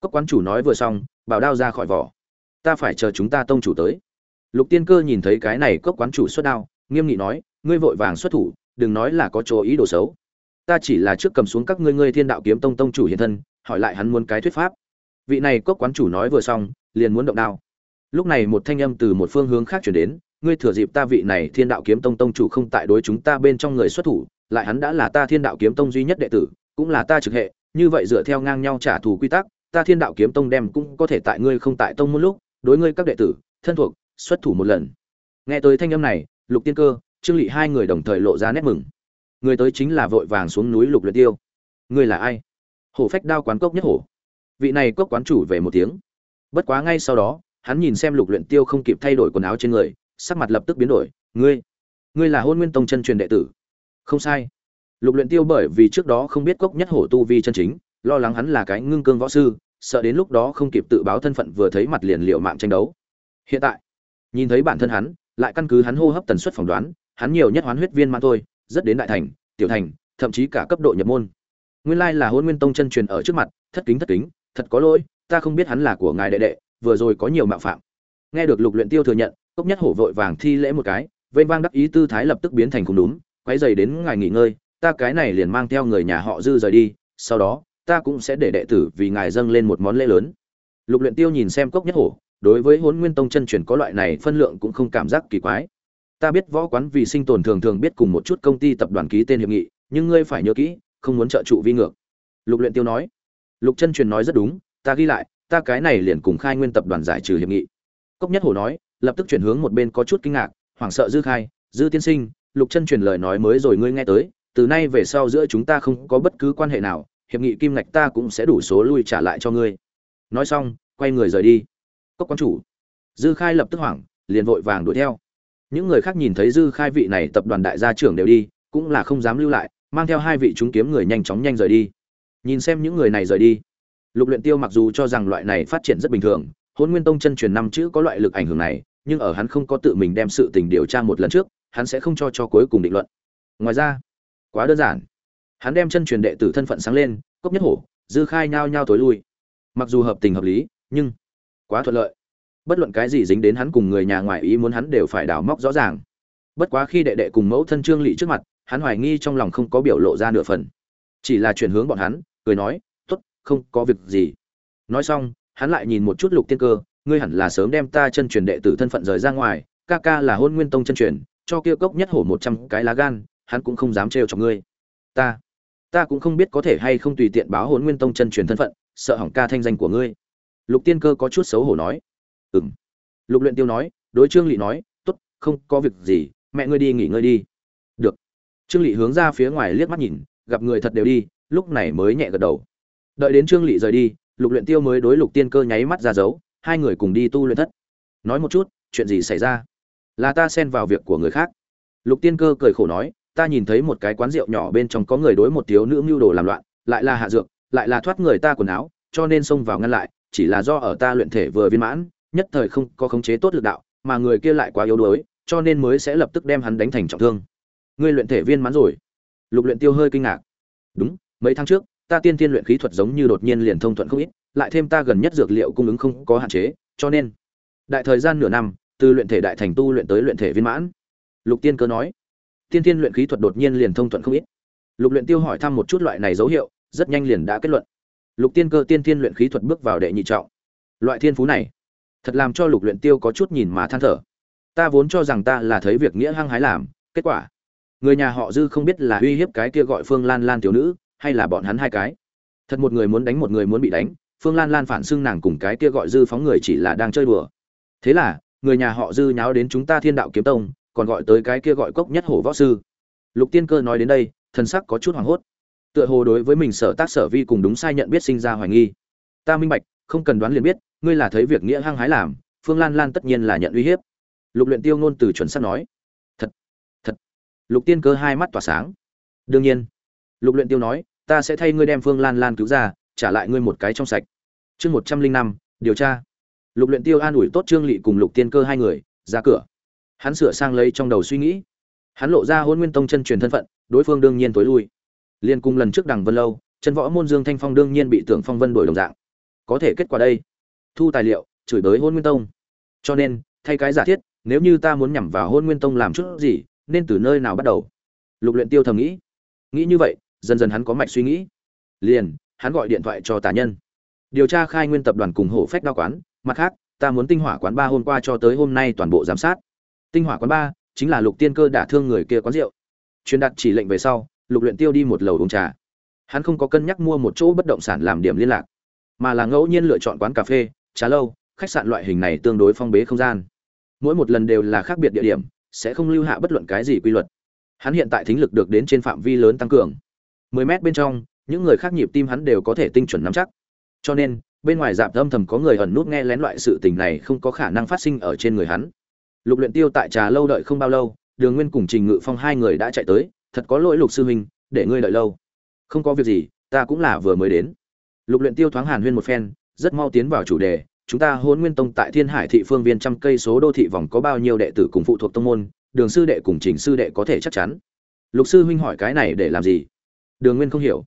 Cốc quán chủ nói vừa xong, bảo đao ra khỏi vỏ. Ta phải chờ chúng ta tông chủ tới. Lục tiên cơ nhìn thấy cái này cốc quán chủ xuất đao, nghiêm nghị nói, ngươi vội vàng xuất thủ, đừng nói là có chỗ ý đồ xấu. Ta chỉ là trước cầm xuống các ngươi ngươi thiên đạo kiếm tông tông chủ hiện thân hỏi lại hắn muốn cái thuyết pháp. Vị này cốc quán chủ nói vừa xong, liền muốn động đao. Lúc này một thanh âm từ một phương hướng khác chuyển đến, ngươi thừa dịp ta vị này thiên đạo kiếm tông tông chủ không tại đối chúng ta bên trong người xuất thủ, lại hắn đã là ta thiên đạo kiếm tông duy nhất đệ tử, cũng là ta trực hệ, như vậy dựa theo ngang nhau trả thù quy tắc, ta thiên đạo kiếm tông đem cũng có thể tại ngươi không tại tông một lúc, đối ngươi các đệ tử, thân thuộc, xuất thủ một lần. Nghe tới thanh âm này, lục tiên cơ, trương lị hai người đồng thời lộ ra nét mừng. Người tới chính là vội vàng xuống núi lục luyện tiêu. Ngươi là ai? Hổ phách đao quán cốc nhất hổ. Vị này cốc quán chủ về một tiếng. Bất quá ngay sau đó, hắn nhìn xem lục luyện tiêu không kịp thay đổi quần áo trên người, sắc mặt lập tức biến đổi. Ngươi ngươi là hôn nguyên tông chân truyền đệ tử. Không sai. Lục luyện tiêu bởi vì trước đó không biết cốc nhất hổ tu vi chân chính, lo lắng hắn là cái ngưng cương võ sư, sợ đến lúc đó không kịp tự báo thân phận vừa thấy mặt liền liều mạng tranh đấu. Hiện tại, nhìn thấy bản thân hắn, lại căn cứ hắn hô hấp tần suất phỏng đoán, hắn nhiều nhất hoán huyết viên mà thôi, rất đến đại thành, tiểu thành, thậm chí cả cấp độ nhập môn nguyên lai là hôn nguyên tông chân truyền ở trước mặt, thất kính thất kính, thật có lỗi, ta không biết hắn là của ngài đệ đệ, vừa rồi có nhiều mạo phạm. Nghe được lục luyện tiêu thừa nhận, cốc nhất hổ vội vàng thi lễ một cái, vênh vang đắc ý tư thái lập tức biến thành không đúng, quấy giày đến ngài nghỉ ngơi, ta cái này liền mang theo người nhà họ dư rời đi, sau đó, ta cũng sẽ để đệ tử vì ngài dâng lên một món lễ lớn. Lục luyện tiêu nhìn xem cốc nhất hổ, đối với hôn nguyên tông chân truyền có loại này phân lượng cũng không cảm giác kỳ quái. Ta biết võ quán vì sinh tồn thường thường biết cùng một chút công ty tập đoàn ký tên hiệp nghị, nhưng ngươi phải nhớ kỹ không muốn trợ trụ vi ngược. Lục luyện tiêu nói. Lục chân truyền nói rất đúng, ta ghi lại, ta cái này liền cùng khai nguyên tập đoàn giải trừ hiệp nghị. Cốc nhất hổ nói, lập tức chuyển hướng một bên có chút kinh ngạc, hoảng sợ dư khai, dư tiên sinh, lục chân truyền lời nói mới rồi ngươi nghe tới, từ nay về sau giữa chúng ta không có bất cứ quan hệ nào, hiệp nghị kim ngạch ta cũng sẽ đủ số lui trả lại cho ngươi. Nói xong, quay người rời đi. Cốc quan chủ. Dư khai lập tức hoảng, liền vội vàng đuổi theo. Những người khác nhìn thấy dư khai vị này tập đoàn đại gia trưởng đều đi, cũng là không dám lưu lại mang theo hai vị chúng kiếm người nhanh chóng nhanh rời đi. Nhìn xem những người này rời đi, lục luyện tiêu mặc dù cho rằng loại này phát triển rất bình thường hôn nguyên tông chân truyền năm chữ có loại lực ảnh hưởng này, nhưng ở hắn không có tự mình đem sự tình điều tra một lần trước, hắn sẽ không cho cho cuối cùng định luận. Ngoài ra, quá đơn giản. Hắn đem chân truyền đệ tử thân phận sáng lên, cốc nhất hổ, dư khai nhao nhao tối lui. Mặc dù hợp tình hợp lý, nhưng quá thuận lợi. Bất luận cái gì dính đến hắn cùng người nhà ngoại ý muốn hắn đều phải đào móc rõ ràng bất quá khi đệ đệ cùng mẫu thân trương lỵ trước mặt, hắn hoài nghi trong lòng không có biểu lộ ra nửa phần. Chỉ là chuyển hướng bọn hắn, cười nói, tốt, không có việc gì. Nói xong, hắn lại nhìn một chút lục tiên cơ, ngươi hẳn là sớm đem ta chân truyền đệ tử thân phận rời ra ngoài, ca ca là hôn nguyên tông chân truyền, cho kia cốc nhất hổ một trăm cái lá gan, hắn cũng không dám trêu cho ngươi. Ta ta cũng không biết có thể hay không tùy tiện báo hôn nguyên tông chân truyền thân phận, sợ hỏng ca thanh danh của ngươi. Lục tiên cơ có chút xấu hổ nói. Ừng lục luyện tiêu nói, đối trương lỵ nói, tốt, không có việc gì mẹ ngươi đi nghỉ ngơi đi. Được. Trương lị hướng ra phía ngoài liếc mắt nhìn, gặp người thật đều đi, lúc này mới nhẹ gật đầu. Đợi đến trương lị rời đi, lục luyện tiêu mới đối lục tiên cơ nháy mắt ra dấu, hai người cùng đi tu luyện thất. Nói một chút, chuyện gì xảy ra? Là ta xen vào việc của người khác. Lục tiên cơ cười khổ nói, ta nhìn thấy một cái quán rượu nhỏ bên trong có người đối một thiếu nữ mưu đồ làm loạn, lại là hạ dược, lại là thoát người ta quần áo, cho nên xông vào ngăn lại, chỉ là do ở ta luyện thể vừa viên mãn, nhất thời không có khống chế tốt lực đạo, mà người kia lại quá yếu đuối cho nên mới sẽ lập tức đem hắn đánh thành trọng thương. Ngươi luyện thể viên mãn rồi. Lục luyện tiêu hơi kinh ngạc. Đúng, mấy tháng trước, ta tiên tiên luyện khí thuật giống như đột nhiên liền thông thuận không ít, lại thêm ta gần nhất dược liệu cung ứng không có hạn chế, cho nên đại thời gian nửa năm, từ luyện thể đại thành tu luyện tới luyện thể viên mãn. Lục tiên cơ nói. Tiên tiên luyện khí thuật đột nhiên liền thông thuận không ít. Lục luyện tiêu hỏi thăm một chút loại này dấu hiệu, rất nhanh liền đã kết luận. Lục tiên cơ tiên tiên luyện khí thuật bước vào đệ nhị trọng. Loại thiên phú này, thật làm cho lục luyện tiêu có chút nhìn mà than thở ta vốn cho rằng ta là thấy việc nghĩa hăng hái làm, kết quả, người nhà họ dư không biết là uy hiếp cái kia gọi phương lan lan tiểu nữ, hay là bọn hắn hai cái. Thật một người muốn đánh một người muốn bị đánh, phương lan lan phản xưng nàng cùng cái kia gọi dư phóng người chỉ là đang chơi đùa. Thế là, người nhà họ dư nháo đến chúng ta thiên đạo kiếm tông, còn gọi tới cái kia gọi cốc nhất hổ võ sư. Lục tiên cơ nói đến đây thân sắc có chút hoảng hốt. Tựa hồ đối với mình sở tác sở vi cùng đúng sai nhận biết sinh ra hoài nghi. Ta minh bạch, không cần đoán liền biết, ngươi là thấy việc nghĩa hăng hái làm, phương lan lan tất nhiên là nhận uy hiếp lục luyện tiêu ngôn từ chuẩn xác nói. Thật thật. Lục tiên cơ hai mắt tỏa sáng. Đương nhiên. Lục luyện tiêu nói, ta sẽ thay ngươi đem phương lan lan cứu ra, trả lại ngươi một cái trong sạch. Chương một trăm linh năm, điều tra. Lục luyện tiêu an ủi tốt trương lỵ cùng lục tiên cơ hai người, ra cửa. Hắn sửa sang lấy trong đầu suy nghĩ. Hắn lộ ra hôn nguyên tông chân truyền thân phận, đối phương đương nhiên tối lui. Liên cung lần trước đằng vân lâu, chân võ môn dương thanh phong đương nhiên bị tưởng phong vân đổi đồng dạng. Có thể kết quả đây. Thu tài liệu, chửi bới hôn nguyên tông. Cho nên, thay cái giả thiết nếu như ta muốn nhằm vào hôn nguyên tông làm chút gì, nên từ nơi nào bắt đầu? Lục luyện tiêu thầm nghĩ. Nghĩ như vậy, dần dần hắn có mạch suy nghĩ. Liền, hắn gọi điện thoại cho tà nhân. Điều tra khai nguyên tập đoàn cùng hổ phách đao quán, mặt khác, ta muốn tinh hỏa quán ba hôm qua cho tới hôm nay toàn bộ giám sát. Tinh hỏa quán ba, chính là lục tiên cơ đả thương người kia quán rượu. Truyền đạt chỉ lệnh về sau, lục luyện tiêu đi một lầu uống trà. Hắn không có cân nhắc mua một chỗ bất động sản làm điểm liên lạc, mà là ngẫu nhiên lựa chọn quán cà phê, trà lâu, khách sạn loại hình này tương đối phong bế không gian mỗi một lần đều là khác biệt địa điểm, sẽ không lưu hạ bất luận cái gì quy luật. Hắn hiện tại thính lực được đến trên phạm vi lớn tăng cường. 10 mét bên trong, những người khác nhịp tim hắn đều có thể tinh chuẩn nắm chắc. Cho nên, bên ngoài dạp âm thầm có người ẩn nút nghe lén loại sự tình này không có khả năng phát sinh ở trên người hắn. Lục luyện tiêu tại trà lâu đợi không bao lâu, đường nguyên cùng trình ngự phong hai người đã chạy tới, thật có lỗi lục sư huynh, để ngươi đợi lâu. Không có việc gì, ta cũng là vừa mới đến. Lục luyện tiêu thoáng hàn huyên một phen, rất mau tiến vào chủ đề chúng ta Hỗn nguyên tông tại thiên hải thị phương viên trăm cây số đô thị vòng có bao nhiêu đệ tử cùng phụ thuộc tông môn, đường sư đệ cùng trình sư đệ có thể chắc chắn. Lục sư huynh hỏi cái này để làm gì? Đường nguyên không hiểu.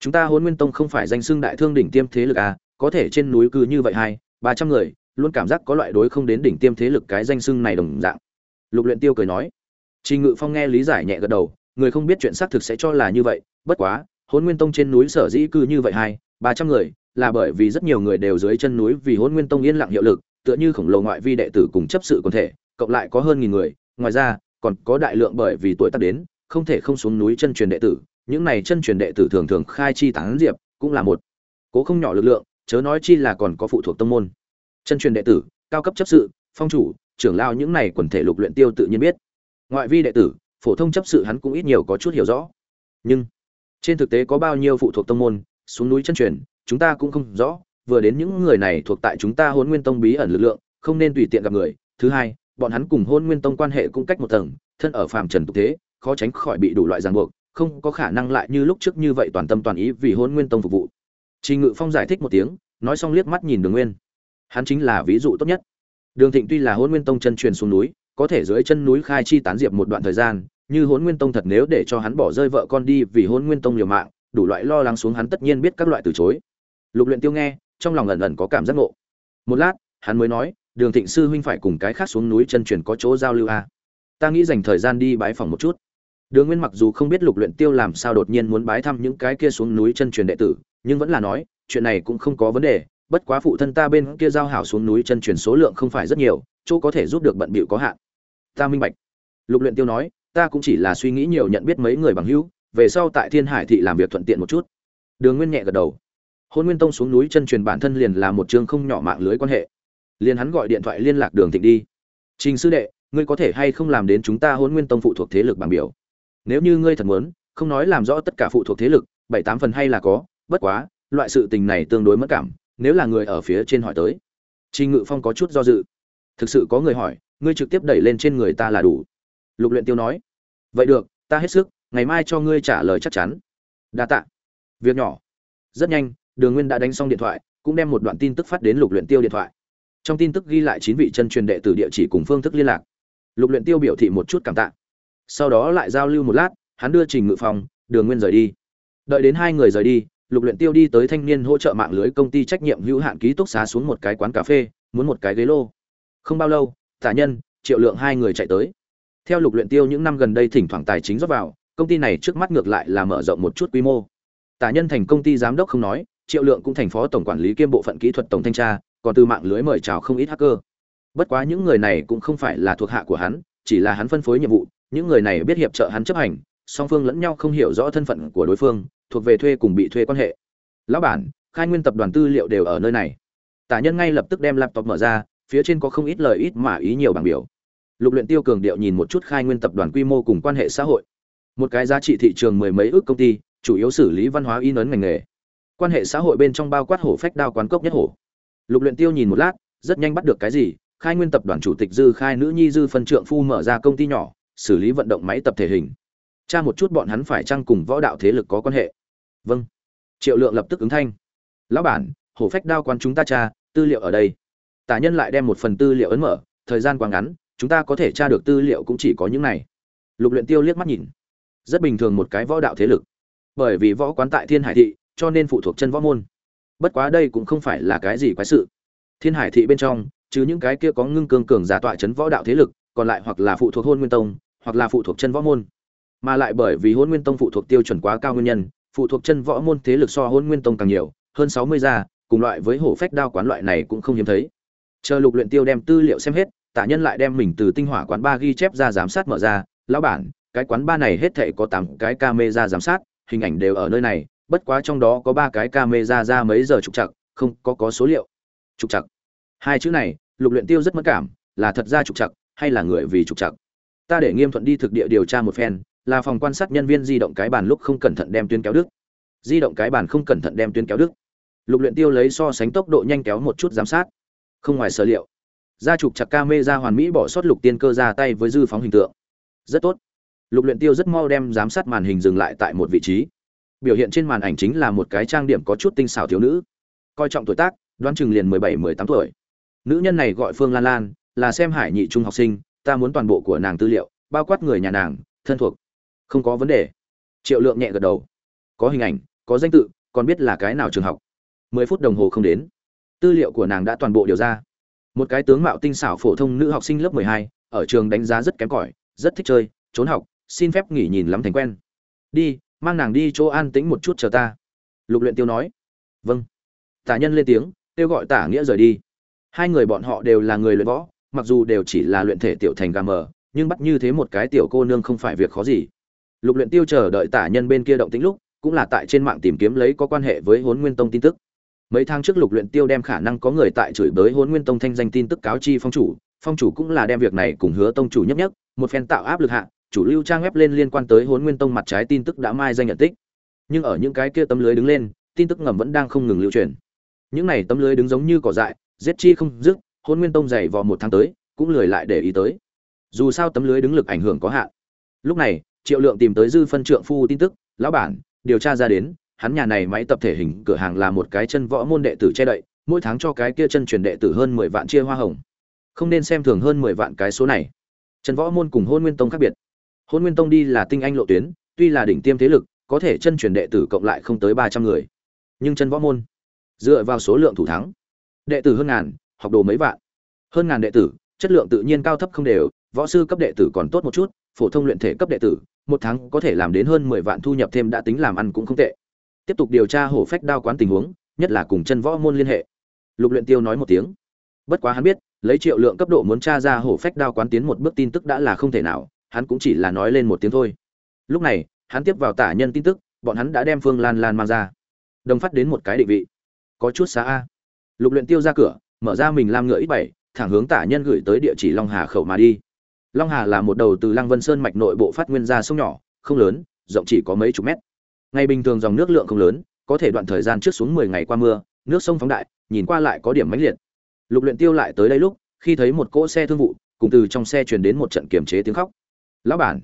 Chúng ta Hỗn nguyên tông không phải danh xưng đại thương đỉnh tiêm thế lực à có thể trên núi cư như vậy hai, ba trăm người, luôn cảm giác có loại đối không đến đỉnh tiêm thế lực cái danh xưng này đồng dạng. Lục luyện tiêu cười nói. Trình ngự phong nghe lý giải nhẹ gật đầu, người không biết chuyện xác thực sẽ cho là như vậy, bất quá, Hỗn nguyên tông trên núi sở dĩ cư như vậy hai, ba trăm người là bởi vì rất nhiều người đều dưới chân núi vì hôn nguyên tông yên lặng hiệu lực, tựa như khổng lồ ngoại vi đệ tử cùng chấp sự quần thể, cộng lại có hơn nghìn người. Ngoài ra, còn có đại lượng bởi vì tuổi tác đến, không thể không xuống núi chân truyền đệ tử. Những này chân truyền đệ tử thường thường khai chi tán diệp, cũng là một cố không nhỏ lực lượng, chớ nói chi là còn có phụ thuộc tông môn. Chân truyền đệ tử, cao cấp chấp sự, phong chủ, trưởng lao những này quần thể lục luyện tiêu tự nhiên biết. Ngoại vi đệ tử, phổ thông chấp sự hắn cũng ít nhiều có chút hiểu rõ. Nhưng, trên thực tế có bao nhiêu phụ thuộc tông môn, xuống núi chân truyền chúng ta cũng không rõ, vừa đến những người này thuộc tại chúng ta hôn nguyên tông bí ẩn lực lượng, không nên tùy tiện gặp người. Thứ hai, bọn hắn cùng hôn nguyên tông quan hệ cũng cách một tầng, thân ở phàm trần tục thế, khó tránh khỏi bị đủ loại ràng buộc, không có khả năng lại như lúc trước như vậy toàn tâm toàn ý vì hôn nguyên tông phục vụ. Trình ngự phong giải thích một tiếng, nói xong liếc mắt nhìn đường nguyên. Hắn chính là ví dụ tốt nhất. Đường thịnh tuy là hôn nguyên tông chân truyền xuống núi, có thể dưới chân núi khai chi tán diệp một đoạn thời gian, như hôn nguyên tông thật nếu để cho hắn bỏ rơi vợ con đi vì hôn nguyên tông liều mạng, đủ loại lo lắng xuống hắn tất nhiên biết các loại từ chối lục luyện tiêu nghe, trong lòng ẩn ẩn có cảm giác ngộ. Một lát, hắn mới nói, đường thịnh sư huynh phải cùng cái khác xuống núi chân truyền có chỗ giao lưu à. ta nghĩ dành thời gian đi bái phòng một chút. Đường nguyên mặc dù không biết lục luyện tiêu làm sao đột nhiên muốn bái thăm những cái kia xuống núi chân truyền đệ tử, nhưng vẫn là nói, chuyện này cũng không có vấn đề, bất quá phụ thân ta bên kia giao hảo xuống núi chân truyền số lượng không phải rất nhiều, chỗ có thể giúp được bận bịu có hạn. Ta minh bạch. Lục luyện tiêu nói, ta cũng chỉ là suy nghĩ nhiều nhận biết mấy người bằng hữu, về sau tại thiên hải thị làm việc thuận tiện một chút. Đường nguyên nhẹ gật đầu hôn nguyên tông xuống núi chân truyền bản thân liền là một chương không nhỏ mạng lưới quan hệ. Liền hắn gọi điện thoại liên lạc đường thịnh đi. Trình sư đệ, ngươi có thể hay không làm đến chúng ta hôn nguyên tông phụ thuộc thế lực bằng biểu? Nếu như ngươi thật muốn, không nói làm rõ tất cả phụ thuộc thế lực, bảy tám phần hay là có, bất quá, loại sự tình này tương đối mất cảm, nếu là người ở phía trên hỏi tới. Trình ngự phong có chút do dự. Thực sự có người hỏi, ngươi trực tiếp đẩy lên trên người ta là đủ. Lục luyện tiêu nói. Vậy được, ta hết sức, ngày mai cho ngươi trả lời chắc chắn. Đa tạ. Việc nhỏ. Rất nhanh đường nguyên đã đánh xong điện thoại, cũng đem một đoạn tin tức phát đến lục luyện tiêu điện thoại. Trong tin tức ghi lại chín vị chân truyền đệ tử địa chỉ cùng phương thức liên lạc. Lục luyện tiêu biểu thị một chút cảm tạ. Sau đó lại giao lưu một lát, hắn đưa trình ngự phòng, đường nguyên rời đi. Đợi đến hai người rời đi, lục luyện tiêu đi tới thanh niên hỗ trợ mạng lưới công ty trách nhiệm hữu hạn ký túc xá xuống một cái quán cà phê, muốn một cái ghế lô. Không bao lâu, tả nhân, triệu lượng hai người chạy tới. Theo lục luyện tiêu những năm gần đây thỉnh thoảng tài chính rót vào, công ty này trước mắt ngược lại là mở rộng một chút quy mô. Tả nhân thành công ty giám đốc không nói triệu lượng cũng thành phó tổng quản lý kiêm bộ phận kỹ thuật tổng thanh tra, còn từ mạng lưới mời chào không ít hacker. Bất quá những người này cũng không phải là thuộc hạ của hắn, chỉ là hắn phân phối nhiệm vụ. Những người này biết hiệp trợ hắn chấp hành, song phương lẫn nhau không hiểu rõ thân phận của đối phương, thuộc về thuê cùng bị thuê quan hệ. Lão bản, khai nguyên tập đoàn tư liệu đều ở nơi này. Tả nhân ngay lập tức đem laptop mở ra, phía trên có không ít lời ít mà ý nhiều bằng biểu. Lục luyện tiêu cường điệu nhìn một chút khai nguyên tập đoàn quy mô cùng quan hệ xã hội. Một cái giá trị thị trường mười mấy ước công ty, chủ yếu xử lý văn hóa in ấn ngành nghề quan hệ xã hội bên trong bao quát hổ phách đao quán cốc nhất hổ. Lục luyện tiêu nhìn một lát, rất nhanh bắt được cái gì, khai nguyên tập đoàn chủ tịch dư khai nữ nhi dư phân trượng phu mở ra công ty nhỏ, xử lý vận động máy tập thể hình. Tra một chút bọn hắn phải chăng cùng võ đạo thế lực có quan hệ? Vâng. Triệu lượng lập tức ứng thanh. Lão bản, hổ phách đao quán chúng ta tra, tư liệu ở đây. Tả nhân lại đem một phần tư liệu ấn mở, thời gian quá ngắn, chúng ta có thể tra được tư liệu cũng chỉ có những này. Lục luyện tiêu liếc mắt nhìn. Rất bình thường một cái võ đạo thế lực. Bởi vì võ quán tại thiên hải thị cho nên phụ thuộc chân võ môn. Bất quá đây cũng không phải là cái gì quái sự. Thiên hải thị bên trong chứ những cái kia có ngưng cương cường giả tọa chấn võ đạo thế lực, còn lại hoặc là phụ thuộc hôn nguyên tông, hoặc là phụ thuộc chân võ môn. Mà lại bởi vì hôn nguyên tông phụ thuộc tiêu chuẩn quá cao nguyên nhân, phụ thuộc chân võ môn thế lực so hôn nguyên tông càng nhiều, hơn sáu mươi gia, cùng loại với hổ phách đao quán loại này cũng không hiếm thấy. Chờ lục luyện tiêu đem tư liệu xem hết, tả nhân lại đem mình từ tinh hỏa quán ba ghi chép ra giám sát mở ra. Lão bản, cái quán ba này hết thảy có tám cái camera giám sát, hình ảnh đều ở nơi này bất quá trong đó có ba cái camera ra mấy giờ trục chặt không, có có số liệu. Trục chặt hai chữ này, lục luyện tiêu rất mất cảm, là thật ra trục chặt hay là người vì trục chặt ta để nghiêm thuận đi thực địa điều tra một phen, là phòng quan sát nhân viên di động cái bàn lúc không cẩn thận đem tuyến kéo đứt. Di động cái bàn không cẩn thận đem tuyến kéo đứt. Lục luyện tiêu lấy so sánh tốc độ nhanh kéo một chút giám sát. Không ngoài sở liệu. Gia trục chặt camera hoàn mỹ bỏ sót lục tiên cơ ra tay với dư phóng hình tượng. Rất tốt. Lục luyện tiêu rất mau đem giám sát màn hình dừng lại tại một vị trí biểu hiện trên màn ảnh chính là một cái trang điểm có chút tinh xảo thiếu nữ. Coi trọng tuổi tác, đoán chừng liền mười bảy, mười tám tuổi. Nữ nhân này gọi phương lan lan, là xem hải nhị trung học sinh, ta muốn toàn bộ của nàng tư liệu, bao quát người nhà nàng, thân thuộc. Không có vấn đề. Triệu lượng nhẹ gật đầu. Có hình ảnh, có danh tự, còn biết là cái nào trường học. Mười phút đồng hồ không đến. Tư liệu của nàng đã toàn bộ điều ra. Một cái tướng mạo tinh xảo phổ thông nữ học sinh lớp mười hai, ở trường đánh giá rất kém cỏi, rất thích chơi, trốn học, xin phép nghỉ nhìn lắm thành quen. Đi mang nàng đi chỗ an tĩnh một chút chờ ta. Lục luyện tiêu nói. Vâng. Tả nhân lên tiếng, kêu gọi tả nghĩa rời đi. Hai người bọn họ đều là người luyện võ, mặc dù đều chỉ là luyện thể tiểu thành gà mờ, nhưng bắt như thế một cái tiểu cô nương không phải việc khó gì. Lục luyện tiêu chờ đợi tả nhân bên kia động tĩnh lúc, cũng là tại trên mạng tìm kiếm lấy có quan hệ với huấn nguyên tông tin tức. Mấy tháng trước lục luyện tiêu đem khả năng có người tại chửi bới huấn nguyên tông thanh danh tin tức cáo chi phong chủ phong chủ cũng là đem việc này cùng hứa tông chủ nhất nhất một phen tạo áp lực hạ chủ lưu trang web lên liên quan tới hôn nguyên tông mặt trái tin tức đã mai danh nhận tích. Nhưng ở những cái kia tấm lưới đứng lên, tin tức ngầm vẫn đang không ngừng lưu truyền. Những này tấm lưới đứng giống như cỏ dại, giết chi không dứt hôn nguyên tông dày vò một tháng tới, cũng lười lại để ý tới. Dù sao tấm lưới đứng lực ảnh hưởng có hạn. Lúc này, triệu lượng tìm tới dư phân trượng phu tin tức, lão bản, điều tra ra đến, hắn nhà này máy tập thể hình cửa hàng là một cái chân võ môn đệ tử che đậy, mỗi tháng cho cái kia chân truyền đệ tử hơn mười vạn chia hoa hồng. Không nên xem thường hơn mười vạn cái số này. Chân võ môn cùng hôn nguyên tông khác biệt hôn nguyên tông đi là tinh anh lộ tuyến, tuy là đỉnh tiêm thế lực, có thể chân truyền đệ tử cộng lại không tới ba trăm người. Nhưng chân võ môn, dựa vào số lượng thủ thắng, đệ tử hơn ngàn, học đồ mấy vạn. Hơn ngàn đệ tử, chất lượng tự nhiên cao thấp không đều, võ sư cấp đệ tử còn tốt một chút, phổ thông luyện thể cấp đệ tử, một tháng có thể làm đến hơn mười vạn thu nhập thêm đã tính làm ăn cũng không tệ. Tiếp tục điều tra hổ phách đao quán tình huống, nhất là cùng chân võ môn liên hệ. Lục luyện tiêu nói một tiếng. Bất quá hắn biết, lấy triệu lượng cấp độ muốn tra ra hổ phách đao quán tiến một bước tin tức đã là không thể nào hắn cũng chỉ là nói lên một tiếng thôi. Lúc này, hắn tiếp vào tả nhân tin tức, bọn hắn đã đem phương lan lan mang ra. Đồng phát đến một cái định vị. Có chút xa a. Lục luyện tiêu ra cửa, mở ra mình làm ngựa ít bảy, thẳng hướng tả nhân gửi tới địa chỉ long hà khẩu mà đi. Long hà là một đầu từ lăng vân sơn mạch nội bộ phát nguyên ra sông nhỏ, không lớn, rộng chỉ có mấy chục mét. Ngày bình thường dòng nước lượng không lớn, có thể đoạn thời gian trước xuống mười ngày qua mưa, nước sông phóng đại, nhìn qua lại có điểm mãnh liệt. Lục luyện tiêu lại tới đây lúc, khi thấy một cỗ xe thương vụ, cùng từ trong xe truyền đến một trận kiềm chế tiếng khóc lão bản.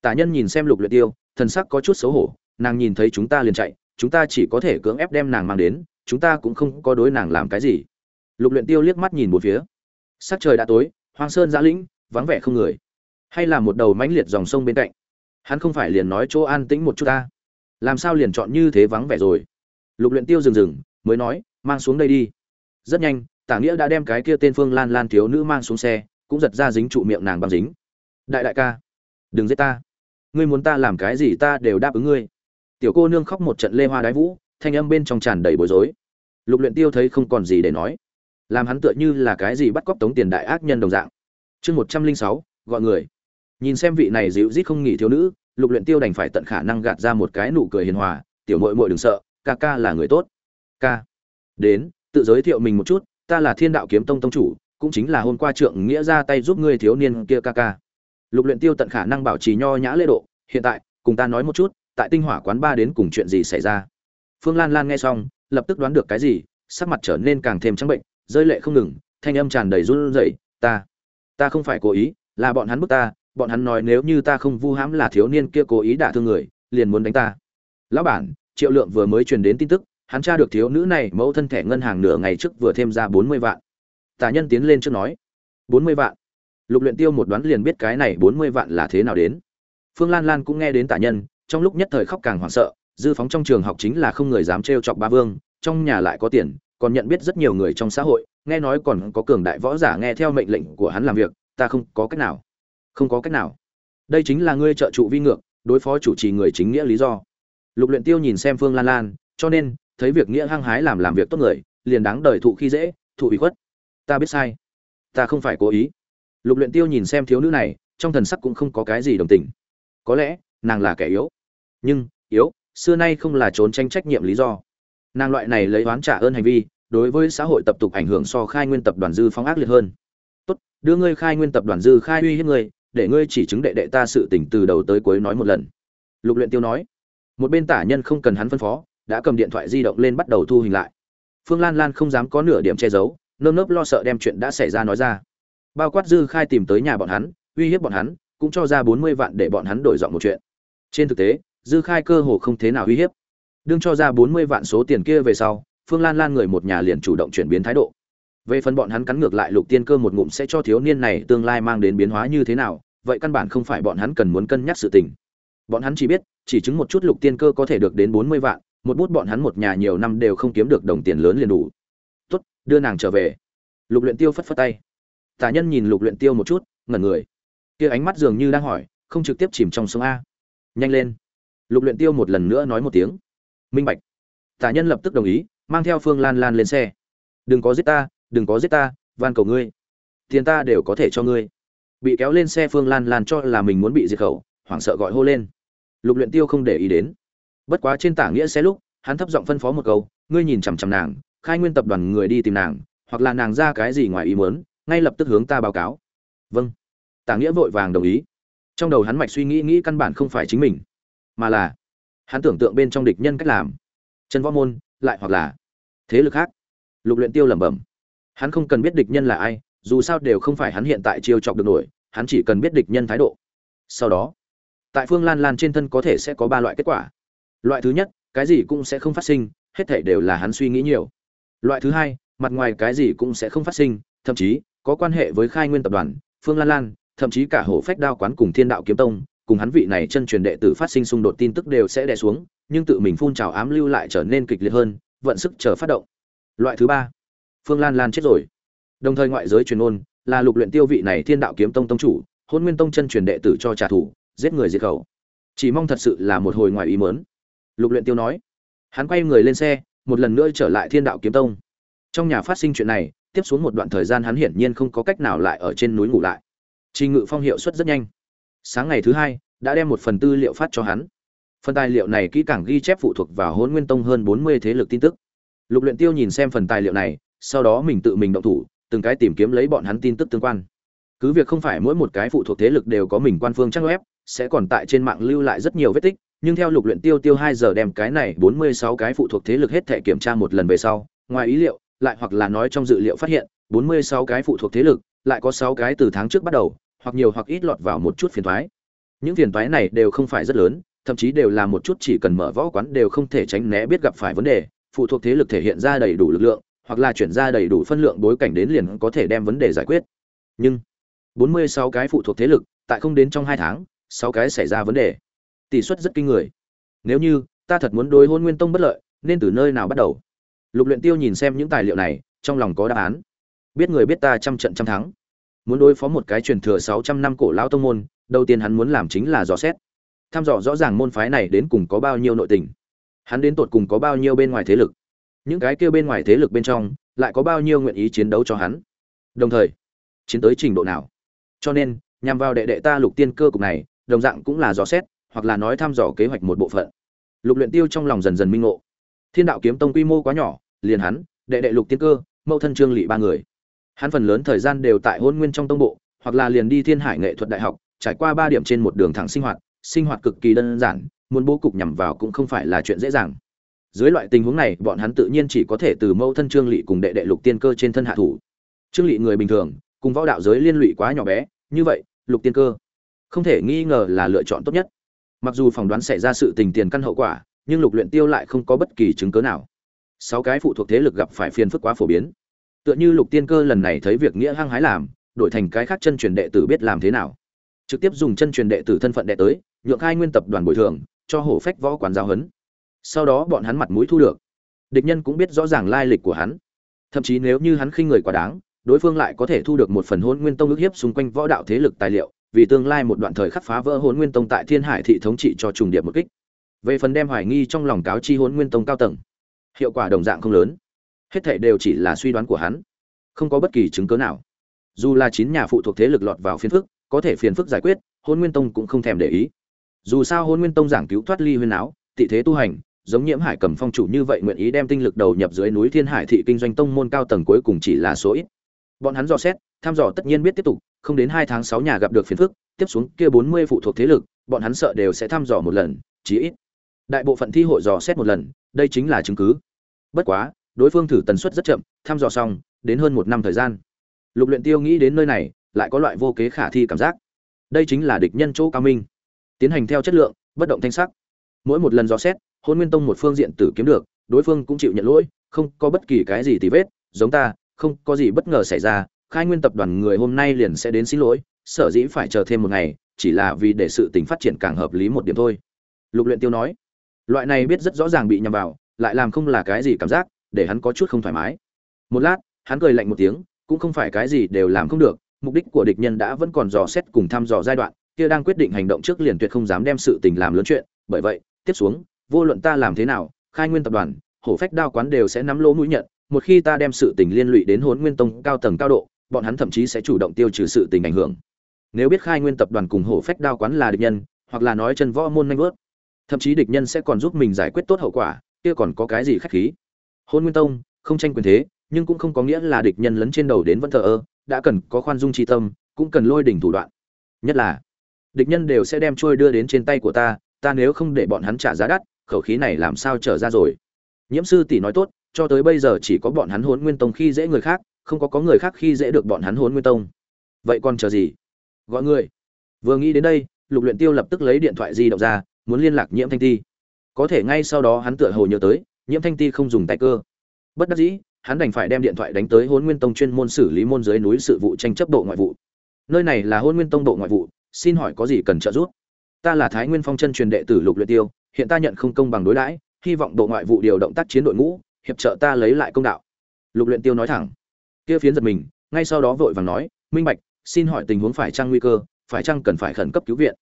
Tả nhân nhìn xem lục luyện tiêu, thần sắc có chút xấu hổ, nàng nhìn thấy chúng ta liền chạy, chúng ta chỉ có thể cưỡng ép đem nàng mang đến, chúng ta cũng không có đối nàng làm cái gì. Lục luyện tiêu liếc mắt nhìn một phía. Sắc trời đã tối, hoang sơn giã lĩnh, vắng vẻ không người. Hay là một đầu mãnh liệt dòng sông bên cạnh. Hắn không phải liền nói chỗ an tĩnh một chút ta. Làm sao liền chọn như thế vắng vẻ rồi? Lục luyện tiêu dừng dừng, mới nói, mang xuống đây đi. Rất nhanh, tả nghĩa đã đem cái kia tên phương lan lan thiếu nữ mang xuống xe, cũng giật ra dính trụ miệng nàng bằng dính. Đại đại ca đừng giết ta. Ngươi muốn ta làm cái gì ta đều đáp ứng ngươi. Tiểu cô nương khóc một trận lê hoa đái vũ, thanh âm bên trong tràn đầy bối rối. Lục luyện tiêu thấy không còn gì để nói. Làm hắn tựa như là cái gì bắt cóc tống tiền đại ác nhân đồng dạng. Chương một trăm linh sáu, gọi người. Nhìn xem vị này dịu rít không nghỉ thiếu nữ, lục luyện tiêu đành phải tận khả năng gạt ra một cái nụ cười hiền hòa. Tiểu muội muội đừng sợ, ca ca là người tốt. Ca. Đến, tự giới thiệu mình một chút, ta là thiên đạo kiếm tông tông chủ, cũng chính là hôm qua trượng nghĩa ra tay giúp ngươi thiếu niên kia ca ca lục luyện tiêu tận khả năng bảo trì nho nhã lễ độ, hiện tại, cùng ta nói một chút, tại tinh hỏa quán ba đến cùng chuyện gì xảy ra? Phương lan lan nghe xong, lập tức đoán được cái gì, sắc mặt trở nên càng thêm trắng bệnh, rơi lệ không ngừng, thanh âm tràn đầy run rẩy, ta ta không phải cố ý, là bọn hắn bức ta, bọn hắn nói nếu như ta không vu hãm là thiếu niên kia cố ý đả thương người, liền muốn đánh ta. Lão bản, triệu lượng vừa mới truyền đến tin tức, hắn tra được thiếu nữ này mẫu thân thẻ ngân hàng nửa ngày trước vừa thêm ra bốn mươi vạn. Tả nhân tiến lên trước nói, bốn mươi vạn? Lục luyện tiêu một đoán liền biết cái này bốn mươi vạn là thế nào đến. Phương lan lan cũng nghe đến tả nhân, trong lúc nhất thời khóc càng hoảng sợ, dư phóng trong trường học chính là không người dám trêu chọc ba vương, trong nhà lại có tiền, còn nhận biết rất nhiều người trong xã hội, nghe nói còn có cường đại võ giả nghe theo mệnh lệnh của hắn làm việc, ta không có cách nào. Không có cách nào. Đây chính là ngươi trợ trụ vi ngược, đối phó chủ trì người chính nghĩa lý do. Lục luyện tiêu nhìn xem phương lan lan, cho nên, thấy việc nghĩa hăng hái làm làm việc tốt người, liền đáng đời thụ khi dễ, thụ ủy khuất. Ta biết sai. Ta không phải cố ý lục luyện tiêu nhìn xem thiếu nữ này, trong thần sắc cũng không có cái gì đồng tình. Có lẽ, nàng là kẻ yếu. Nhưng, yếu, xưa nay không là trốn tranh trách nhiệm lý do. Nàng loại này lấy oán trả ơn hành vi, đối với xã hội tập tục ảnh hưởng so khai nguyên tập đoàn dư phóng ác liệt hơn. Tốt, đưa ngươi khai nguyên tập đoàn dư khai uy hiếp ngươi, để ngươi chỉ chứng đệ đệ ta sự tỉnh từ đầu tới cuối nói một lần. Lục luyện tiêu nói. Một bên tả nhân không cần hắn phân phó, đã cầm điện thoại di động lên bắt đầu thu hình lại. Phương lan lan không dám có nửa điểm che giấu, nơm nớp lo sợ đem chuyện đã xảy ra nói ra bao quát dư khai tìm tới nhà bọn hắn, uy hiếp bọn hắn, cũng cho ra bốn mươi vạn để bọn hắn đổi dọn một chuyện. Trên thực tế, dư khai cơ hồ không thế nào uy hiếp. Đương cho ra bốn mươi vạn số tiền kia về sau, phương lan lan người một nhà liền chủ động chuyển biến thái độ. Về phần bọn hắn cắn ngược lại lục tiên cơ một ngụm sẽ cho thiếu niên này tương lai mang đến biến hóa như thế nào, vậy căn bản không phải bọn hắn cần muốn cân nhắc sự tình. Bọn hắn chỉ biết, chỉ chứng một chút lục tiên cơ có thể được đến bốn mươi vạn, một bút bọn hắn một nhà nhiều năm đều không kiếm được đồng tiền lớn liền đủ. Tốt, đưa nàng trở về. Lục luyện tiêu phất phất tay tả nhân nhìn lục luyện tiêu một chút, ngẩn người. Kia ánh mắt dường như đang hỏi, không trực tiếp chìm trong sông a. Nhanh lên. Lục luyện tiêu một lần nữa nói một tiếng. Minh bạch. Tả nhân lập tức đồng ý, mang theo phương lan lan lên xe. Đừng có giết ta, đừng có giết ta, van cầu ngươi. Tiền ta đều có thể cho ngươi. Bị kéo lên xe phương lan lan cho là mình muốn bị diệt khẩu, hoảng sợ gọi hô lên. Lục luyện tiêu không để ý đến. Bất quá trên tảng nghĩa xe lúc, hắn thấp giọng phân phó một câu, ngươi nhìn chằm chằm nàng, khai nguyên tập đoàn người đi tìm nàng, hoặc là nàng ra cái gì ngoài ý muốn ngay lập tức hướng ta báo cáo. Vâng. Tả nghĩa vội vàng đồng ý. Trong đầu hắn mạch suy nghĩ nghĩ căn bản không phải chính mình, mà là hắn tưởng tượng bên trong địch nhân cách làm. Chân võ môn, lại hoặc là thế lực khác. Lục luyện tiêu lẩm bẩm. Hắn không cần biết địch nhân là ai, dù sao đều không phải hắn hiện tại chiêu chọc được nổi, hắn chỉ cần biết địch nhân thái độ. Sau đó, tại phương lan lan trên thân có thể sẽ có ba loại kết quả. Loại thứ nhất, cái gì cũng sẽ không phát sinh, hết thảy đều là hắn suy nghĩ nhiều. Loại thứ hai, mặt ngoài cái gì cũng sẽ không phát sinh, thậm chí có quan hệ với khai nguyên tập đoàn, phương lan lan, thậm chí cả hổ phách đao quán cùng thiên đạo kiếm tông, cùng hắn vị này chân truyền đệ tử phát sinh xung đột tin tức đều sẽ đè xuống, nhưng tự mình phun trào ám lưu lại trở nên kịch liệt hơn, vận sức chờ phát động. Loại thứ ba, phương lan lan chết rồi. Đồng thời ngoại giới truyền ôn là lục luyện tiêu vị này thiên đạo kiếm tông tông chủ, hôn nguyên tông chân truyền đệ tử cho trả thù, giết người diệt khẩu. Chỉ mong thật sự là một hồi ngoài ý muốn. Lục luyện tiêu nói. Hắn quay người lên xe, một lần nữa trở lại thiên đạo kiếm tông. Trong nhà phát sinh chuyện này tiếp xuống một đoạn thời gian hắn hiển nhiên không có cách nào lại ở trên núi ngủ lại. Trình ngự phong hiệu suất rất nhanh. Sáng ngày thứ hai, đã đem một phần tư liệu phát cho hắn. Phần tài liệu này kỹ càng ghi chép phụ thuộc vào hôn nguyên tông hơn bốn mươi thế lực tin tức. Lục luyện tiêu nhìn xem phần tài liệu này, sau đó mình tự mình động thủ, từng cái tìm kiếm lấy bọn hắn tin tức tương quan. Cứ việc không phải mỗi một cái phụ thuộc thế lực đều có mình quan phương trang web, sẽ còn tại trên mạng lưu lại rất nhiều vết tích, nhưng theo lục luyện tiêu tiêu hai giờ đem cái này bốn mươi sáu cái phụ thuộc thế lực hết thể kiểm tra một lần về sau, ngoài ý liệu lại hoặc là nói trong dự liệu phát hiện, bốn mươi sáu cái phụ thuộc thế lực, lại có sáu cái từ tháng trước bắt đầu, hoặc nhiều hoặc ít lọt vào một chút phiền toái. Những phiền toái này đều không phải rất lớn, thậm chí đều là một chút chỉ cần mở võ quán đều không thể tránh né biết gặp phải vấn đề. Phụ thuộc thế lực thể hiện ra đầy đủ lực lượng, hoặc là chuyển ra đầy đủ phân lượng bối cảnh đến liền có thể đem vấn đề giải quyết. Nhưng 46 cái phụ thuộc thế lực, tại không đến trong hai tháng 6 cái xảy ra vấn đề. Tỷ suất rất kinh người. Nếu như, ta thật muốn đối hôn nguyên tông bất lợi, nên từ nơi nào bắt đầu? Lục luyện tiêu nhìn xem những tài liệu này, trong lòng có đáp án. Biết người biết ta trăm trận trăm thắng. Muốn đối phó một cái truyền thừa 600 năm cổ lão tông môn, đầu tiên hắn muốn làm chính là dò xét. Thăm dò rõ ràng môn phái này đến cùng có bao nhiêu nội tình. Hắn đến tột cùng có bao nhiêu bên ngoài thế lực. Những cái kia bên ngoài thế lực bên trong, lại có bao nhiêu nguyện ý chiến đấu cho hắn. Đồng thời, chiến tới trình độ nào? Cho nên, nhằm vào đệ đệ ta lục tiên cơ cục này, đồng dạng cũng là dò xét, hoặc là nói thăm dò kế hoạch một bộ phận. Lục luyện tiêu trong lòng dần dần minh ngộ thiên đạo kiếm tông quy mô quá nhỏ, liền hắn, đệ đệ lục tiên cơ, mẫu thân trương lị ba người. Hắn phần lớn thời gian đều tại hôn nguyên trong tông bộ, hoặc là liền đi thiên hải nghệ thuật đại học, trải qua ba điểm trên một đường thẳng sinh hoạt sinh hoạt cực kỳ đơn giản, muốn bố cục nhằm vào cũng không phải là chuyện dễ dàng. Dưới loại tình huống này, bọn hắn tự nhiên chỉ có thể từ mẫu thân trương lị cùng đệ đệ lục tiên cơ trên thân hạ thủ. Trương lị người bình thường, cùng võ đạo giới liên lụy quá nhỏ bé, như vậy, lục tiên cơ không thể nghi ngờ là lựa chọn tốt nhất. Mặc dù phỏng đoán xảy ra sự tình tiền căn hậu quả nhưng lục luyện tiêu lại không có bất kỳ chứng cứ nào. Sáu cái phụ thuộc thế lực gặp phải phiền phức quá phổ biến. Tựa như lục tiên cơ lần này thấy việc nghĩa hăng hái làm, đổi thành cái khác chân truyền đệ tử biết làm thế nào. Trực tiếp dùng chân truyền đệ tử thân phận đệ tới, nhượng hai nguyên tập đoàn bồi thường, cho hổ phách võ quán giáo huấn. Sau đó bọn hắn mặt mũi thu được. Địch nhân cũng biết rõ ràng lai lịch của hắn. Thậm chí nếu như hắn khinh người quá đáng, đối phương lại có thể thu được một phần hôn nguyên tông ước hiếp xung quanh võ đạo thế lực tài liệu, vì tương lai một đoạn thời khắc phá vỡ hôn nguyên tông tại thiên hải thị thống trị cho trùng điệp một kích về phần đem hoài nghi trong lòng cáo chi hôn nguyên tông cao tầng, hiệu quả đồng dạng không lớn. Hết thể đều chỉ là suy đoán của hắn, không có bất kỳ chứng cớ nào. Dù là chín nhà phụ thuộc thế lực lọt vào phiền phức, có thể phiền phức giải quyết hôn nguyên tông cũng không thèm để ý. Dù sao hôn nguyên tông giảng cứu thoát ly huyên áo, tị thế tu hành, giống nhiễm hải cầm phong chủ như vậy nguyện ý đem tinh lực đầu nhập dưới núi thiên hải thị kinh doanh tông môn cao tầng cuối cùng chỉ là số ít. Bọn hắn dò xét thăm dò tất nhiên biết tiếp tục, không đến hai tháng sáu nhà gặp được phiền phức, tiếp xuống kia bốn mươi phụ thuộc thế lực, bọn hắn sợ đều sẽ thăm dò một lần, chí ít đại bộ phận thi hội dò xét một lần, đây chính là chứng cứ. Bất quá, đối phương thử tần suất rất chậm, thăm dò xong, đến hơn một năm thời gian. Lục luyện tiêu nghĩ đến nơi này, lại có loại vô kế khả thi cảm giác. Đây chính là địch nhân chỗ cao minh. Tiến hành theo chất lượng, bất động thanh sắc. Mỗi một lần dò xét, hôn nguyên tông một phương diện tử kiếm được, đối phương cũng chịu nhận lỗi, không có bất kỳ cái gì tì vết, giống ta, không có gì bất ngờ xảy ra, khai nguyên tập đoàn người hôm nay liền sẽ đến xin lỗi, sở dĩ phải chờ thêm một ngày, chỉ là vì để sự tình phát triển càng hợp lý một điểm thôi. Lục luyện tiêu nói loại này biết rất rõ ràng bị nhầm vào, lại làm không là cái gì cảm giác, để hắn có chút không thoải mái. Một lát, hắn cười lạnh một tiếng, cũng không phải cái gì đều làm không được, mục đích của địch nhân đã vẫn còn dò xét cùng thăm dò giai đoạn, kia đang quyết định hành động trước liền tuyệt không dám đem sự tình làm lớn chuyện. Bởi vậy, tiếp xuống, vô luận ta làm thế nào, khai nguyên tập đoàn, hổ phách đao quán đều sẽ nắm lỗ mũi nhận, một khi ta đem sự tình liên lụy đến hốn nguyên tông cao tầng cao độ, bọn hắn thậm chí sẽ chủ động tiêu trừ sự tình ảnh hưởng. Nếu biết khai nguyên tập đoàn cùng hổ phách đao quán là địch nhân, hoặc là nói chân võ môn nanh vớt thậm chí địch nhân sẽ còn giúp mình giải quyết tốt hậu quả, kia còn có cái gì khách khí? Hôn nguyên tông, không tranh quyền thế, nhưng cũng không có nghĩa là địch nhân lấn trên đầu đến vẫn thờ ơ, đã cần có khoan dung tri tâm, cũng cần lôi đỉnh thủ đoạn. Nhất là, địch nhân đều sẽ đem trôi đưa đến trên tay của ta ta nếu không để bọn hắn trả giá đắt, khẩu khí này làm sao trở ra rồi? Nhiễm sư tỷ nói tốt, cho tới bây giờ chỉ có bọn hắn hốn nguyên tông khi dễ người khác, không có có người khác khi dễ được bọn hắn hốn nguyên tông. Vậy còn chờ gì? Gọi người. Vừa nghĩ đến đây, lục luyện tiêu lập tức lấy điện thoại di động ra muốn liên lạc nhiễm thanh ti. Có thể ngay sau đó hắn tựa hồ nhớ tới, nhiễm thanh ti không dùng tay cơ. Bất đắc dĩ, hắn đành phải đem điện thoại đánh tới hôn nguyên tông chuyên môn xử lý môn dưới núi sự vụ tranh chấp bộ ngoại vụ. Nơi này là hôn nguyên tông bộ ngoại vụ, xin hỏi có gì cần trợ giúp? Ta là thái nguyên phong chân truyền đệ tử lục luyện tiêu, hiện ta nhận không công bằng đối đãi, hy vọng bộ ngoại vụ điều động tác chiến đội ngũ, hiệp trợ ta lấy lại công đạo. Lục luyện tiêu nói thẳng. Kia phiến giật mình, ngay sau đó vội vàng nói, minh bạch, xin hỏi tình huống phải trang nguy cơ, phải chăng cần phải khẩn cấp cứu viện?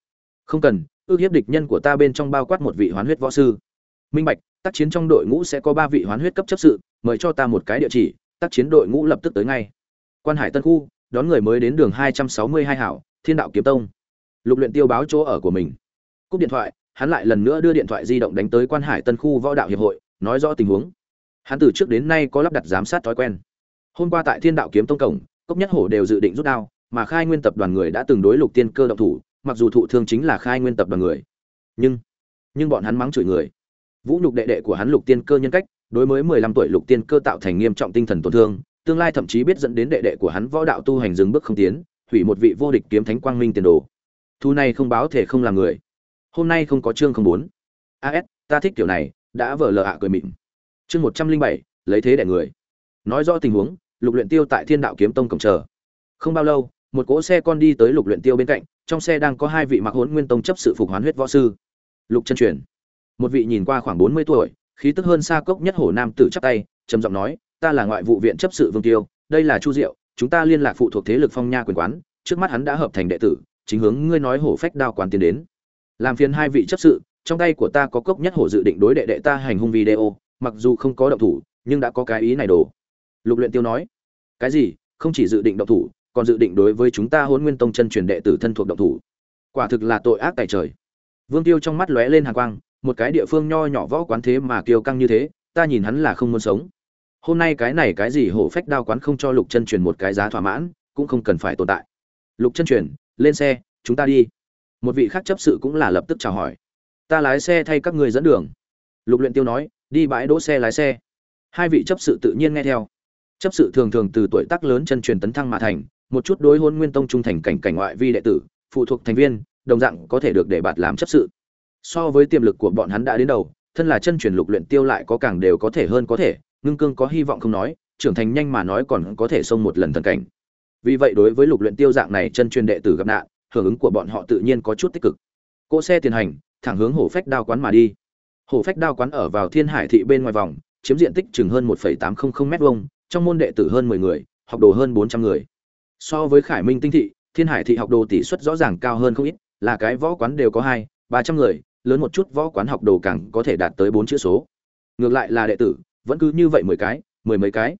Không cần ước hiếp địch nhân của ta bên trong bao quát một vị hoán huyết võ sư. Minh bạch, tác chiến trong đội ngũ sẽ có ba vị hoán huyết cấp chấp sự, mời cho ta một cái địa chỉ, tác chiến đội ngũ lập tức tới ngay. Quan hải tân khu, đón người mới đến đường hai trăm sáu mươi hai hảo, thiên đạo kiếm tông. Lục luyện tiêu báo chỗ ở của mình. Cúp điện thoại, hắn lại lần nữa đưa điện thoại di động đánh tới quan hải tân khu võ đạo hiệp hội, nói rõ tình huống. Hắn từ trước đến nay có lắp đặt giám sát thói quen. Hôm qua tại thiên đạo kiếm tông cổng, cốc nhất hổ đều dự định rút đao, mà khai nguyên tập đoàn người đã từng đối lục tiên cơ động thủ mặc dù thụ thương chính là khai nguyên tập đoàn người, nhưng nhưng bọn hắn mắng chửi người. Vũ nhục đệ đệ của hắn lục tiên cơ nhân cách, đối với mười lăm tuổi lục tiên cơ tạo thành nghiêm trọng tinh thần tổn thương, tương lai thậm chí biết dẫn đến đệ đệ của hắn võ đạo tu hành dừng bước không tiến, hủy một vị vô địch kiếm thánh quang minh tiền đồ. Thu này không báo thể không làm người. Hôm nay không có chương không bốn. As ta thích kiểu này, đã vờ lờ ạ cười mịn. Chương một trăm linh bảy, lấy thế đẻ người. Nói rõ tình huống, lục luyện tiêu tại thiên đạo kiếm tông cổng chờ. Không bao lâu một cỗ xe con đi tới lục luyện tiêu bên cạnh, trong xe đang có hai vị mặc hỗn nguyên tông chấp sự phục hoán huyết võ sư. Lục chân truyền. Một vị nhìn qua khoảng bốn mươi tuổi, khí tức hơn xa cốc nhất hổ nam tử chắp tay, trầm giọng nói, ta là ngoại vụ viện chấp sự vương tiêu, đây là chu diệu, chúng ta liên lạc phụ thuộc thế lực phong nha quyền quán, trước mắt hắn đã hợp thành đệ tử, chính hướng ngươi nói hổ phách đao quán tiến đến. Làm phiền hai vị chấp sự, trong tay của ta có cốc nhất hổ dự định đối đệ đệ ta hành hung video, mặc dù không có động thủ, nhưng đã có cái ý này đồ. Lục luyện tiêu nói, cái gì? Không chỉ dự định động thủ còn dự định đối với chúng ta hôn nguyên tông chân truyền đệ tử thân thuộc động thủ. Quả thực là tội ác tại trời. Vương tiêu trong mắt lóe lên hàn quang, một cái địa phương nho nhỏ võ quán thế mà kiêu căng như thế, ta nhìn hắn là không muốn sống. Hôm nay cái này cái gì hổ phách đao quán không cho lục chân truyền một cái giá thỏa mãn, cũng không cần phải tồn tại. Lục chân truyền, lên xe, chúng ta đi. Một vị khác chấp sự cũng là lập tức chào hỏi. Ta lái xe thay các người dẫn đường. Lục luyện tiêu nói, đi bãi đỗ xe lái xe. Hai vị chấp sự tự nhiên nghe theo. Chấp sự thường thường từ tuổi tác lớn chân truyền tấn thăng mà thành một chút đối hôn nguyên tông trung thành cảnh cảnh ngoại vi đệ tử phụ thuộc thành viên đồng dạng có thể được để bạt làm chấp sự. So với tiềm lực của bọn hắn đã đến đầu thân là chân truyền lục luyện tiêu lại có càng đều có thể hơn có thể ngưng cương có hy vọng không nói trưởng thành nhanh mà nói còn có thể xông một lần thần cảnh. Vì vậy đối với lục luyện tiêu dạng này chân truyền đệ tử gặp nạn hưởng ứng của bọn họ tự nhiên có chút tích cực. Cỗ xe tiền hành thẳng hướng hổ phách đao quán mà đi. Hổ phách đao quán ở vào thiên hải thị bên ngoài vòng chiếm diện tích chừng hơn 1,800 m vuông trong môn đệ tử hơn 10 người học đồ hơn 400 người so với khải minh tinh thị, thiên hải thị học đồ tỷ suất rõ ràng cao hơn không ít, là cái võ quán đều có hai, ba trăm người, lớn một chút võ quán học đồ càng có thể đạt tới bốn chữ số. Ngược lại là đệ tử, vẫn cứ như vậy mười cái, mười mấy cái.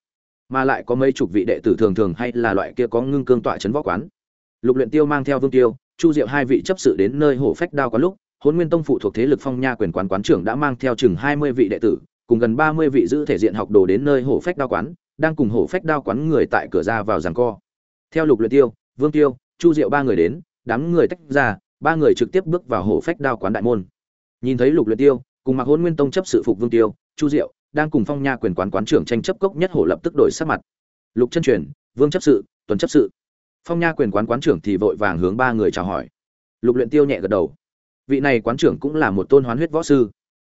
Mà lại có mấy chục vị đệ tử thường thường hay là loại kia có ngưng cương tọa chấn võ quán. Lục luyện tiêu mang theo vương tiêu, chu diệu hai vị chấp sự đến nơi hổ phách đao quán lúc hôn nguyên tông phụ thuộc thế lực phong nha quyền quán quán trưởng đã mang theo chừng hai mươi vị đệ tử, cùng gần ba mươi vị giữ thể diện học đồ đến nơi hổ phách đao quán, đang cùng hổ phách đao quán người tại cửa ra vào giằng co theo lục luyện tiêu, vương tiêu, chu diệu ba người đến, đám người tách ra, ba người trực tiếp bước vào hổ phách đao quán đại môn. Nhìn thấy lục luyện tiêu, cùng mặc hôn nguyên tông chấp sự phục vương tiêu, chu diệu, đang cùng phong nha quyền quán quán trưởng tranh chấp cốc nhất hổ lập tức đổi sắc mặt. Lục chân truyền, vương chấp sự, tuần chấp sự. Phong nha quyền quán quán trưởng thì vội vàng hướng ba người chào hỏi. Lục luyện tiêu nhẹ gật đầu. Vị này quán trưởng cũng là một tôn hoán huyết võ sư.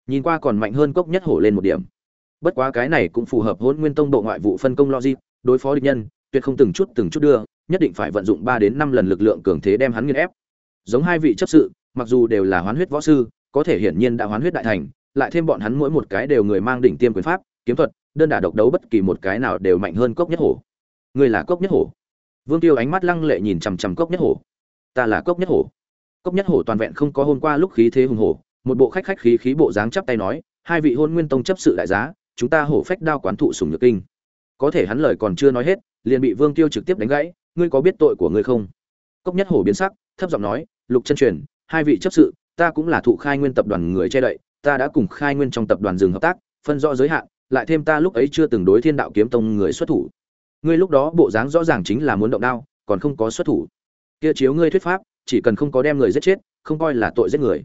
Nhìn qua còn mạnh hơn cốc nhất hổ lên một điểm. Bất quá cái này cũng phù hợp hôn nguyên tông bộ ngoại vụ phân công logic, đối phó địch nhân tuyệt không từng chút từng chút đưa, nhất định phải vận dụng ba đến năm lần lực lượng cường thế đem hắn nghiền ép. Giống hai vị chấp sự, mặc dù đều là hoán huyết võ sư, có thể hiển nhiên đã hoán huyết đại thành, lại thêm bọn hắn mỗi một cái đều người mang đỉnh tiêm quyền pháp, kiếm thuật, đơn đả độc đấu bất kỳ một cái nào đều mạnh hơn cốc nhất hổ. Người là cốc nhất hổ. Vương tiêu ánh mắt lăng lệ nhìn chằm chằm cốc nhất hổ. Ta là cốc nhất hổ. Cốc nhất hổ toàn vẹn không có hôm qua lúc khí thế hùng hổ, một bộ khách khách khí khí bộ dáng chắp tay nói, hai vị hôn nguyên tông chấp sự đại giá, chúng ta hổ phách đao quán thụ sủng nhược kinh. Có thể hắn lời còn chưa nói hết liền bị vương tiêu trực tiếp đánh gãy, ngươi có biết tội của ngươi không? Cốc nhất hổ biến sắc, thấp giọng nói, lục chân truyền, hai vị chấp sự, ta cũng là thụ khai nguyên tập đoàn người che đậy, ta đã cùng khai nguyên trong tập đoàn dừng hợp tác, phân rõ giới hạn, lại thêm ta lúc ấy chưa từng đối thiên đạo kiếm tông người xuất thủ. Ngươi lúc đó bộ dáng rõ ràng chính là muốn động đao, còn không có xuất thủ. Kia chiếu ngươi thuyết pháp, chỉ cần không có đem người giết chết, không coi là tội giết người.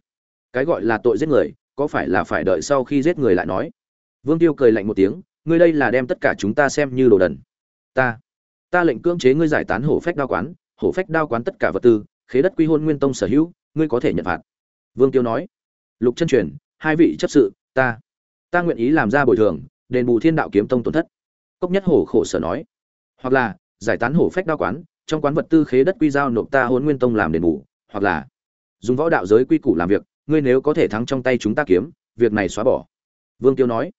Cái gọi là tội giết người, có phải là phải đợi sau khi giết người lại nói? Vương tiêu cười lạnh một tiếng, ngươi đây là đem tất cả chúng ta xem như đồ đần. Ta ta lệnh cưỡng chế ngươi giải tán hổ phách đao quán, hổ phách đao quán tất cả vật tư, khế đất quy hôn nguyên tông sở hữu, ngươi có thể nhận phạt. Vương tiêu nói. Lục chân truyền, hai vị chấp sự, ta ta nguyện ý làm ra bồi thường, đền bù thiên đạo kiếm tông tổn thất. Cốc nhất hổ khổ sở nói. Hoặc là, giải tán hổ phách đao quán, trong quán vật tư khế đất quy giao nộp ta hôn nguyên tông làm đền bù, hoặc là, dùng võ đạo giới quy củ làm việc, ngươi nếu có thể thắng trong tay chúng ta kiếm, việc này xóa bỏ. Vương tiêu nói.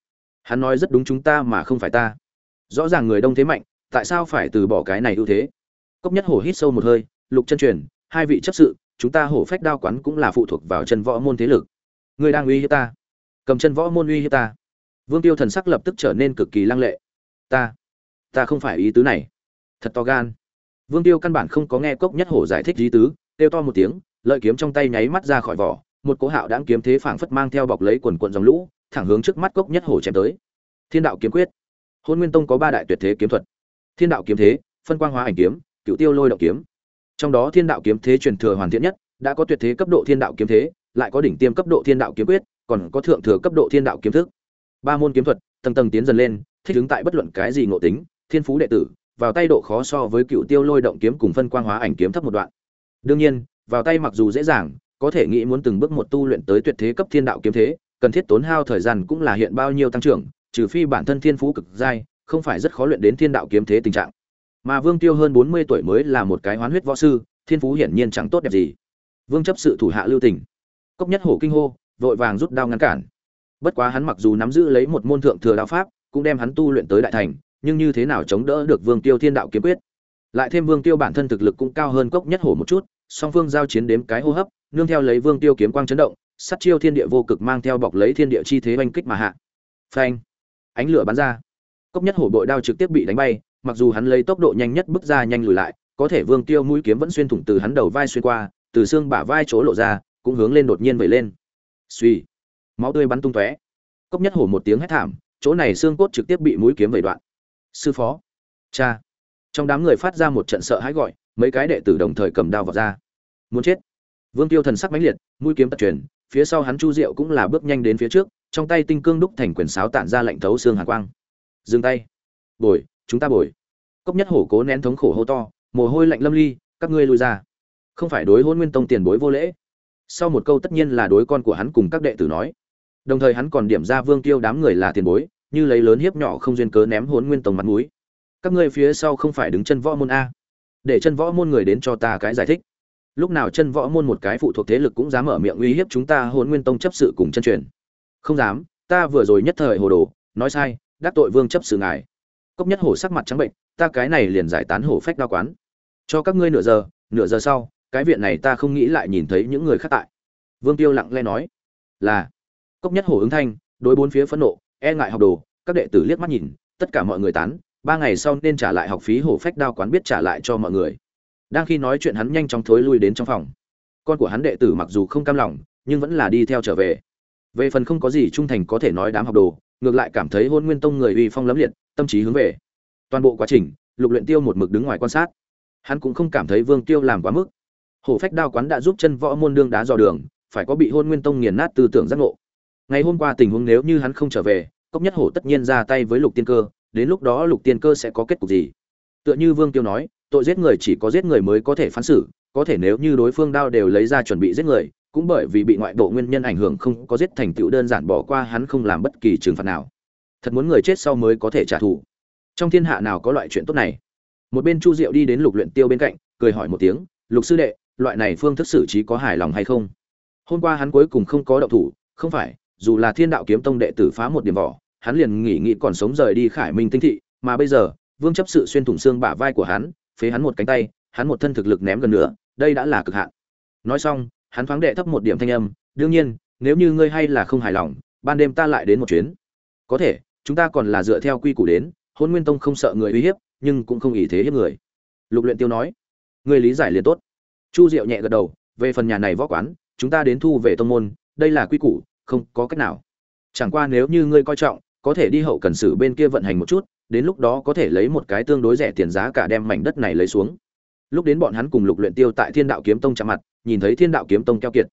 Hắn nói rất đúng chúng ta mà không phải ta. Rõ ràng người đông thế mạnh tại sao phải từ bỏ cái này ưu thế? Cốc nhất hổ hít sâu một hơi, lục chân truyền, hai vị chấp sự, chúng ta hổ phách đao quán cũng là phụ thuộc vào chân võ môn thế lực. Ngươi đang uy hiếp ta, cầm chân võ môn uy hiếp ta. Vương tiêu thần sắc lập tức trở nên cực kỳ lăng lệ. Ta ta không phải ý tứ này. Thật to gan. Vương tiêu căn bản không có nghe cốc nhất hổ giải thích ý tứ, kêu to một tiếng, lợi kiếm trong tay nháy mắt ra khỏi vỏ, một cỗ hạo đáng kiếm thế phảng phất mang theo bọc lấy quần quận dòng lũ, thẳng hướng trước mắt cốc nhất hổ chém tới. Thiên đạo kiếm quyết. Hôn nguyên tông có ba đại tuyệt thế kiếm thuật thiên đạo kiếm thế, phân quang hóa ảnh kiếm cựu tiêu lôi động kiếm. Trong đó thiên đạo kiếm thế truyền thừa hoàn thiện nhất, đã có tuyệt thế cấp độ thiên đạo kiếm thế, lại có đỉnh tiêm cấp độ thiên đạo kiếm quyết, còn có thượng thừa cấp độ thiên đạo kiếm thức. Ba môn kiếm thuật, tầng tầng tiến dần lên, thích ứng tại bất luận cái gì ngộ tính, thiên phú đệ tử, vào tay độ khó so với cựu tiêu lôi động kiếm cùng phân quang hóa ảnh kiếm thấp một đoạn. Đương nhiên, vào tay mặc dù dễ dàng, có thể nghĩ muốn từng bước một tu luyện tới tuyệt thế cấp thiên đạo kiếm thế, cần thiết tốn hao thời gian cũng là hiện bao nhiêu tăng trưởng, trừ phi bản thân thiên phú cực giai không phải rất khó luyện đến thiên đạo kiếm thế tình trạng. Mà vương tiêu hơn bốn mươi tuổi mới là một cái hoán huyết võ sư, thiên phú hiển nhiên chẳng tốt đẹp gì. Vương chấp sự thủ hạ lưu tình. Cốc nhất hổ kinh hô, vội vàng rút đao ngăn cản. Bất quá hắn mặc dù nắm giữ lấy một môn thượng thừa đạo pháp, cũng đem hắn tu luyện tới đại thành, nhưng như thế nào chống đỡ được vương tiêu thiên đạo kiếm quyết? Lại thêm vương tiêu bản thân thực lực cũng cao hơn cốc nhất hổ một chút, song phương giao chiến đếm cái hô hấp, nương theo lấy vương tiêu kiếm quang chấn động sắt chiêu thiên địa vô cực mang theo bọc lấy thiên địa chi thế oanh kích mà hạ. Phanh! Ánh lửa bắn ra cốc nhất hổ bội đao trực tiếp bị đánh bay, mặc dù hắn lấy tốc độ nhanh nhất bước ra nhanh lùi lại, có thể vương tiêu mũi kiếm vẫn xuyên thủng từ hắn đầu vai xuyên qua, từ xương bả vai chỗ lộ ra, cũng hướng lên đột nhiên vẩy lên. Suy máu tươi bắn tung tóe. Cốc nhất hổ một tiếng hét thảm, chỗ này xương cốt trực tiếp bị mũi kiếm vẩy đoạn. Sư phó, cha. Trong đám người phát ra một trận sợ hãi gọi, mấy cái đệ tử đồng thời cầm đao vào ra. Muốn chết. Vương tiêu thần sắc mãnh liệt, mũi kiếm tật truyền, phía sau hắn chu diệu cũng là bước nhanh đến phía trước, trong tay tinh cương đúc thành quyền sáo tản ra lạnh thấu xương hàn quang dừng tay. Bồi, chúng ta bồi. Cốc nhất hổ cố nén thống khổ hô to, mồ hôi lạnh lâm ly, các ngươi lui ra. Không phải đối hôn nguyên tông tiền bối vô lễ. Sau một câu tất nhiên là đối con của hắn cùng các đệ tử nói. Đồng thời hắn còn điểm ra vương tiêu đám người là tiền bối, như lấy lớn hiếp nhỏ không duyên cớ ném hôn nguyên tông mặt mũi. Các ngươi phía sau không phải đứng chân võ môn a. Để chân võ môn người đến cho ta cái giải thích. Lúc nào chân võ môn một cái phụ thuộc thế lực cũng dám mở miệng uy hiếp chúng ta hôn nguyên tông chấp sự cùng chân truyền. Không dám, ta vừa rồi nhất thời hồ đồ, nói sai đắc tội vương chấp sự ngài. Cốc nhất hổ sắc mặt trắng bệnh, ta cái này liền giải tán hổ phách đa quán. Cho các ngươi nửa giờ nửa giờ sau, cái viện này ta không nghĩ lại nhìn thấy những người khác tại. Vương tiêu lặng lẽ nói, là. Cốc nhất hổ ứng thanh, đối bốn phía phẫn nộ e ngại học đồ, các đệ tử liếc mắt nhìn, tất cả mọi người tán, ba ngày sau nên trả lại học phí hổ phách đao quán biết trả lại cho mọi người. Đang khi nói chuyện hắn nhanh chóng thối lui đến trong phòng. Con của hắn đệ tử mặc dù không cam lòng, nhưng vẫn là đi theo trở về. Về phần không có gì trung thành có thể nói đám học đồ ngược lại cảm thấy hôn nguyên tông người uy phong lấm liệt, tâm trí hướng về. Toàn bộ quá trình, lục luyện tiêu một mực đứng ngoài quan sát. Hắn cũng không cảm thấy vương tiêu làm quá mức. Hổ phách đao quán đã giúp chân võ môn đương đá dò đường, phải có bị hôn nguyên tông nghiền nát tư tưởng giác ngộ. Ngày hôm qua tình huống nếu như hắn không trở về, cốc nhất hổ tất nhiên ra tay với lục tiên cơ, đến lúc đó lục tiên cơ sẽ có kết cục gì? Tựa như vương tiêu nói, tội giết người chỉ có giết người mới có thể phán xử, có thể nếu như đối phương đao đều lấy ra chuẩn bị giết người cũng bởi vì bị ngoại bộ nguyên nhân ảnh hưởng không có giết thành tựu đơn giản bỏ qua hắn không làm bất kỳ trừng phạt nào. Thật muốn người chết sau mới có thể trả thù. Trong thiên hạ nào có loại chuyện tốt này? Một bên chu diệu đi đến lục luyện tiêu bên cạnh, cười hỏi một tiếng, lục sư đệ, loại này phương thức xử trí có hài lòng hay không? Hôm qua hắn cuối cùng không có động thủ, không phải, dù là thiên đạo kiếm tông đệ tử phá một điểm vỏ, hắn liền nghỉ nghĩ còn sống rời đi khải minh tinh thị, mà bây giờ, vương chấp sự xuyên thủng xương bả vai của hắn, phế hắn một cánh tay, hắn một thân thực lực ném gần nữa, đây đã là cực hạn. Nói xong hắn thoáng đệ thấp một điểm thanh âm, đương nhiên, nếu như ngươi hay là không hài lòng, ban đêm ta lại đến một chuyến. Có thể, chúng ta còn là dựa theo quy củ đến hôn nguyên tông không sợ người uy hiếp, nhưng cũng không ý thế hiếp người. Lục luyện tiêu nói. Ngươi lý giải liền tốt. Chu diệu nhẹ gật đầu, về phần nhà này võ quán, chúng ta đến thu về tông môn, đây là quy củ, không có cách nào. Chẳng qua nếu như ngươi coi trọng, có thể đi hậu cần sử bên kia vận hành một chút, đến lúc đó có thể lấy một cái tương đối rẻ tiền giá cả đem mảnh đất này lấy xuống lúc đến bọn hắn cùng lục luyện tiêu tại thiên đạo kiếm tông chạm mặt, nhìn thấy thiên đạo kiếm tông keo kiệt.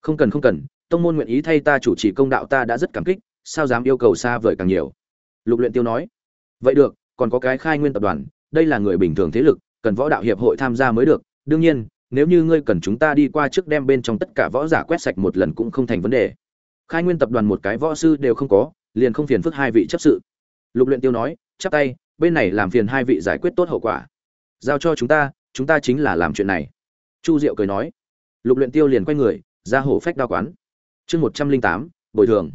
Không cần không cần, tông môn nguyện ý thay ta chủ trì công đạo ta đã rất cảm kích, sao dám yêu cầu xa vời càng nhiều? Lục luyện tiêu nói. Vậy được, còn có cái khai nguyên tập đoàn, đây là người bình thường thế lực, cần võ đạo hiệp hội tham gia mới được. Đương nhiên, nếu như ngươi cần chúng ta đi qua trước đem bên trong tất cả võ giả quét sạch một lần cũng không thành vấn đề. Khai nguyên tập đoàn một cái võ sư đều không có, liền không phiền phức hai vị chấp sự. Lục luyện tiêu nói, chắp tay, bên này làm phiền hai vị giải quyết tốt hậu quả. Giao cho chúng ta chúng ta chính là làm chuyện này. Chu diệu cười nói. Lục luyện tiêu liền quay người, ra hổ phách đao quán. Chương một trăm linh tám, bồi thường.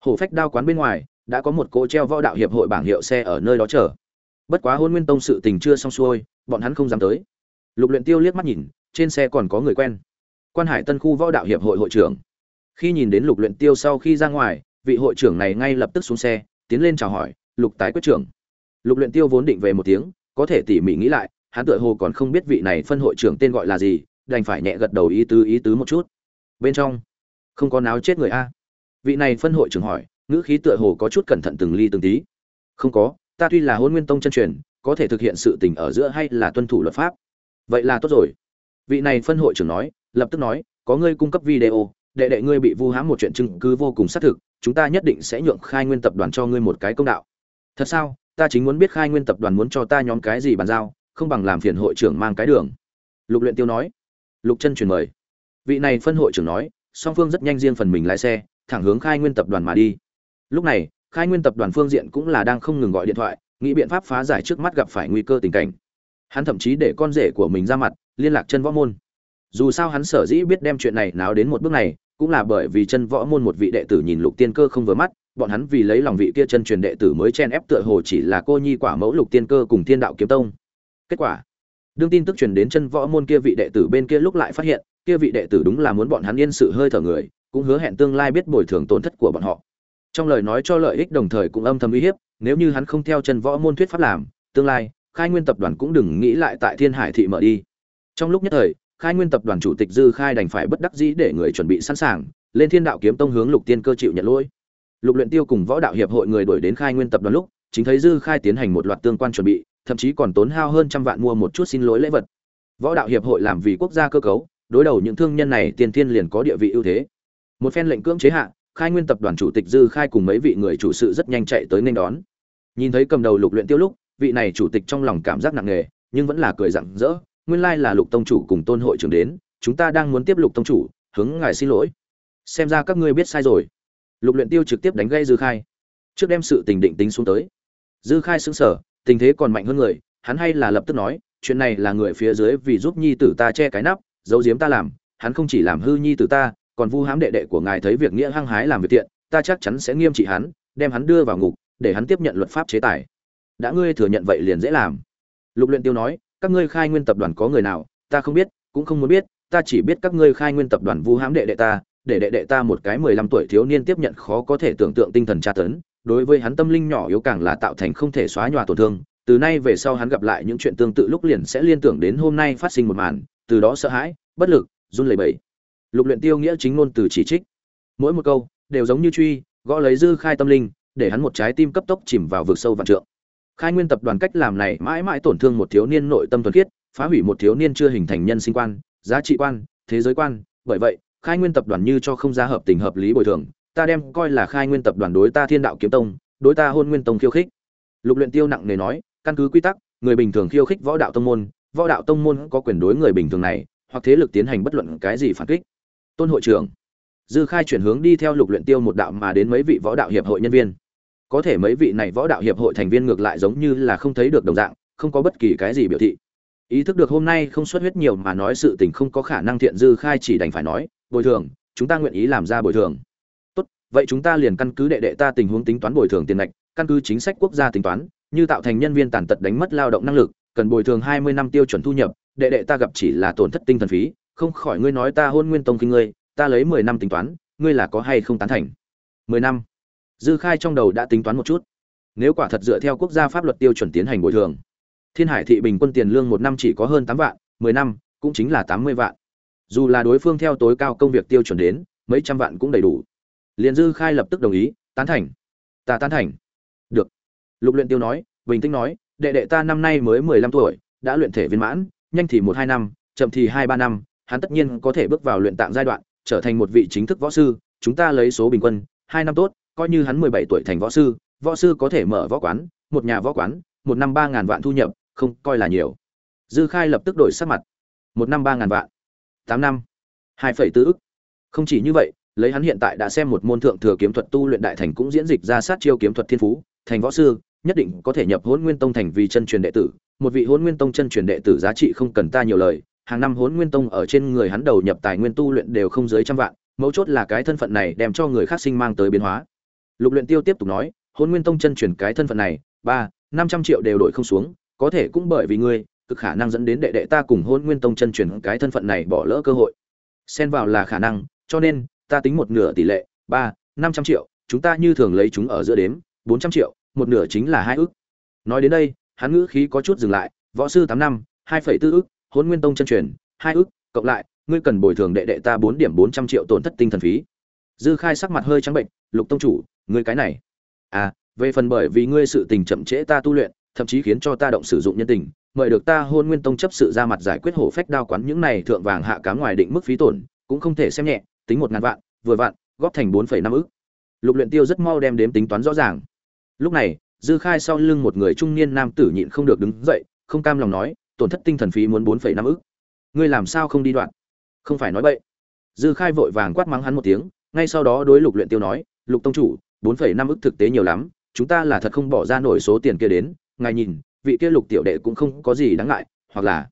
Hổ phách đao quán bên ngoài, đã có một cỗ treo võ đạo hiệp hội bảng hiệu xe ở nơi đó chờ. Bất quá hôn nguyên tông sự tình chưa xong xuôi, bọn hắn không dám tới. Lục luyện tiêu liếc mắt nhìn, trên xe còn có người quen. Quan hải tân khu võ đạo hiệp hội hội trưởng. Khi nhìn đến lục luyện tiêu sau khi ra ngoài, vị hội trưởng này ngay lập tức xuống xe, tiến lên chào hỏi, lục tái quyết trưởng. Lục luyện tiêu vốn định về một tiếng, có thể tỉ mỉ nghĩ lại hắn tựa hồ còn không biết vị này phân hội trưởng tên gọi là gì, đành phải nhẹ gật đầu ý tứ ý tứ một chút. Bên trong, không có náo chết người a. Vị này phân hội trưởng hỏi, ngữ khí tựa hồ có chút cẩn thận từng ly từng tí. Không có, ta tuy là hôn nguyên tông chân truyền, có thể thực hiện sự tình ở giữa hay là tuân thủ luật pháp? Vậy là tốt rồi. Vị này phân hội trưởng nói, lập tức nói, có ngươi cung cấp video, đệ đệ ngươi bị vu hãm một chuyện chứng cứ vô cùng xác thực, chúng ta nhất định sẽ nhượng khai nguyên tập đoàn cho ngươi một cái công đạo. Thật sao? Ta chính muốn biết khai nguyên tập đoàn muốn cho ta nhóm cái gì bàn giao không bằng làm phiền hội trưởng mang cái đường. Lục luyện tiêu nói. Lục chân truyền mời. Vị này phân hội trưởng nói, song phương rất nhanh riêng phần mình lái xe, thẳng hướng khai nguyên tập đoàn mà đi. Lúc này, khai nguyên tập đoàn phương diện cũng là đang không ngừng gọi điện thoại, nghĩ biện pháp phá giải trước mắt gặp phải nguy cơ tình cảnh. Hắn thậm chí để con rể của mình ra mặt, liên lạc chân võ môn. Dù sao hắn sở dĩ biết đem chuyện này náo đến một bước này, cũng là bởi vì chân võ môn một vị đệ tử nhìn lục tiên cơ không vừa mắt, bọn hắn vì lấy lòng vị kia chân truyền đệ tử mới chen ép tựa hồ chỉ là cô nhi quả mẫu lục tiên cơ cùng thiên đạo kiếm tông kết quả. Đương tin tức truyền đến chân võ môn kia vị đệ tử bên kia lúc lại phát hiện, kia vị đệ tử đúng là muốn bọn hắn yên sự hơi thở người, cũng hứa hẹn tương lai biết bồi thường tổn thất của bọn họ. Trong lời nói cho lợi ích đồng thời cũng âm thầm uy hiếp, nếu như hắn không theo chân võ môn thuyết pháp làm, tương lai, khai nguyên tập đoàn cũng đừng nghĩ lại tại thiên hải thị mở đi. Trong lúc nhất thời, khai nguyên tập đoàn chủ tịch dư khai đành phải bất đắc dĩ để người chuẩn bị sẵn sàng, lên thiên đạo kiếm tông hướng lục tiên cơ chịu nhận lỗi. Lục luyện tiêu cùng võ đạo hiệp hội người đuổi đến khai nguyên tập đoàn lúc, chính thấy dư khai tiến hành một loạt tương quan chuẩn bị thậm chí còn tốn hao hơn trăm vạn mua một chút xin lỗi lễ vật. Võ đạo hiệp hội làm vì quốc gia cơ cấu, đối đầu những thương nhân này, tiền thiên liền có địa vị ưu thế. Một phen lệnh cưỡng chế hạ, khai nguyên tập đoàn chủ tịch dư khai cùng mấy vị người chủ sự rất nhanh chạy tới nên đón. Nhìn thấy cầm đầu lục luyện tiêu lúc, vị này chủ tịch trong lòng cảm giác nặng nề, nhưng vẫn là cười rạng rỡ. Nguyên lai là lục tông chủ cùng tôn hội trưởng đến, chúng ta đang muốn tiếp lục tông chủ, hướng ngài xin lỗi. Xem ra các ngươi biết sai rồi. Lục luyện tiêu trực tiếp đánh gây dư khai. Trước đem sự tình định tính xuống tới. Dư khai sững sờ tình thế còn mạnh hơn người, hắn hay là lập tức nói, chuyện này là người phía dưới vì giúp nhi tử ta che cái nắp, giấu giếm ta làm, hắn không chỉ làm hư nhi tử ta, còn vu hãm đệ đệ của ngài thấy việc nghĩa hăng hái làm việc tiện ta chắc chắn sẽ nghiêm trị hắn, đem hắn đưa vào ngục, để hắn tiếp nhận luật pháp chế tài. Đã ngươi thừa nhận vậy liền dễ làm. Lục luyện tiêu nói, các ngươi khai nguyên tập đoàn có người nào, ta không biết, cũng không muốn biết, ta chỉ biết các ngươi khai nguyên tập đoàn vu hãm đệ đệ ta, để đệ đệ ta một cái mười lăm tuổi thiếu niên tiếp nhận khó có thể tưởng tượng tinh thần tra tấn đối với hắn tâm linh nhỏ yếu càng là tạo thành không thể xóa nhòa tổn thương. Từ nay về sau hắn gặp lại những chuyện tương tự lúc liền sẽ liên tưởng đến hôm nay phát sinh một màn, từ đó sợ hãi, bất lực, run lẩy bẩy. Lục luyện tiêu nghĩa chính ngôn từ chỉ trích. Mỗi một câu đều giống như truy, gõ lấy dư khai tâm linh, để hắn một trái tim cấp tốc chìm vào vực sâu vạn trượng. Khai nguyên tập đoàn cách làm này mãi mãi tổn thương một thiếu niên nội tâm thuần khiết, phá hủy một thiếu niên chưa hình thành nhân sinh quan, giá trị quan, thế giới quan. Bởi vậy, khai nguyên tập đoàn như cho không ra hợp tình hợp lý bồi thường ta đem coi là khai nguyên tập đoàn đối ta thiên đạo kiếm tông, đối ta hôn nguyên tông khiêu khích. Lục luyện tiêu nặng nề nói, căn cứ quy tắc, người bình thường khiêu khích võ đạo tông môn, võ đạo tông môn có quyền đối người bình thường này, hoặc thế lực tiến hành bất luận cái gì phản kích. Tôn hội trưởng. Dư khai chuyển hướng đi theo lục luyện tiêu một đạo mà đến mấy vị võ đạo hiệp hội nhân viên. Có thể mấy vị này võ đạo hiệp hội thành viên ngược lại giống như là không thấy được đồng dạng, không có bất kỳ cái gì biểu thị. Ý thức được hôm nay không xuất huyết nhiều mà nói sự tình không có khả năng thiện, dư khai chỉ đành phải nói, bồi thường, chúng ta nguyện ý làm ra bồi thường vậy chúng ta liền căn cứ đệ đệ ta tình huống tính toán bồi thường tiền lệch căn cứ chính sách quốc gia tính toán, như tạo thành nhân viên tàn tật đánh mất lao động năng lực, cần bồi thường hai mươi năm tiêu chuẩn thu nhập, đệ đệ ta gặp chỉ là tổn thất tinh thần phí, không khỏi ngươi nói ta hôn nguyên tông kinh ngươi, ta lấy mười năm tính toán, ngươi là có hay không tán thành? Mười năm. Dư khai trong đầu đã tính toán một chút. Nếu quả thật dựa theo quốc gia pháp luật tiêu chuẩn tiến hành bồi thường, thiên hải thị bình quân tiền lương một năm chỉ có hơn tám vạn, mười năm cũng chính là tám mươi vạn. Dù là đối phương theo tối cao công việc tiêu chuẩn đến, mấy trăm vạn cũng đầy đủ liền dư khai lập tức đồng ý, tán thành. Ta tán thành. Được. lục luyện tiêu nói, bình tĩnh nói, đệ đệ ta năm nay mới mười lăm tuổi, đã luyện thể viên mãn, nhanh thì một hai năm, chậm thì hai ba năm, hắn tất nhiên có thể bước vào luyện tạng giai đoạn, trở thành một vị chính thức võ sư, chúng ta lấy số bình quân, hai năm tốt, coi như hắn mười bảy tuổi thành võ sư võ sư có thể mở võ quán, một nhà võ quán, một năm ba ngàn vạn thu nhập, không coi là nhiều. Dư khai lập tức đổi sắc mặt. Một năm ba ngàn vạn. Tám năm. Hai phẩy tứ ức. Không chỉ như vậy lấy hắn hiện tại đã xem một môn thượng thừa kiếm thuật tu luyện đại thành cũng diễn dịch ra sát chiêu kiếm thuật thiên phú, thành võ sư, nhất định có thể nhập hôn nguyên tông thành vì chân truyền đệ tử. Một vị hôn nguyên tông chân truyền đệ tử giá trị không cần ta nhiều lời, hàng năm hôn nguyên tông ở trên người hắn đầu nhập tài nguyên tu luyện đều không dưới trăm vạn, mấu chốt là cái thân phận này đem cho người khác sinh mang tới biến hóa. Lục luyện tiêu tiếp tục nói hôn nguyên tông chân truyền cái thân phận này, ba, năm trăm triệu đều đổi không xuống, có thể cũng bởi vì ngươi, cực khả năng dẫn đến đệ đệ ta cùng hôn nguyên tông chân truyền cái thân phận này bỏ lỡ cơ hội. Xen vào là khả năng, cho nên ta tính một nửa tỷ lệ, ba, năm trăm triệu, chúng ta như thường lấy chúng ở giữa đếm, bốn trăm triệu, một nửa chính là hai ước nói đến đây, hắn ngữ khí có chút dừng lại, võ sư tám năm, hai phẩy tư ước hôn nguyên tông chân truyền, hai ước cộng lại, ngươi cần bồi thường đệ đệ ta bốn điểm bốn trăm triệu tổn thất tinh thần phí. Dư khai sắc mặt hơi trắng bệnh, lục tông chủ, ngươi cái này. À về phần bởi vì ngươi sự tình chậm trễ ta tu luyện, thậm chí khiến cho ta động sử dụng nhân tình, mời được ta hôn nguyên tông chấp sự ra mặt giải quyết hổ phách đao quán những này thượng vàng hạ cá ngoài định mức phí tổn, cũng không thể xem nhẹ tính một ngàn vạn, vừa vạn, góp thành bốn phẩy năm ức. Lục luyện tiêu rất mau đem đếm tính toán rõ ràng. Lúc này, dư khai sau lưng một người trung niên nam tử nhịn không được đứng dậy, không cam lòng nói, tổn thất tinh thần phí muốn bốn phẩy năm ức. Ngươi làm sao không đi đoạn? Không phải nói bậy. Dư khai vội vàng quát mắng hắn một tiếng, ngay sau đó đối lục luyện tiêu nói, lục tông chủ, bốn phẩy năm ức thực tế nhiều lắm, chúng ta là thật không bỏ ra nổi số tiền kia đến, ngài nhìn, vị kia lục tiểu đệ cũng không có gì đáng ngại, hoặc là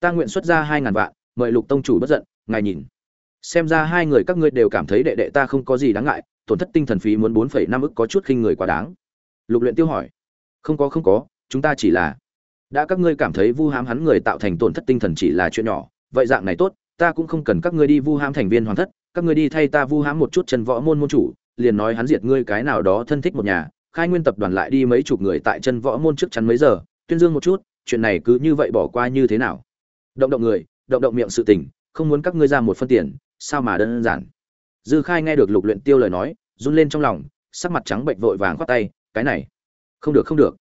ta nguyện xuất ra hai ngàn vạn, mời lục tông chủ bất giận, ngài nhìn xem ra hai người các ngươi đều cảm thấy đệ đệ ta không có gì đáng ngại, tổn thất tinh thần phí muốn bốn phẩy năm ức có chút khinh người quá đáng. Lục luyện tiêu hỏi. Không có không có, chúng ta chỉ là đã các ngươi cảm thấy vu hãm hắn người tạo thành tổn thất tinh thần chỉ là chuyện nhỏ, vậy dạng này tốt, ta cũng không cần các ngươi đi vu hãm thành viên hoàn thất, các ngươi đi thay ta vu hãm một chút chân võ môn môn chủ, liền nói hắn diệt ngươi cái nào đó thân thích một nhà. Khai nguyên tập đoàn lại đi mấy chục người tại chân võ môn trước chắn mấy giờ, tuyên dương một chút, chuyện này cứ như vậy bỏ qua như thế nào? Động động người, động động miệng sự tình, không muốn các ngươi ra một phân tiền sao mà đơn giản dư khai nghe được lục luyện tiêu lời nói run lên trong lòng sắc mặt trắng bệnh vội vàng quát tay cái này không được không được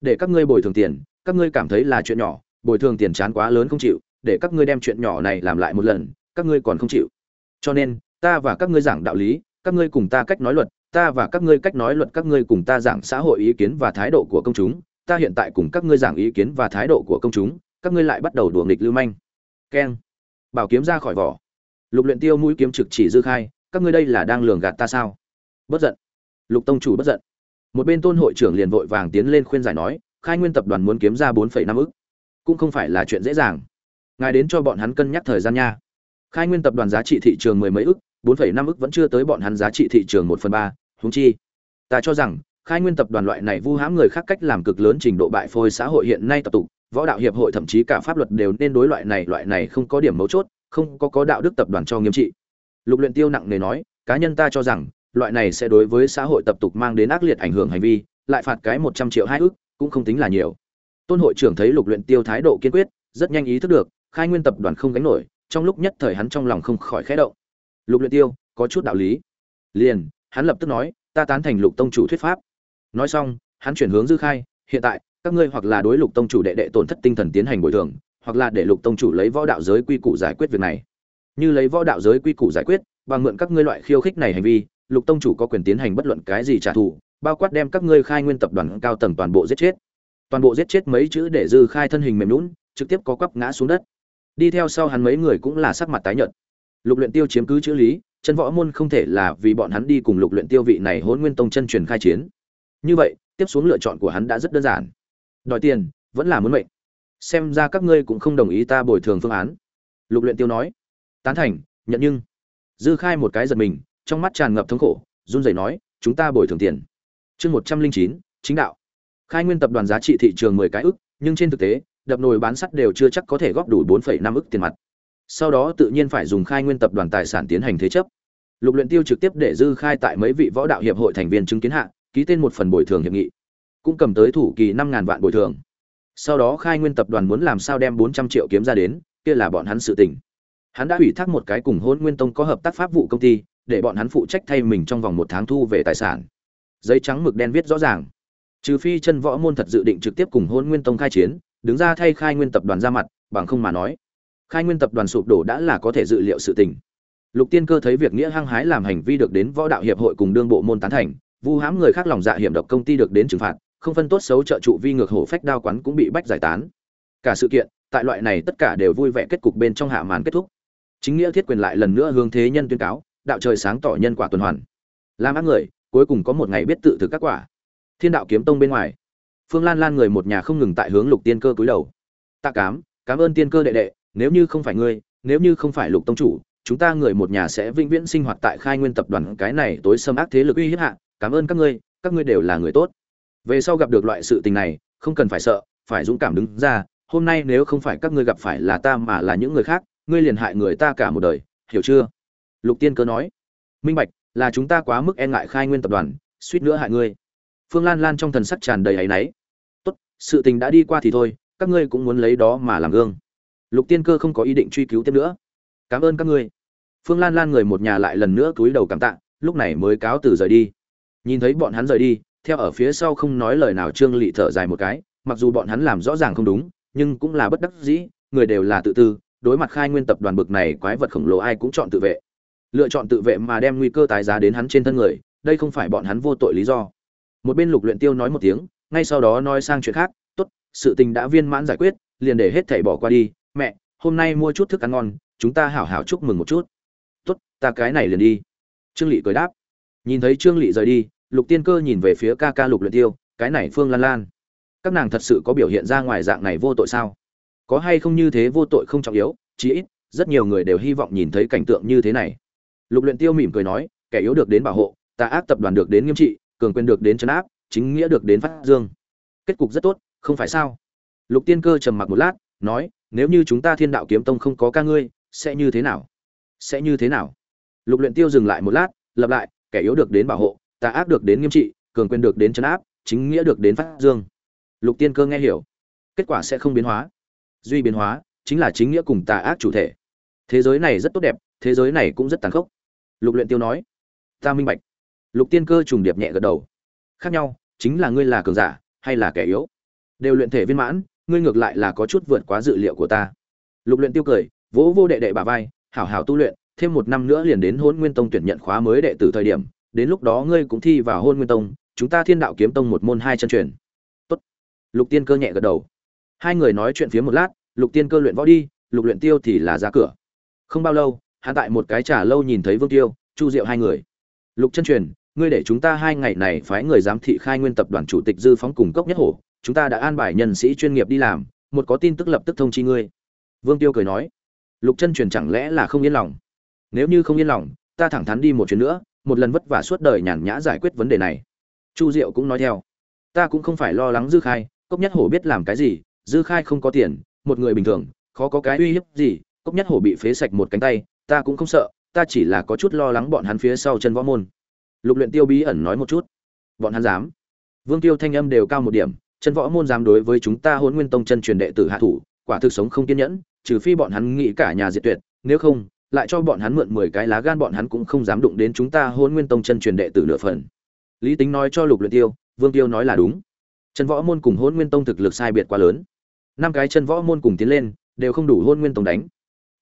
để các ngươi bồi thường tiền các ngươi cảm thấy là chuyện nhỏ bồi thường tiền chán quá lớn không chịu để các ngươi đem chuyện nhỏ này làm lại một lần các ngươi còn không chịu cho nên ta và các ngươi giảng đạo lý các ngươi cùng ta cách nói luật ta và các ngươi cách nói luật các ngươi cùng ta giảng xã hội ý kiến và thái độ của công chúng ta hiện tại cùng các ngươi giảng ý kiến và thái độ của công chúng các ngươi lại bắt đầu đùa nghịch lưu manh keng bảo kiếm ra khỏi vỏ lục luyện tiêu mũi kiếm trực chỉ dư khai, các ngươi đây là đang lường gạt ta sao? Bất giận. Lục tông chủ bất giận. Một bên tôn hội trưởng liền vội vàng tiến lên khuyên giải nói, khai nguyên tập đoàn muốn kiếm ra bốn năm ức. Cũng không phải là chuyện dễ dàng. Ngài đến cho bọn hắn cân nhắc thời gian nha. Khai nguyên tập đoàn giá trị thị trường mười mấy ức, bốn năm ức vẫn chưa tới bọn hắn giá trị thị trường một phần ba húng chi. Ta cho rằng, khai nguyên tập đoàn loại này vu hãm người khác cách làm cực lớn trình độ bại phôi xã hội hiện nay tập tụ võ đạo hiệp hội thậm chí cả pháp luật đều nên đối loại này loại này không có điểm mấu chốt không có có đạo đức tập đoàn cho nghiêm trị. Lục luyện tiêu nặng nề nói, cá nhân ta cho rằng, loại này sẽ đối với xã hội tập tục mang đến ác liệt ảnh hưởng hành vi, lại phạt cái một trăm triệu hai ước cũng không tính là nhiều. Tôn hội trưởng thấy lục luyện tiêu thái độ kiên quyết, rất nhanh ý thức được, khai nguyên tập đoàn không gánh nổi, trong lúc nhất thời hắn trong lòng không khỏi khẽ động. Lục luyện tiêu, có chút đạo lý. Liền, hắn lập tức nói, ta tán thành lục tông chủ thuyết pháp. Nói xong, hắn chuyển hướng dư khai, hiện tại, các ngươi hoặc là đối lục tông chủ đệ đệ tổn thất tinh thần tiến hành bồi thường hoặc là để lục tông chủ lấy võ đạo giới quy củ giải quyết việc này. Như lấy võ đạo giới quy củ giải quyết, bằng mượn các ngươi loại khiêu khích này hành vi, lục tông chủ có quyền tiến hành bất luận cái gì trả thù, bao quát đem các ngươi khai nguyên tập đoàn cao tầng toàn bộ giết chết. Toàn bộ giết chết mấy chữ để dư khai thân hình mềm lún trực tiếp có quắp ngã xuống đất. Đi theo sau hắn mấy người cũng là sắc mặt tái nhợt. Lục luyện tiêu chiếm cứ chữ lý, chân võ môn không thể là vì bọn hắn đi cùng lục luyện tiêu vị này hỗn nguyên tông chân truyền khai chiến. Như vậy, tiếp xuống lựa chọn của hắn đã rất đơn giản. Đòi tiền, vẫn là muốn mệnh xem ra các ngươi cũng không đồng ý ta bồi thường phương án. Lục luyện tiêu nói. Tán thành, nhận nhưng. Dư khai một cái giật mình, trong mắt tràn ngập thống khổ, run rẩy nói, chúng ta bồi thường tiền. Chương một trăm linh chín, chính đạo. Khai nguyên tập đoàn giá trị thị trường mười cái ức, nhưng trên thực tế, đập nồi bán sắt đều chưa chắc có thể góp đủ bốn phẩy năm ức tiền mặt. Sau đó tự nhiên phải dùng khai nguyên tập đoàn tài sản tiến hành thế chấp. Lục luyện tiêu trực tiếp để dư khai tại mấy vị võ đạo hiệp hội thành viên chứng kiến hạ, ký tên một phần bồi thường hiệp nghị. Cũng cầm tới thủ kỳ năm ngàn vạn bồi thường sau đó khai nguyên tập đoàn muốn làm sao đem bốn trăm triệu kiếm ra đến, kia là bọn hắn sự tình. Hắn đã ủy thác một cái cùng hôn nguyên tông có hợp tác pháp vụ công ty, để bọn hắn phụ trách thay mình trong vòng một tháng thu về tài sản. Giấy trắng mực đen viết rõ ràng. Trừ phi chân võ môn thật dự định trực tiếp cùng hôn nguyên tông khai chiến, đứng ra thay khai nguyên tập đoàn ra mặt, bằng không mà nói, khai nguyên tập đoàn sụp đổ đã là có thể dự liệu sự tình. Lục tiên cơ thấy việc nghĩa hăng hái làm hành vi được đến võ đạo hiệp hội cùng đương bộ môn tán thành, vu hãm người khác lòng dạ hiểm độc công ty được đến trừng phạt không phân tốt xấu trợ trụ vi ngược hổ phách đao quán cũng bị bách giải tán. Cả sự kiện, tại loại này tất cả đều vui vẻ kết cục bên trong hạ màn kết thúc. Chính nghĩa thiết quyền lại lần nữa hướng thế nhân tuyên cáo, đạo trời sáng tỏ nhân quả tuần hoàn. Làm ác người, cuối cùng có một ngày biết tự thực các quả. Thiên đạo kiếm tông bên ngoài. Phương lan lan người một nhà không ngừng tại hướng lục tiên cơ cúi đầu. Tạ cám, cảm ơn tiên cơ đệ đệ, nếu như không phải ngươi, nếu như không phải lục tông chủ, chúng ta người một nhà sẽ vĩnh viễn sinh hoạt tại khai nguyên tập đoàn cái này tối xâm ác thế lực uy hiếp hạ. Cảm ơn các ngươi các ngươi đều là người tốt về sau gặp được loại sự tình này, không cần phải sợ, phải dũng cảm đứng ra, hôm nay nếu không phải các ngươi gặp phải là ta mà là những người khác, ngươi liền hại người ta cả một đời, hiểu chưa? Lục tiên cơ nói. Minh bạch, là chúng ta quá mức e ngại khai nguyên tập đoàn, suýt nữa hại ngươi. Phương lan lan trong thần sắc tràn đầy áy náy. Tốt, sự tình đã đi qua thì thôi, các ngươi cũng muốn lấy đó mà làm gương. Lục tiên cơ không có ý định truy cứu tiếp nữa. Cảm ơn các ngươi. Phương lan lan người một nhà lại lần nữa cúi đầu cảm tạ, lúc này mới cáo từ rời đi. Nhìn thấy bọn hắn rời đi theo ở phía sau không nói lời nào trương lị thở dài một cái, mặc dù bọn hắn làm rõ ràng không đúng, nhưng cũng là bất đắc dĩ, người đều là tự tư, đối mặt khai nguyên tập đoàn bực này quái vật khổng lồ ai cũng chọn tự vệ. Lựa chọn tự vệ mà đem nguy cơ tái giá đến hắn trên thân người, đây không phải bọn hắn vô tội lý do. Một bên lục luyện tiêu nói một tiếng, ngay sau đó nói sang chuyện khác, tốt, sự tình đã viên mãn giải quyết, liền để hết thảy bỏ qua đi. Mẹ, hôm nay mua chút thức ăn ngon, chúng ta hảo hảo chúc mừng một chút. Tốt, ta cái này liền đi. Trương lị cười đáp. Nhìn thấy trương lị rời đi lục tiên cơ nhìn về phía ca ca lục luyện tiêu, cái này phương lan lan. Các nàng thật sự có biểu hiện ra ngoài dạng này vô tội sao? Có hay không như thế vô tội không trọng yếu, chí ít, rất nhiều người đều hy vọng nhìn thấy cảnh tượng như thế này. Lục luyện tiêu mỉm cười nói, kẻ yếu được đến bảo hộ, tà ác tập đoàn được đến nghiêm trị, cường quyền được đến chấn áp, chính nghĩa được đến phát dương. Kết cục rất tốt, không phải sao? Lục tiên cơ trầm mặc một lát, nói, nếu như chúng ta thiên đạo kiếm tông không có ca ngươi, sẽ như thế nào? Sẽ như thế nào? Lục luyện tiêu dừng lại một lát, lặp lại, kẻ yếu được đến bảo hộ tà ác được đến nghiêm trị, cường quyền được đến chấn áp, chính nghĩa được đến phát dương. Lục tiên cơ nghe hiểu, kết quả sẽ không biến hóa. Duy biến hóa chính là chính nghĩa cùng tà ác chủ thể. Thế giới này rất tốt đẹp, thế giới này cũng rất tàn khốc. Lục luyện tiêu nói, ta minh bạch. Lục tiên cơ trùng điệp nhẹ gật đầu. Khác nhau, chính là ngươi là cường giả hay là kẻ yếu? Đều luyện thể viên mãn, ngươi ngược lại là có chút vượt quá dự liệu của ta. Lục luyện tiêu cười, vỗ vô đệ đệ bà vai, hảo hảo tu luyện, thêm một năm nữa liền đến hôn nguyên tông tuyển nhận khóa mới đệ tử thời điểm đến lúc đó ngươi cũng thi vào hôn nguyên tông, chúng ta thiên đạo kiếm tông một môn hai chân truyền. Tốt. Lục tiên cơ nhẹ gật đầu. Hai người nói chuyện phía một lát, lục tiên cơ luyện võ đi, lục luyện tiêu thì là ra cửa. Không bao lâu, hắn tại một cái trà lâu nhìn thấy vương tiêu, chu diệu hai người. Lục chân truyền, ngươi để chúng ta hai ngày này phái người giám thị khai nguyên tập đoàn chủ tịch dư phóng cùng cốc nhất hổ, chúng ta đã an bài nhân sĩ chuyên nghiệp đi làm, một có tin tức lập tức thông chi ngươi. Vương tiêu cười nói. Lục chân truyền chẳng lẽ là không yên lòng? Nếu như không yên lòng, ta thẳng thắn đi một chuyến nữa một lần vất vả suốt đời nhàn nhã giải quyết vấn đề này. Chu diệu cũng nói theo. Ta cũng không phải lo lắng dư khai, cốc nhất hổ biết làm cái gì, dư khai không có tiền, một người bình thường, khó có cái uy hiếp gì, cốc nhất hổ bị phế sạch một cánh tay, ta cũng không sợ, ta chỉ là có chút lo lắng bọn hắn phía sau chân võ môn. Lục luyện tiêu bí ẩn nói một chút. Bọn hắn dám. Vương tiêu thanh âm đều cao một điểm, chân võ môn dám đối với chúng ta hôn nguyên tông chân truyền đệ tử hạ thủ, quả thực sống không kiên nhẫn, trừ phi bọn hắn nghĩ cả nhà diệt tuyệt, nếu không lại cho bọn hắn mượn mười cái lá gan, bọn hắn cũng không dám đụng đến chúng ta hôn nguyên tông chân truyền đệ tử nửa phần. Lý tính nói cho lục luyện tiêu, vương tiêu nói là đúng. Chân võ môn cùng hôn nguyên tông thực lực sai biệt quá lớn. Năm cái chân võ môn cùng tiến lên, đều không đủ hôn nguyên tông đánh.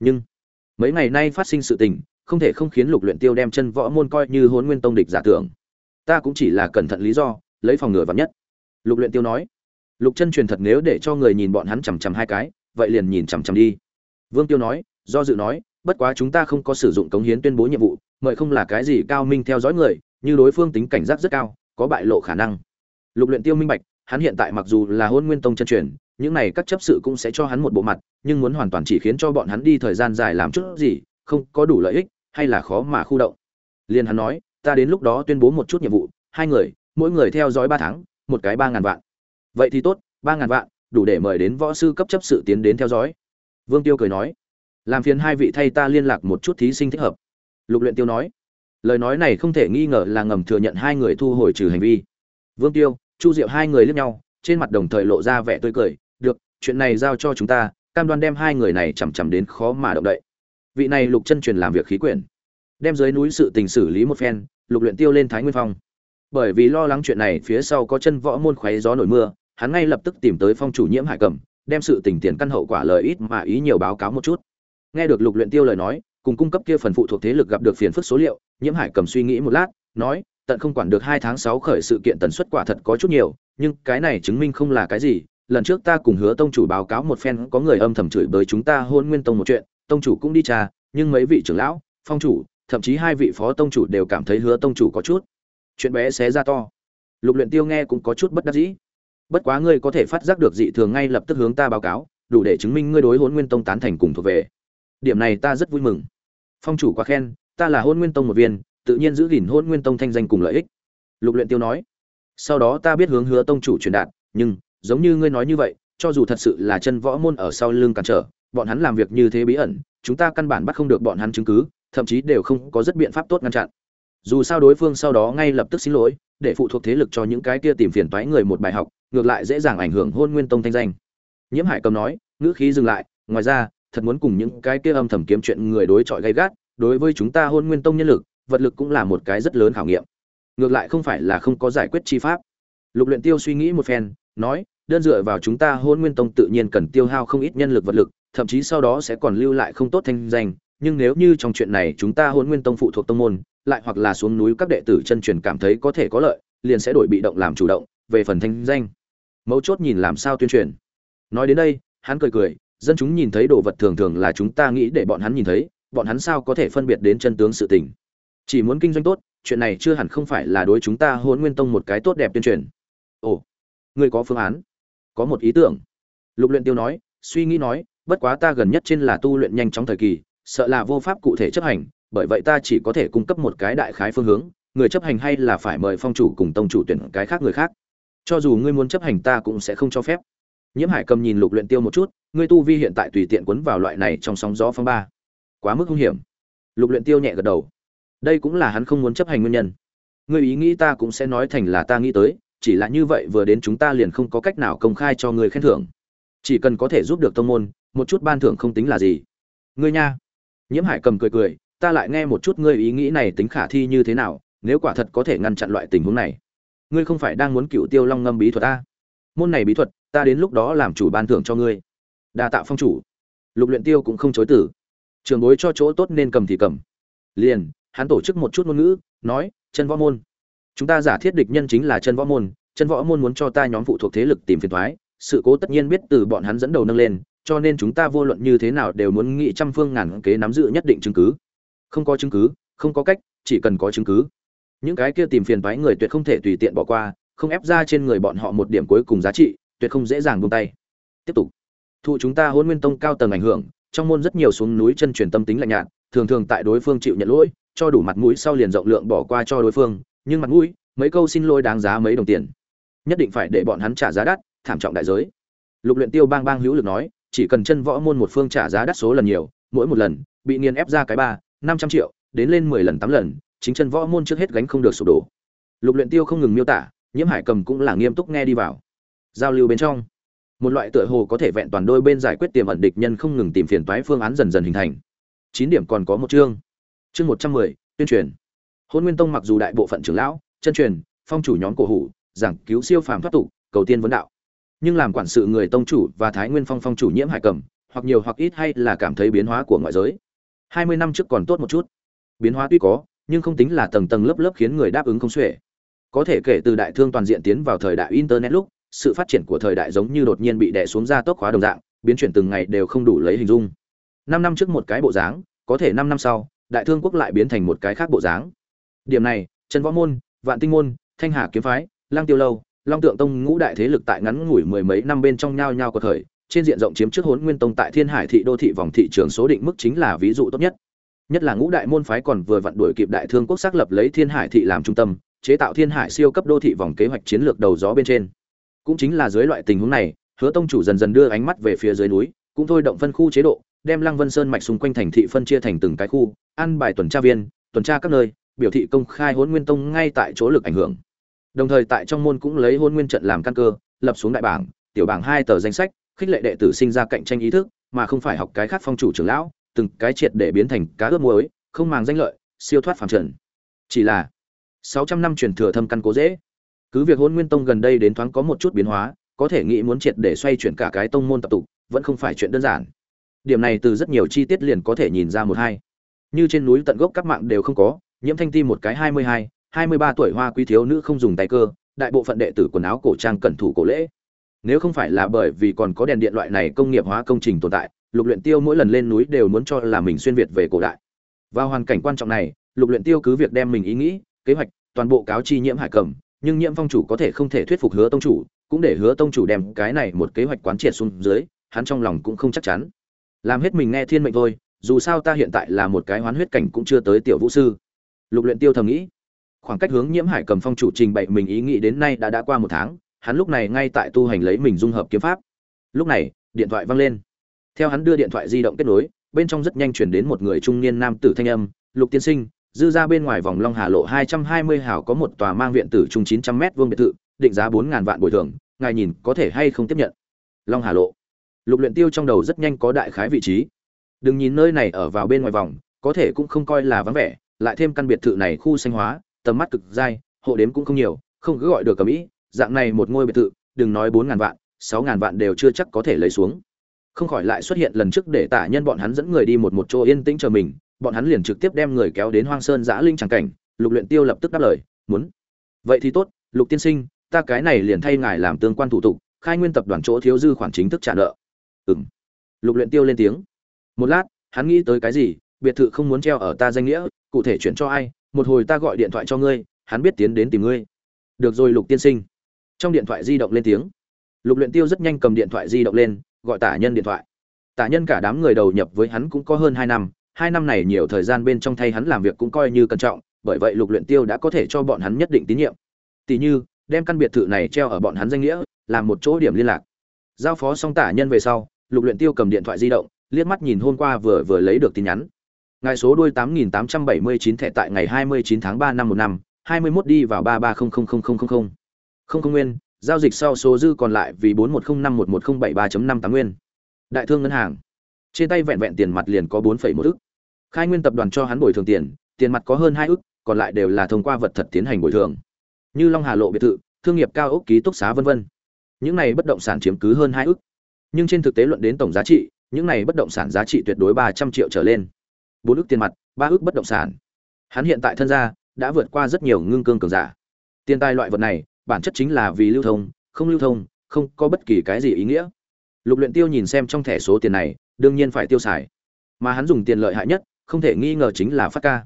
Nhưng, mấy ngày nay phát sinh sự tình, không thể không khiến lục luyện tiêu đem chân võ môn coi như hôn nguyên tông địch giả tưởng. Ta cũng chỉ là cẩn thận lý do, lấy phòng ngừa vạn nhất. Lục luyện tiêu nói. Lục chân truyền thật nếu để cho người nhìn bọn hắn chằm chằm hai cái, vậy liền nhìn chằm chằm đi. Vương tiêu nói, do dự nói bất quá chúng ta không có sử dụng cống hiến tuyên bố nhiệm vụ, mời không là cái gì cao minh theo dõi người, như đối phương tính cảnh giác rất cao, có bại lộ khả năng. Lục luyện tiêu minh bạch, hắn hiện tại mặc dù là hôn nguyên tông chân truyền, những này các chấp sự cũng sẽ cho hắn một bộ mặt, nhưng muốn hoàn toàn chỉ khiến cho bọn hắn đi thời gian dài làm chút gì, không có đủ lợi ích, hay là khó mà khu động. Liền hắn nói, ta đến lúc đó tuyên bố một chút nhiệm vụ, hai người, mỗi người theo dõi ba tháng, một cái ba ngàn vạn. Vậy thì tốt, ba ngàn vạn, đủ để mời đến võ sư cấp chấp sự tiến đến theo dõi. Vương tiêu cười nói làm phiền hai vị thay ta liên lạc một chút thí sinh thích hợp. Lục luyện tiêu nói. Lời nói này không thể nghi ngờ là ngầm thừa nhận hai người thu hồi trừ hành vi. Vương tiêu chu diệu hai người liếc nhau trên mặt đồng thời lộ ra vẻ tươi cười. Được chuyện này giao cho chúng ta cam đoan đem hai người này chằm chằm đến khó mà động đậy. Vị này lục chân truyền làm việc khí quyển. Đem dưới núi sự tình xử lý một phen lục luyện tiêu lên thái nguyên phong. Bởi vì lo lắng chuyện này phía sau có chân võ môn khoái gió nổi mưa hắn ngay lập tức tìm tới phong chủ nhiễm hải cẩm, đem sự tình tiền căn hậu quả lời ít mà ý nhiều báo cáo một chút nghe được lục luyện tiêu lời nói cùng cung cấp kia phần phụ thuộc thế lực gặp được phiền phức số liệu nhiễm hải cầm suy nghĩ một lát nói tận không quản được hai tháng sáu khởi sự kiện tần suất quả thật có chút nhiều nhưng cái này chứng minh không là cái gì. Lần trước ta cùng hứa tông chủ báo cáo một phen có người âm thầm chửi bới chúng ta hôn nguyên tông một chuyện tông chủ cũng đi trà, nhưng mấy vị trưởng lão phong chủ thậm chí hai vị phó tông chủ đều cảm thấy hứa tông chủ có chút. Chuyện bé xé ra to. Lục luyện tiêu nghe cũng có chút bất đắc dĩ. Bất quá ngươi có thể phát giác được dị thường ngay lập tức hướng ta báo cáo đủ để chứng minh ngươi đối hôn nguyên tông tán thành cùng thuộc về điểm này ta rất vui mừng. Phong chủ quá khen, ta là hôn nguyên tông một viên, tự nhiên giữ gìn hôn nguyên tông thanh danh cùng lợi ích. Lục luyện tiêu nói. Sau đó ta biết hướng hứa tông chủ truyền đạt, nhưng, giống như ngươi nói như vậy, cho dù thật sự là chân võ môn ở sau lưng cản trở, bọn hắn làm việc như thế bí ẩn, chúng ta căn bản bắt không được bọn hắn chứng cứ, thậm chí đều không có rất biện pháp tốt ngăn chặn. Dù sao đối phương sau đó ngay lập tức xin lỗi, để phụ thuộc thế lực cho những cái kia tìm phiền toái người một bài học, ngược lại dễ dàng ảnh hưởng hôn nguyên tông thanh danh. Nhiễm hải cầm nói, ngữ khí dừng lại, ngoài ra thật muốn cùng những cái kia âm thầm kiếm chuyện người đối chọi gay gắt, đối với chúng ta hôn nguyên tông nhân lực, vật lực cũng là một cái rất lớn khảo nghiệm. Ngược lại không phải là không có giải quyết chi pháp. Lục luyện tiêu suy nghĩ một phen, nói, đơn dựa vào chúng ta hôn nguyên tông tự nhiên cần tiêu hao không ít nhân lực vật lực, thậm chí sau đó sẽ còn lưu lại không tốt thanh danh, nhưng nếu như trong chuyện này chúng ta hôn nguyên tông phụ thuộc tông môn, lại hoặc là xuống núi các đệ tử chân truyền cảm thấy có thể có lợi, liền sẽ đổi bị động làm chủ động, về phần thanh danh. Mấu chốt nhìn làm sao tuyên truyền. Nói đến đây, hắn cười cười dân chúng nhìn thấy đồ vật thường thường là chúng ta nghĩ để bọn hắn nhìn thấy, bọn hắn sao có thể phân biệt đến chân tướng sự tình? Chỉ muốn kinh doanh tốt, chuyện này chưa hẳn không phải là đối chúng ta hôn nguyên tông một cái tốt đẹp tuyên truyền. Ồ người có phương án? Có một ý tưởng. Lục luyện tiêu nói, suy nghĩ nói, bất quá ta gần nhất trên là tu luyện nhanh chóng thời kỳ, sợ là vô pháp cụ thể chấp hành, bởi vậy ta chỉ có thể cung cấp một cái đại khái phương hướng, người chấp hành hay là phải mời phong chủ cùng tông chủ tuyển cái khác người khác. Cho dù ngươi muốn chấp hành ta cũng sẽ không cho phép nhiễm hải cầm nhìn lục luyện tiêu một chút, ngươi tu vi hiện tại tùy tiện quấn vào loại này trong sóng gió phong ba. Quá mức hung hiểm. Lục luyện tiêu nhẹ gật đầu. Đây cũng là hắn không muốn chấp hành nguyên nhân. Ngươi ý nghĩ ta cũng sẽ nói thành là ta nghĩ tới, chỉ là như vậy vừa đến chúng ta liền không có cách nào công khai cho người khen thưởng. Chỉ cần có thể giúp được tông môn, một chút ban thưởng không tính là gì. Ngươi nha. Nhiễm hải cầm cười cười, ta lại nghe một chút ngươi ý nghĩ này tính khả thi như thế nào, nếu quả thật có thể ngăn chặn loại tình huống này. Ngươi không phải đang muốn cựu tiêu long ngâm bí thuật ta. Môn này bí thuật ta đến lúc đó làm chủ ban thưởng cho ngươi. Đa tạ phong chủ. Lục luyện tiêu cũng không chối từ. Trường bối cho chỗ tốt nên cầm thì cầm. Liền, hắn tổ chức một chút ngôn ngữ, nói, chân võ môn. Chúng ta giả thiết địch nhân chính là chân võ môn, chân võ môn muốn cho ta nhóm phụ thuộc thế lực tìm phiền toái sự cố tất nhiên biết từ bọn hắn dẫn đầu nâng lên, cho nên chúng ta vô luận như thế nào đều muốn nghị trăm phương ngàn kế nắm giữ nhất định chứng cứ. Không có chứng cứ, không có cách, chỉ cần có chứng cứ. Những cái kia tìm phiền toái người tuyệt không thể tùy tiện bỏ qua, không ép ra trên người bọn họ một điểm cuối cùng giá trị tuyệt không dễ dàng buông tay. Tiếp tục. Thụ chúng ta hôn nguyên tông cao tầng ảnh hưởng, trong môn rất nhiều xuống núi chân truyền tâm tính lạnh nhạt, thường thường tại đối phương chịu nhận lỗi, cho đủ mặt mũi sau liền rộng lượng bỏ qua cho đối phương, nhưng mặt mũi, mấy câu xin lỗi đáng giá mấy đồng tiền. Nhất định phải để bọn hắn trả giá đắt, thảm trọng đại giới. Lục luyện tiêu bang bang hữu lực nói, chỉ cần chân võ môn một phương trả giá đắt số lần nhiều, mỗi một lần, bị nghiền ép ra cái ba, năm trăm triệu, đến lên mười lần, tám lần, chính chân võ môn trước hết gánh không được sụp đổ. Lục luyện tiêu không ngừng miêu tả, nhiễm hải cầm cũng là nghiêm túc nghe đi vào giao lưu bên trong. Một loại tựa hồ có thể vẹn toàn đôi bên giải quyết tiềm ẩn địch nhân không ngừng tìm phiền toái phương án dần dần hình thành. Chín điểm còn có một chương. Chương một trăm mười, tuyên truyền. Hôn nguyên tông mặc dù đại bộ phận trưởng lão, chân truyền, phong chủ nhóm cổ hủ, giảng cứu siêu phàm thoát tục, cầu tiên vấn đạo. Nhưng làm quản sự người tông chủ và thái nguyên phong phong chủ nhiễm hải cầm, hoặc nhiều hoặc ít hay là cảm thấy biến hóa của ngoại giới. Hai mươi năm trước còn tốt một chút. Biến hóa tuy có, nhưng không tính là tầng tầng lớp lớp khiến người đáp ứng không xuể. Có thể kể từ đại thương toàn diện tiến vào thời đại internet lúc sự phát triển của thời đại giống như đột nhiên bị đè xuống ra tốc khóa đồng dạng, biến chuyển từng ngày đều không đủ lấy hình dung. Năm năm trước một cái bộ dáng, có thể năm năm sau, đại thương quốc lại biến thành một cái khác bộ dáng. Điểm này, trần võ môn, vạn tinh môn, thanh hà kiếm phái lang tiêu lâu, long tượng tông ngũ đại thế lực tại ngắn ngủi mười mấy năm bên trong nhau nhau của thời trên diện rộng chiếm trước hỗn nguyên tông tại thiên hải thị đô thị vòng thị trường số định mức chính là ví dụ tốt nhất. Nhất là ngũ đại môn phái còn vừa vặn đuổi kịp đại thương quốc xác lập lấy thiên hải thị làm trung tâm, chế tạo thiên hải siêu cấp đô thị vòng kế hoạch chiến lược đầu gió bên trên cũng chính là dưới loại tình huống này, hứa tông chủ dần dần đưa ánh mắt về phía dưới núi, cũng thôi động phân khu chế độ, đem lăng vân sơn mạch xung quanh thành thị phân chia thành từng cái khu ăn bài tuần tra viên, tuần tra các nơi, biểu thị công khai hôn nguyên tông ngay tại chỗ lực ảnh hưởng đồng thời tại trong môn cũng lấy hôn nguyên trận làm căn cơ, lập xuống đại bảng, tiểu bảng hai tờ danh sách, khích lệ đệ tử sinh ra cạnh tranh ý thức, mà không phải học cái khác phong chủ trưởng lão, từng cái triệt để biến thành cá ướp muối, không màng danh lợi, siêu thoát phàm trần chỉ là 600 năm truyền thừa thâm căn cố dễ. Cứ việc hôn Nguyên Tông gần đây đến thoáng có một chút biến hóa, có thể nghĩ muốn triệt để xoay chuyển cả cái tông môn tập tụ, vẫn không phải chuyện đơn giản. Điểm này từ rất nhiều chi tiết liền có thể nhìn ra một hai. Như trên núi tận gốc các mạng đều không có, Nhiễm Thanh Ti một cái 22, 23 tuổi hoa quý thiếu nữ không dùng tay cơ, đại bộ phận đệ tử quần áo cổ trang cẩn thủ cổ lễ. Nếu không phải là bởi vì còn có đèn điện loại này công nghiệp hóa công trình tồn tại, Lục Luyện Tiêu mỗi lần lên núi đều muốn cho là mình xuyên việt về cổ đại. Vào hoàn cảnh quan trọng này, Lục Luyện Tiêu cứ việc đem mình ý nghĩ, kế hoạch, toàn bộ cáo chi Nhiễm Hải Cẩm, nhưng Nhiễm Phong chủ có thể không thể thuyết phục Hứa tông chủ, cũng để Hứa tông chủ đem cái này một kế hoạch quán triệt xuống dưới, hắn trong lòng cũng không chắc chắn. Làm hết mình nghe thiên mệnh thôi, dù sao ta hiện tại là một cái hoán huyết cảnh cũng chưa tới tiểu vũ sư. Lục Luyện Tiêu thầm nghĩ. Khoảng cách hướng Nhiễm Hải Cầm Phong chủ trình bày mình ý nghĩ đến nay đã đã qua một tháng, hắn lúc này ngay tại tu hành lấy mình dung hợp kiếm pháp. Lúc này, điện thoại vang lên. Theo hắn đưa điện thoại di động kết nối, bên trong rất nhanh truyền đến một người trung niên nam tử thanh âm, "Lục tiên sinh, dư ra bên ngoài vòng Long Hà lộ 220 hào có một tòa mang viện tử trung 900 mét vuông biệt thự, định giá 4000 vạn bồi thường, ngài nhìn có thể hay không tiếp nhận?" Long Hà lộ. Lục Luyện Tiêu trong đầu rất nhanh có đại khái vị trí. Đừng nhìn nơi này ở vào bên ngoài vòng, có thể cũng không coi là vắng vẻ, lại thêm căn biệt thự này khu xanh hóa, tầm mắt cực dai, hộ đếm cũng không nhiều, không cứ gọi được cả mỹ. dạng này một ngôi biệt thự, đừng nói 4000 vạn, 6000 vạn đều chưa chắc có thể lấy xuống. Không khỏi lại xuất hiện lần trước để tả nhân bọn hắn dẫn người đi một một chỗ yên tĩnh chờ mình, bọn hắn liền trực tiếp đem người kéo đến Hoang Sơn Giã Linh tràng cảnh, Lục Luyện Tiêu lập tức đáp lời, "Muốn." "Vậy thì tốt, Lục tiên sinh, ta cái này liền thay ngài làm tương quan thủ tục, khai nguyên tập đoàn chỗ thiếu dư khoản chính thức trả nợ." "Ừm." Lục Luyện Tiêu lên tiếng. Một lát, hắn nghĩ tới cái gì, biệt thự không muốn treo ở ta danh nghĩa, cụ thể chuyển cho ai, một hồi ta gọi điện thoại cho ngươi, hắn biết tiến đến tìm ngươi. Được rồi Lục tiên sinh. Trong điện thoại di động lên tiếng. Lục Luyện Tiêu rất nhanh cầm điện thoại di động lên, gọi tả nhân điện thoại. Tả nhân cả đám người đầu nhập với hắn cũng có hơn hai năm, hai năm này nhiều thời gian bên trong thay hắn làm việc cũng coi như cẩn trọng, bởi vậy Lục Luyện Tiêu đã có thể cho bọn hắn nhất định tín nhiệm. Tỷ như, đem căn biệt thự này treo ở bọn hắn danh nghĩa, làm một chỗ điểm liên lạc. Giao phó xong tả nhân về sau, Lục Luyện Tiêu cầm điện thoại di động, liếc mắt nhìn hôm qua vừa vừa lấy được tin nhắn. Ngài số đuôi 8879 thẻ tại ngày 29 tháng 3 năm 1 năm, 21 đi vào 33000000. Không không nguyên, giao dịch sau số dư còn lại vì 41051107.58 nguyên. Đại thương ngân hàng. Trên tay vẹn vẹn tiền mặt liền có 4,1 ức. Khai Nguyên tập đoàn cho hắn bồi thường tiền, tiền mặt có hơn 2 ức, còn lại đều là thông qua vật thật tiến hành bồi thường. Như Long Hà lộ biệt thự, thương nghiệp cao ốc ký túc xá vân vân. Những này bất động sản chiếm cứ hơn 2 ức. Nhưng trên thực tế luận đến tổng giá trị, những này bất động sản giá trị tuyệt đối 300 triệu trở lên. 4 ức tiền mặt, 3 ức bất động sản. Hắn hiện tại thân gia đã vượt qua rất nhiều ngưng cương cường giả. Tiền tài loại vật này, bản chất chính là vì lưu thông, không lưu thông, không có bất kỳ cái gì ý nghĩa. Lục Luyện Tiêu nhìn xem trong thẻ số tiền này, đương nhiên phải tiêu xài. Mà hắn dùng tiền lợi hại nhất, không thể nghi ngờ chính là phát ca.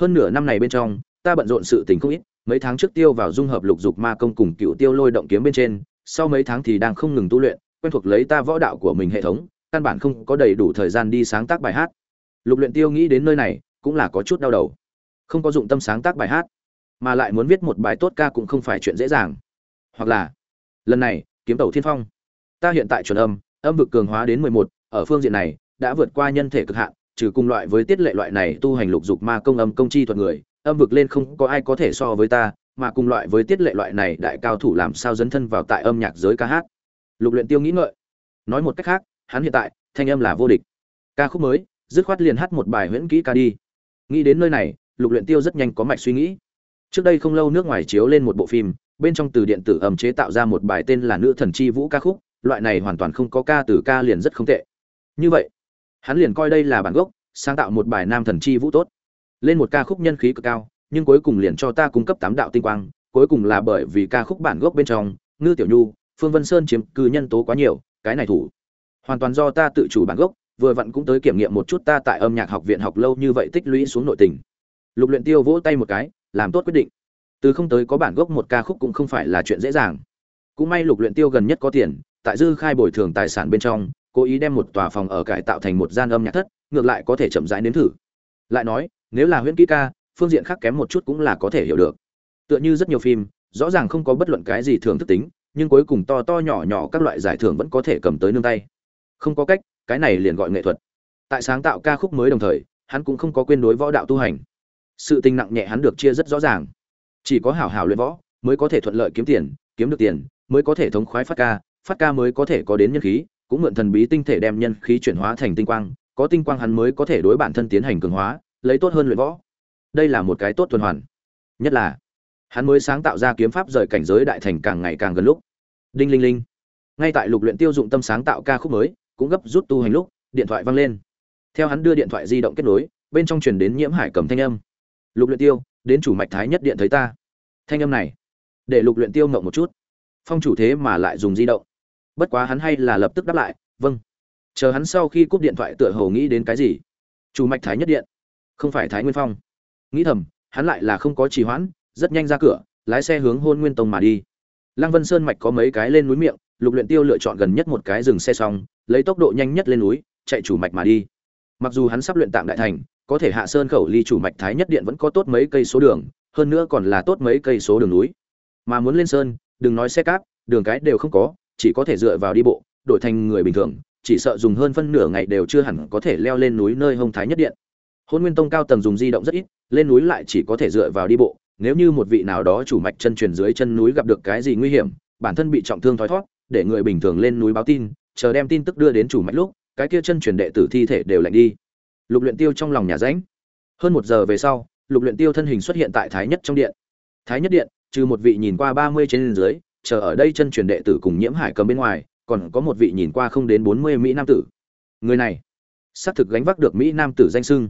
Hơn nửa năm này bên trong, ta bận rộn sự tình không ít, mấy tháng trước tiêu vào dung hợp lục dục ma công cùng cựu tiêu lôi động kiếm bên trên, sau mấy tháng thì đang không ngừng tu luyện, quen thuộc lấy ta võ đạo của mình hệ thống, căn bản không có đầy đủ thời gian đi sáng tác bài hát. Lục Luyện Tiêu nghĩ đến nơi này, cũng là có chút đau đầu. Không có dụng tâm sáng tác bài hát, mà lại muốn viết một bài tốt ca cũng không phải chuyện dễ dàng hoặc là lần này kiếm tàu thiên phong ta hiện tại chuẩn âm âm vực cường hóa đến mười một ở phương diện này đã vượt qua nhân thể cực hạn trừ cùng loại với tiết lệ loại này tu hành lục dục ma công âm công chi thuật người âm vực lên không có ai có thể so với ta mà cùng loại với tiết lệ loại này đại cao thủ làm sao dấn thân vào tại âm nhạc giới ca hát. Lục luyện tiêu nghĩ ngợi. Nói một cách khác hắn hiện tại thanh âm là vô địch. Ca khúc mới dứt khoát liền hát một bài huyễn kỹ ca đi. Nghĩ đến nơi này lục luyện tiêu rất nhanh có mạch suy nghĩ. Trước đây không lâu nước ngoài chiếu lên một bộ phim, bên trong từ điện tử ầm chế tạo ra một bài tên là Nữ thần chi vũ ca khúc, loại này hoàn toàn không có ca từ ca liền rất không tệ. Như vậy, hắn liền coi đây là bản gốc, sáng tạo một bài nam thần chi vũ tốt. Lên một ca khúc nhân khí cực cao, nhưng cuối cùng liền cho ta cung cấp tám đạo tinh quang, cuối cùng là bởi vì ca khúc bản gốc bên trong, Ngư Tiểu Nhu, Phương Vân Sơn chiếm cư nhân tố quá nhiều, cái này thủ. Hoàn toàn do ta tự chủ bản gốc, vừa vặn cũng tới kiểm nghiệm một chút ta tại âm nhạc học viện học lâu như vậy tích lũy xuống nội tình. Lục Luyện Tiêu vỗ tay một cái, làm tốt quyết định từ không tới có bản gốc một ca khúc cũng không phải là chuyện dễ dàng cũng may lục luyện tiêu gần nhất có tiền tại dư khai bồi thường tài sản bên trong cố ý đem một tòa phòng ở cải tạo thành một gian âm nhạc thất, ngược lại có thể chậm rãi đến thử. Lại nói, nếu là huyễn kỹ ca, phương diện khác kém một chút cũng là có thể hiểu được. Tựa như rất nhiều phim, rõ ràng không có bất luận cái gì thường thức tính, nhưng cuối cùng to to nhỏ nhỏ các loại giải thưởng vẫn có thể cầm tới nương tay. Không có cách, cái này liền gọi nghệ thuật. Tại sáng tạo ca khúc mới đồng thời, hắn cũng không có quên đối võ đạo tu hành. Sự tình nặng nhẹ hắn được chia rất rõ ràng. Chỉ có hảo hảo luyện võ, mới có thể thuận lợi kiếm tiền, kiếm được tiền, mới có thể thống khoái phát ca phát ca mới có thể có đến nhân khí cũng mượn thần bí tinh thể đem nhân khí chuyển hóa thành tinh quang, có tinh quang hắn mới có thể đối bản thân tiến hành cường hóa, lấy tốt hơn luyện võ. Đây là một cái tốt tuần hoàn. Nhất là, hắn mới sáng tạo ra kiếm pháp rời cảnh giới đại thành càng ngày càng gần lúc. Đinh linh linh. Ngay tại lục luyện tiêu dụng tâm sáng tạo ca khúc mới, cũng gấp rút tu hành lúc, điện thoại vang lên. Theo hắn đưa điện thoại di động kết nối, bên trong truyền đến nhiễm hải cầm thanh âm. Lục luyện tiêu, đến chủ mạch thái nhất điện thấy ta. Thanh âm này, để lục luyện tiêu ngậm một chút. Phong chủ thế mà lại dùng di động bất quá hắn hay là lập tức đáp lại vâng. Chờ hắn sau khi cúp điện thoại tựa hồ nghĩ đến cái gì? Chủ mạch thái nhất điện. Không phải thái nguyên phong. Nghĩ thầm, hắn lại là không có trì hoãn, rất nhanh ra cửa, lái xe hướng hôn nguyên tông mà đi. Lăng vân sơn mạch có mấy cái lên núi miệng, lục luyện tiêu lựa chọn gần nhất một cái dừng xe xong, lấy tốc độ nhanh nhất lên núi, chạy chủ mạch mà đi. Mặc dù hắn sắp luyện tạm đại thành, có thể hạ sơn khẩu ly chủ mạch thái nhất điện vẫn có tốt mấy cây số đường, hơn nữa còn là tốt mấy cây số đường núi. Mà muốn lên sơn, đừng nói xe cáp, đường cái đều không có chỉ có thể dựa vào đi bộ đổi thành người bình thường chỉ sợ dùng hơn phân nửa ngày đều chưa hẳn có thể leo lên núi nơi hông thái nhất điện. Hôn nguyên tông cao tầng dùng di động rất ít lên núi lại chỉ có thể dựa vào đi bộ nếu như một vị nào đó chủ mạch chân truyền dưới chân núi gặp được cái gì nguy hiểm bản thân bị trọng thương thói thoát để người bình thường lên núi báo tin chờ đem tin tức đưa đến chủ mạch lúc cái kia chân truyền đệ tử thi thể đều lạnh đi. Lục luyện tiêu trong lòng nhà ránh, hơn một giờ về sau lục luyện tiêu thân hình xuất hiện tại thái nhất trong điện. Thái nhất điện trừ một vị nhìn qua ba mươi trên dưới chờ ở đây chân truyền đệ tử cùng nhiễm hải cầm bên ngoài, còn có một vị nhìn qua không đến bốn mươi mỹ nam tử. Người này, xác thực gánh vác được mỹ nam tử danh sưng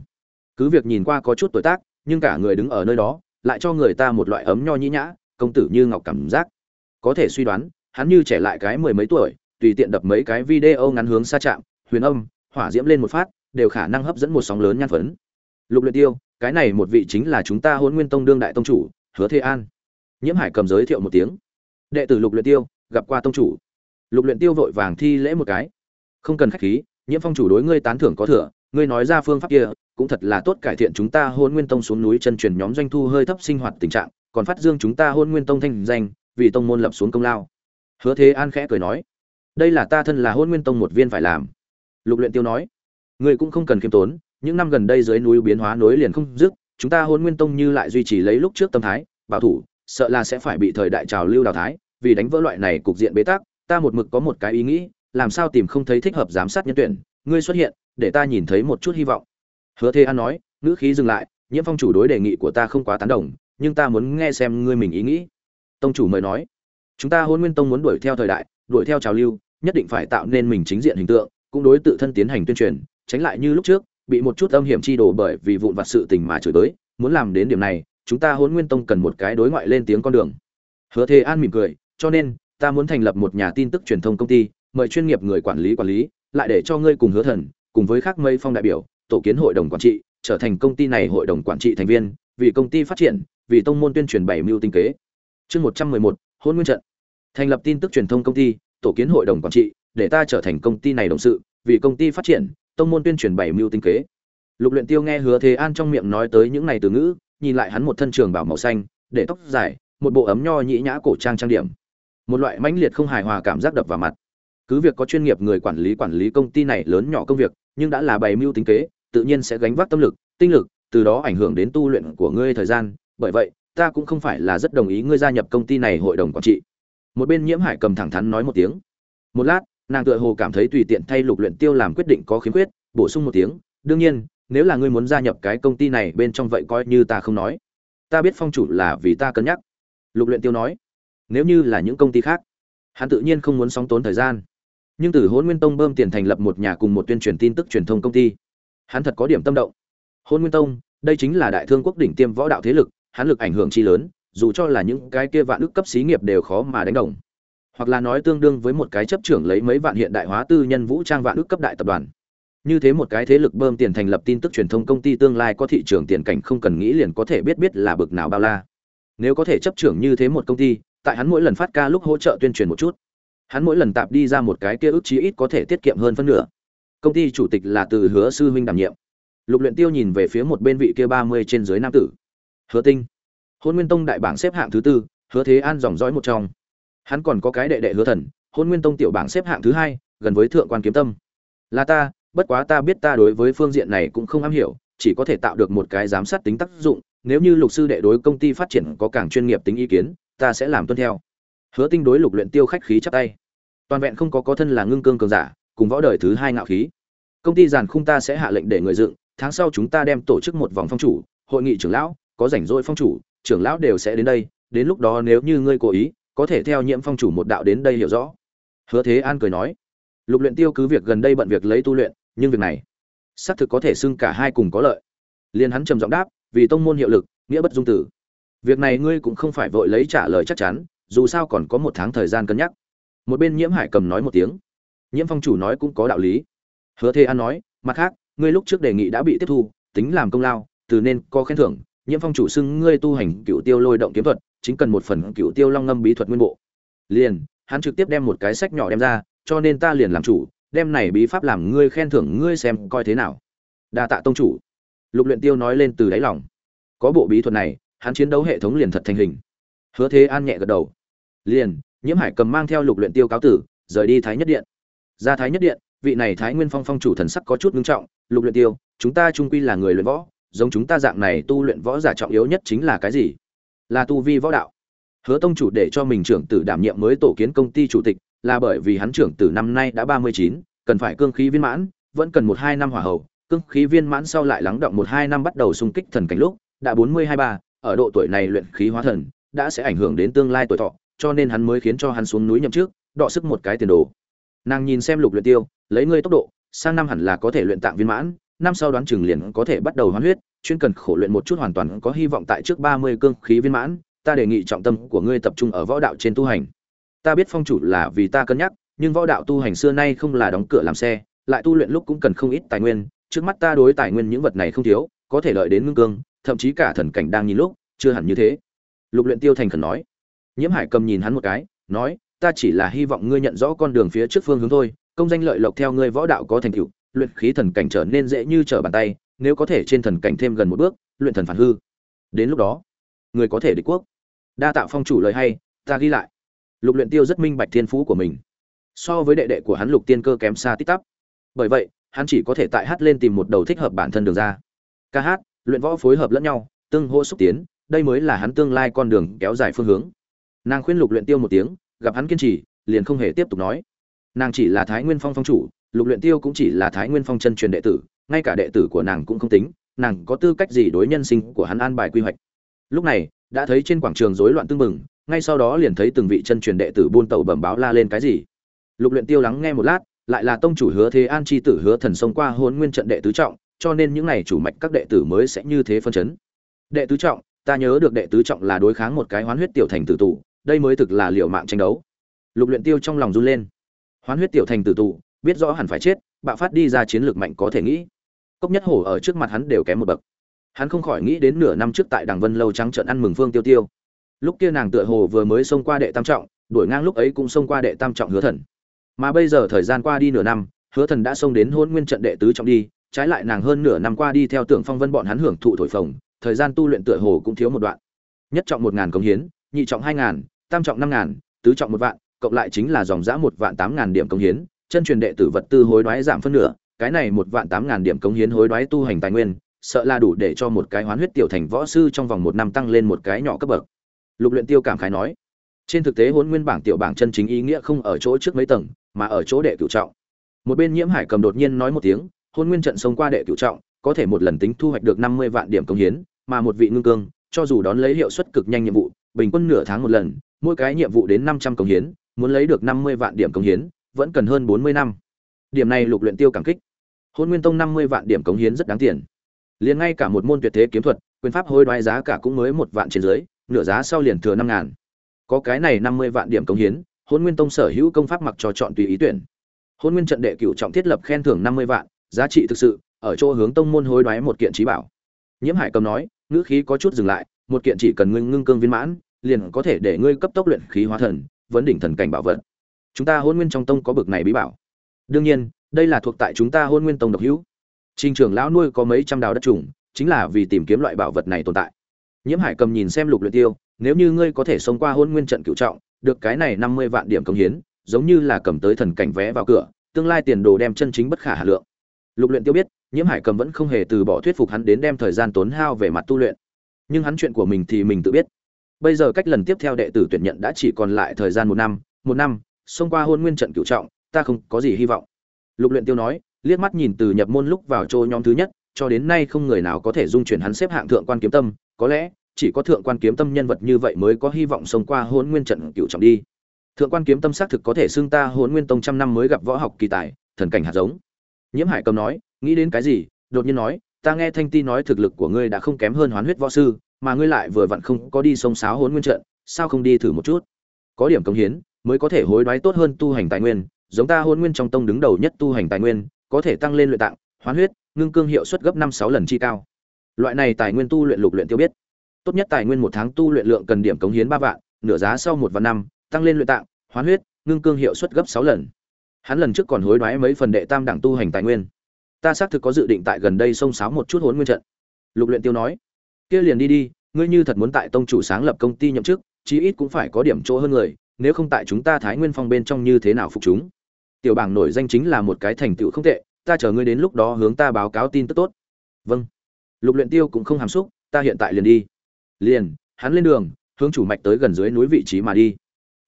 cứ việc nhìn qua có chút tuổi tác, nhưng cả người đứng ở nơi đó, lại cho người ta một loại ấm nho nhĩ nhã, công tử như ngọc cảm giác. Có thể suy đoán, hắn như trẻ lại cái mười mấy tuổi, tùy tiện đập mấy cái video ngắn hướng xa chạm, huyền âm, hỏa diễm lên một phát, đều khả năng hấp dẫn một sóng lớn nhan phấn. Lục luyện tiêu, cái này một vị chính là chúng ta hôn nguyên tông đương đại tông chủ, hứa thế an. Nhiễm hải cầm giới thiệu một tiếng đệ tử lục luyện tiêu, gặp qua tông chủ. Lục luyện tiêu vội vàng thi lễ một cái. Không cần khách khí, nhiễm phong chủ đối ngươi tán thưởng có thừa, ngươi nói ra phương pháp kia, cũng thật là tốt cải thiện chúng ta hôn nguyên tông xuống núi chân truyền nhóm doanh thu hơi thấp sinh hoạt tình trạng, còn phát dương chúng ta hôn nguyên tông thanh danh, vì tông môn lập xuống công lao. Hứa thế an khẽ cười nói, đây là ta thân là hôn nguyên tông một viên phải làm. Lục luyện tiêu nói, ngươi cũng không cần khiêm tốn, những năm gần đây dưới núi biến hóa nối liền không dứt, chúng ta hôn nguyên tông như lại duy trì lấy lúc trước tâm thái, bảo thủ sợ là sẽ phải bị thời đại trào lưu đào thái vì đánh vỡ loại này cục diện bế tắc, ta một mực có một cái ý nghĩ, làm sao tìm không thấy thích hợp giám sát nhân tuyển, ngươi xuất hiện, để ta nhìn thấy một chút hy vọng. Hứa thế an nói, ngữ khí dừng lại, nhiễm phong chủ đối đề nghị của ta không quá tán đồng, nhưng ta muốn nghe xem ngươi mình ý nghĩ. Tông chủ mời nói, chúng ta hôn nguyên tông muốn đuổi theo thời đại, đuổi theo trào lưu, nhất định phải tạo nên mình chính diện hình tượng, cũng đối tự thân tiến hành tuyên truyền, tránh lại như lúc trước, bị một chút âm hiểm chi đồ bởi vì vụn vặt sự tình mà chửi tới muốn làm đến điểm này chúng ta Hỗn nguyên tông cần một cái đối ngoại lên tiếng con đường. Hứa thế an mỉm cười, cho nên, ta muốn thành lập một nhà tin tức truyền thông công ty, mời chuyên nghiệp người quản lý quản lý, lại để cho ngươi cùng hứa thần, cùng với các mây phong đại biểu, tổ kiến hội đồng quản trị, trở thành công ty này hội đồng quản trị thành viên, vì công ty phát triển, vì tông môn tuyên truyền bảy mưu tinh kế. Chương một trăm mười một nguyên trận. Thành lập tin tức truyền thông công ty, tổ kiến hội đồng quản trị, để ta trở thành công ty này đồng sự, vì công ty phát triển, tông môn tuyên truyền bảy mưu tinh kế. Lục luyện tiêu nghe hứa thế an trong miệng nói tới những này từ ngữ nhìn lại hắn một thân trường bảo màu xanh, để tóc dài, một bộ ấm nho nhĩ nhã cổ trang trang điểm. Một loại mãnh liệt không hài hòa cảm giác đập vào mặt. Cứ việc có chuyên nghiệp người quản lý quản lý công ty này lớn nhỏ công việc, nhưng đã là bày mưu tính kế, tự nhiên sẽ gánh vác tâm lực, tinh lực, từ đó ảnh hưởng đến tu luyện của ngươi thời gian. Bởi vậy, ta cũng không phải là rất đồng ý ngươi gia nhập công ty này hội đồng quản trị. Một bên nhiễm hải cầm thẳng thắn nói một tiếng. Một lát, nàng tựa hồ cảm thấy tùy tiện thay lục luyện tiêu làm quyết định có khiếm khuyết, bổ sung một tiếng, đương nhiên nếu là ngươi muốn gia nhập cái công ty này bên trong vậy coi như ta không nói. Ta biết phong chủ là vì ta cân nhắc. Lục luyện tiêu nói. Nếu như là những công ty khác, hắn tự nhiên không muốn sóng tốn thời gian. Nhưng từ hôn nguyên tông bơm tiền thành lập một nhà cùng một tuyên truyền tin tức truyền thông công ty, hắn thật có điểm tâm động. Hôn nguyên tông, đây chính là đại thương quốc đỉnh tiêm võ đạo thế lực, hắn lực ảnh hưởng chi lớn, dù cho là những cái kia vạn ức cấp xí nghiệp đều khó mà đánh đồng. Hoặc là nói tương đương với một cái chấp trưởng lấy mấy vạn hiện đại hóa tư nhân vũ trang vạn ức cấp đại tập đoàn như thế một cái thế lực bơm tiền thành lập tin tức truyền thông công ty tương lai có thị trường tiền cảnh không cần nghĩ liền có thể biết biết là bực nào bao la. Nếu có thể chấp trưởng như thế một công ty, tại hắn mỗi lần phát ca lúc hỗ trợ tuyên truyền một chút. Hắn mỗi lần tạp đi ra một cái kia ước chí ít có thể tiết kiệm hơn phân nửa. Công ty chủ tịch là từ hứa sư huynh đảm nhiệm. Lục luyện tiêu nhìn về phía một bên vị kia ba mươi trên dưới nam tử. Hứa tinh. Hôn nguyên tông đại bảng xếp hạng thứ tư, hứa thế an dòng dõi một trong. Hắn còn có cái đệ đệ hứa thần, hôn nguyên tông tiểu bảng xếp hạng thứ hai, gần với thượng quan kiếm tâm. Là ta bất quá ta biết ta đối với phương diện này cũng không am hiểu, chỉ có thể tạo được một cái giám sát tính tác dụng, nếu như lục sư đệ đối công ty phát triển có càng chuyên nghiệp tính ý kiến, ta sẽ làm tuân theo. Hứa tinh đối lục luyện tiêu khách khí chắp tay. Toàn vẹn không có có thân là ngưng cương cường giả, cùng võ đời thứ hai ngạo khí. Công ty giàn khung ta sẽ hạ lệnh để người dựng, tháng sau chúng ta đem tổ chức một vòng phong chủ, hội nghị trưởng lão, có rảnh rỗi phong chủ, trưởng lão đều sẽ đến đây, đến lúc đó nếu như ngươi cố ý, có thể theo nhiễm phong chủ một đạo đến đây hiểu rõ. Hứa thế an cười nói, lục luyện tiêu cứ việc gần đây bận việc lấy tu luyện nhưng việc này xác thực có thể xưng cả hai cùng có lợi. Liền hắn trầm giọng đáp, vì tông môn hiệu lực, nghĩa bất dung tử. Việc này ngươi cũng không phải vội lấy trả lời chắc chắn, dù sao còn có một tháng thời gian cân nhắc. Một bên nhiễm hải cầm nói một tiếng. Nhiễm phong chủ nói cũng có đạo lý. Hứa thế an nói, mặt khác, ngươi lúc trước đề nghị đã bị tiếp thu, tính làm công lao, từ nên có khen thưởng. Nhiễm phong chủ xưng ngươi tu hành cựu tiêu lôi động kiếm thuật, chính cần một phần cựu tiêu long ngâm bí thuật nguyên bộ. Liền, hắn trực tiếp đem một cái sách nhỏ đem ra, cho nên ta liền làm chủ đem này bí pháp làm ngươi khen thưởng ngươi xem coi thế nào. Đa tạ tông chủ. Lục luyện tiêu nói lên từ đáy lòng. Có bộ bí thuật này, hắn chiến đấu hệ thống liền thật thành hình. Hứa thế an nhẹ gật đầu. Liền, nhiễm hải cầm mang theo lục luyện tiêu cáo tử, rời đi thái nhất điện. Ra thái nhất điện, vị này thái nguyên phong phong chủ thần sắc có chút ngưng trọng, lục luyện tiêu, chúng ta trung quy là người luyện võ, giống chúng ta dạng này tu luyện võ giả trọng yếu nhất chính là cái gì? Là tu vi võ đạo. Hứa tông chủ để cho mình trưởng tử đảm nhiệm mới tổ kiến công ty chủ tịch là bởi vì hắn trưởng tử năm nay đã ba mươi chín, cần phải cương khí viên mãn, vẫn cần một hai năm hỏa hậu. Cương khí viên mãn sau lại lắng động một hai năm bắt đầu xung kích thần cảnh lúc, đã bốn mươi hai ba, ở độ tuổi này luyện khí hóa thần, đã sẽ ảnh hưởng đến tương lai tuổi thọ, cho nên hắn mới khiến cho hắn xuống núi nhậm trước đọ sức một cái tiền đồ. Nàng nhìn xem lục luyện tiêu, lấy ngươi tốc độ, sang năm hẳn là có thể luyện tạng viên mãn, năm sau đoán chừng liền có thể bắt đầu hoán huyết, chuyên cần khổ luyện một chút hoàn toàn có hy vọng tại trước ba mươi cương khí viên mãn, ta đề nghị trọng tâm của ngươi tập trung ở võ đạo trên tu hành ta biết phong chủ là vì ta cân nhắc, nhưng võ đạo tu hành xưa nay không là đóng cửa làm xe, lại tu luyện lúc cũng cần không ít tài nguyên, trước mắt ta đối tài nguyên những vật này không thiếu, có thể lợi đến ngưng cương, thậm chí cả thần cảnh đang nhìn lúc, chưa hẳn như thế. Lục luyện tiêu thành khẩn nói. Nhiễm hải cầm nhìn hắn một cái, nói, ta chỉ là hy vọng ngươi nhận rõ con đường phía trước phương hướng thôi, công danh lợi lộc theo ngươi võ đạo có thành tựu, luyện khí thần cảnh trở nên dễ như trở bàn tay, nếu có thể trên thần cảnh thêm gần một bước, luyện thần phản hư. Đến lúc đó, người có thể địch quốc. Đa tạo phong chủ lời hay, ta ghi lại lục luyện tiêu rất minh bạch thiên phú của mình. So với đệ đệ của hắn lục tiên cơ kém xa tít tắp. Bởi vậy, hắn chỉ có thể tại hát lên tìm một đầu thích hợp bản thân đường ra. Ca hát, luyện võ phối hợp lẫn nhau, tương hỗ xúc tiến, đây mới là hắn tương lai con đường kéo dài phương hướng. Nàng khuyên lục luyện tiêu một tiếng, gặp hắn kiên trì, liền không hề tiếp tục nói. Nàng chỉ là thái nguyên phong phong chủ, lục luyện tiêu cũng chỉ là thái nguyên phong chân truyền đệ tử, ngay cả đệ tử của nàng cũng không tính, nàng có tư cách gì đối nhân sinh của hắn an bài quy hoạch. Lúc này, đã thấy trên quảng trường rối loạn tương mừng ngay sau đó liền thấy từng vị chân truyền đệ tử buôn tàu bẩm báo la lên cái gì. Lục luyện tiêu lắng nghe một lát lại là tông chủ hứa thế an chi tử hứa thần sông qua hôn nguyên trận đệ tứ trọng cho nên những này chủ mạch các đệ tử mới sẽ như thế phân chấn. Đệ tứ trọng ta nhớ được đệ tứ trọng là đối kháng một cái hoán huyết tiểu thành tử tụ, đây mới thực là liều mạng tranh đấu. Lục luyện tiêu trong lòng run lên. Hoán huyết tiểu thành tử tụ, biết rõ hẳn phải chết bạo phát đi ra chiến lược mạnh có thể nghĩ. Cốc nhất hổ ở trước mặt hắn đều kém một bậc. Hắn không khỏi nghĩ đến nửa năm trước tại đằng vân lâu trắng trận ăn mừng phương tiêu tiêu lúc kia nàng tựa hồ vừa mới xông qua đệ tam trọng, đuổi ngang lúc ấy cũng xông qua đệ tam trọng hứa thần. Mà bây giờ thời gian qua đi nửa năm, hứa thần đã xông đến hôn nguyên trận đệ tứ trọng đi, trái lại nàng hơn nửa năm qua đi theo tưởng phong vân bọn hắn hưởng thụ thổi phồng, thời gian tu luyện tựa hồ cũng thiếu một đoạn. Nhất trọng một ngàn công hiến, nhị trọng hai ngàn, tam trọng năm ngàn, tứ trọng một vạn, cộng lại chính là dòng giã một vạn tám ngàn điểm công hiến, chân truyền đệ tử vật tư hối đoái giảm phân nửa, cái này một vạn tám ngàn điểm công hiến hối đoái tu hành tài nguyên, sợ là đủ để cho một cái hoán huyết tiểu thành võ sư trong vòng một năm tăng lên một cái nhỏ cấp bậc lục luyện tiêu cảm khái nói, trên thực tế hôn nguyên bảng tiểu bảng chân chính ý nghĩa không ở chỗ trước mấy tầng, mà ở chỗ đệ cửu trọng. Một bên nhiễm hải cầm đột nhiên nói một tiếng hôn nguyên trận sống qua đệ cửu trọng, có thể một lần tính thu hoạch được năm mươi vạn điểm công hiến, mà một vị ngưng cương, cho dù đón lấy hiệu suất cực nhanh nhiệm vụ, bình quân nửa tháng một lần, mỗi cái nhiệm vụ đến năm trăm công hiến, muốn lấy được năm mươi vạn điểm công hiến, vẫn cần hơn bốn mươi năm. Điểm này lục luyện tiêu cảm kích. Hôn nguyên tông năm mươi vạn điểm công hiến rất đáng tiền. Liền ngay cả một môn tuyệt thế kiếm thuật, quyền pháp hối đoái giá cả cũng mới một vạn trên dưới nửa giá sau liền thừa năm ngàn. Có cái này năm mươi vạn điểm công hiến hôn nguyên tông sở hữu công pháp mặc cho chọn tùy ý tuyển. Hôn nguyên trận đệ cửu trọng thiết lập khen thưởng năm mươi vạn, giá trị thực sự, ở chỗ hướng tông môn hối đoái một kiện trí bảo. Nhiễm hải cầm nói, ngữ khí có chút dừng lại, một kiện chỉ cần ngưng ngưng cương viên mãn, liền có thể để ngươi cấp tốc luyện khí hóa thần, vấn đỉnh thần cảnh bảo vật. Chúng ta hôn nguyên trong tông có bực này bí bảo. Đương nhiên, đây là thuộc tại chúng ta hôn nguyên tông độc hữu. Trình trưởng lão nuôi có mấy trăm đào đất trùng, chính là vì tìm kiếm loại bảo vật này tồn tại nhiễm hải cầm nhìn xem lục luyện tiêu, nếu như ngươi có thể sống qua hôn nguyên trận cựu trọng, được cái này năm mươi vạn điểm công hiến, giống như là cầm tới thần cảnh vé vào cửa, tương lai tiền đồ đem chân chính bất khả hà lượng. Lục luyện tiêu biết, nhiễm hải cầm vẫn không hề từ bỏ thuyết phục hắn đến đem thời gian tốn hao về mặt tu luyện. Nhưng hắn chuyện của mình thì mình tự biết. Bây giờ cách lần tiếp theo đệ tử tuyển nhận đã chỉ còn lại thời gian một năm một năm, xông qua hôn nguyên trận cựu trọng, ta không có gì hy vọng. Lục luyện tiêu nói, liếc mắt nhìn từ nhập môn lúc vào chỗ nhóm thứ nhất, cho đến nay không người nào có thể dung chuyển hắn xếp hạng thượng quan kiếm tâm có lẽ, chỉ có thượng quan kiếm tâm nhân vật như vậy mới có hy vọng sống qua hôn nguyên trận cựu trọng đi. Thượng quan kiếm tâm xác thực có thể xưng ta hôn nguyên tông trăm năm mới gặp võ học kỳ tài, thần cảnh hạt giống. Nhiễm hải cầm nói, nghĩ đến cái gì, đột nhiên nói, ta nghe thanh ti nói thực lực của ngươi đã không kém hơn hoán huyết võ sư, mà ngươi lại vừa vặn không có đi sông sáo hôn nguyên trận, sao không đi thử một chút? Có điểm công hiến, mới có thể hối đoái tốt hơn tu hành tài nguyên, giống ta hôn nguyên trong tông đứng đầu nhất tu hành tài nguyên, có thể tăng lên luyện tạng, hoán huyết, ngưng cương hiệu suất gấp năm sáu lần chi cao loại này tài nguyên tu luyện lục luyện tiêu biết. Tốt nhất tài nguyên một tháng tu luyện lượng cần điểm cống hiến ba vạn, nửa giá sau một vạn năm, tăng lên luyện tạng, hoán huyết, ngưng cương hiệu suất gấp sáu lần. Hắn lần trước còn hối đoái mấy phần đệ tam đẳng tu hành tài nguyên. Ta xác thực có dự định tại gần đây xông sáo một chút hỗn nguyên trận. Lục luyện tiêu nói, kia liền đi đi, ngươi như thật muốn tại tông chủ sáng lập công ty nhậm chức, chí ít cũng phải có điểm chỗ hơn người, nếu không tại chúng ta thái nguyên phong bên trong như thế nào phục chúng? Tiểu bảng nổi danh chính là một cái thành tựu không tệ, ta chờ ngươi đến lúc đó hướng ta báo cáo tin tức tốt. Vâng lục luyện tiêu cũng không hàm xúc, ta hiện tại liền đi. Liền, hắn lên đường, hướng chủ mạch tới gần dưới núi vị trí mà đi.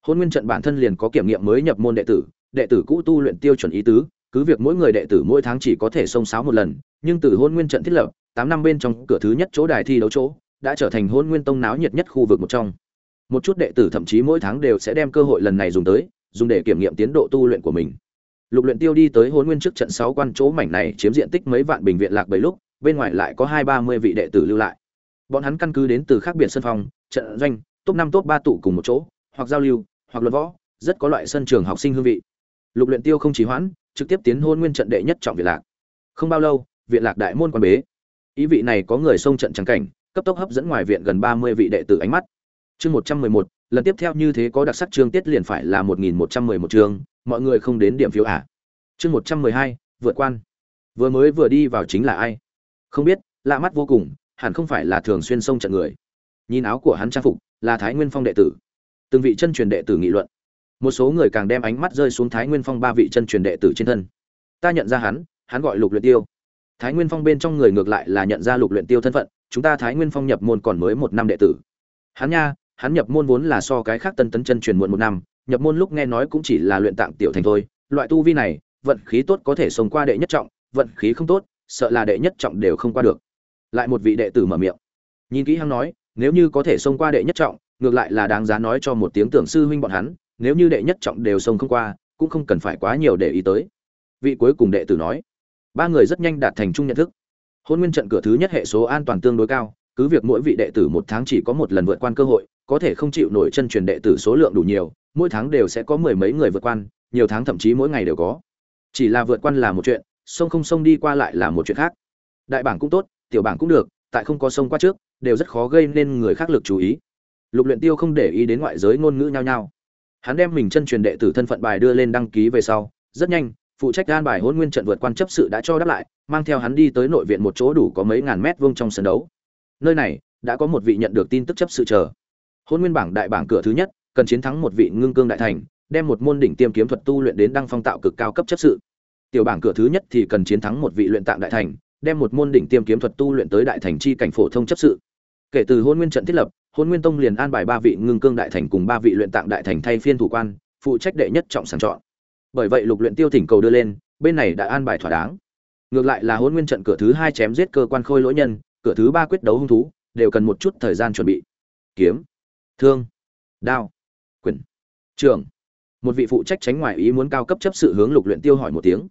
Hôn nguyên trận bản thân liền có kiểm nghiệm mới nhập môn đệ tử đệ tử cũ tu luyện tiêu chuẩn ý tứ, cứ việc mỗi người đệ tử mỗi tháng chỉ có thể xông sáo một lần, nhưng từ hôn nguyên trận thiết lập, tám năm bên trong cửa thứ nhất chỗ đài thi đấu chỗ, đã trở thành hôn nguyên tông náo nhiệt nhất khu vực một trong. Một chút đệ tử thậm chí mỗi tháng đều sẽ đem cơ hội lần này dùng tới, dùng để kiểm nghiệm tiến độ tu luyện của mình. Lục luyện tiêu đi tới hôn nguyên trước trận sáu quan chỗ mảnh này chiếm diện tích mấy vạn bình viện lạc bảy lúc bên ngoài lại có hai ba mươi vị đệ tử lưu lại. Bọn hắn căn cứ đến từ khác biệt sân phòng trận doanh, top năm, top ba tụ cùng một chỗ, hoặc giao lưu, hoặc luận võ, rất có loại sân trường học sinh hương vị. Lục luyện tiêu không chỉ hoãn, trực tiếp tiến hôn nguyên trận đệ nhất trọng viện lạc. Không bao lâu viện lạc đại môn quan bế. Ý vị này có người xông trận trắng cảnh, cấp tốc hấp dẫn ngoài viện gần ba mươi vị đệ tử ánh mắt. Chương một trăm mười một, lần tiếp theo như thế có đặc sắc chương tiết liền phải là một nghìn một trăm mười một chương, mọi người không đến điểm phiếu à. Chương một trăm mười hai, vượt quan. Vừa mới vừa đi vào chính là ai? Không biết, lạ mắt vô cùng, hẳn không phải là thường xuyên xông trận người. Nhìn áo của hắn trang phục, là thái nguyên phong đệ tử. Từng vị chân truyền đệ tử nghị luận. Một số người càng đem ánh mắt rơi xuống thái nguyên phong ba vị chân truyền đệ tử trên thân. Ta nhận ra hắn hắn gọi lục luyện tiêu. Thái nguyên phong bên trong người ngược lại là nhận ra lục luyện tiêu thân phận, chúng ta thái nguyên phong nhập môn còn mới một năm đệ tử. Hắn nha, hắn nhập môn vốn là so cái khác tân tấn chân truyền muộn một năm, nhập môn lúc nghe nói cũng chỉ là luyện tạng tiểu thành thôi, loại tu vi này, vận khí tốt có thể sống qua đệ nhất trọng, vận khí không tốt sợ là đệ nhất trọng đều không qua được. Lại một vị đệ tử mở miệng. Nhìn kỹ hắn nói, nếu như có thể xông qua đệ nhất trọng, ngược lại là đáng giá nói cho một tiếng tưởng sư huynh bọn hắn, nếu như đệ nhất trọng đều xông không qua, cũng không cần phải quá nhiều để ý tới. Vị cuối cùng đệ tử nói, ba người rất nhanh đạt thành chung nhận thức. Hôn nguyên trận cửa thứ nhất hệ số an toàn tương đối cao, cứ việc mỗi vị đệ tử một tháng chỉ có một lần vượt quan cơ hội, có thể không chịu nổi chân truyền đệ tử số lượng đủ nhiều, mỗi tháng đều sẽ có mười mấy người vượt quan, nhiều tháng thậm chí mỗi ngày đều có. Chỉ là vượt quan là một chuyện sông không sông đi qua lại là một chuyện khác. Đại bảng cũng tốt, tiểu bảng cũng được, tại không có sông qua trước, đều rất khó gây nên người khác lực chú ý. Lục luyện tiêu không để ý đến ngoại giới ngôn ngữ nhau nhau hắn đem mình chân truyền đệ tử thân phận bài đưa lên đăng ký về sau, rất nhanh, phụ trách gan bài hôn nguyên trận vượt quan chấp sự đã cho đáp lại, mang theo hắn đi tới nội viện một chỗ đủ có mấy ngàn mét vuông trong sân đấu. Nơi này, đã có một vị nhận được tin tức chấp sự chờ. Hôn nguyên bảng đại bảng cửa thứ nhất, cần chiến thắng một vị ngưng cương đại thành, đem một môn đỉnh tiêm kiếm thuật tu luyện đến đăng phong tạo cực cao cấp chấp sự tiểu bảng cửa thứ nhất thì cần chiến thắng một vị luyện tạng đại thành, đem một môn đỉnh tiêm kiếm thuật tu luyện tới đại thành chi cảnh phổ thông chấp sự. Kể từ hôn nguyên trận thiết lập, hôn nguyên tông liền an bài ba vị ngưng cương đại thành cùng ba vị luyện tạng đại thành thay phiên thủ quan, phụ trách đệ nhất trọng sàng chọn. Bởi vậy lục luyện tiêu thỉnh cầu đưa lên, bên này đã an bài thỏa đáng. Ngược lại là hôn nguyên trận cửa thứ hai chém giết cơ quan khôi lỗi nhân, cửa thứ ba quyết đấu hung thú, đều cần một chút thời gian chuẩn bị. Kiếm, thương, đao, quyền, trường. Một vị phụ trách tránh ngoại ý muốn cao cấp chấp sự hướng lục luyện tiêu hỏi một tiếng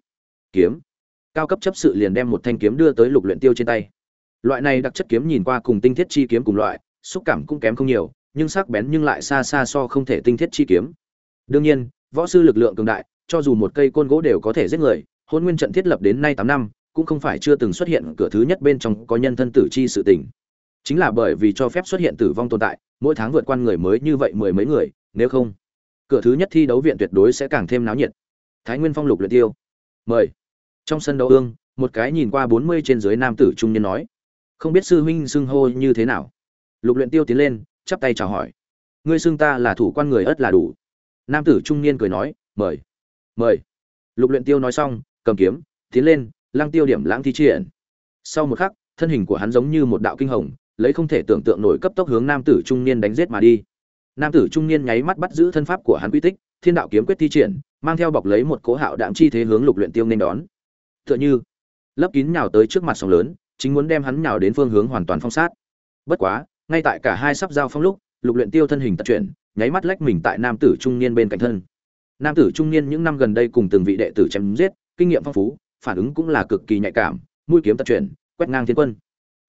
kiếm. Cao cấp chấp sự liền đem một thanh kiếm đưa tới lục luyện tiêu trên tay. Loại này đặc chất kiếm nhìn qua cùng tinh thiết chi kiếm cùng loại, xúc cảm cũng kém không nhiều, nhưng sắc bén nhưng lại xa xa so không thể tinh thiết chi kiếm. Đương nhiên, võ sư lực lượng cường đại, cho dù một cây côn gỗ đều có thể giết người, hôn nguyên trận thiết lập đến nay tám năm, cũng không phải chưa từng xuất hiện cửa thứ nhất bên trong có nhân thân tử chi sự tình. Chính là bởi vì cho phép xuất hiện tử vong tồn tại, mỗi tháng vượt qua người mới như vậy mười mấy người, nếu không, cửa thứ nhất thi đấu viện tuyệt đối sẽ càng thêm náo nhiệt. Thái nguyên phong lục luyện tiêu. Mời trong sân đấu ương, một cái nhìn qua bốn mươi trên dưới nam tử trung niên nói, không biết sư huynh xưng hô như thế nào? Lục luyện tiêu tiến lên, chắp tay chào hỏi, ngươi xưng ta là thủ quan người ất là đủ. Nam tử trung niên cười nói, mời mời. Lục luyện tiêu nói xong, cầm kiếm, tiến lên, lăng tiêu điểm lãng thi triển. Sau một khắc, thân hình của hắn giống như một đạo kinh hồng, lấy không thể tưởng tượng nổi cấp tốc hướng nam tử trung niên đánh giết mà đi. Nam tử trung niên nháy mắt bắt giữ thân pháp của hắn quy tích, thiên đạo kiếm quyết thi triển, mang theo bọc lấy một cố hạo đạm chi thế hướng lục luyện tiêu nên đón tựa như lấp kín nhào tới trước mặt sóng lớn, chính muốn đem hắn nhào đến phương hướng hoàn toàn phong sát. Bất quá, ngay tại cả hai sắp giao phong lúc, lục luyện tiêu thân hình tật chuyển, nháy mắt lách mình tại nam tử trung niên bên cạnh thân. Nam tử trung niên những năm gần đây cùng từng vị đệ tử chém giết, kinh nghiệm phong phú, phản ứng cũng là cực kỳ nhạy cảm, mũi kiếm tật chuyển, quét ngang thiên quân.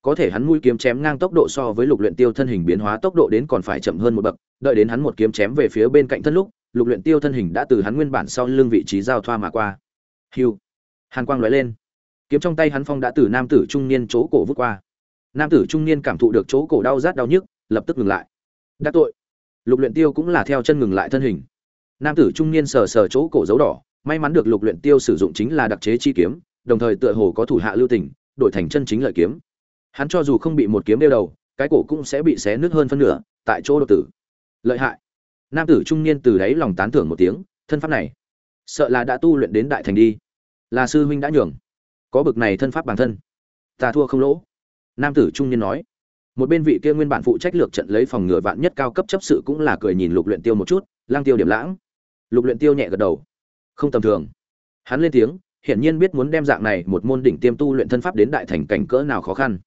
Có thể hắn mũi kiếm chém ngang tốc độ so với lục luyện tiêu thân hình biến hóa tốc độ đến còn phải chậm hơn một bậc, đợi đến hắn một kiếm chém về phía bên cạnh thân lúc, lục luyện tiêu thân hình đã từ hắn nguyên bản sau lưng vị trí giao thoa mà qua. Hưu hàn quang lóe lên. Kiếm trong tay hắn phong đã từ nam tử trung niên chỗ cổ vút qua. Nam tử trung niên cảm thụ được chỗ cổ đau rát đau nhức, lập tức ngừng lại. Đã tội. Lục luyện tiêu cũng là theo chân ngừng lại thân hình. Nam tử trung niên sờ sờ chỗ cổ dấu đỏ, may mắn được lục luyện tiêu sử dụng chính là đặc chế chi kiếm, đồng thời tựa hồ có thủ hạ lưu tình, đổi thành chân chính lợi kiếm. Hắn cho dù không bị một kiếm đeo đầu, cái cổ cũng sẽ bị xé nứt hơn phân nửa, tại chỗ đột tử. Lợi hại. Nam tử trung niên từ đáy lòng tán thưởng một tiếng, thân pháp này, sợ là đã tu luyện đến đại thành đi là sư huynh đã nhường. Có bực này thân pháp bản thân. Ta thua không lỗ. Nam tử trung niên nói. Một bên vị kia nguyên bản phụ trách lược trận lấy phòng ngừa vạn nhất cao cấp chấp sự cũng là cười nhìn lục luyện tiêu một chút lang tiêu điểm lãng. Lục luyện tiêu nhẹ gật đầu. Không tầm thường. Hắn lên tiếng, hiển nhiên biết muốn đem dạng này một môn đỉnh tiêm tu luyện thân pháp đến đại thành cảnh cỡ nào khó khăn.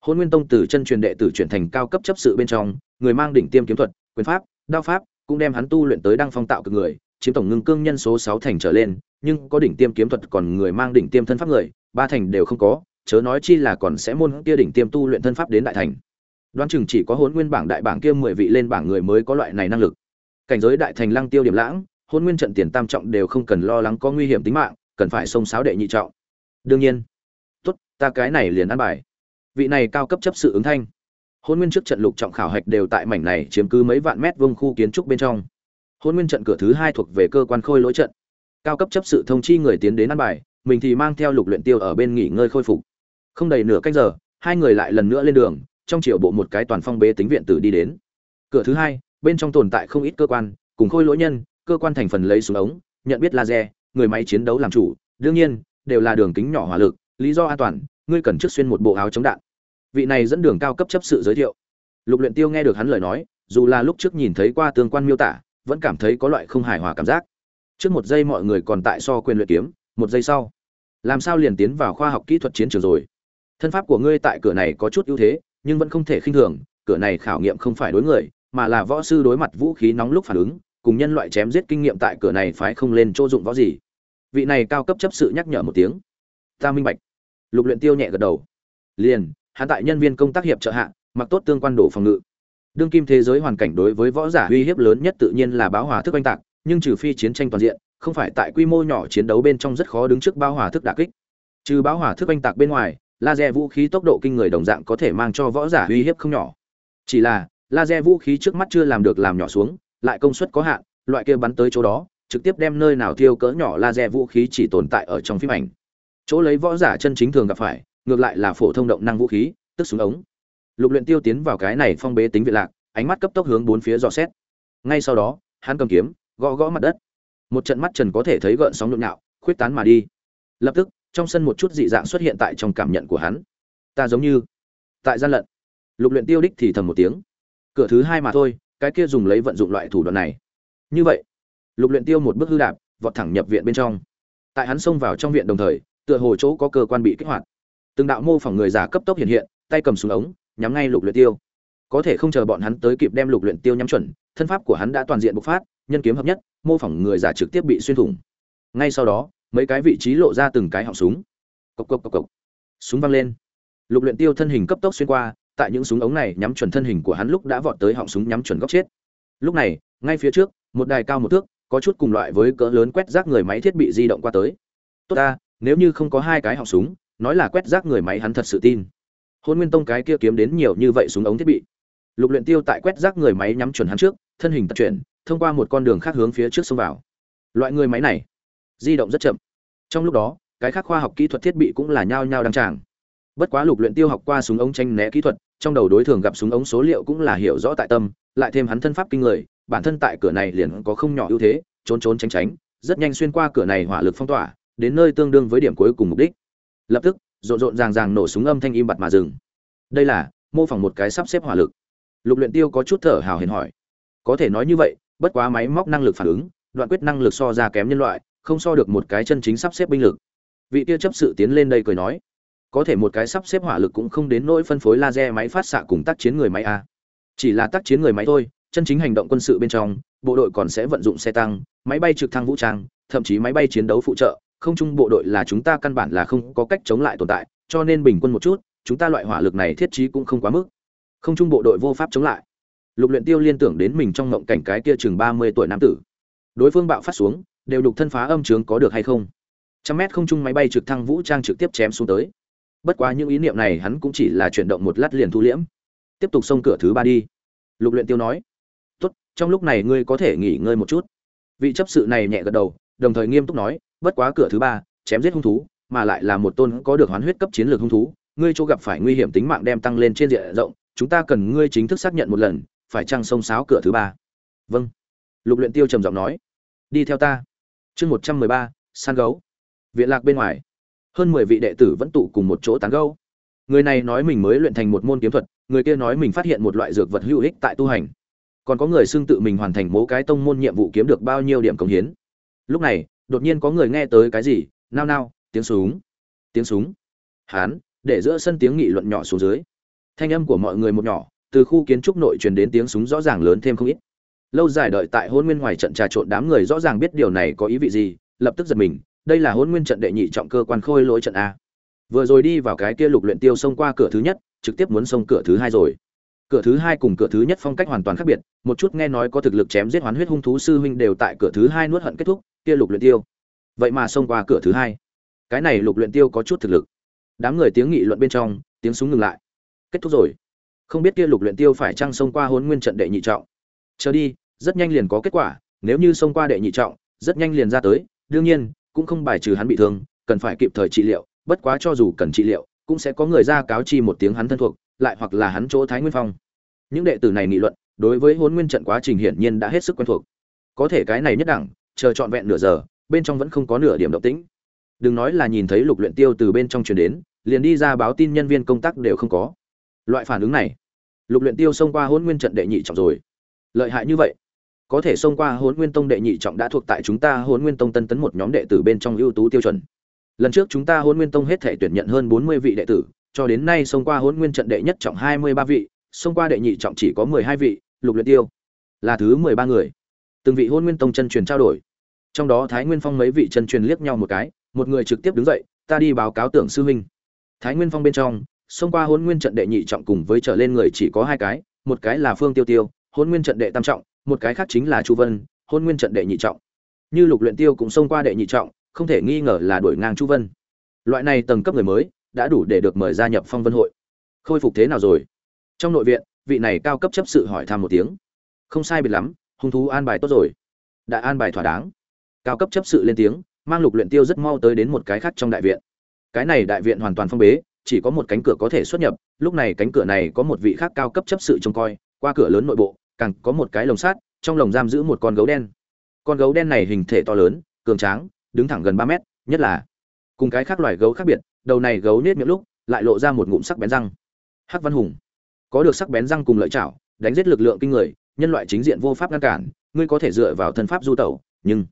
Hôn nguyên tông từ chân truyền đệ tử chuyển thành cao cấp chấp sự bên trong, người mang đỉnh tiêm kiếm thuật, quyền pháp, đao pháp, cũng đem hắn tu luyện tới đăng phong tạo cực người, chiếm tổng ngưng cương nhân số sáu thành trở lên nhưng có đỉnh tiêm kiếm thuật còn người mang đỉnh tiêm thân pháp người, ba thành đều không có, chớ nói chi là còn sẽ môn kia đỉnh tiêm tu luyện thân pháp đến đại thành. Đoán chừng chỉ có hỗn nguyên bảng đại bảng kia mười vị lên bảng người mới có loại này năng lực. Cảnh giới đại thành lăng tiêu điểm lãng, hỗn nguyên trận tiền tam trọng đều không cần lo lắng có nguy hiểm tính mạng, cần phải xông sáo đệ nhị trọng. Đương nhiên, tốt, ta cái này liền ăn bài. Vị này cao cấp chấp sự ứng thanh. Hôn nguyên trước trận lục trọng khảo hạch đều tại mảnh này chiếm cứ mấy vạn mét vuông khu kiến trúc bên trong. Hôn nguyên trận cửa thứ hai thuộc về cơ quan khôi lỗi trận cao cấp chấp sự thông chi người tiến đến ăn bài, mình thì mang theo lục luyện tiêu ở bên nghỉ ngơi khôi phục. Không đầy nửa cách giờ, hai người lại lần nữa lên đường, trong triệu bộ một cái toàn phong bế tính viện tử đi đến. Cửa thứ hai, bên trong tồn tại không ít cơ quan, cùng khôi lỗi nhân, cơ quan thành phần lấy xuống ống, nhận biết laser, người máy chiến đấu làm chủ, đương nhiên, đều là đường kính nhỏ hỏa lực, lý do an toàn, ngươi cần trước xuyên một bộ áo chống đạn. Vị này dẫn đường cao cấp chấp sự giới thiệu. Lục luyện tiêu nghe được hắn lời nói, dù là lúc trước nhìn thấy qua tương quan miêu tả, vẫn cảm thấy có loại không hài hòa cảm giác trước một giây mọi người còn tại so quyền luyện kiếm, một giây sau, làm sao liền tiến vào khoa học kỹ thuật chiến trường rồi? Thân pháp của ngươi tại cửa này có chút ưu thế, nhưng vẫn không thể khinh thường, cửa này khảo nghiệm không phải đối người, mà là võ sư đối mặt vũ khí nóng lúc phản ứng, cùng nhân loại chém giết kinh nghiệm tại cửa này phái không lên chỗ dụng võ gì. Vị này cao cấp chấp sự nhắc nhở một tiếng. Ta minh bạch. Lục luyện tiêu nhẹ gật đầu. Liền, hắn tại nhân viên công tác hiệp trợ hạ, mặc tốt tương quan đồ phòng ngự. Đương kim thế giới hoàn cảnh đối với võ giả uy hiếp lớn nhất tự nhiên là báo hòa thức oanh tạc nhưng trừ phi chiến tranh toàn diện, không phải tại quy mô nhỏ chiến đấu bên trong rất khó đứng trước bao hòa thức đả kích. Trừ bão hòa thức oanh tạc bên ngoài, laser vũ khí tốc độ kinh người đồng dạng có thể mang cho võ giả uy hiếp không nhỏ. Chỉ là, laser vũ khí trước mắt chưa làm được làm nhỏ xuống, lại công suất có hạn, loại kia bắn tới chỗ đó, trực tiếp đem nơi nào thiêu cỡ nhỏ laser vũ khí chỉ tồn tại ở trong phim ảnh. Chỗ lấy võ giả chân chính thường gặp phải, ngược lại là phổ thông động năng vũ khí, tức súng ống. Lục luyện tiêu tiến vào cái này phong bế tính viện lạc, ánh mắt cấp tốc hướng bốn phía dò xét. Ngay sau đó, hắn cầm kiếm gõ gõ mặt đất. Một trận mắt trần có thể thấy gợn sóng nhộn nhạo, khuyết tán mà đi. Lập tức, trong sân một chút dị dạng xuất hiện tại trong cảm nhận của hắn. Ta giống như tại gian lận. Lục luyện tiêu đích thì thầm một tiếng. Cửa thứ hai mà thôi, cái kia dùng lấy vận dụng loại thủ đoạn này. Như vậy, lục luyện tiêu một bước hư đạp, vọt thẳng nhập viện bên trong. Tại hắn xông vào trong viện đồng thời, tựa hồ chỗ có cơ quan bị kích hoạt. Từng đạo mô phỏng người già cấp tốc hiện hiện, tay cầm súng ống, nhắm ngay lục luyện tiêu. Có thể không chờ bọn hắn tới kịp đem lục luyện tiêu nhắm chuẩn, thân pháp của hắn đã toàn diện bộc phát nhân kiếm hợp nhất, mô phỏng người giả trực tiếp bị xuyên thủng. Ngay sau đó, mấy cái vị trí lộ ra từng cái họng súng. Cộc cộc cộc cộc. Súng văng lên. Lục luyện tiêu thân hình cấp tốc xuyên qua, tại những súng ống này nhắm chuẩn thân hình của hắn lúc đã vọt tới họng súng nhắm chuẩn góc chết. Lúc này, ngay phía trước, một đài cao một thước, có chút cùng loại với cỡ lớn quét rác người máy thiết bị di động qua tới. Tốt ta, nếu như không có hai cái họng súng, nói là quét rác người máy hắn thật sự tin. Hôn nguyên tông cái kia kiếm đến nhiều như vậy súng ống thiết bị. Lục luyện tiêu tại quét rác người máy nhắm chuẩn hắn trước, thân hình tập chuyển thông qua một con đường khác hướng phía trước xông vào. Loại người máy này, di động rất chậm. Trong lúc đó, cái khác khoa học kỹ thuật thiết bị cũng là nhao nhao đăng tràng. Bất quá lục luyện tiêu học qua súng ống tranh né kỹ thuật, trong đầu đối thường gặp súng ống số liệu cũng là hiểu rõ tại tâm, lại thêm hắn thân pháp kinh người, bản thân tại cửa này liền có không nhỏ ưu thế, trốn trốn tránh tránh, rất nhanh xuyên qua cửa này hỏa lực phong tỏa, đến nơi tương đương với điểm cuối cùng mục đích. Lập tức, rộn rộn ràng ràng nổ súng âm thanh im bặt mà dừng. Đây là, mô phỏng một cái sắp xếp hỏa lực. Lục luyện tiêu có chút thở hào hển hỏi. Có thể nói như vậy bất quá máy móc năng lực phản ứng, đoạn quyết năng lực so ra kém nhân loại, không so được một cái chân chính sắp xếp binh lực. Vị kia chấp sự tiến lên đây cười nói, có thể một cái sắp xếp hỏa lực cũng không đến nỗi phân phối laser máy phát xạ cùng tác chiến người máy a. Chỉ là tác chiến người máy thôi, chân chính hành động quân sự bên trong, bộ đội còn sẽ vận dụng xe tăng, máy bay trực thăng vũ trang, thậm chí máy bay chiến đấu phụ trợ, không chung bộ đội là chúng ta căn bản là không có cách chống lại tồn tại, cho nên bình quân một chút, chúng ta loại hỏa lực này thiết trí cũng không quá mức. Không chung bộ đội vô pháp chống lại lục luyện tiêu liên tưởng đến mình trong ngộng cảnh cái kia chừng ba mươi tuổi nam tử. Đối phương bạo phát xuống, đều đục thân phá âm trướng có được hay không? Trăm mét không trung máy bay trực thăng vũ trang trực tiếp chém xuống tới. Bất quá những ý niệm này hắn cũng chỉ là chuyển động một lát liền thu liễm. Tiếp tục xông cửa thứ ba đi. Lục luyện tiêu nói, tốt, trong lúc này ngươi có thể nghỉ ngơi một chút. Vị chấp sự này nhẹ gật đầu, đồng thời nghiêm túc nói, bất quá cửa thứ ba, chém giết hung thú, mà lại là một tôn có được hoán huyết cấp chiến lược hung thú, ngươi chỗ gặp phải nguy hiểm tính mạng đem tăng lên trên diện rộng, chúng ta cần ngươi chính thức xác nhận một lần phải chăng sông sáo cửa thứ ba? Vâng. Lục luyện tiêu trầm giọng nói. Đi theo ta. Chương một trăm mười ba san gấu. Viện lạc bên ngoài. Hơn mười vị đệ tử vẫn tụ cùng một chỗ tán gẫu người này nói mình mới luyện thành một môn kiếm thuật, người kia nói mình phát hiện một loại dược vật hữu ích tại tu hành. Còn có người xưng tự mình hoàn thành mỗi cái tông môn nhiệm vụ kiếm được bao nhiêu điểm cống hiến. Lúc này, đột nhiên có người nghe tới cái gì, nao nao, tiếng súng. Tiếng súng. Hán, để giữa sân tiếng nghị luận nhỏ xuống dưới. Thanh âm của mọi người một nhỏ từ khu kiến trúc nội truyền đến tiếng súng rõ ràng lớn thêm không ít. Lâu dài đợi tại hôn nguyên ngoài trận trà trộn đám người rõ ràng biết điều này có ý vị gì, lập tức giật mình, đây là hôn nguyên trận đệ nhị trọng cơ quan khôi lỗi trận a. Vừa rồi đi vào cái kia lục luyện tiêu xông qua cửa thứ nhất, trực tiếp muốn xông cửa thứ hai rồi. Cửa thứ hai cùng cửa thứ nhất phong cách hoàn toàn khác biệt, một chút nghe nói có thực lực chém giết hoán huyết hung thú sư huynh đều tại cửa thứ hai nuốt hận kết thúc, kia lục luyện tiêu. Vậy mà xông qua cửa thứ hai. Cái này lục luyện tiêu có chút thực lực. Đám người tiếng nghị luận bên trong, tiếng súng ngừng lại. Kết thúc rồi không biết kia lục luyện tiêu phải chăng xông qua hôn nguyên trận đệ nhị trọng. Chờ đi, rất nhanh liền có kết quả, nếu như xông qua đệ nhị trọng, rất nhanh liền ra tới, đương nhiên, cũng không bài trừ hắn bị thương, cần phải kịp thời trị liệu, bất quá cho dù cần trị liệu, cũng sẽ có người ra cáo chi một tiếng hắn thân thuộc, lại hoặc là hắn chỗ thái nguyên phong. Những đệ tử này nghị luận, đối với hôn nguyên trận quá trình hiển nhiên đã hết sức quen thuộc. Có thể cái này nhất đẳng, chờ trọn vẹn nửa giờ, bên trong vẫn không có nửa điểm động tĩnh. Đừng nói là nhìn thấy lục luyện tiêu từ bên trong truyền đến, liền đi ra báo tin nhân viên công tác đều không có loại phản ứng này, lục luyện tiêu xông qua hôn nguyên trận đệ nhị trọng rồi. Lợi hại như vậy, có thể xông qua hôn nguyên tông đệ nhị trọng đã thuộc tại chúng ta hôn nguyên tông tân tấn một nhóm đệ tử bên trong ưu tú tiêu chuẩn. Lần trước chúng ta hôn nguyên tông hết thể tuyển nhận hơn bốn mươi vị đệ tử, cho đến nay xông qua hôn nguyên trận đệ nhất trọng hai mươi ba vị, xông qua đệ nhị trọng chỉ có mười hai vị, lục luyện tiêu là thứ mười ba người. Từng vị hôn nguyên tông chân truyền trao đổi. Trong đó thái nguyên phong mấy vị chân truyền liếc nhau một cái, một người trực tiếp đứng dậy, ta đi báo cáo tưởng sư huynh. Thái nguyên phong bên trong xông qua hôn nguyên trận đệ nhị trọng cùng với trở lên người chỉ có hai cái, một cái là phương tiêu tiêu hôn nguyên trận đệ tam trọng, một cái khác chính là chu vân hôn nguyên trận đệ nhị trọng. Như lục luyện tiêu cũng xông qua đệ nhị trọng, không thể nghi ngờ là đuổi ngang chu vân. Loại này tầng cấp người mới, đã đủ để được mời gia nhập phong vân hội. Khôi phục thế nào rồi? Trong nội viện, vị này cao cấp chấp sự hỏi thăm một tiếng. Không sai biệt lắm, hung thú an bài tốt rồi. Đã an bài thỏa đáng. Cao cấp chấp sự lên tiếng, mang lục luyện tiêu rất mau tới đến một cái khác trong đại viện. Cái này đại viện hoàn toàn phong bế chỉ có một cánh cửa có thể xuất nhập, lúc này cánh cửa này có một vị khác cao cấp chấp sự trông coi, qua cửa lớn nội bộ, càng có một cái lồng sắt, trong lồng giam giữ một con gấu đen. Con gấu đen này hình thể to lớn, cường tráng, đứng thẳng gần ba mét, nhất là cùng cái khác loài gấu khác biệt, đầu này gấu nết miệng lúc, lại lộ ra một ngụm sắc bén răng. Hắc văn hùng, có được sắc bén răng cùng lợi chảo, đánh giết lực lượng kinh người, nhân loại chính diện vô pháp ngăn cản, ngươi có thể dựa vào thân pháp du tẩu, nhưng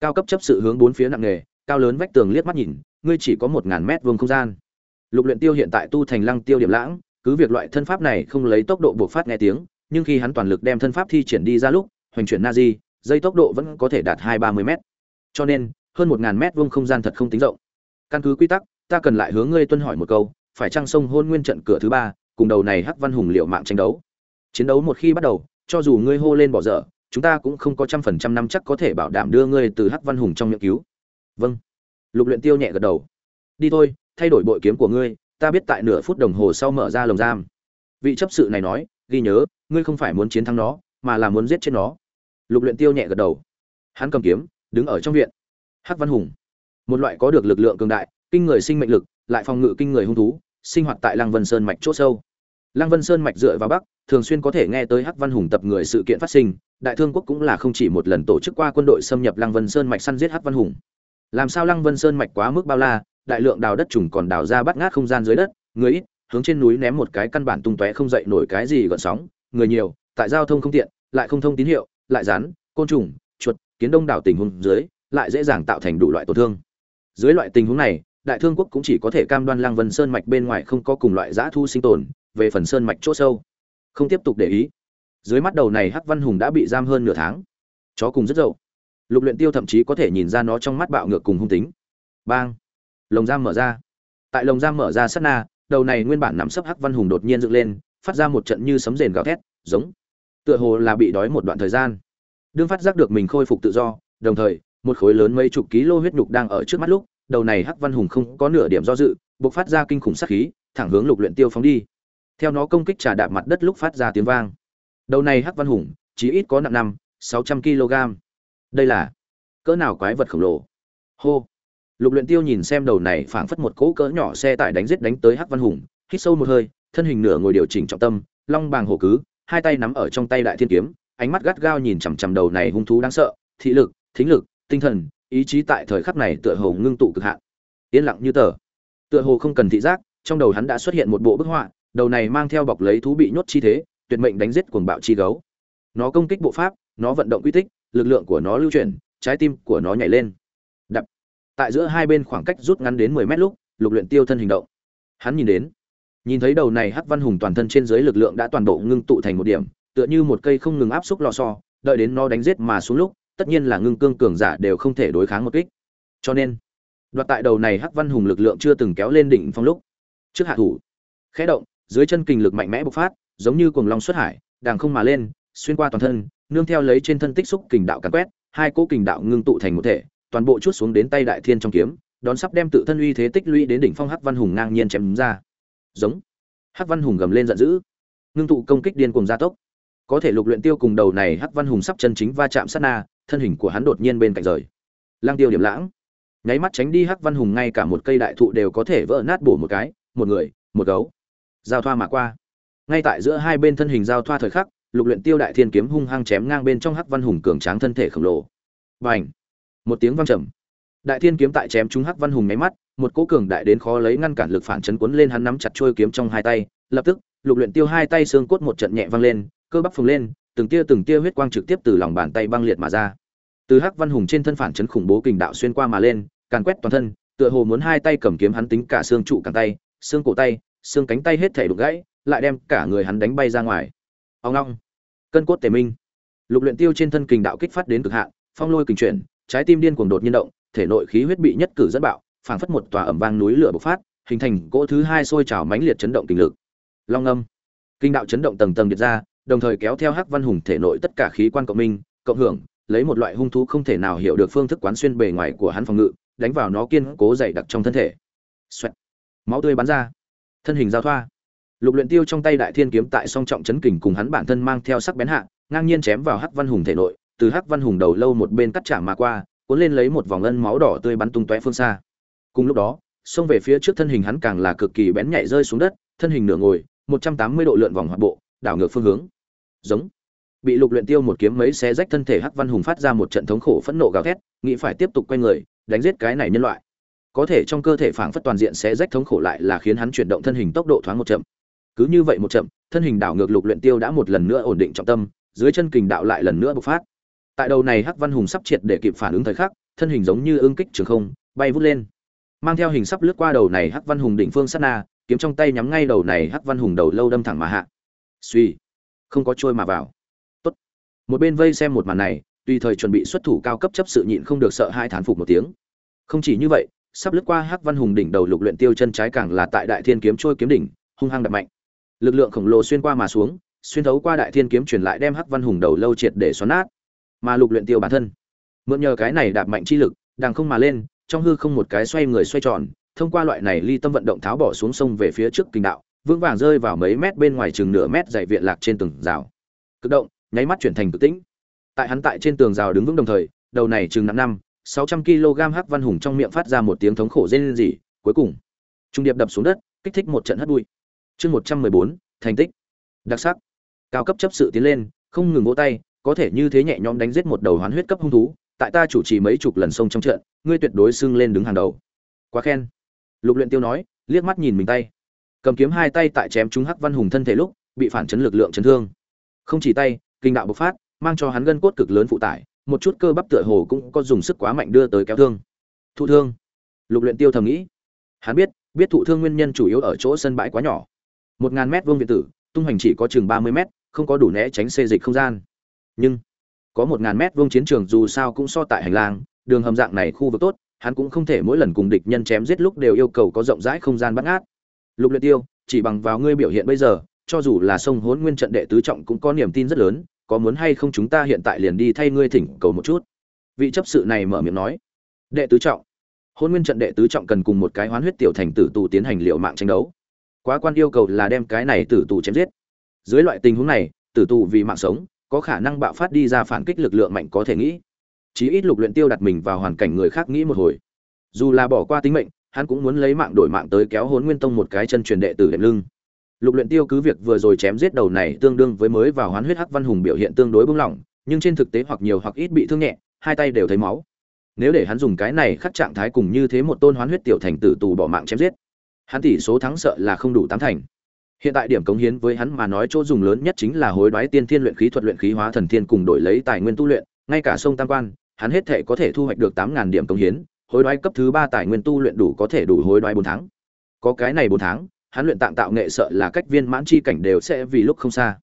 cao cấp chấp sự hướng bốn phía nặng nghề cao lớn vách tường liếc mắt nhìn, ngươi chỉ có một ngàn mét vuông không gian lục luyện tiêu hiện tại tu thành lăng tiêu điểm lãng cứ việc loại thân pháp này không lấy tốc độ buộc phát nghe tiếng nhưng khi hắn toàn lực đem thân pháp thi triển đi ra lúc hoành chuyển nazi, dây tốc độ vẫn có thể đạt hai ba mươi mét. Cho nên hơn một ngàn mét vuông không gian thật không tính rộng. Căn cứ quy tắc ta cần lại hướng ngươi tuân hỏi một câu phải chăng sông hôn nguyên trận cửa thứ ba cùng đầu này hắc văn hùng liệu mạng tranh đấu? Chiến đấu một khi bắt đầu cho dù ngươi hô lên bỏ dở chúng ta cũng không có trăm phần trăm năm chắc có thể bảo đảm đưa ngươi từ hắc văn hùng trong miệng cứu. Vâng. Lục luyện tiêu nhẹ gật đầu. Đi thôi thay đổi bội kiếm của ngươi, ta biết tại nửa phút đồng hồ sau mở ra lồng giam. Vị chấp sự này nói, ghi nhớ, ngươi không phải muốn chiến thắng nó, mà là muốn giết chết nó. Lục luyện tiêu nhẹ gật đầu. Hắn cầm kiếm, đứng ở trong viện. Hắc văn hùng, một loại có được lực lượng cường đại, kinh người sinh mệnh lực, lại phòng ngự kinh người hung thú, sinh hoạt tại lăng vân sơn mạch chỗ sâu. Lăng vân sơn mạch dựa vào bắc, thường xuyên có thể nghe tới hắc văn hùng tập người sự kiện phát sinh, đại thương quốc cũng là không chỉ một lần tổ chức qua quân đội xâm nhập lăng vân sơn mạch săn giết hắc văn hùng. Làm sao lăng vân sơn mạch quá mức bao la đại lượng đào đất trùng còn đào ra bắt ngát không gian dưới đất, người ít, hướng trên núi ném một cái căn bản tung tóe không dậy nổi cái gì gợn sóng, người nhiều, tại giao thông không tiện, lại không thông tín hiệu, lại rán côn trùng, chuột, kiến đông đảo tình huống dưới, lại dễ dàng tạo thành đủ loại tổn thương. Dưới loại tình huống này, đại thương quốc cũng chỉ có thể cam đoan lăng vân sơn mạch bên ngoài không có cùng loại giã thu sinh tồn, về phần sơn mạch chỗ sâu. Không tiếp tục để ý. Dưới mắt đầu này hắc văn hùng đã bị giam hơn nửa tháng. Chó cùng rất dậu. Lục luyện tiêu thậm chí có thể nhìn ra nó trong mắt bạo ngược cùng hung tính. Bang lồng giam mở ra. Tại lồng giam mở ra sát na, đầu này nguyên bản nằm sấp hắc văn hùng đột nhiên dựng lên, phát ra một trận như sấm rền gào thét, giống tựa hồ là bị đói một đoạn thời gian. Đương phát giác được mình khôi phục tự do, đồng thời, một khối lớn mấy chục ký lô huyết nhục đang ở trước mắt lúc, đầu này hắc văn hùng không có nửa điểm do dự, bộc phát ra kinh khủng sát khí, thẳng hướng lục luyện tiêu phóng đi. Theo nó công kích trà đạp mặt đất lúc phát ra tiếng vang. Đầu này hắc văn hùng, chỉ ít có nặng năm, sáu trăm kg đây là cỡ nào quái vật khổng lồ? Hô lục luyện tiêu nhìn xem đầu này phảng phất một cỗ cỡ nhỏ xe tải đánh giết đánh tới hắc văn hùng, hít sâu một hơi, thân hình nửa ngồi điều chỉnh trọng tâm, long bàng hổ cứ, hai tay nắm ở trong tay đại thiên kiếm, ánh mắt gắt gao nhìn chằm chằm đầu này hung thú đáng sợ, thị lực, thính lực, tinh thần, ý chí tại thời khắc này tựa hồ ngưng tụ cực hạn. Yên lặng như tờ. Tựa hồ không cần thị giác, trong đầu hắn đã xuất hiện một bộ bức họa, đầu này mang theo bọc lấy thú bị nhốt chi thế, tuyệt mệnh đánh giết cuồng bạo chi gấu. Nó công kích bộ pháp, nó vận động quy tích, lực lượng của nó lưu chuyển, trái tim của nó nhảy lên tại giữa hai bên khoảng cách rút ngắn đến mười mét lúc, lục luyện tiêu thân hình động. Hắn nhìn đến, nhìn thấy đầu này hắc văn hùng toàn thân trên dưới lực lượng đã toàn bộ ngưng tụ thành một điểm, tựa như một cây không ngừng áp xúc lò xo, đợi đến nó đánh giết mà xuống lúc, tất nhiên là ngưng cương cường giả đều không thể đối kháng một kích. Cho nên, đoạt tại đầu này hắc văn hùng lực lượng chưa từng kéo lên đỉnh phong lúc, trước hạ thủ, khẽ động, dưới chân kình lực mạnh mẽ bộc phát, giống như cuồng long xuất hải, đàng không mà lên, xuyên qua toàn thân, nương theo lấy trên thân tích xúc kình đạo càn quét, hai cỗ kình đạo ngưng tụ thành một thể toàn bộ chút xuống đến tay đại thiên trong kiếm, đón sắp đem tự thân uy thế tích lũy đến đỉnh phong hắc văn hùng ngang nhiên chém ra. Giống. Hắc văn hùng gầm lên giận dữ. Ngưng tụ công kích điên cuồng gia tốc. Có thể lục luyện tiêu cùng đầu này hắc văn hùng sắp chân chính va chạm sát na, thân hình của hắn đột nhiên bên cạnh rời. Lang tiêu điểm lãng. Nháy mắt tránh đi hắc văn hùng ngay cả một cây đại thụ đều có thể vỡ nát bổ một cái, một người, một gấu. Giao thoa mà qua. Ngay tại giữa hai bên thân hình giao thoa thời khắc, lục luyện tiêu đại thiên kiếm hung hăng chém ngang bên trong hắc văn hùng cường tráng thân thể khổng lồ. Bành! Một tiếng vang trầm. Đại thiên kiếm tại chém trúng hắc văn hùng nháy mắt, một cỗ cường đại đến khó lấy ngăn cản lực phản chấn cuốn lên hắn nắm chặt chuôi kiếm trong hai tay, lập tức, lục luyện tiêu hai tay xương cốt một trận nhẹ vang lên, cơ bắp phồng lên, từng tia từng tia huyết quang trực tiếp từ lòng bàn tay băng liệt mà ra. Từ hắc văn hùng trên thân phản chấn khủng bố kình đạo xuyên qua mà lên, càn quét toàn thân, tựa hồ muốn hai tay cầm kiếm hắn tính cả xương trụ cẳng tay, xương cổ tay, xương cánh tay hết thể đục gãy, lại đem cả người hắn đánh bay ra ngoài. Ông long cân cốt tề minh. Lục luyện tiêu trên thân kình đạo kích phát đến cực hạn, phong lôi kình chuyển trái tim điên cuồng đột nhiên động, thể nội khí huyết bị nhất cử dẫn bạo, phảng phất một tòa ẩm vang núi lửa bộc phát, hình thành cỗ thứ hai sôi trào mãnh liệt chấn động kinh lực. Long âm. Kinh đạo chấn động tầng tầng điệt ra, đồng thời kéo theo hắc văn hùng thể nội tất cả khí quan cộng minh, cộng hưởng, lấy một loại hung thú không thể nào hiểu được phương thức quán xuyên bề ngoài của hắn phòng ngự, đánh vào nó kiên cố dày đặc trong thân thể. Xoẹt. máu tươi bắn ra. Thân hình giao thoa. Lục luyện tiêu trong tay đại thiên kiếm tại song trọng chấn kình cùng hắn bản thân mang theo sắc bén hạ, ngang nhiên chém vào hắc văn hùng thể nội từ hắc văn hùng đầu lâu một bên cắt chạm mà qua, cuốn lên lấy một vòng ân máu đỏ tươi bắn tung tóe phương xa. Cùng lúc đó, xông về phía trước thân hình hắn càng là cực kỳ bén nhạy rơi xuống đất, thân hình nửa ngồi 180 độ lượn vòng hoạt bộ, đảo ngược phương hướng. Giống. Bị lục luyện tiêu một kiếm mấy xé rách thân thể hắc văn hùng phát ra một trận thống khổ phẫn nộ gào thét, nghĩ phải tiếp tục quay người, đánh giết cái này nhân loại. Có thể trong cơ thể phảng phất toàn diện xé rách thống khổ lại là khiến hắn chuyển động thân hình tốc độ thoáng một chậm. Cứ như vậy một chậm, thân hình đảo ngược lục luyện tiêu đã một lần nữa ổn định trọng tâm, dưới chân kình đạo lại lần nữa bộc phát tại đầu này hắc văn hùng sắp triệt để kịp phản ứng thời khắc, thân hình giống như ương kích trường không, bay vút lên. Mang theo hình sắp lướt qua đầu này hắc văn hùng đỉnh phương sát na, kiếm trong tay nhắm ngay đầu này hắc văn hùng đầu lâu đâm thẳng mà hạ. Suy không có trôi mà vào. Tốt. Một bên vây xem một màn này, tùy thời chuẩn bị xuất thủ cao cấp chấp sự nhịn không được sợ hai thán phục một tiếng. Không chỉ như vậy, sắp lướt qua hắc văn hùng đỉnh đầu lục luyện tiêu chân trái càng là tại đại thiên kiếm trôi kiếm đỉnh, hung hăng đập mạnh. Lực lượng khổng lồ xuyên qua mà xuống, xuyên thấu qua đại thiên kiếm truyền lại đem hắc văn hùng đầu lâu triệt để xoắn nát mà lục luyện tiêu bản thân. Mượn nhờ cái này đạp mạnh chi lực đang không mà lên, trong hư không một cái xoay người xoay tròn, thông qua loại này ly tâm vận động tháo bỏ xuống sông về phía trước kinh đạo, vững vàng rơi vào mấy mét bên ngoài chừng nửa mét dày viện lạc trên tường rào. Cực động, nháy mắt chuyển thành cực tĩnh. Tại hắn tại trên tường rào đứng vững đồng thời, đầu này chừng năm năm, sáu trăm kg hắc văn hùng trong miệng phát ra một tiếng thống khổ rên rỉ, cuối cùng, trung điệp đập xuống đất, kích thích một trận hất bụi. Chương một trăm mười bốn, thành tích. Đặc sắc. Cao cấp chấp sự tiến lên, không ngừng vỗ tay có thể như thế nhẹ nhõm đánh giết một đầu hoán huyết cấp hung thú, tại ta chủ trì mấy chục lần sông trong trận, ngươi tuyệt đối xưng lên đứng hàng đầu. Quá khen. Lục luyện tiêu nói, liếc mắt nhìn mình tay. Cầm kiếm hai tay tại chém trúng hắc văn hùng thân thể lúc, bị phản chấn lực lượng chấn thương. Không chỉ tay, kinh đạo bộc phát, mang cho hắn gân cốt cực lớn phụ tải, một chút cơ bắp tựa hồ cũng có dùng sức quá mạnh đưa tới kéo thương. Thụ thương. Lục luyện tiêu thầm nghĩ. Hắn biết biết thụ thương nguyên nhân chủ yếu ở chỗ sân bãi quá nhỏ. Một ngàn mét vuông viện tử, tung hành chỉ có chừng ba mươi mét, không có đủ né tránh xê dịch không gian nhưng có một ngàn mét vuông chiến trường dù sao cũng so tại hành lang, đường hầm dạng này khu vực tốt, hắn cũng không thể mỗi lần cùng địch nhân chém giết lúc đều yêu cầu có rộng rãi không gian bắt ngát. Lục luyện tiêu, chỉ bằng vào ngươi biểu hiện bây giờ, cho dù là sông hốn nguyên trận đệ tứ trọng cũng có niềm tin rất lớn, có muốn hay không chúng ta hiện tại liền đi thay ngươi thỉnh cầu một chút? Vị chấp sự này mở miệng nói. Đệ tứ trọng. Hôn nguyên trận đệ tứ trọng cần cùng một cái hoán huyết tiểu thành tử tù tiến hành liệu mạng tranh đấu. Quá quan yêu cầu là đem cái này tử tù chém giết. Dưới loại tình huống này, tử tù vì mạng sống có khả năng bạo phát đi ra phản kích lực lượng mạnh có thể nghĩ. Chí ít lục luyện tiêu đặt mình vào hoàn cảnh người khác nghĩ một hồi. Dù là bỏ qua tính mệnh, hắn cũng muốn lấy mạng đổi mạng tới kéo hồn nguyên tông một cái chân truyền đệ tử đệm lưng. Lục luyện tiêu cứ việc vừa rồi chém giết đầu này tương đương với mới vào hoán huyết hắc văn hùng biểu hiện tương đối bướng lỏng, nhưng trên thực tế hoặc nhiều hoặc ít bị thương nhẹ, hai tay đều thấy máu. Nếu để hắn dùng cái này khắc trạng thái cùng như thế một tôn hoán huyết tiểu thành tử tù bỏ mạng chém giết, hắn tỷ số thắng sợ là không đủ tám thành hiện tại điểm cống hiến với hắn mà nói chỗ dùng lớn nhất chính là hối đoái tiên thiên luyện khí thuật luyện khí hóa thần thiên cùng đổi lấy tài nguyên tu luyện, ngay cả sông tam quan, hắn hết thể có thể thu hoạch được tám ngàn điểm cống hiến, hối đoái cấp thứ ba tài nguyên tu luyện đủ có thể đủ hối đoái bốn tháng. Có cái này bốn tháng, hắn luyện tạm tạo nghệ sợ là cách viên mãn chi cảnh đều sẽ vì lúc không xa.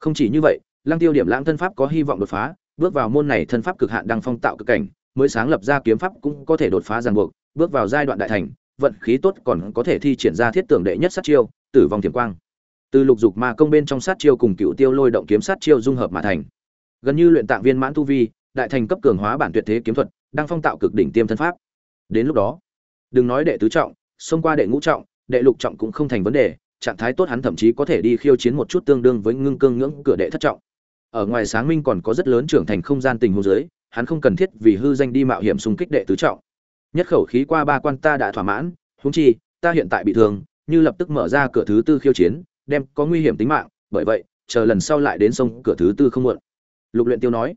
Không chỉ như vậy, lăng tiêu điểm lãng thân pháp có hy vọng đột phá, bước vào môn này thân pháp cực hạn đang phong tạo cực cảnh, mới sáng lập ra kiếm pháp cũng có thể đột phá ràng buộc, bước vào giai đoạn đại thành vận khí tốt còn có thể thi triển ra thiết tưởng đệ nhất sát chiêu, tử vong thiểm quang. Từ lục dục ma công bên trong sát chiêu cùng cựu tiêu lôi động kiếm sát chiêu dung hợp mà thành. Gần như luyện tạng viên mãn tu vi, đại thành cấp cường hóa bản tuyệt thế kiếm thuật, đang phong tạo cực đỉnh tiêm thân pháp. Đến lúc đó, đừng nói đệ tứ trọng, xông qua đệ ngũ trọng, đệ lục trọng cũng không thành vấn đề, trạng thái tốt hắn thậm chí có thể đi khiêu chiến một chút tương đương với ngưng cương ngưỡng cửa đệ thất trọng. Ở ngoài sáng minh còn có rất lớn trưởng thành không gian tình huống dưới, hắn không cần thiết vì hư danh đi mạo hiểm xung kích đệ tứ trọng nhất khẩu khí qua ba quan ta đã thỏa mãn húng chi, ta hiện tại bị thương, như lập tức mở ra cửa thứ tư khiêu chiến, đem có nguy hiểm tính mạng, bởi vậy, chờ lần sau lại đến sông cửa thứ tư không muộn. Lục luyện tiêu nói.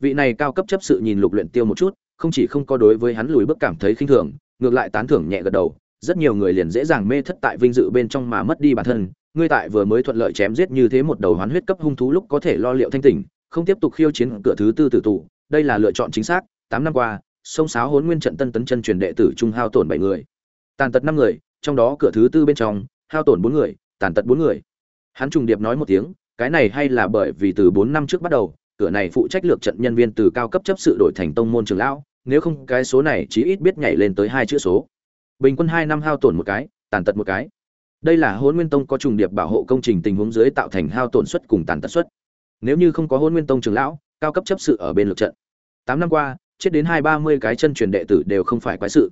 Vị này cao cấp chấp sự nhìn lục luyện tiêu một chút, không chỉ không có đối với hắn lùi bước cảm thấy khinh thường, ngược lại tán thưởng nhẹ gật đầu, rất nhiều người liền dễ dàng mê thất tại vinh dự bên trong mà mất đi bản thân, ngươi tại vừa mới thuận lợi chém giết như thế một đầu hoán huyết cấp hung thú lúc có thể lo liệu thanh tỉnh, không tiếp tục khiêu chiến cửa thứ tư tử tụ đây là lựa chọn chính xác, tám năm qua sông sáo hốn nguyên trận tân tấn chân truyền đệ tử trung hao tổn bảy người. Tàn tật năm người, trong đó cửa thứ tư bên trong, hao tổn bốn người, tàn tật bốn người. Hắn trùng điệp nói một tiếng, cái này hay là bởi vì từ bốn năm trước bắt đầu, cửa này phụ trách lược trận nhân viên từ cao cấp chấp sự đổi thành tông môn trường lão, nếu không cái số này chí ít biết nhảy lên tới hai chữ số. Bình quân hai năm hao tổn một cái, tàn tật một cái. Đây là hôn nguyên tông có trùng điệp bảo hộ công trình tình huống dưới tạo thành hao tổn suất cùng tàn tật suất nếu như không có hôn nguyên tông trường lão, cao cấp chấp sự ở bên lượt trận. Tám năm qua chết đến hai ba mươi cái chân truyền đệ tử đều không phải quái sự.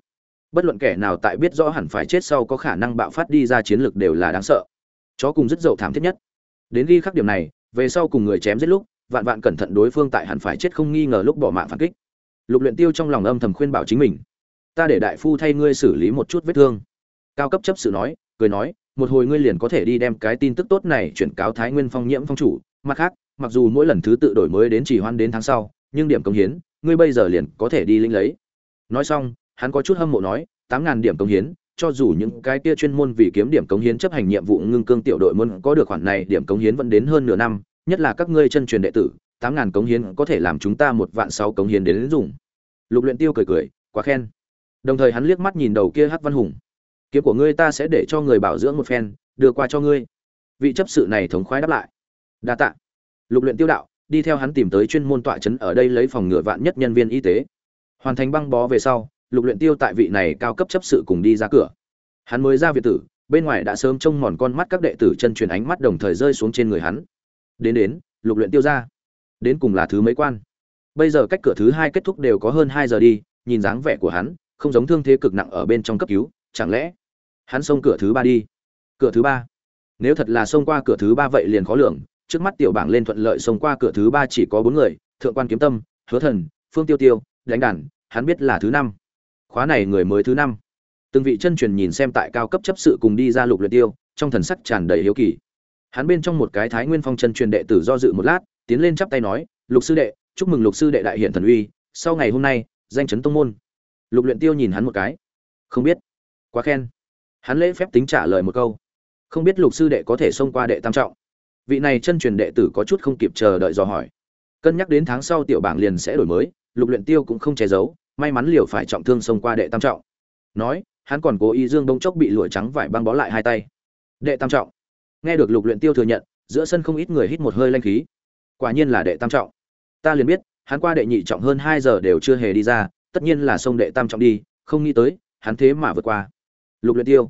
Bất luận kẻ nào tại biết rõ hẳn phải chết sau có khả năng bạo phát đi ra chiến lược đều là đáng sợ. Chó cùng rất dậu thảm thiết nhất. Đến ghi khắc điểm này, về sau cùng người chém giết lúc, vạn vạn cẩn thận đối phương tại hẳn phải chết không nghi ngờ lúc bỏ mạng phản kích. Lục luyện tiêu trong lòng âm thầm khuyên bảo chính mình. Ta để đại phu thay ngươi xử lý một chút vết thương. Cao cấp chấp sự nói, cười nói, một hồi ngươi liền có thể đi đem cái tin tức tốt này chuyển cáo thái nguyên phong nhiễm phong chủ. Mặt khác, mặc dù mỗi lần thứ tự đổi mới đến chỉ hoan đến tháng sau, nhưng điểm công hiến ngươi bây giờ liền có thể đi linh lấy. Nói xong hắn có chút hâm mộ nói tám ngàn điểm công hiến cho dù những cái kia chuyên môn vì kiếm điểm công hiến chấp hành nhiệm vụ ngưng cương tiểu đội muốn có được khoản này điểm công hiến vẫn đến hơn nửa năm nhất là các ngươi chân truyền đệ tử tám ngàn cống hiến có thể làm chúng ta một vạn sáu cống hiến đến, đến dùng lục luyện tiêu cười cười quá khen. Đồng thời hắn liếc mắt nhìn đầu kia hắc văn hùng. Kiếm của ngươi ta sẽ để cho người bảo dưỡng một phen đưa qua cho ngươi. Vị chấp sự này thống khoái đáp lại. Đa tạ. Lục luyện tiêu đạo đi theo hắn tìm tới chuyên môn tọa chấn ở đây lấy phòng ngừa vạn nhất nhân viên y tế. Hoàn thành băng bó về sau, lục luyện tiêu tại vị này cao cấp chấp sự cùng đi ra cửa. Hắn mới ra việt tử, bên ngoài đã sớm trông mòn con mắt các đệ tử chân truyền ánh mắt đồng thời rơi xuống trên người hắn. Đến đến, lục luyện tiêu ra. Đến cùng là thứ mấy quan? Bây giờ cách cửa thứ hai kết thúc đều có hơn hai giờ đi, nhìn dáng vẻ của hắn, không giống thương thế cực nặng ở bên trong cấp cứu, chẳng lẽ hắn xông cửa thứ ba đi? Cửa thứ ba? Nếu thật là xông qua cửa thứ ba vậy liền khó lường trước mắt tiểu bảng lên thuận lợi xông qua cửa thứ ba chỉ có bốn người, thượng quan kiếm tâm, hứa thần, phương tiêu tiêu, đánh đàn, hắn biết là thứ năm. Khóa này người mới thứ năm. Từng vị chân truyền nhìn xem tại cao cấp chấp sự cùng đi ra lục luyện tiêu, trong thần sắc tràn đầy hiếu kỳ. Hắn bên trong một cái thái nguyên phong chân truyền đệ tử do dự một lát, tiến lên chắp tay nói, lục sư đệ, chúc mừng lục sư đệ đại hiện thần uy, sau ngày hôm nay, danh chấn tông môn. Lục luyện tiêu nhìn hắn một cái. Không biết. Quá khen. Hắn lễ phép tính trả lời một câu. Không biết lục sư đệ có thể xông qua đệ tam trọng vị này chân truyền đệ tử có chút không kịp chờ đợi dò hỏi. Cân nhắc đến tháng sau tiểu bảng liền sẽ đổi mới, lục luyện tiêu cũng không che giấu, may mắn liều phải trọng thương xông qua đệ tam trọng. Nói, hắn còn cố ý dương đông chốc bị lụa trắng vải băng bó lại hai tay. Đệ tam trọng. Nghe được lục luyện tiêu thừa nhận, giữa sân không ít người hít một hơi lanh khí. Quả nhiên là đệ tam trọng. Ta liền biết, hắn qua đệ nhị trọng hơn hai giờ đều chưa hề đi ra, tất nhiên là sông đệ tam trọng đi, không nghĩ tới, hắn thế mà vượt qua. Lục luyện tiêu.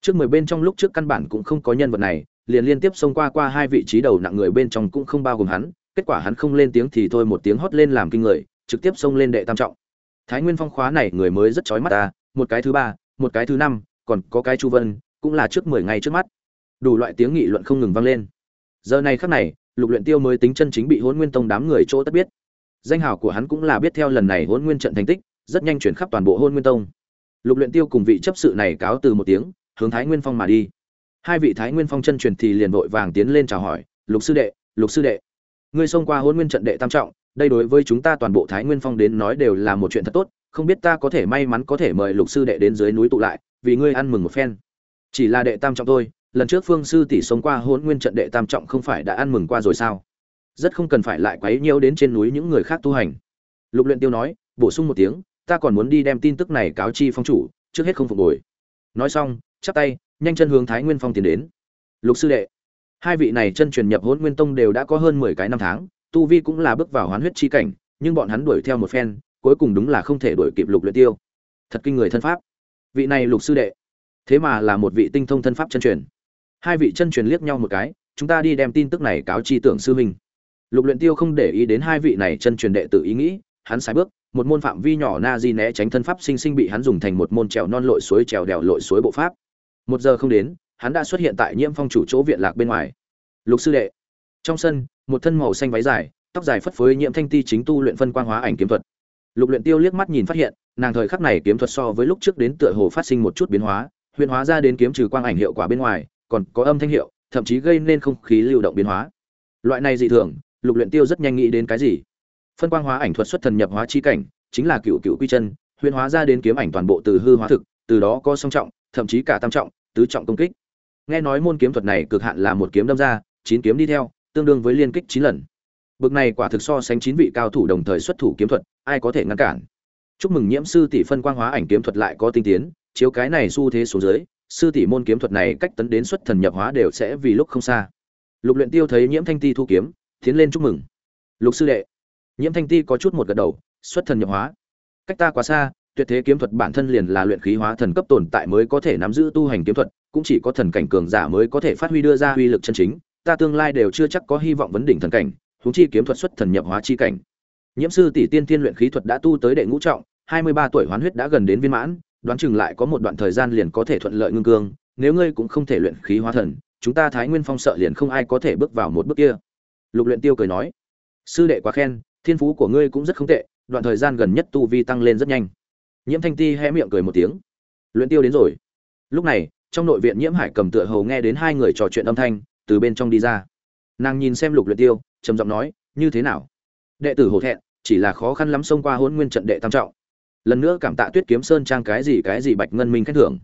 Trước mười bên trong lúc trước căn bản cũng không có nhân vật này liền liên tiếp xông qua qua hai vị trí đầu nặng người bên trong cũng không bao gồm hắn, kết quả hắn không lên tiếng thì thôi một tiếng hót lên làm kinh người, trực tiếp xông lên đệ tam trọng. Thái nguyên phong khóa này người mới rất chói mắt ta, một cái thứ ba, một cái thứ năm, còn có cái chu vân, cũng là trước mười ngày trước mắt. Đủ loại tiếng nghị luận không ngừng vang lên. Giờ này khắc này, lục luyện tiêu mới tính chân chính bị hỗn nguyên tông đám người chỗ tất biết. Danh hào của hắn cũng là biết theo lần này hỗn nguyên trận thành tích, rất nhanh chuyển khắp toàn bộ hỗn nguyên tông. Lục luyện tiêu cùng vị chấp sự này cáo từ một tiếng, hướng thái nguyên phong mà đi hai vị thái nguyên phong chân truyền thì liền vội vàng tiến lên chào hỏi, lục sư đệ, lục sư đệ, ngươi xông qua hôn nguyên trận đệ tam trọng, đây đối với chúng ta toàn bộ thái nguyên phong đến nói đều là một chuyện thật tốt, không biết ta có thể may mắn có thể mời lục sư đệ đến dưới núi tụ lại, vì ngươi ăn mừng một phen. Chỉ là đệ tam trọng thôi, lần trước phương sư tỷ xông qua hôn nguyên trận đệ tam trọng không phải đã ăn mừng qua rồi sao? Rất không cần phải lại quấy nhiễu đến trên núi những người khác tu hành. Lục luyện tiêu nói, bổ sung một tiếng, ta còn muốn đi đem tin tức này cáo chi phong chủ, trước hết không phục hồi. Nói xong, chắp tay nhanh chân hướng thái nguyên phong tiến đến. Lục sư đệ, hai vị này chân truyền nhập hôn nguyên tông đều đã có hơn mười cái năm tháng, tu vi cũng là bước vào hoán huyết chi cảnh, nhưng bọn hắn đuổi theo một phen, cuối cùng đúng là không thể đuổi kịp lục luyện tiêu. Thật kinh người thân pháp. Vị này lục sư đệ, thế mà là một vị tinh thông thân pháp chân truyền. Hai vị chân truyền liếc nhau một cái, chúng ta đi đem tin tức này cáo chi tưởng sư huynh. Lục luyện tiêu không để ý đến hai vị này chân truyền đệ tử ý nghĩ, hắn sai bước, một môn phạm vi nhỏ na di né tránh thân pháp sinh sinh bị hắn dùng thành một môn trèo non lội suối trèo đèo lội suối bộ pháp một giờ không đến, hắn đã xuất hiện tại nhiễm phong chủ chỗ viện lạc bên ngoài. Lục sư đệ. Trong sân, một thân màu xanh váy dài, tóc dài phất phới nhiễm thanh ti chính tu luyện phân quang hóa ảnh kiếm thuật. Lục luyện tiêu liếc mắt nhìn phát hiện, nàng thời khắc này kiếm thuật so với lúc trước đến tựa hồ phát sinh một chút biến hóa, huyền hóa ra đến kiếm trừ quang ảnh hiệu quả bên ngoài, còn có âm thanh hiệu, thậm chí gây nên không khí lưu động biến hóa. Loại này dị thường, lục luyện tiêu rất nhanh nghĩ đến cái gì? Phân quang hóa ảnh thuật xuất thần nhập hóa chi cảnh, chính là cựu cựu quy chân, huyền hóa ra đến kiếm ảnh toàn bộ từ hư hóa thực, từ đó có song trọng, thậm chí cả tam trọng tứ trọng công kích. Nghe nói môn kiếm thuật này cực hạn là một kiếm đâm ra, chín kiếm đi theo, tương đương với liên kích chín lần. Bực này quả thực so sánh chín vị cao thủ đồng thời xuất thủ kiếm thuật, ai có thể ngăn cản? Chúc mừng nhiễm sư tỷ phân quang hóa ảnh kiếm thuật lại có tinh tiến, chiếu cái này xu thế xuống dưới, sư tỷ môn kiếm thuật này cách tấn đến xuất thần nhập hóa đều sẽ vì lúc không xa. Lục luyện tiêu thấy nhiễm thanh ti thu kiếm, tiến lên chúc mừng. Lục sư đệ, nhiễm thanh ti có chút một gật đầu, xuất thần nhập hóa. Cách ta quá xa tuyệt thế kiếm thuật bản thân liền là luyện khí hóa thần cấp tồn tại mới có thể nắm giữ tu hành kiếm thuật, cũng chỉ có thần cảnh cường giả mới có thể phát huy đưa ra uy lực chân chính, ta tương lai đều chưa chắc có hy vọng vấn đỉnh thần cảnh, huống chi kiếm thuật xuất thần nhập hóa chi cảnh. Nhiễm sư tỷ tiên tiên luyện khí thuật đã tu tới đệ ngũ trọng, hai mươi ba tuổi hoán huyết đã gần đến viên mãn, đoán chừng lại có một đoạn thời gian liền có thể thuận lợi ngưng cương, nếu ngươi cũng không thể luyện khí hóa thần, chúng ta thái nguyên phong sợ liền không ai có thể bước vào một bước kia. Lục luyện tiêu cười nói. Sư đệ quá khen, thiên phú của ngươi cũng rất không tệ, đoạn thời gian gần nhất tu vi tăng lên rất nhanh nhiễm thanh ti hé miệng cười một tiếng. Luyện tiêu đến rồi. Lúc này, trong nội viện nhiễm hải cầm tựa hầu nghe đến hai người trò chuyện âm thanh, từ bên trong đi ra. Nàng nhìn xem lục luyện tiêu, trầm giọng nói, như thế nào? Đệ tử hổ thẹn, chỉ là khó khăn lắm xông qua hỗn nguyên trận đệ tam trọng. Lần nữa cảm tạ tuyết kiếm sơn trang cái gì cái gì bạch ngân minh khen thưởng.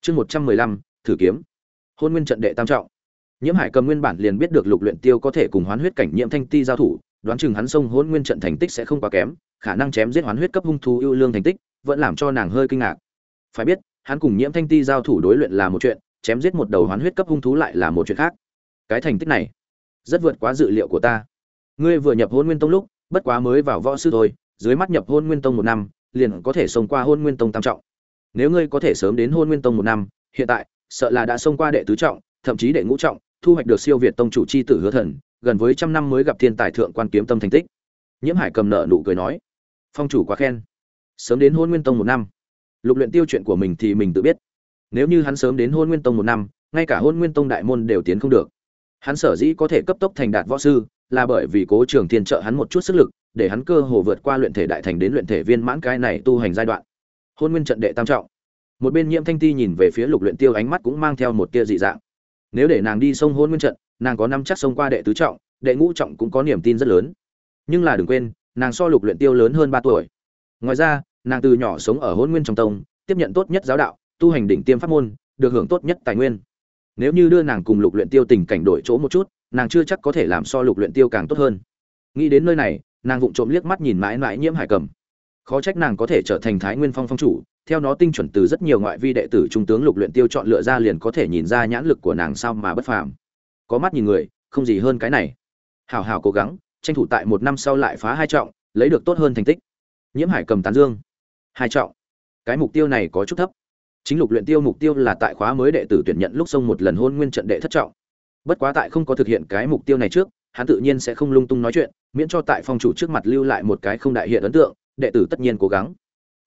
Chương một trăm mười lăm, thử kiếm. Hôn nguyên trận đệ tam trọng. Nhiễm hải cầm nguyên bản liền biết được lục luyện tiêu có thể cùng hoán huyết cảnh nhiễm thanh ti giao thủ, đoán chừng hắn xông hôn nguyên trận thành tích sẽ không quá kém, khả năng chém giết hoán huyết cấp hung thú ưu lương thành tích vẫn làm cho nàng hơi kinh ngạc. Phải biết, hắn cùng nhiễm thanh ti giao thủ đối luyện là một chuyện, chém giết một đầu hoán huyết cấp hung thú lại là một chuyện khác. Cái thành tích này, rất vượt quá dự liệu của ta. Ngươi vừa nhập hôn nguyên tông lúc, bất quá mới vào võ sư thôi, dưới mắt nhập hôn nguyên tông một năm, liền có thể xông qua hôn nguyên tông tam trọng. Nếu ngươi có thể sớm đến hôn nguyên tông một năm, hiện tại, sợ là đã xông qua đệ tứ trọng, thậm chí đệ ngũ trọng, thu hoạch được siêu việt tông chủ c h i tử hứa thần, gần với trăm năm mới gặp thiên tài thượng quan kiếm tâm thành tích. Nhiễm hải cầm nợ nụ cười nói, phong chủ quá khen sớm đến hôn nguyên tông một năm. Lục luyện tiêu chuyện của mình thì mình tự biết. Nếu như hắn sớm đến hôn nguyên tông một năm, ngay cả hôn nguyên tông đại môn đều tiến không được. Hắn sở dĩ có thể cấp tốc thành đạt võ sư, là bởi vì cố trường thiên trợ hắn một chút sức lực, để hắn cơ hồ vượt qua luyện thể đại thành đến luyện thể viên mãn cái này tu hành giai đoạn. Hôn nguyên trận đệ tam trọng. Một bên nhiễm thanh ti nhìn về phía lục luyện tiêu ánh mắt cũng mang theo một tia dị dạng. Nếu để nàng đi sông hôn nguyên trận, nàng có năm chắc sông qua đệ tứ trọng, đệ ngũ trọng cũng có niềm tin rất lớn. Nhưng là đừng quên, nàng so lục luyện tiêu lớn hơn ba tuổi ngoài ra, nàng từ nhỏ sống ở hôn nguyên trong tông, tiếp nhận tốt nhất giáo đạo, tu hành đỉnh tiêm pháp môn, được hưởng tốt nhất tài nguyên. Nếu như đưa nàng cùng lục luyện tiêu tình cảnh đổi chỗ một chút, nàng chưa chắc có thể làm so lục luyện tiêu càng tốt hơn. Nghĩ đến nơi này, nàng vụng trộm liếc mắt nhìn mãi mãi nhiễm hải cầm. Khó trách nàng có thể trở thành thái nguyên phong phong chủ, theo nó tinh chuẩn từ rất nhiều ngoại vi đệ tử trung tướng lục luyện tiêu chọn lựa ra liền có thể nhìn ra nhãn lực của nàng sao mà bất phàm. Có mắt nhìn người, không gì hơn cái này. Hảo hảo cố gắng, tranh thủ tại một năm sau lại phá hai trọng, lấy được tốt hơn thành tích nhiễm hải cầm tán dương. Hai trọng. Cái mục tiêu này có chút thấp. Chính lục luyện tiêu mục tiêu là tại khóa mới đệ tử tuyển nhận lúc xông một lần hôn nguyên trận đệ thất trọng. Bất quá tại không có thực hiện cái mục tiêu này trước, hắn tự nhiên sẽ không lung tung nói chuyện, miễn cho tại phong chủ trước mặt lưu lại một cái không đại hiện ấn tượng, đệ tử tất nhiên cố gắng.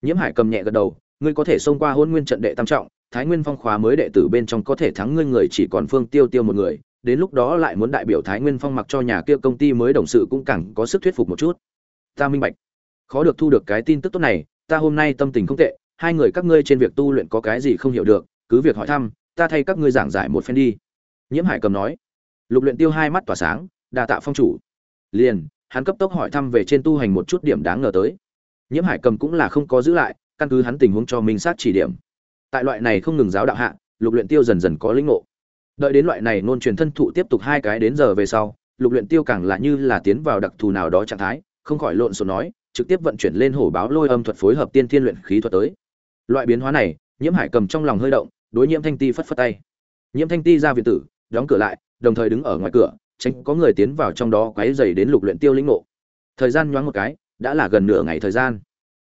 Nhiễm hải cầm nhẹ gật đầu, ngươi có thể xông qua hôn nguyên trận đệ tam trọng, thái nguyên phong khóa mới đệ tử bên trong có thể thắng ngươi người chỉ còn phương tiêu tiêu một người, đến lúc đó lại muốn đại biểu thái nguyên phong mặc cho nhà kia công ty mới đồng sự cũng càng có sức thuyết phục một chút. Ta minh bạch khó được thu được cái tin tức tốt này, ta hôm nay tâm tình không tệ, hai người các ngươi trên việc tu luyện có cái gì không hiểu được, cứ việc hỏi thăm, ta thay các ngươi giảng giải một phen đi. Nhiễm hải cầm nói. Lục luyện tiêu hai mắt tỏa sáng, đa tạ phong chủ. Liền, hắn cấp tốc hỏi thăm về trên tu hành một chút điểm đáng ngờ tới. Nhiễm hải cầm cũng là không có giữ lại, căn cứ hắn tình huống cho minh sát chỉ điểm. Tại loại này không ngừng giáo đạo hạ, lục luyện tiêu dần dần có lĩnh ngộ. Đợi đến loại này nôn truyền thân thụ tiếp tục hai cái đến giờ về sau, lục luyện tiêu càng là như là tiến vào đặc thù nào đó trạng thái, không khỏi lộn xộn nói trực tiếp vận chuyển lên hổ báo lôi âm thuật phối hợp tiên thiên luyện khí thuật tới. Loại biến hóa này, nhiễm hải cầm trong lòng hơi động, đối nhiễm thanh ti phất phất tay. Nhiễm thanh ti ra viện tử, đóng cửa lại, đồng thời đứng ở ngoài cửa, tránh có người tiến vào trong đó quấy dày đến lục luyện tiêu lĩnh ngộ. Thời gian nhoáng một cái, đã là gần nửa ngày thời gian.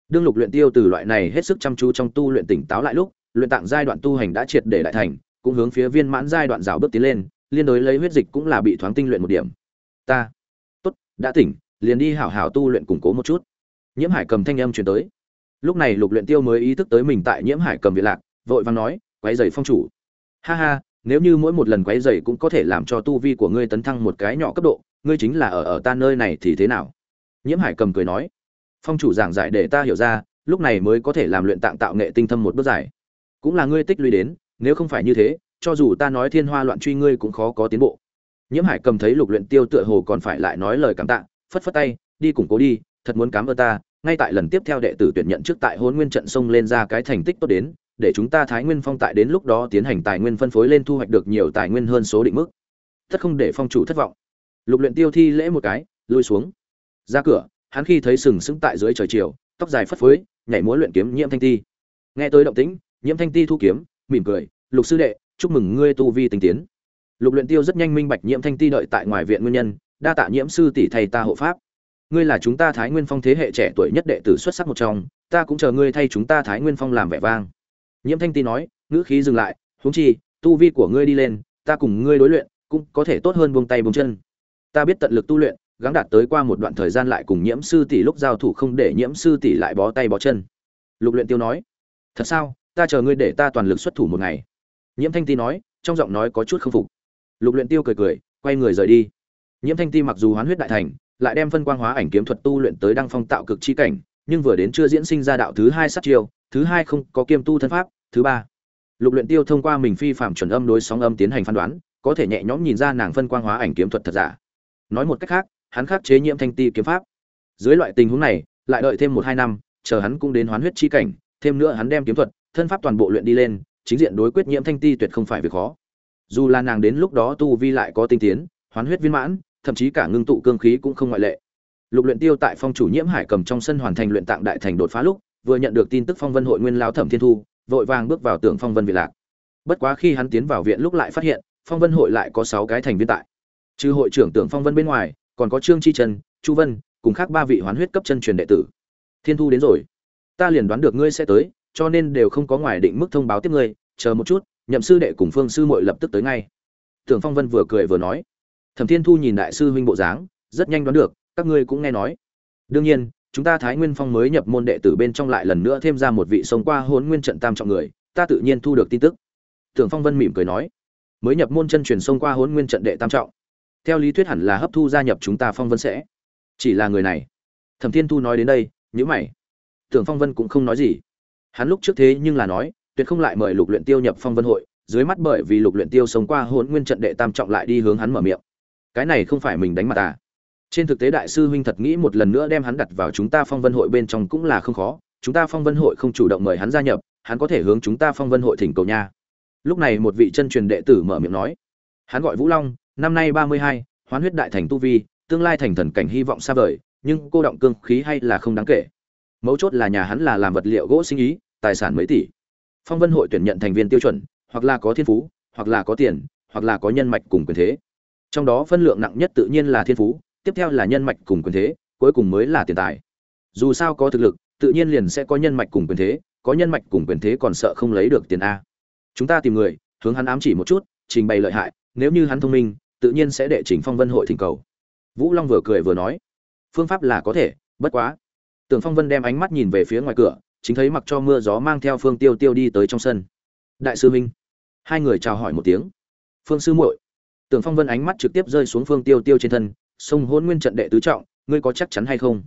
Đương lục luyện tiêu từ loại này hết sức chăm chú trong tu luyện tỉnh táo lại lúc, luyện tạng giai đoạn tu hành đã triệt để đại thành, cũng hướng phía viên mãn giai đoạn rào bước tiến lên, liên đối lấy huyết dịch cũng là bị thoáng tinh luyện một điểm. Ta, tốt, đã tỉnh, liền đi hảo hảo tu luyện củng cố một chút nhiễm hải cầm thanh âm truyền tới. Lúc này lục luyện tiêu mới ý thức tới mình tại nhiễm hải cầm viện lạc, vội vàng nói quấy giày phong chủ. Ha ha, nếu như mỗi một lần quấy giày cũng có thể làm cho tu vi của ngươi tấn thăng một cái nhỏ cấp độ, ngươi chính là ở ở ta nơi này thì thế nào? Nhiễm hải cầm cười nói, phong chủ giảng giải để ta hiểu ra, lúc này mới có thể làm luyện tạng tạo nghệ tinh thâm một bước giải cũng là ngươi tích lũy đến, nếu không phải như thế, cho dù ta nói thiên hoa loạn truy ngươi cũng khó có tiến bộ. Nhiễm hải cầm thấy lục luyện tiêu tựa hồ còn phải lại nói lời cảm tạ, phất phất tay, đi củng cố đi thật muốn cảm ơn ta, ngay tại lần tiếp theo đệ tử tuyển nhận trước tại hôn nguyên trận sông lên ra cái thành tích tốt đến, để chúng ta thái nguyên phong tại đến lúc đó tiến hành tài nguyên phân phối lên thu hoạch được nhiều tài nguyên hơn số định mức. Tất không để phong chủ thất vọng. Lục luyện tiêu thi lễ một cái, lui xuống. Ra cửa, hắn khi thấy sừng sững tại dưới trời chiều, tóc dài phất phới, nhảy múa luyện kiếm nhiễm thanh ti. Nghe tới động tĩnh, nhiễm thanh ti thu kiếm, mỉm cười, lục sư đệ, chúc mừng ngươi tu vi tinh tiến. Lục luyện tiêu rất nhanh minh bạch nhiễm thanh ti đợi tại ngoài viện nguyên nhân, đa tạ nhiễm sư tỷ thầy ta hộ pháp ngươi là chúng ta thái nguyên phong thế hệ trẻ tuổi nhất đệ tử xuất sắc một trong, ta cũng chờ ngươi thay chúng ta thái nguyên phong làm vẻ vang. Nhiễm thanh ti nói, ngữ khí dừng lại, huống chi, tu vi của ngươi đi lên, ta cùng ngươi đối luyện, cũng có thể tốt hơn buông tay buông chân. Ta biết tận lực tu luyện, gắng đạt tới qua một đoạn thời gian lại cùng nhiễm sư tỷ lúc giao thủ không để nhiễm sư tỷ lại bó tay bó chân. Lục luyện tiêu nói, thật sao? Ta chờ ngươi để ta toàn lực xuất thủ một ngày. Nhiễm thanh ti nói, trong giọng nói có chút không phục. Lục luyện tiêu cười cười, quay người rời đi. Nhiễm thanh ti mặc dù hoán huyết đại thành lại đem phân quang hóa ảnh kiếm thuật tu luyện tới đăng phong tạo cực chi cảnh, nhưng vừa đến chưa diễn sinh ra đạo thứ hai sát chiêu, thứ hai không có kiêm tu thân pháp, thứ ba. Lục luyện tiêu thông qua mình phi phạm chuẩn âm đối sóng âm tiến hành phán đoán, có thể nhẹ nhõm nhìn ra nàng phân quang hóa ảnh kiếm thuật thật giả. Nói một cách khác, hắn khắc chế nhiễm thanh ti kiếm pháp. Dưới loại tình huống này, lại đợi thêm một hai năm, chờ hắn cũng đến hoán huyết chi cảnh, thêm nữa hắn đem kiếm thuật, thân pháp toàn bộ luyện đi lên, chính diện đối quyết nhiễm thanh ti tuyệt không phải việc khó. Dù là nàng đến lúc đó tu vi lại có tinh tiến, hoán huyết viên mãn thậm chí cả ngưng tụ cương khí cũng không ngoại lệ. Lục luyện tiêu tại phong chủ nhiễm hải cầm trong sân hoàn thành luyện tạng đại thành đột phá lúc, vừa nhận được tin tức phong vân hội nguyên lão thẩm thiên thu, vội vàng bước vào tưởng phong vân viện lạc. Bất quá khi hắn tiến vào viện lúc lại phát hiện, phong vân hội lại có sáu cái thành viên tại. Trừ hội trưởng tưởng phong vân bên ngoài, còn có trương chi trần chu vân, cùng khác ba vị hoán huyết cấp chân truyền đệ tử. Thiên thu đến rồi. Ta liền đoán được ngươi sẽ tới, cho nên đều không có ngoài định mức thông báo tiếp ngươi, chờ một chút, nhậm sư đệ cùng phương sư muội lập tức tới ngay. Tưởng phong vân vừa cười vừa nói thẩm thiên thu nhìn đại sư huynh bộ dáng, rất nhanh đoán được, các ngươi cũng nghe nói. Đương nhiên, chúng ta thái nguyên phong mới nhập môn đệ tử bên trong lại lần nữa thêm ra một vị sống qua hôn nguyên trận tam trọng người, ta tự nhiên thu được tin tức. Tưởng phong vân mỉm cười nói, mới nhập môn chân truyền sông qua hôn nguyên trận đệ tam trọng. Theo lý thuyết hẳn là hấp thu gia nhập chúng ta phong vân sẽ. Chỉ là người này. Thẩm thiên thu nói đến đây nhữ mày. Tưởng phong vân cũng không nói gì. Hắn lúc trước thế nhưng là nói, tuyệt không lại mời lục luyện tiêu nhập phong vân hội, dưới mắt bởi vì lục luyện tiêu sống qua hôn nguyên trận đệ tam trọng lại đi hướng hắn mở miệng cái này không phải mình đánh mặt à? Trên thực tế đại sư huynh thật nghĩ một lần nữa đem hắn đặt vào chúng ta phong vân hội bên trong cũng là không khó. Chúng ta phong vân hội không chủ động mời hắn gia nhập, hắn có thể hướng chúng ta phong vân hội thỉnh cầu nha. Lúc này một vị chân truyền đệ tử mở miệng nói, hắn gọi vũ long, năm nay ba mươi hai, hoán huyết đại thành tu vi, tương lai thành thần cảnh hy vọng xa vời, nhưng cô động cương khí hay là không đáng kể. Mấu chốt là nhà hắn là làm vật liệu gỗ sinh ý, tài sản mấy tỷ. Phong vân hội tuyển nhận thành viên tiêu chuẩn, hoặc là có thiên phú, hoặc là có tiền, hoặc là có nhân mạch cùng quyền thế trong đó phân lượng nặng nhất tự nhiên là thiên phú, tiếp theo là nhân mạch cùng quyền thế, cuối cùng mới là tiền tài. Dù sao có thực lực, tự nhiên liền sẽ có nhân mạch cùng quyền thế, có nhân mạch cùng quyền thế còn sợ không lấy được tiền a. Chúng ta tìm người, hướng hắn ám chỉ một chút, trình bày lợi hại, nếu như hắn thông minh, tự nhiên sẽ đệ trình phong vân hội thỉnh cầu. Vũ long vừa cười vừa nói, phương pháp là có thể, bất quá. Tưởng phong vân đem ánh mắt nhìn về phía ngoài cửa, chính thấy mặc cho mưa gió mang theo phương tiêu tiêu đi tới trong sân. Đại sư minh, hai người chào hỏi một tiếng. Phương sư muội tưởng phong vân ánh mắt trực tiếp rơi xuống phương tiêu tiêu trên thân, sông hôn nguyên trận đệ tứ trọng, ngươi có chắc chắn hay không?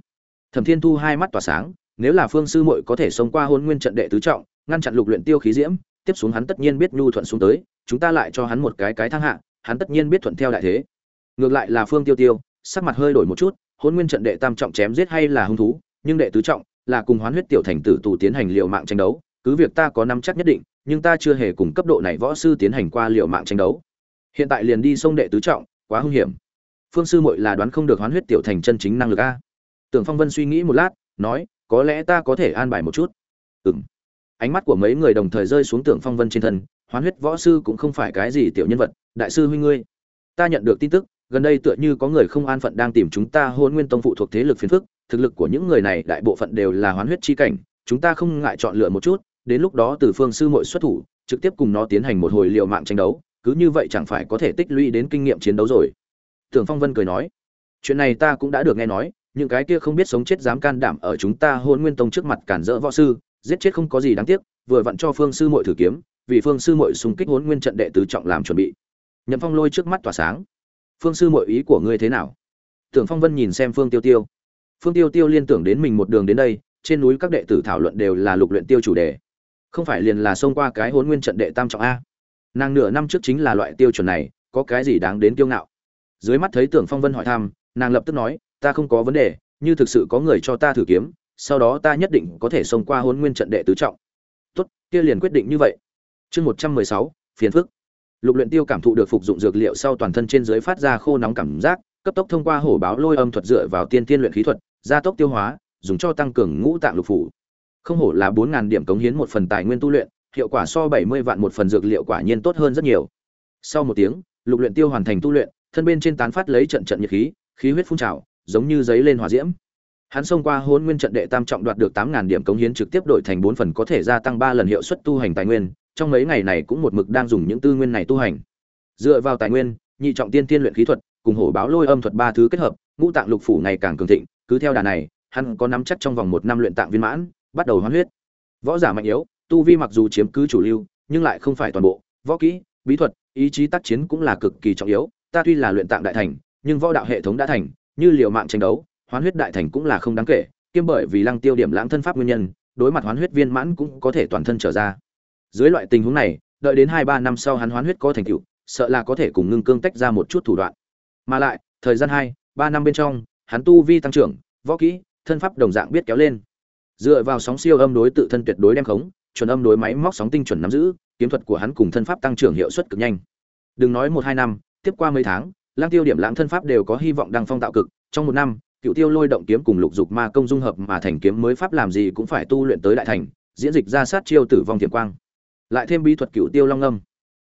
Thẩm thiên thu hai mắt tỏa sáng, nếu là phương sư muội có thể sống qua hôn nguyên trận đệ tứ trọng, ngăn chặn lục luyện tiêu khí diễm, tiếp xuống hắn tất nhiên biết nhu thuận xuống tới, chúng ta lại cho hắn một cái cái thăng hạ, hắn tất nhiên biết thuận theo đại thế. Ngược lại là phương tiêu tiêu, sắc mặt hơi đổi một chút hôn nguyên trận đệ tam trọng chém giết hay là hung thú, nhưng đệ tứ trọng là cùng hoán huyết tiểu thành tử tù tiến hành liều mạng tranh đấu, cứ việc ta có năm chắc nhất định, nhưng ta chưa hề cùng cấp độ này võ sư tiến hành qua liều mạng tranh đấu hiện tại liền đi sông đệ tứ trọng, quá hung hiểm. Phương sư muội là đoán không được hoán huyết tiểu thành chân chính năng lực a. Tưởng phong vân suy nghĩ một lát, nói, có lẽ ta có thể an bài một chút. Ừng ánh mắt của mấy người đồng thời rơi xuống tưởng phong vân trên thân, hoán huyết võ sư cũng không phải cái gì tiểu nhân vật, đại sư huynh ngươi. Ta nhận được tin tức, gần đây tựa như có người không an phận đang tìm chúng ta hôn nguyên tông phụ thuộc thế lực phiền phức, thực lực của những người này đại bộ phận đều là hoán huyết chi cảnh, chúng ta không ngại chọn lựa một chút, đến lúc đó từ phương sư muội xuất thủ, trực tiếp cùng nó tiến hành một hồi liệu mạng tranh đấu cứ như vậy chẳng phải có thể tích lũy đến kinh nghiệm chiến đấu rồi. Tưởng phong vân cười nói, chuyện này ta cũng đã được nghe nói, những cái kia không biết sống chết dám can đảm ở chúng ta hôn nguyên tông trước mặt cản rỡ võ sư, giết chết không có gì đáng tiếc, vừa vặn cho phương sư muội thử kiếm, vì phương sư muội xung kích hôn nguyên trận đệ tứ trọng làm chuẩn bị. Nhậm phong lôi trước mắt tỏa sáng, phương sư muội ý của ngươi thế nào? Tưởng phong vân nhìn xem phương tiêu tiêu. Phương tiêu tiêu liên tưởng đến mình một đường đến đây, trên núi các đệ tử thảo luận đều là lục luyện tiêu chủ đề. Không phải liền là xông qua cái hôn nguyên trận đệ tam trọng a? Nàng nửa năm trước chính là loại tiêu chuẩn này, có cái gì đáng đến kiêu ngạo? Dưới mắt thấy tưởng phong vân hỏi thăm, nàng lập tức nói, ta không có vấn đề, như thực sự có người cho ta thử kiếm, sau đó ta nhất định có thể xông qua hôn nguyên trận đệ tứ trọng. Tốt, kia liền quyết định như vậy. Chương một trăm mười sáu, phiền phức. Lục luyện tiêu cảm thụ được phục dụng dược liệu sau toàn thân trên dưới phát ra khô nóng cảm giác, cấp tốc thông qua hổ báo lôi âm thuật dựa vào tiên tiên luyện khí thuật, gia tốc tiêu hóa, dùng cho tăng cường ngũ tạng lục phủ. Không hổ là bốn ngàn điểm cống hiến một phần tài nguyên tu luyện hiệu quả so bảy mươi vạn một phần dược liệu quả nhiên tốt hơn rất nhiều. Sau một tiếng, lục luyện tiêu hoàn thành tu luyện, thân bên trên tán phát lấy trận trận nhiệt khí khí huyết phun trào, giống như giấy lên hỏa diễm. Hắn xông qua hỗn nguyên trận đệ tam trọng đoạt được tám ngàn điểm cống hiến trực tiếp đổi thành bốn phần có thể gia tăng ba lần hiệu suất tu hành tài nguyên, trong mấy ngày này cũng một mực đang dùng những tư nguyên này tu hành. Dựa vào tài nguyên, nhị trọng tiên tiên luyện khí thuật, cùng hổ báo lôi âm thuật ba thứ kết hợp, ngũ tạng lục phủ ngày càng cường thịnh, cứ theo đà này, hắn có nắm chắc trong vòng một năm luyện tạng viên mãn, bắt đầu hoán huyết. Võ giả mạnh yếu tu vi mặc dù chiếm cứ chủ lưu, nhưng lại không phải toàn bộ. Võ kỹ, bí thuật, ý chí tác chiến cũng là cực kỳ trọng yếu. Ta tuy là luyện tạng đại thành, nhưng võ đạo hệ thống đã thành, như liều mạng tranh đấu, hoán huyết đại thành cũng là không đáng kể. Kiêm bởi vì lăng tiêu điểm lãng thân pháp nguyên nhân, đối mặt hoán huyết viên mãn cũng có thể toàn thân trở ra. Dưới loại tình huống này, đợi đến hai ba năm sau hắn hoán huyết có thành tựu, sợ là có thể cùng ngưng cương tách ra một chút thủ đoạn. Mà lại, thời gian hai, ba năm bên trong, hắn tu vi tăng trưởng, võ kỹ, thân pháp đồng dạng biết kéo lên. Dựa vào sóng siêu âm đối tự thân tuyệt đối đem khống chuẩn âm đối máy móc sóng tinh chuẩn nắm giữ, kiếm thuật của hắn cùng thân pháp tăng trưởng hiệu suất cực nhanh. Đừng nói một hai năm, tiếp qua mấy tháng, lang tiêu điểm lãng thân pháp đều có hy vọng đăng phong tạo cực. Trong một năm, cựu tiêu lôi động kiếm cùng lục dục ma công dung hợp mà thành kiếm mới pháp làm gì cũng phải tu luyện tới đại thành, diễn dịch ra sát chiêu tử vong tiềm quang. Lại thêm bí thuật cựu tiêu long âm.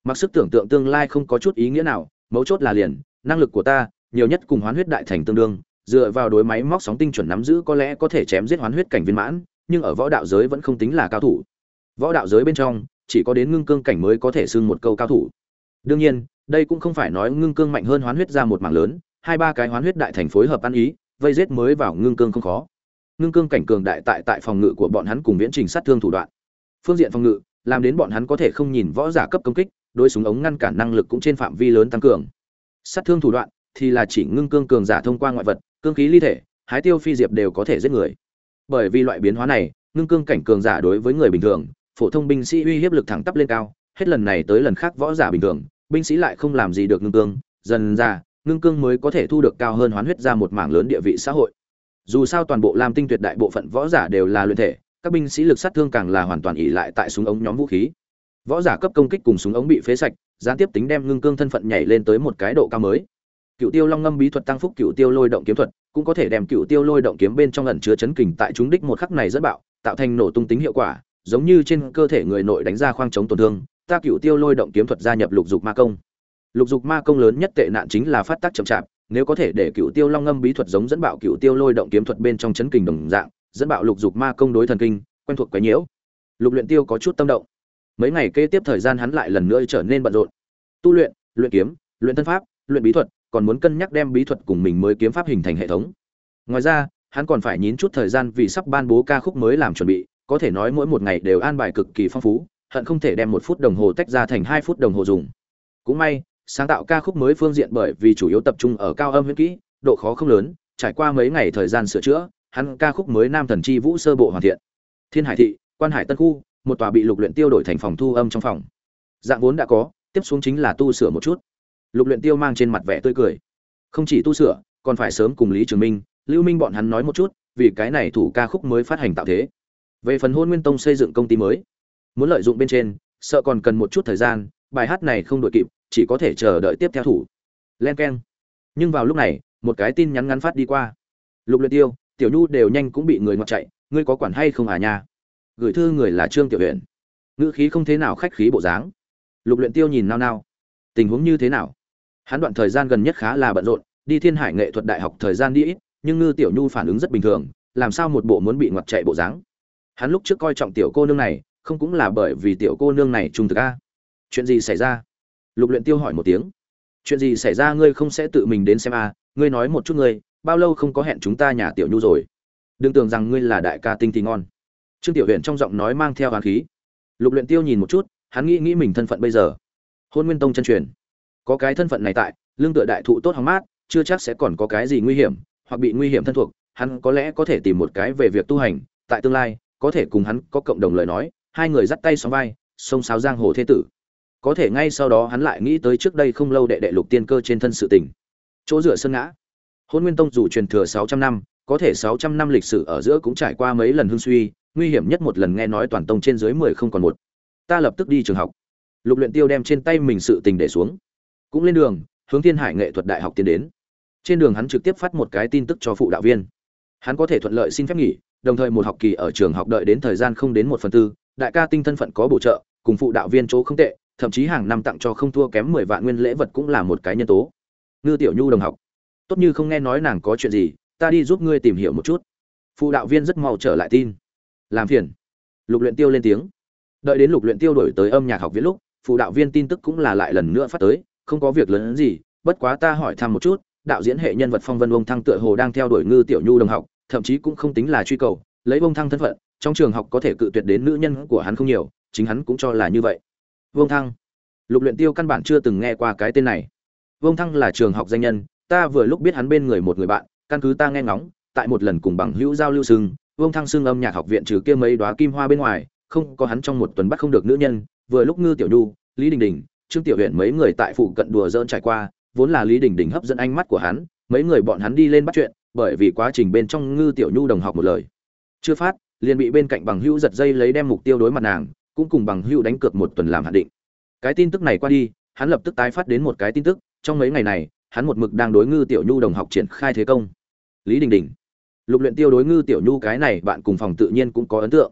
Mặc sức tưởng tượng tương lai không có chút ý nghĩa nào, mấu chốt là liền, năng lực của ta, nhiều nhất cùng hoán huyết đại thành tương đương, dựa vào đối máy móc sóng tinh chuẩn nắm giữ có lẽ có thể chém giết hoán huyết cảnh viên mãn, nhưng ở võ đạo giới vẫn không tính là cao thủ võ đạo giới bên trong, chỉ có đến ngưng cương cảnh mới có thể xưng một câu cao thủ. Đương nhiên, đây cũng không phải nói ngưng cương mạnh hơn hoán huyết ra một mảng lớn, hai ba cái hoán huyết đại thành phối hợp ăn ý, vây giết mới vào ngưng cương không khó. Ngưng cương cảnh cường đại tại tại phòng ngự của bọn hắn cùng viễn trình sát thương thủ đoạn. Phương diện phòng ngự, làm đến bọn hắn có thể không nhìn võ giả cấp công kích đôi súng ống ngăn cản năng lực cũng trên phạm vi lớn tăng cường. Sát thương thủ đoạn thì là chỉ ngưng cương cường giả thông qua ngoại vật, cương khí ly thể, hái tiêu phi diệp đều có thể giết người. Bởi vì loại biến hóa này, ngưng cương cảnh cường giả đối với người bình thường phổ thông binh sĩ uy hiếp lực thẳng tắp lên cao, hết lần này tới lần khác võ giả bình thường, binh sĩ lại không làm gì được ngưng cương, dần ra, ngưng cương mới có thể thu được cao hơn hoán huyết ra một mảng lớn địa vị xã hội. Dù sao toàn bộ lam tinh tuyệt đại bộ phận võ giả đều là luyện thể, các binh sĩ lực sát thương càng là hoàn toàn ỉ lại tại súng ống nhóm vũ khí. Võ giả cấp công kích cùng súng ống bị phế sạch, gián tiếp tính đem ngưng cương thân phận nhảy lên tới một cái độ cao mới. Cựu tiêu long ngâm bí thuật tăng phúc cựu tiêu lôi động kiếm thuật, cũng có thể đem cựu tiêu lôi động kiếm bên trong ẩn chứa chấn kình tại chúng đích một khắc này rất bạo, tạo thành nổ tung tính hiệu quả giống như trên cơ thể người nội đánh ra khoang chống tổn thương, ta cựu tiêu lôi động kiếm thuật gia nhập lục dục ma công. Lục dục ma công lớn nhất tệ nạn chính là phát tác chậm chạp, nếu có thể để cựu tiêu long ngâm bí thuật giống dẫn bạo cựu tiêu lôi động kiếm thuật bên trong chấn kình đồng dạng, dẫn bạo lục dục ma công đối thần kinh, quen thuộc quấy nhiễu. Lục luyện tiêu có chút tâm động. Mấy ngày kế tiếp thời gian hắn lại lần nữa trở nên bận rộn. Tu luyện luyện kiếm, luyện thân pháp, luyện bí thuật, còn muốn cân nhắc đem bí thuật cùng mình mới kiếm pháp hình thành hệ thống. Ngoài ra, hắn còn phải nhín chút thời gian vì sắp ban bố ca khúc mới làm chuẩn bị có thể nói mỗi một ngày đều an bài cực kỳ phong phú, hận không thể đem một phút đồng hồ tách ra thành hai phút đồng hồ dùng. Cũng may, sáng tạo ca khúc mới phương diện bởi vì chủ yếu tập trung ở cao âm huyễn kỹ, độ khó không lớn, trải qua mấy ngày thời gian sửa chữa, hắn ca khúc mới nam thần chi vũ sơ bộ hoàn thiện. Thiên hải thị, quan hải tân khu, một tòa bị lục luyện tiêu đổi thành phòng thu âm trong phòng. Dạng vốn đã có, tiếp xuống chính là tu sửa một chút. Lục luyện tiêu mang trên mặt vẻ tươi cười. Không chỉ tu sửa, còn phải sớm cùng lý trường minh, lưu minh bọn hắn nói một chút, vì cái này thủ ca khúc mới phát hành tạo thế về phần hôn nguyên tông xây dựng công ty mới, muốn lợi dụng bên trên, sợ còn cần một chút thời gian, bài hát này không đội kịp, chỉ có thể chờ đợi tiếp theo thủ. Len keng. Nhưng vào lúc này, một cái tin nhắn ngắn phát đi qua. Lục luyện tiêu, tiểu nhu đều nhanh cũng bị người ngoặt chạy, ngươi có quản hay không à nha? Gửi thư người là trương tiểu huyện ngữ khí không thế nào khách khí bộ dáng. Lục luyện tiêu nhìn nao nao. Tình huống như thế nào? Hắn đoạn thời gian gần nhất khá là bận rộn, đi thiên hải nghệ thuật đại học thời gian đi ít, nhưng ngư tiểu nhu phản ứng rất bình thường, làm sao một bộ muốn bị ngoặt chạy bộ dáng? Hắn lúc trước coi trọng tiểu cô nương này, không cũng là bởi vì tiểu cô nương này trung thực a? Chuyện gì xảy ra? Lục luyện tiêu hỏi một tiếng. Chuyện gì xảy ra ngươi không sẽ tự mình đến xem a? Ngươi nói một chút ngươi, bao lâu không có hẹn chúng ta nhà tiểu nhu rồi? Đừng tưởng rằng ngươi là đại ca tinh thì ngon. Trương tiểu huyện trong giọng nói mang theo hàn khí. Lục luyện tiêu nhìn một chút, hắn nghĩ nghĩ mình thân phận bây giờ. Hôn nguyên tông chân truyền. Có cái thân phận này tại, lương tựa đại thụ tốt hóng mát, chưa chắc sẽ còn có cái gì nguy hiểm, hoặc bị nguy hiểm thân thuộc, hắn có lẽ có thể tìm một cái về việc tu hành, tại tương lai có thể cùng hắn có cộng đồng lời nói, hai người dắt tay xóm vai sông sáo giang hồ thế tử. Có thể ngay sau đó hắn lại nghĩ tới trước đây không lâu đệ đệ lục tiên cơ trên thân sự tình. Chỗ dựa sơn ngã. Hôn nguyên tông dù truyền thừa sáu trăm năm, có thể sáu trăm năm lịch sử ở giữa cũng trải qua mấy lần hưng suy, nguy hiểm nhất một lần nghe nói toàn tông trên dưới mười không còn một. Ta lập tức đi trường học. Lục luyện tiêu đem trên tay mình sự tình để xuống. Cũng lên đường, hướng thiên hải nghệ thuật đại học tiến đến. Trên đường hắn trực tiếp phát một cái tin tức cho phụ đạo viên. Hắn có thể thuận lợi xin phép nghỉ đồng thời một học kỳ ở trường học đợi đến thời gian không đến một phần tư, đại ca tinh thân phận có bổ trợ, cùng phụ đạo viên chỗ không tệ, thậm chí hàng năm tặng cho không thua kém mười vạn nguyên lễ vật cũng là một cái nhân tố. Ngư tiểu nhu đồng học, tốt như không nghe nói nàng có chuyện gì, ta đi giúp ngươi tìm hiểu một chút. Phụ đạo viên rất mau trở lại tin. Làm phiền. Lục luyện tiêu lên tiếng. Đợi đến lục luyện tiêu đổi tới âm nhạc học viện lúc, phụ đạo viên tin tức cũng là lại lần nữa phát tới, không có việc lớn gì, bất quá ta hỏi thăm một chút, đạo diễn hệ nhân vật phong vân ông thăng tựa hồ đang theo đuổi ngư tiểu nhu đồng học thậm chí cũng không tính là truy cầu, lấy ông thăng thân phận, trong trường học có thể cự tuyệt đến nữ nhân của hắn không nhiều, chính hắn cũng cho là như vậy. Vương thăng, lục luyện tiêu căn bản chưa từng nghe qua cái tên này. Vương thăng là trường học danh nhân, ta vừa lúc biết hắn bên người một người bạn, căn cứ ta nghe ngóng, tại một lần cùng bằng hữu giao lưu sưng vương thăng sưng âm nhạc học viện trừ kia mấy đóa kim hoa bên ngoài, không có hắn trong một tuần bắt không được nữ nhân, vừa lúc ngư tiểu nhu, lý đình đình, trương tiểu huyện mấy người tại phụ cận đùa dỡn trải qua, vốn là lý đình đình hấp dẫn ánh mắt của hắn, mấy người bọn hắn đi lên bắt chuyện bởi vì quá trình bên trong ngư tiểu nhu đồng học một lời. Chưa phát, liền bị bên cạnh bằng hữu giật dây lấy đem mục tiêu đối mặt nàng, cũng cùng bằng hữu đánh cược một tuần làm hạn định. Cái tin tức này qua đi, hắn lập tức tái phát đến một cái tin tức, trong mấy ngày này, hắn một mực đang đối ngư tiểu nhu đồng học triển khai thế công. Lý đình đình. Lục luyện tiêu đối ngư tiểu nhu cái này bạn cùng phòng tự nhiên cũng có ấn tượng.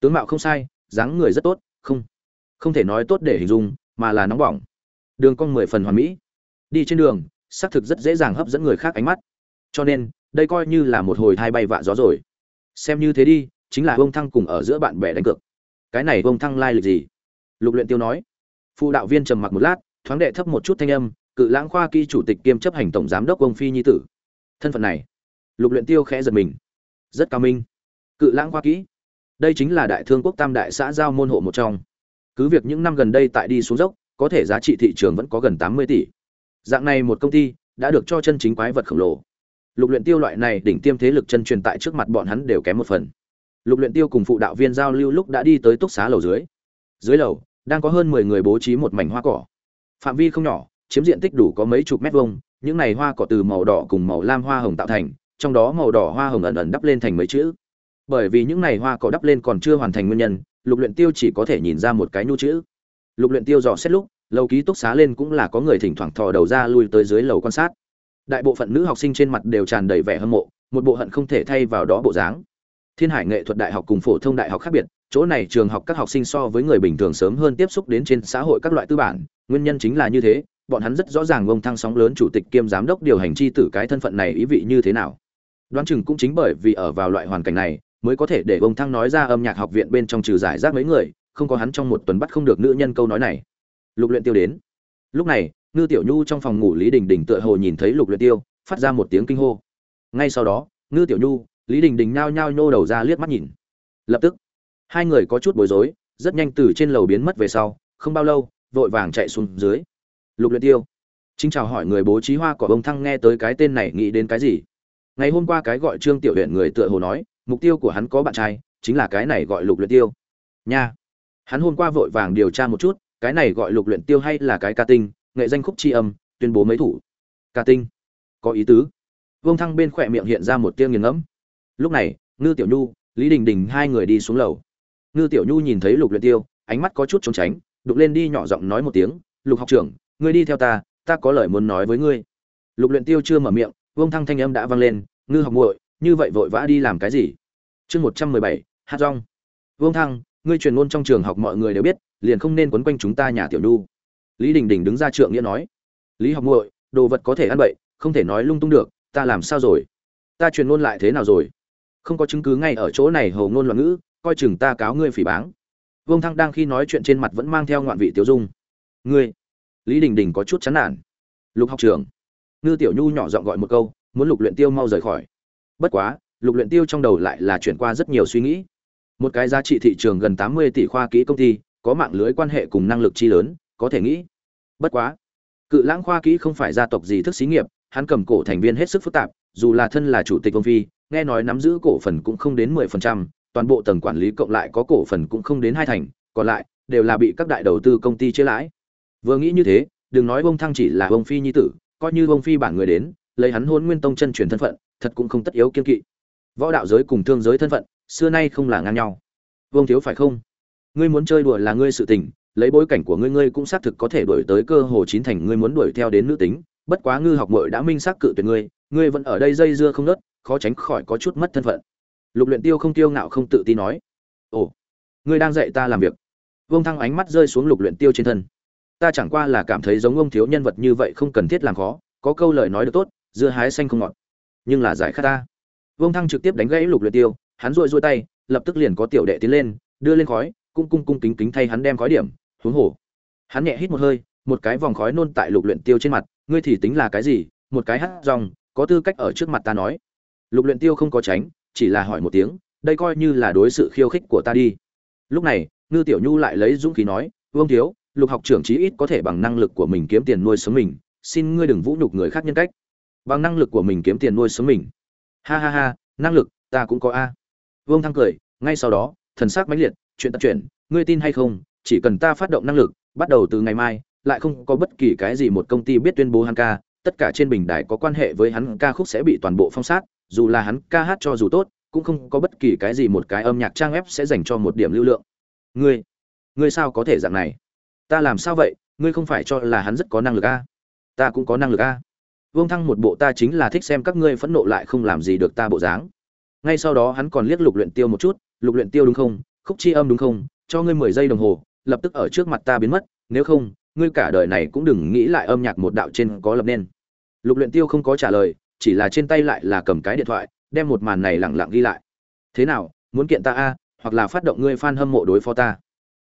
Tướng mạo không sai, dáng người rất tốt, không không thể nói tốt để hình dung, mà là nóng bỏng. Đường cong mười phần hoàn mỹ. Đi trên đường, xác thực rất dễ dàng hấp dẫn người khác ánh mắt. Cho nên đây coi như là một hồi thai bay vạ gió rồi. Xem như thế đi, chính là ông thăng cùng ở giữa bạn bè đánh cược. Cái này ông thăng lai lịch gì? Lục luyện tiêu nói. Phụ đạo viên trầm mặc một lát, thoáng đệ thấp một chút thanh âm, cự lãng khoa kỳ chủ tịch kiêm chấp hành tổng giám đốc ông phi nhi tử. Thân phận này. Lục luyện tiêu khẽ giật mình. Rất cao minh. Cự lãng khoa kỹ. Đây chính là đại thương quốc tam đại xã giao môn hộ một trong. Cứ việc những năm gần đây tại đi xuống dốc, có thể giá trị thị trường vẫn có gần tám mươi tỷ. Dạng này một công ty đã được cho chân chính quái vật khổng lồ lục luyện tiêu loại này đỉnh tiêm thế lực chân truyền tại trước mặt bọn hắn đều kém một phần. Lục luyện tiêu cùng phụ đạo viên giao lưu lúc đã đi tới túc xá lầu dưới. Dưới lầu, đang có hơn mười người bố trí một mảnh hoa cỏ. Phạm vi không nhỏ, chiếm diện tích đủ có mấy chục mét vuông, những này hoa cỏ từ màu đỏ cùng màu lam hoa hồng tạo thành, trong đó màu đỏ hoa hồng ẩn ẩn đắp lên thành mấy chữ. Bởi vì những này hoa cỏ đắp lên còn chưa hoàn thành nguyên nhân, lục luyện tiêu chỉ có thể nhìn ra một cái nhu chữ. Lục luyện tiêu dò xét lúc, lầu ký túc xá lên cũng là có người thỉnh thoảng thò đầu ra lui tới dưới lầu quan sát đại bộ phận nữ học sinh trên mặt đều tràn đầy vẻ hâm mộ, một bộ hận không thể thay vào đó bộ dáng. Thiên hải nghệ thuật đại học cùng phổ thông đại học khác biệt, chỗ này trường học các học sinh so với người bình thường sớm hơn tiếp xúc đến trên xã hội các loại tư bản, nguyên nhân chính là như thế, bọn hắn rất rõ ràng ông thăng sóng lớn chủ tịch kiêm giám đốc điều hành chi tử cái thân phận này ý vị như thế nào. Đoán chừng cũng chính bởi vì ở vào loại hoàn cảnh này, mới có thể để ông thăng nói ra âm nhạc học viện bên trong trừ giải rác mấy người, không có hắn trong một tuần bắt không được nữ nhân câu nói này. Lục luyện tiêu đến. Lúc này ngư tiểu nhu trong phòng ngủ lý đình đình tựa hồ nhìn thấy lục luyện tiêu, phát ra một tiếng kinh hô. Ngay sau đó, ngư tiểu nhu, lý đình đình nhao nhao nhô đầu ra liếc mắt nhìn. Lập tức, hai người có chút bối rối, rất nhanh từ trên lầu biến mất về sau, không bao lâu, vội vàng chạy xuống dưới. Lục luyện tiêu chính chào hỏi người bố trí hoa cỏ bông thăng nghe tới cái tên này nghĩ đến cái gì? Ngày hôm qua cái gọi trương tiểu huyện người tựa hồ nói, mục tiêu của hắn có bạn trai, chính là cái này gọi lục luyện tiêu. Nha. Hắn hôm qua vội vàng điều tra một chút, cái này gọi lục luyện tiêu hay là cái ca tinh nghệ danh khúc tri âm, tuyên bố mấy thủ. Ca tinh. Có ý tứ. Vương thăng bên khỏe miệng hiện ra một tia nghiền ngẫm. Lúc này, ngư tiểu nhu, lý đình đình hai người đi xuống lầu. Ngư tiểu nhu nhìn thấy lục luyện tiêu, ánh mắt có chút trốn tránh, đụng lên đi nhỏ giọng nói một tiếng, lục học trưởng, ngươi đi theo ta ta có lời muốn nói với ngươi. Lục luyện tiêu chưa mở miệng, vương thăng thanh âm đã vang lên, ngư học muội, như vậy vội vã đi làm cái gì? Chương một trăm mười bảy, hát rong. Vương thăng, ngươi truyền ngôn trong trường học mọi người đều biết, liền không nên quấn quanh chúng ta nhà tiểu nhu lý đình đình đứng ra trượng nghĩa nói lý học muội đồ vật có thể ăn bậy không thể nói lung tung được ta làm sao rồi? Ta truyền ngôn lại thế nào rồi? Không có chứng cứ ngay ở chỗ này hầu ngôn loạn ngữ coi chừng ta cáo ngươi phỉ báng. Vương thăng đang khi nói chuyện trên mặt vẫn mang theo ngoạn vị tiêu dung. Ngươi? Lý đình đình có chút chán nản. Lục học trường, ngư tiểu nhu nhỏ giọng gọi một câu muốn lục luyện tiêu mau rời khỏi. Bất quá lục luyện tiêu trong đầu lại là chuyển qua rất nhiều suy nghĩ. Một cái giá trị thị trường gần tám mươi tỷ khoa kỹ công ty có mạng lưới quan hệ cùng năng lực chi lớn có thể nghĩ. Bất quá, cự lãng khoa kỹ không phải gia tộc gì thức xí nghiệp, hắn cầm cổ thành viên hết sức phức tạp, dù là thân là chủ tịch công phi, nghe nói nắm giữ cổ phần cũng không đến mười phần trăm, toàn bộ tầng quản lý cộng lại có cổ phần cũng không đến hai thành, còn lại đều là bị các đại đầu tư công ty chế lãi. Vừa nghĩ như thế, đừng nói bông thăng chỉ là bông phi nhi tử, coi như bông phi bản người đến, lấy hắn hôn nguyên tông chân truyền thân phận, thật cũng không tất yếu kiên kỵ. Võ đạo giới cùng thương giới thân phận, xưa nay không là ngang nhau. Vương thiếu phải không? Ngươi muốn chơi đùa là ngươi sự tình lấy bối cảnh của ngươi ngươi cũng xác thực có thể đuổi tới cơ hồ chín thành, ngươi muốn đuổi theo đến nữ tính. Bất quá ngư học mội đã minh xác cự tuyệt ngươi ngươi vẫn ở đây dây dưa không nớt, khó tránh khỏi có chút mất thân phận. Lục luyện tiêu không tiêu ngạo không tự tin nói, ồ, ngươi đang dạy ta làm việc. Vương thăng ánh mắt rơi xuống lục luyện tiêu trên thân. Ta chẳng qua là cảm thấy giống ông thiếu nhân vật như vậy không cần thiết làm khó, có câu lời nói được tốt, dưa hái xanh không ngọt, nhưng là giải khát ta. Vương thăng trực tiếp đánh gãy lục luyện tiêu, hắn duỗi duỗi tay, lập tức liền có tiểu đệ tiến lên, đưa lên khói, cung cung cung kính kính thay hắn đem khói điểm huống hồ. Hắn nhẹ hít một hơi, một cái vòng khói nôn tại lục luyện tiêu trên mặt, ngươi thì tính là cái gì? Một cái hắt rong, có tư cách ở trước mặt ta nói. Lục luyện tiêu không có tránh, chỉ là hỏi một tiếng, đây coi như là đối sự khiêu khích của ta đi. Lúc này, ngư tiểu nhu lại lấy dũng khí nói, vương thiếu, lục học trưởng chí ít có thể bằng năng lực của mình kiếm tiền nuôi sống mình, xin ngươi đừng vũ nhục người khác nhân cách. Bằng năng lực của mình kiếm tiền nuôi sống mình. Ha ha ha, năng lực, ta cũng có a. Vương thăng cười, ngay sau đó, thần sắc mãnh liệt, chuyện tập chuyện ngươi tin hay không chỉ cần ta phát động năng lực, bắt đầu từ ngày mai, lại không có bất kỳ cái gì một công ty biết tuyên bố hắn ca, tất cả trên bình đài có quan hệ với hắn ca khúc sẽ bị toàn bộ phong sát, dù là hắn ca hát cho dù tốt, cũng không có bất kỳ cái gì một cái âm nhạc trang web sẽ dành cho một điểm lưu lượng. Ngươi ngươi sao có thể dạng này? Ta làm sao vậy? Ngươi không phải cho là hắn rất có năng lực a? Ta cũng có năng lực a. Vương thăng một bộ ta chính là thích xem các ngươi phẫn nộ lại không làm gì được ta bộ dáng. Ngay sau đó hắn còn liếc lục luyện tiêu một chút, lục luyện tiêu đúng không? Khúc chi âm đúng không? Cho ngươi mười giây đồng hồ lập tức ở trước mặt ta biến mất, nếu không, ngươi cả đời này cũng đừng nghĩ lại âm nhạc một đạo trên có lập nên. Lục luyện tiêu không có trả lời, chỉ là trên tay lại là cầm cái điện thoại, đem một màn này lẳng lặng ghi lại. Thế nào, muốn kiện ta a, hoặc là phát động ngươi fan hâm mộ đối phó ta?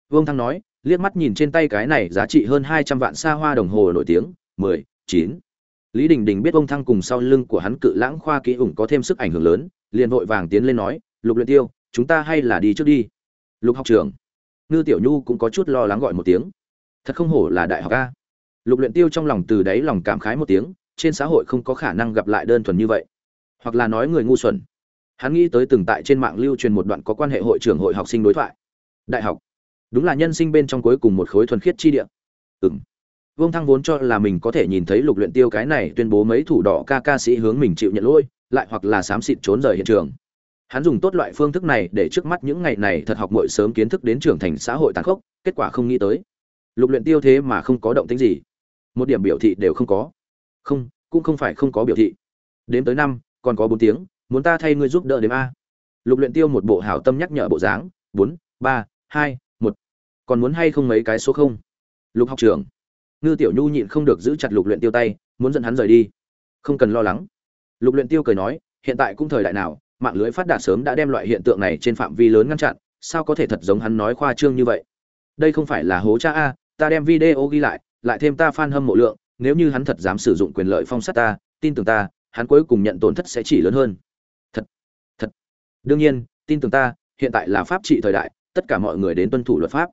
Vương thăng nói, liếc mắt nhìn trên tay cái này giá trị hơn hai trăm vạn xa hoa đồng hồ nổi tiếng, mười, chín. Lý đình đình biết vương thăng cùng sau lưng của hắn cự lãng khoa kỹ ủng có thêm sức ảnh hưởng lớn, liền vội vàng tiến lên nói, lục luyện tiêu, chúng ta hay là đi trước đi. Lục học trưởng ngư tiểu nhu cũng có chút lo lắng gọi một tiếng. Thật không hổ là đại học a. Lục luyện tiêu trong lòng từ đáy lòng cảm khái một tiếng, trên xã hội không có khả năng gặp lại đơn thuần như vậy. Hoặc là nói người ngu xuẩn. Hắn nghĩ tới từng tại trên mạng lưu truyền một đoạn có quan hệ hội trưởng hội học sinh đối thoại. Đại học. Đúng là nhân sinh bên trong cuối cùng một khối thuần khiết chi địa. Ừm. Vương thăng vốn cho là mình có thể nhìn thấy lục luyện tiêu cái này tuyên bố mấy thủ đỏ ca ca sĩ hướng mình chịu nhận lỗi, lại hoặc là sám xịt trốn rời hiện trường hắn dùng tốt loại phương thức này để trước mắt những ngày này thật học muội sớm kiến thức đến trưởng thành xã hội tàn khốc, kết quả không nghĩ tới. Lục luyện tiêu thế mà không có động tĩnh gì. Một điểm biểu thị đều không có. Không, cũng không phải không có biểu thị. Đến tới năm, còn có bốn tiếng, muốn ta thay ngươi giúp đỡ đếm a. Lục luyện tiêu một bộ hảo tâm nhắc nhở bộ dáng, bốn, ba, hai, một. Còn muốn hay không mấy cái số không? Lục học trưởng. Ngư tiểu nhu nhịn không được giữ chặt lục luyện tiêu tay, muốn dẫn hắn rời đi. Không cần lo lắng. Lục luyện tiêu cười nói, hiện tại cũng thời đại nào mạng lưới phát đạt sớm đã đem loại hiện tượng này trên phạm vi lớn ngăn chặn, sao có thể thật giống hắn nói khoa trương như vậy? Đây không phải là hố cha a, ta đem video ghi lại lại thêm ta fan hâm mộ lượng, nếu như hắn thật dám sử dụng quyền lợi phong sát ta, tin tưởng ta, hắn cuối cùng nhận tổn thất sẽ chỉ lớn hơn. Thật thật. Đương nhiên, tin tưởng ta, hiện tại là pháp trị thời đại, tất cả mọi người đến tuân thủ luật pháp.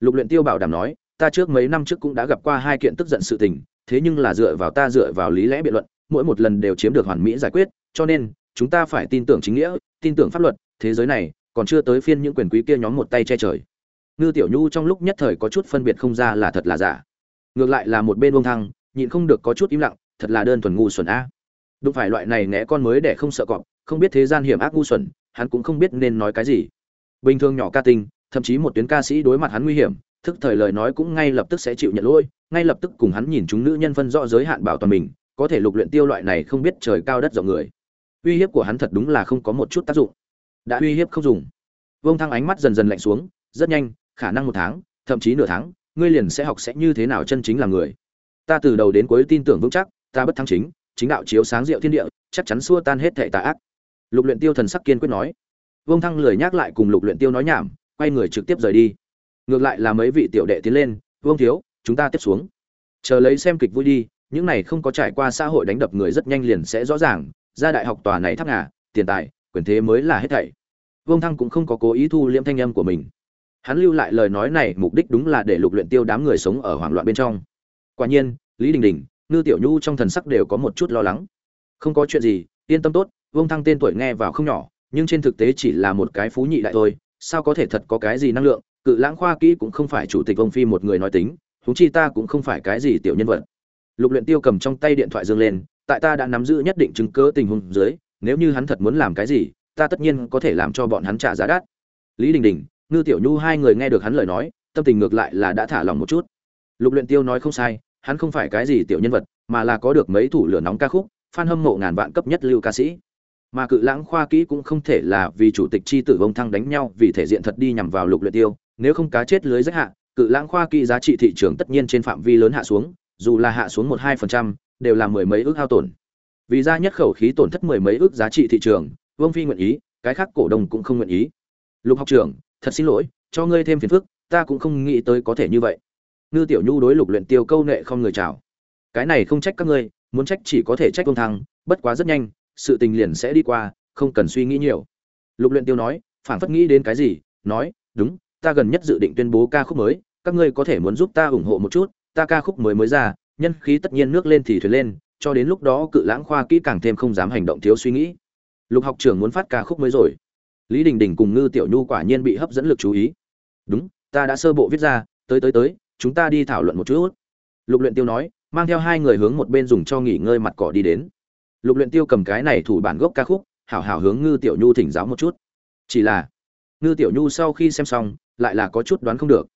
Lục luyện tiêu bảo đảm nói, ta trước mấy năm trước cũng đã gặp qua hai kiện tức giận sự tình, thế nhưng là dựa vào ta dựa vào lý lẽ biện luận, mỗi một lần đều chiếm được hoàn mỹ giải quyết, cho nên chúng ta phải tin tưởng chính nghĩa, tin tưởng pháp luật, thế giới này còn chưa tới phiên những quyền quý kia nhóm một tay che trời. Ngư tiểu nhu trong lúc nhất thời có chút phân biệt không ra là thật là giả. Ngược lại là một bên uông thăng, nhịn không được có chút im lặng, thật là đơn thuần ngu xuẩn a. Đúng phải loại này né con mới để không sợ cọp, không biết thế gian hiểm ác ngu xuẩn, hắn cũng không biết nên nói cái gì. Bình thường nhỏ ca tinh, thậm chí một tuyến ca sĩ đối mặt hắn nguy hiểm, thức thời lời nói cũng ngay lập tức sẽ chịu nhận lỗi, ngay lập tức cùng hắn nhìn chúng nữ nhân phân rõ giới hạn bảo toàn mình, có thể lục luyện tiêu loại này không biết trời cao đất rộng người uy hiếp của hắn thật đúng là không có một chút tác dụng. Đã uy hiếp không dùng. Vông thăng ánh mắt dần dần lạnh xuống, rất nhanh, khả năng một tháng, thậm chí nửa tháng, ngươi liền sẽ học sẽ như thế nào chân chính là người. Ta từ đầu đến cuối tin tưởng vững chắc, ta bất thắng chính chính đạo chiếu sáng diệu thiên địa, chắc chắn xua tan hết thệ tà ác. Lục luyện tiêu thần sắc kiên quyết nói. Vông thăng lười nhắc lại cùng lục luyện tiêu nói nhảm, quay người trực tiếp rời đi. Ngược lại là mấy vị tiểu đệ tiến lên, vương thiếu, chúng ta tiếp xuống. Chờ lấy xem kịch vui đi, những này không có trải qua xã hội đánh đập người rất nhanh liền sẽ rõ ràng ra đại học tòa này tháp ngà, tiền tài, quyền thế mới là hết thảy. Vương thăng cũng không có cố ý thu liễm thanh âm của mình. Hắn lưu lại lời nói này mục đích đúng là để lục luyện tiêu đám người sống ở hoảng loạn bên trong. Quả nhiên, lý đình đình, ngư tiểu nhu trong thần sắc đều có một chút lo lắng. Không có chuyện gì, yên tâm tốt, vương thăng tên tuổi nghe vào không nhỏ, nhưng trên thực tế chỉ là một cái phú nhị đại thôi, sao có thể thật có cái gì năng lượng, cự lãng khoa kỹ cũng không phải chủ tịch vương phi một người nói tính, huống chi ta cũng không phải cái gì tiểu nhân vật. Lục luyện tiêu cầm trong tay điện thoại dương lên tại ta đã nắm giữ nhất định chứng cứ tình huống dưới, nếu như hắn thật muốn làm cái gì, ta tất nhiên có thể làm cho bọn hắn trả giá đắt. Lý đình đình, ngư tiểu nhu hai người nghe được hắn lời nói, tâm tình ngược lại là đã thả lòng một chút. Lục luyện tiêu nói không sai, hắn không phải cái gì tiểu nhân vật, mà là có được mấy thủ lửa nóng ca khúc, fan hâm mộ ngàn vạn cấp nhất lưu ca sĩ. Mà cự lãng khoa kỹ cũng không thể là vì chủ tịch chi tử vông thăng đánh nhau vì thể diện thật đi nhằm vào lục luyện tiêu, nếu không cá chết lưới rách hạ, cự lãng khoa kỹ giá trị thị trường tất nhiên trên phạm vi lớn hạ xuống, dù là hạ xuống một hai phần trăm đều là mười mấy ước hao tổn. Vì ra nhất khẩu khí tổn thất mười mấy ước giá trị thị trường, vương phi nguyện ý, cái khác cổ đông cũng không nguyện ý. Lục học trưởng, thật xin lỗi, cho ngươi thêm phiền phức, ta cũng không nghĩ tới có thể như vậy. Ngư tiểu nhu đối lục luyện tiêu câu nệ không người chào. Cái này không trách các ngươi, muốn trách chỉ có thể trách công thăng, bất quá rất nhanh, sự tình liền sẽ đi qua, không cần suy nghĩ nhiều. Lục luyện tiêu nói, phảng phất nghĩ đến cái gì, nói, đúng, ta gần nhất dự định tuyên bố ca khúc mới, các ngươi có thể muốn giúp ta ủng hộ một chút, ta ca khúc mới mới ra nhân khí tất nhiên nước lên thì thuyền lên, cho đến lúc đó cự lãng khoa kỹ càng thêm không dám hành động thiếu suy nghĩ. Lục học trưởng muốn phát ca khúc mới rồi. Lý đình đình cùng ngư tiểu nhu quả nhiên bị hấp dẫn lực chú ý. Đúng, ta đã sơ bộ viết ra, tới tới tới, chúng ta đi thảo luận một chút. Lục luyện tiêu nói, mang theo hai người hướng một bên dùng cho nghỉ ngơi mặt cỏ đi đến. Lục luyện tiêu cầm cái này thủ bản gốc ca khúc, hảo hảo hướng ngư tiểu nhu thỉnh giáo một chút. Chỉ là, ngư tiểu nhu sau khi xem xong, lại là có chút đoán không được.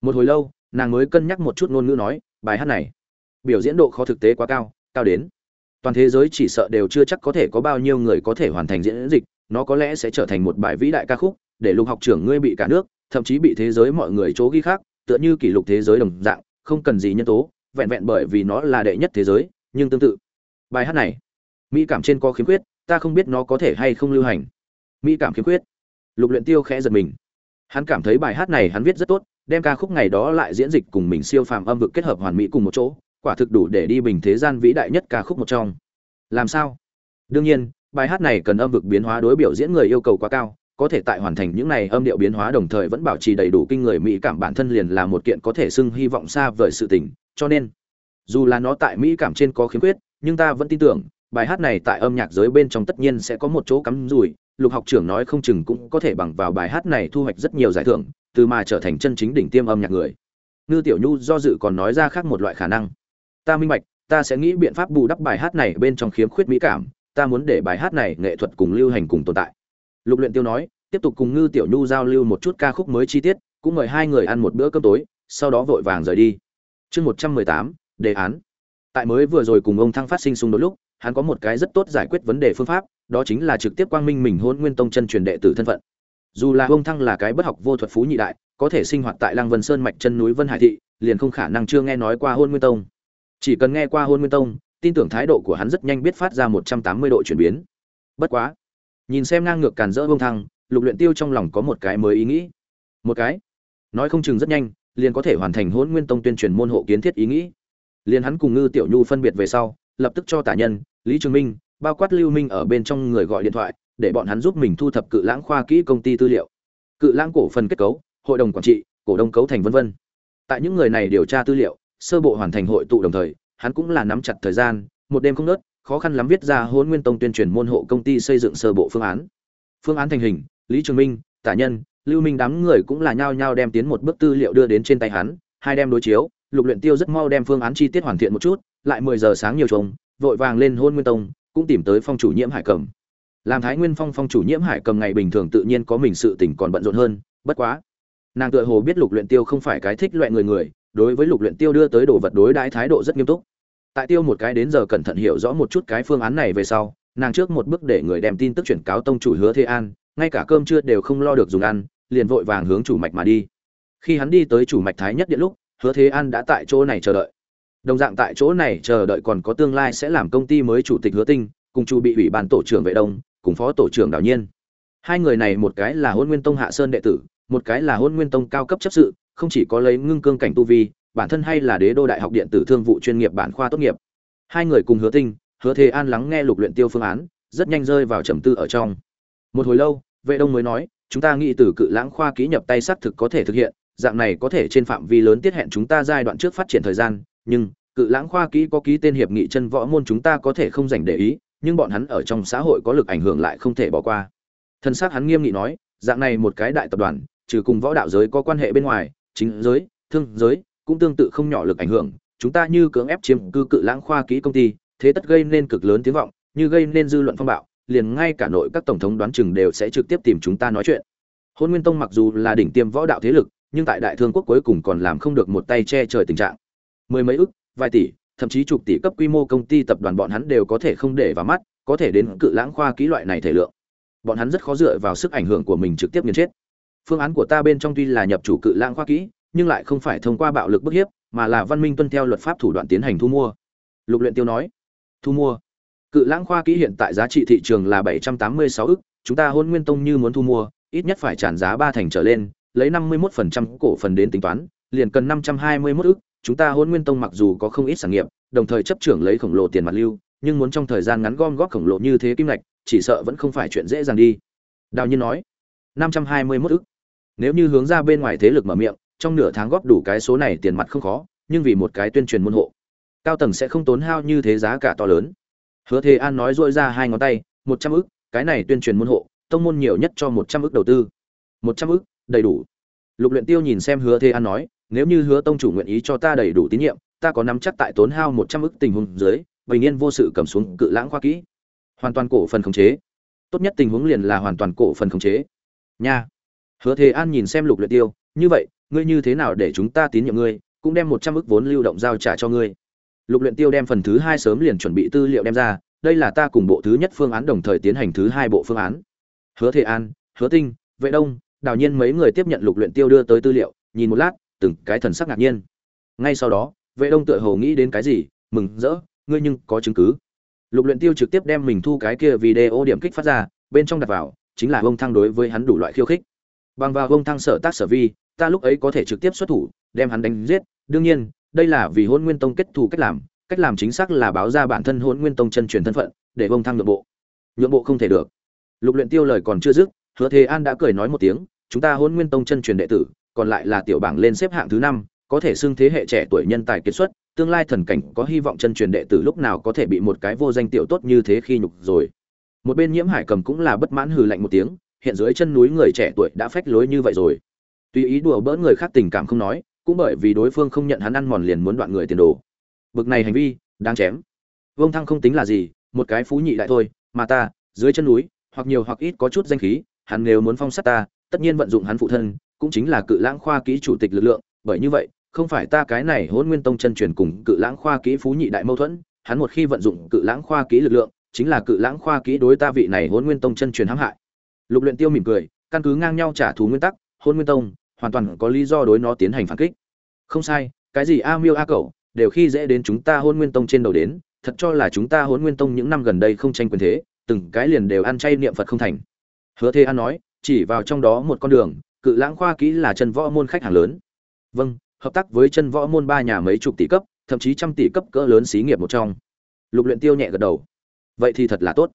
Một hồi lâu, nàng mới cân nhắc một chút ngôn ngữ nói, bài hát này biểu diễn độ khó thực tế quá cao cao đến. Toàn thế giới chỉ sợ đều chưa chắc có thể có bao nhiêu người có thể hoàn thành diễn dịch, nó có lẽ sẽ trở thành một bài vĩ đại ca khúc, để lục học trưởng ngươi bị cả nước, thậm chí bị thế giới mọi người chỗ ghi khác tựa như kỷ lục thế giới đồng dạng, không cần gì nhân tố, vẹn vẹn bởi vì nó là đệ nhất thế giới, nhưng tương tự. Bài hát này, mỹ cảm trên có khiếm khuyết, ta không biết nó có thể hay không lưu hành. Mỹ cảm khiếm khuyết. Lục luyện tiêu khẽ giật mình. Hắn cảm thấy bài hát này hắn viết rất tốt, đem ca khúc ngày đó lại diễn dịch cùng mình siêu phàm âm vực kết hợp hoàn mỹ cùng một chỗ quả thực đủ để đi bình thế gian vĩ đại nhất ca khúc một trong. Làm sao? Đương nhiên, bài hát này cần âm vực biến hóa đối biểu diễn người yêu cầu quá cao, có thể tại hoàn thành những này âm điệu biến hóa đồng thời vẫn bảo trì đầy đủ kinh người mỹ cảm bản thân liền là một kiện có thể xưng hy vọng xa vời sự tình, cho nên, dù là nó tại mỹ cảm trên có khiếm khuyết, nhưng ta vẫn tin tưởng, bài hát này tại âm nhạc giới bên trong tất nhiên sẽ có một chỗ cắm rủi, lục học trưởng nói không chừng cũng có thể bằng vào bài hát này thu hoạch rất nhiều giải thưởng, từ mà trở thành chân chính đỉnh tiêm âm nhạc người. Ngư tiểu nhu do dự còn nói ra khác một loại khả năng ta minh bạch, ta sẽ nghĩ biện pháp bù đắp bài hát này bên trong khiếm khuyết mỹ cảm. Ta muốn để bài hát này nghệ thuật cùng lưu hành cùng tồn tại. Lục luyện tiêu nói, tiếp tục cùng ngư tiểu nhu giao lưu một chút ca khúc mới chi tiết, cũng mời hai người ăn một bữa cơm tối, sau đó vội vàng rời đi. Chương một trăm mười tám, đề án. Tại mới vừa rồi cùng ông thăng phát sinh xung đột lúc, hắn có một cái rất tốt giải quyết vấn đề phương pháp, đó chính là trực tiếp quang minh mình hôn nguyên tông chân truyền đệ tử thân phận. Dù là ông thăng là cái bất học vô thuật phú nhị đại, có thể sinh hoạt tại lăng vân sơn mạch chân núi vân hải thị, liền không khả năng chưa nghe nói qua hôn nguyên tông chỉ cần nghe qua hôn nguyên tông, tin tưởng thái độ của hắn rất nhanh biết phát ra một trăm tám mươi độ chuyển biến. Bất quá, nhìn xem ngang ngược càn rỡ bông thăng, lục luyện tiêu trong lòng có một cái mới ý nghĩ. Một cái? Nói không chừng rất nhanh, liền có thể hoàn thành hôn nguyên tông tuyên truyền môn hộ kiến thiết ý nghĩ. Liền hắn cùng ngư tiểu nhu phân biệt về sau, lập tức cho tả nhân, lý trường minh, bao quát lưu minh ở bên trong người gọi điện thoại, để bọn hắn giúp mình thu thập cự lãng khoa kỹ công ty tư liệu. Cự lãng cổ phần kết cấu, hội đồng quản trị, cổ đông cấu thành vân vân. Tại những người này điều tra tư liệu sơ bộ hoàn thành hội tụ đồng thời hắn cũng là nắm chặt thời gian một đêm không ngớt, khó khăn lắm viết ra hôn nguyên tông tuyên truyền môn hộ công ty xây dựng sơ bộ phương án. Phương án thành hình lý trường minh tả nhân lưu minh đám người cũng là nhao nhao đem tiến một bước tư liệu đưa đến trên tay hắn hai đem đối chiếu lục luyện tiêu rất mau đem phương án chi tiết hoàn thiện một chút lại mười giờ sáng nhiều trùng, vội vàng lên hôn nguyên tông cũng tìm tới phong chủ nhiễm hải cầm. Làm thái nguyên phong phong chủ nhiễm hải cầm ngày bình thường tự nhiên có mình sự tình còn bận rộn hơn bất quá nàng tựa hồ biết lục luyện tiêu không phải cái thích loại người người đối với lục luyện tiêu đưa tới đồ vật đối đãi thái độ rất nghiêm túc. Tại tiêu một cái đến giờ cẩn thận hiểu rõ một chút cái phương án này về sau, nàng trước một bước để người đem tin tức chuyển cáo tông chủ hứa thế an, ngay cả cơm trưa đều không lo được dùng ăn, liền vội vàng hướng chủ mạch mà đi. Khi hắn đi tới chủ mạch thái nhất điện lúc, hứa thế an đã tại chỗ này chờ đợi. Đồng dạng tại chỗ này chờ đợi còn có tương lai sẽ làm công ty mới chủ tịch hứa tinh, cùng chủ bị ủy ban tổ trưởng vệ đông, cùng phó tổ trưởng đào nhiên. Hai người này một cái là hôn nguyên tông hạ sơn đệ tử, một cái là hôn nguyên tông cao cấp chấp sự không chỉ có lấy ngưng cương cảnh tu vi, bản thân hay là đế đô đại học điện tử thương vụ chuyên nghiệp bản khoa tốt nghiệp. Hai người cùng hứa tinh, hứa thế an lắng nghe lục luyện tiêu phương án, rất nhanh rơi vào trầm tư ở trong. Một hồi lâu, vệ đông mới nói, chúng ta nghĩ từ cự lãng khoa ký nhập tay xác thực có thể thực hiện, dạng này có thể trên phạm vi lớn tiết hẹn chúng ta giai đoạn trước phát triển thời gian, nhưng cự lãng khoa ký có ký tên hiệp nghị chân võ môn chúng ta có thể không dành để ý, nhưng bọn hắn ở trong xã hội có lực ảnh hưởng lại không thể bỏ qua. Thân xác hắn nghiêm nghị nói, dạng này một cái đại tập đoàn, trừ cùng võ đạo giới có quan hệ bên ngoài chính giới, thương giới cũng tương tự không nhỏ lực ảnh hưởng. Chúng ta như cưỡng ép chiếm cư cự lãng khoa kỹ công ty, thế tất gây nên cực lớn tiếng vọng, như gây nên dư luận phong bạo, liền ngay cả nội các tổng thống đoán chừng đều sẽ trực tiếp tìm chúng ta nói chuyện. Hôn nguyên tông mặc dù là đỉnh tiêm võ đạo thế lực, nhưng tại đại thương quốc cuối cùng còn làm không được một tay che trời tình trạng. Mười mấy ức, vài tỷ, thậm chí chục tỷ cấp quy mô công ty tập đoàn bọn hắn đều có thể không để vào mắt, có thể đến cự lãng khoa kỹ loại này thể lượng. Bọn hắn rất khó dựa vào sức ảnh hưởng của mình trực tiếp nghiền chết phương án của ta bên trong tuy là nhập chủ cự lãng khoa kỹ, nhưng lại không phải thông qua bạo lực bức hiếp, mà là văn minh tuân theo luật pháp thủ đoạn tiến hành thu mua. Lục luyện tiêu nói. Thu mua? Cự lãng khoa kỹ hiện tại giá trị thị trường là bảy trăm tám mươi sáu ức, chúng ta hôn nguyên tông như muốn thu mua, ít nhất phải trả giá ba thành trở lên, lấy năm mươi 51% cổ phần đến tính toán, liền cần năm trăm hai mươi 521 ức. Chúng ta hôn nguyên tông mặc dù có không ít sản nghiệp, đồng thời chấp trưởng lấy khổng lồ tiền mặt lưu, nhưng muốn trong thời gian ngắn gom góp khổng lồ như thế kim ngạch, chỉ sợ vẫn không phải chuyện dễ dàng đi. Đào nhiên nói. Năm trăm hai mươi 521 ức nếu như hướng ra bên ngoài thế lực mở miệng, trong nửa tháng góp đủ cái số này tiền mặt không khó, nhưng vì một cái tuyên truyền môn hộ, cao tầng sẽ không tốn hao như thế giá cả to lớn. Hứa thế an nói dội ra hai ngón tay, một trăm ức, cái này tuyên truyền môn hộ, tông môn nhiều nhất cho một trăm ức đầu tư. Một trăm ức, đầy đủ. Lục luyện tiêu nhìn xem hứa thế an nói, nếu như hứa tông chủ nguyện ý cho ta đầy đủ tín nhiệm, ta có nắm chắc tại tốn hao một trăm ức tình huống dưới, bình yên vô sự cầm xuống cự lãng khoa kỹ. Hoàn toàn cổ phần khống chế. Tốt nhất tình huống liền là hoàn toàn cổ phần khống chế. Nha hứa thế an nhìn xem lục luyện tiêu, như vậy, ngươi như thế nào để chúng ta tín nhiệm ngươi, cũng đem một trăm ức vốn lưu động giao trả cho ngươi? Lục luyện tiêu đem phần thứ hai sớm liền chuẩn bị tư liệu đem ra, đây là ta cùng bộ thứ nhất phương án đồng thời tiến hành thứ hai bộ phương án. Hứa thế an, hứa tinh, vệ đông đào nhiên mấy người tiếp nhận lục luyện tiêu đưa tới tư liệu, nhìn một lát, từng cái thần sắc ngạc nhiên. Ngay sau đó, vệ đông tựa hồ nghĩ đến cái gì, mừng rỡ, ngươi nhưng có chứng cứ. Lục luyện tiêu trực tiếp đem mình thu cái kia video điểm kích phát ra, bên trong đặt vào, chính là ông thăng đối với hắn đủ loại khiêu khích bằng vào ông thăng sở tác sở vi, ta lúc ấy có thể trực tiếp xuất thủ, đem hắn đánh giết. Đương nhiên, đây là vì hôn nguyên tông kết thù cách làm cách làm chính xác là báo ra bản thân hôn nguyên tông chân truyền thân phận, để ông thăng nhượng bộ. Nhượng bộ không thể được. Lục luyện tiêu lời còn chưa dứt, hứa thế an đã cười nói một tiếng, chúng ta hôn nguyên tông chân truyền đệ tử, còn lại là tiểu bảng lên xếp hạng thứ năm, có thể xưng thế hệ trẻ tuổi nhân tài kiệt xuất, tương lai thần cảnh có hy vọng chân truyền đệ tử lúc nào có thể bị một cái vô danh tiểu tốt như thế khi nhục rồi. Một bên nhiễm hải cầm cũng là bất mãn hừ lạnh một tiếng hiện dưới chân núi người trẻ tuổi đã phách lối như vậy rồi. Tùy ý đùa bỡn người khác tình cảm không nói, cũng bởi vì đối phương không nhận hắn ăn mòn liền muốn đoạn người tiền đồ. Bực này hành vi, đáng chém. Vông thăng không tính là gì, một cái phú nhị đại thôi, mà ta, dưới chân núi, hoặc nhiều hoặc ít có chút danh khí, hắn nếu muốn phong sát ta, tất nhiên vận dụng hắn phụ thân, cũng chính là cự lãng khoa kỹ chủ tịch lực lượng, bởi như vậy, không phải ta cái này hôn nguyên tông chân truyền cùng cự lãng khoa kỹ phú nhị đại mâu thuẫn, hắn một khi vận dụng cự lãng khoa kỹ lực lượng, chính là cự lãng khoa kỹ đối ta vị này hôn nguyên tông chân truyền hãm hại lục luyện tiêu mỉm cười, căn cứ ngang nhau trả thù nguyên tắc, hôn nguyên tông hoàn toàn có lý do đối nó tiến hành phản kích. Không sai, cái gì a miêu a cẩu, đều khi dễ đến chúng ta hôn nguyên tông trên đầu đến, thật cho là chúng ta hôn nguyên tông những năm gần đây không tranh quyền thế, từng cái liền đều ăn chay niệm phật không thành. Hứa thế an nói, chỉ vào trong đó một con đường, cự lãng khoa kỹ là chân võ môn khách hàng lớn. Vâng hợp tác với chân võ môn ba nhà mấy chục tỷ cấp, thậm chí trăm tỷ cấp cỡ lớn xí nghiệp một trong. Lục luyện tiêu nhẹ gật đầu. Vậy thì thật là tốt.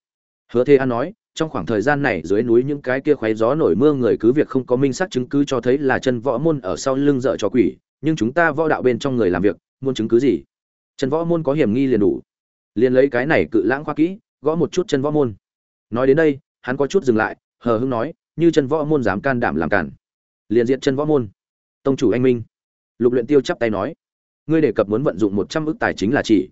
Hứa thế an nói trong khoảng thời gian này, dưới núi những cái kia khoáy gió nổi mưa người cứ việc không có minh xác chứng cứ cho thấy là chân võ môn ở sau lưng dợ cho quỷ, nhưng chúng ta võ đạo bên trong người làm việc, muốn chứng cứ gì? Chân võ môn có hiểm nghi liền đủ. Liền lấy cái này cự lãng khoa kỹ, gõ một chút chân võ môn. Nói đến đây, hắn có chút dừng lại, hờ hững nói, như chân võ môn dám can đảm làm cản, liền diện chân võ môn. Tông chủ anh minh. Lục luyện tiêu chắp tay nói, ngươi đề cập muốn vận dụng một trăm ức tài chính là chỉ.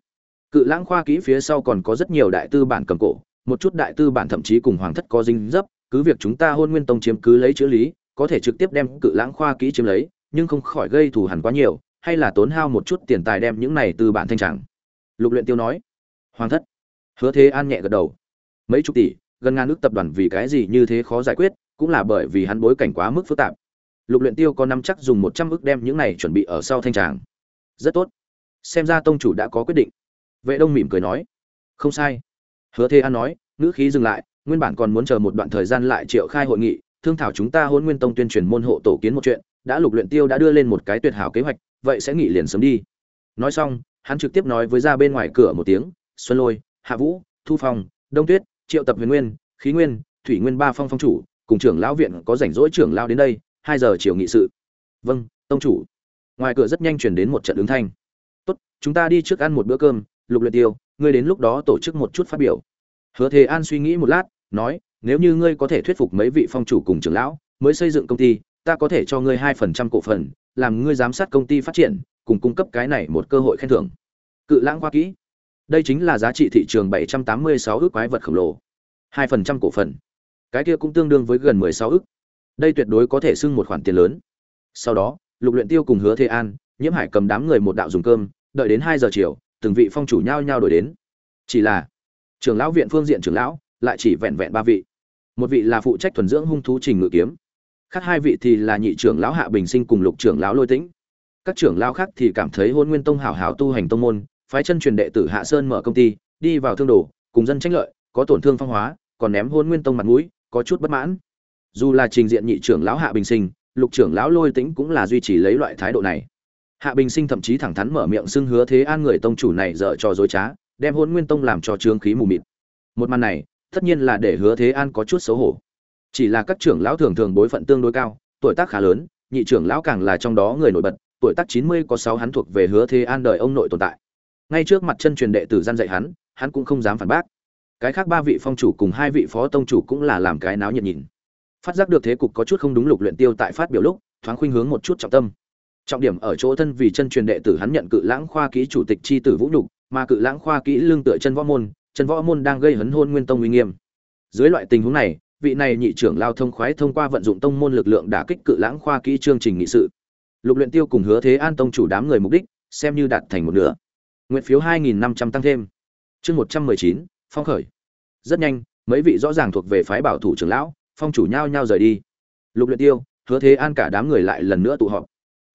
Cự lãng khoa kỹ phía sau còn có rất nhiều đại tư bản cầm cổ một chút đại tư bản thậm chí cùng hoàng thất có dinh dấp, cứ việc chúng ta hôn nguyên tông chiếm cứ lấy chữ lý, có thể trực tiếp đem cự lãng khoa kỹ chiếm lấy, nhưng không khỏi gây thù hằn quá nhiều, hay là tốn hao một chút tiền tài đem những này từ bản thanh trạng lục luyện tiêu nói, hoàng thất. Hứa thế an nhẹ gật đầu. Mấy chục tỷ, gần ngàn nước tập đoàn vì cái gì như thế khó giải quyết, cũng là bởi vì hắn bối cảnh quá mức phức tạp. Lục luyện tiêu có năm chắc dùng một trăm ức đem những này chuẩn bị ở sau thanh tràng. Rất tốt. Xem ra tông chủ đã có quyết định. Vệ đông mỉm cười nói, không sai hứa thế an nói, ngữ khí dừng lại, nguyên bản còn muốn chờ một đoạn thời gian lại triệu khai hội nghị, thương thảo chúng ta hôn nguyên tông tuyên truyền môn hộ tổ kiến một chuyện, đã lục luyện tiêu đã đưa lên một cái tuyệt hảo kế hoạch, vậy sẽ nghỉ liền sớm đi. Nói xong, hắn trực tiếp nói với ra bên ngoài cửa một tiếng, xuân lôi, hạ vũ, thu phong, đông tuyết, triệu tập huyền nguyên, khí nguyên, thủy nguyên ba phong phong chủ, cùng trưởng lão viện có rảnh rỗi trưởng lão đến đây, hai giờ chiều nghị sự. Vâng tông chủ. Ngoài cửa rất nhanh chuyển đến một trận ứng thanh. Tốt, chúng ta đi trước ăn một bữa cơm, lục luyện tiêu, ngươi đến lúc đó tổ chức một chút phát biểu hứa thế an suy nghĩ một lát nói nếu như ngươi có thể thuyết phục mấy vị phong chủ cùng trưởng lão mới xây dựng công ty ta có thể cho ngươi hai phần trăm cổ phần làm ngươi giám sát công ty phát triển cùng cung cấp cái này một cơ hội khen thưởng. Cự lãng qua kỹ. Đây chính là giá trị thị trường 786 ước quái vật khổng lồ. hai phần trăm cổ phần. Cái kia cũng tương đương với gần 16 ức, đây tuyệt đối có thể xưng một khoản tiền lớn. Sau đó lục luyện tiêu cùng hứa thế an nhiễm hải cầm đám người một đạo dùng cơm đợi đến hai giờ chiều từng vị phong chủ nhau nhau đổi đến. Chỉ là trưởng lão viện phương diện trưởng lão, lại chỉ vẹn vẹn ba vị. Một vị là phụ trách thuần dưỡng hung thú trình ngự kiếm. Khác hai vị thì là nhị trưởng lão hạ bình sinh cùng lục trưởng lão lôi tĩnh. Các trưởng lão khác thì cảm thấy hôn nguyên tông hảo hảo tu hành tông môn, phái chân truyền đệ tử hạ sơn mở công ty, đi vào thương đồ, cùng dân tranh lợi, có tổn thương phong hóa, còn ném hôn nguyên tông mặt mũi, có chút bất mãn. Dù là trình diện nhị trưởng lão hạ bình sinh, lục trưởng lão lôi tĩnh cũng là duy trì lấy loại thái độ này. Hạ bình sinh thậm chí thẳng thắn mở miệng xưng hứa thế an người tông chủ này dở trò dối trá đem hôn nguyên tông làm cho trương khí mù mịt. Một màn này, tất nhiên là để hứa thế an có chút xấu hổ. Chỉ là các trưởng lão thường thường bối phận tương đối cao, tuổi tác khá lớn, nhị trưởng lão càng là trong đó người nổi bật, tuổi tác chín mươi có sáu hắn thuộc về hứa thế an đời ông nội tồn tại. Ngay trước mặt chân truyền đệ tử gian dạy hắn hắn cũng không dám phản bác. Cái khác ba vị phong chủ cùng hai vị phó tông chủ cũng là làm cái náo nhiệt nhìn. Phát giác được thế cục có chút không đúng lục luyện tiêu tại phát biểu lúc, thoáng khuynh hướng một chút trọng tâm. Trọng điểm ở chỗ thân vì chân truyền đệ tử hắn nhận cự lãng khoa ký chủ tịch chi tử vũ nhục mà cự lãng khoa kỹ lương tựa chân võ môn chân võ môn đang gây hấn hôn nguyên tông uy nghiêm. Dưới loại tình huống này vị này nhị trưởng lao thông khoái thông qua vận dụng tông môn lực lượng đả kích cự lãng khoa kỹ chương trình nghị sự. Lục luyện tiêu cùng hứa thế an tông chủ đám người mục đích xem như đạt thành một nửa. Nguyện phiếu 2.500 tăng thêm. Chương 119, phong khởi. Rất nhanh mấy vị rõ ràng thuộc về phái bảo thủ trưởng lão phong chủ nhau nhau rời đi. Lục luyện tiêu hứa thế an cả đám người lại lần nữa tụ họp.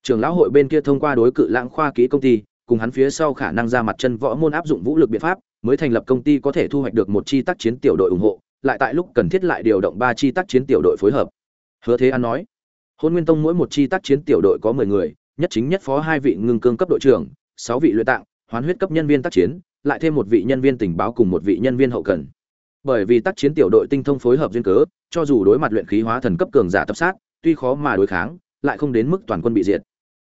Trưởng lão hội bên kia thông qua đối cự lãng khoa kỹ công ty cùng hắn phía sau khả năng ra mặt chân võ môn áp dụng vũ lực biện pháp, mới thành lập công ty có thể thu hoạch được một chi tác chiến tiểu đội ủng hộ, lại tại lúc cần thiết lại điều động ba chi tác chiến tiểu đội phối hợp. Hứa thế an nói, hôn nguyên tông mỗi một chi tác chiến tiểu đội có mười người, nhất chính nhất phó hai vị ngưng cương cấp đội trưởng, sáu vị luyện tạng, hoán huyết cấp nhân viên tác chiến, lại thêm một vị nhân viên tình báo cùng một vị nhân viên hậu cần. Bởi vì tác chiến tiểu đội tinh thông phối hợp duyên cớ, cho dù đối mặt luyện khí hóa thần cấp cường giả tập sát, tuy khó mà đối kháng, lại không đến mức toàn quân bị diệt.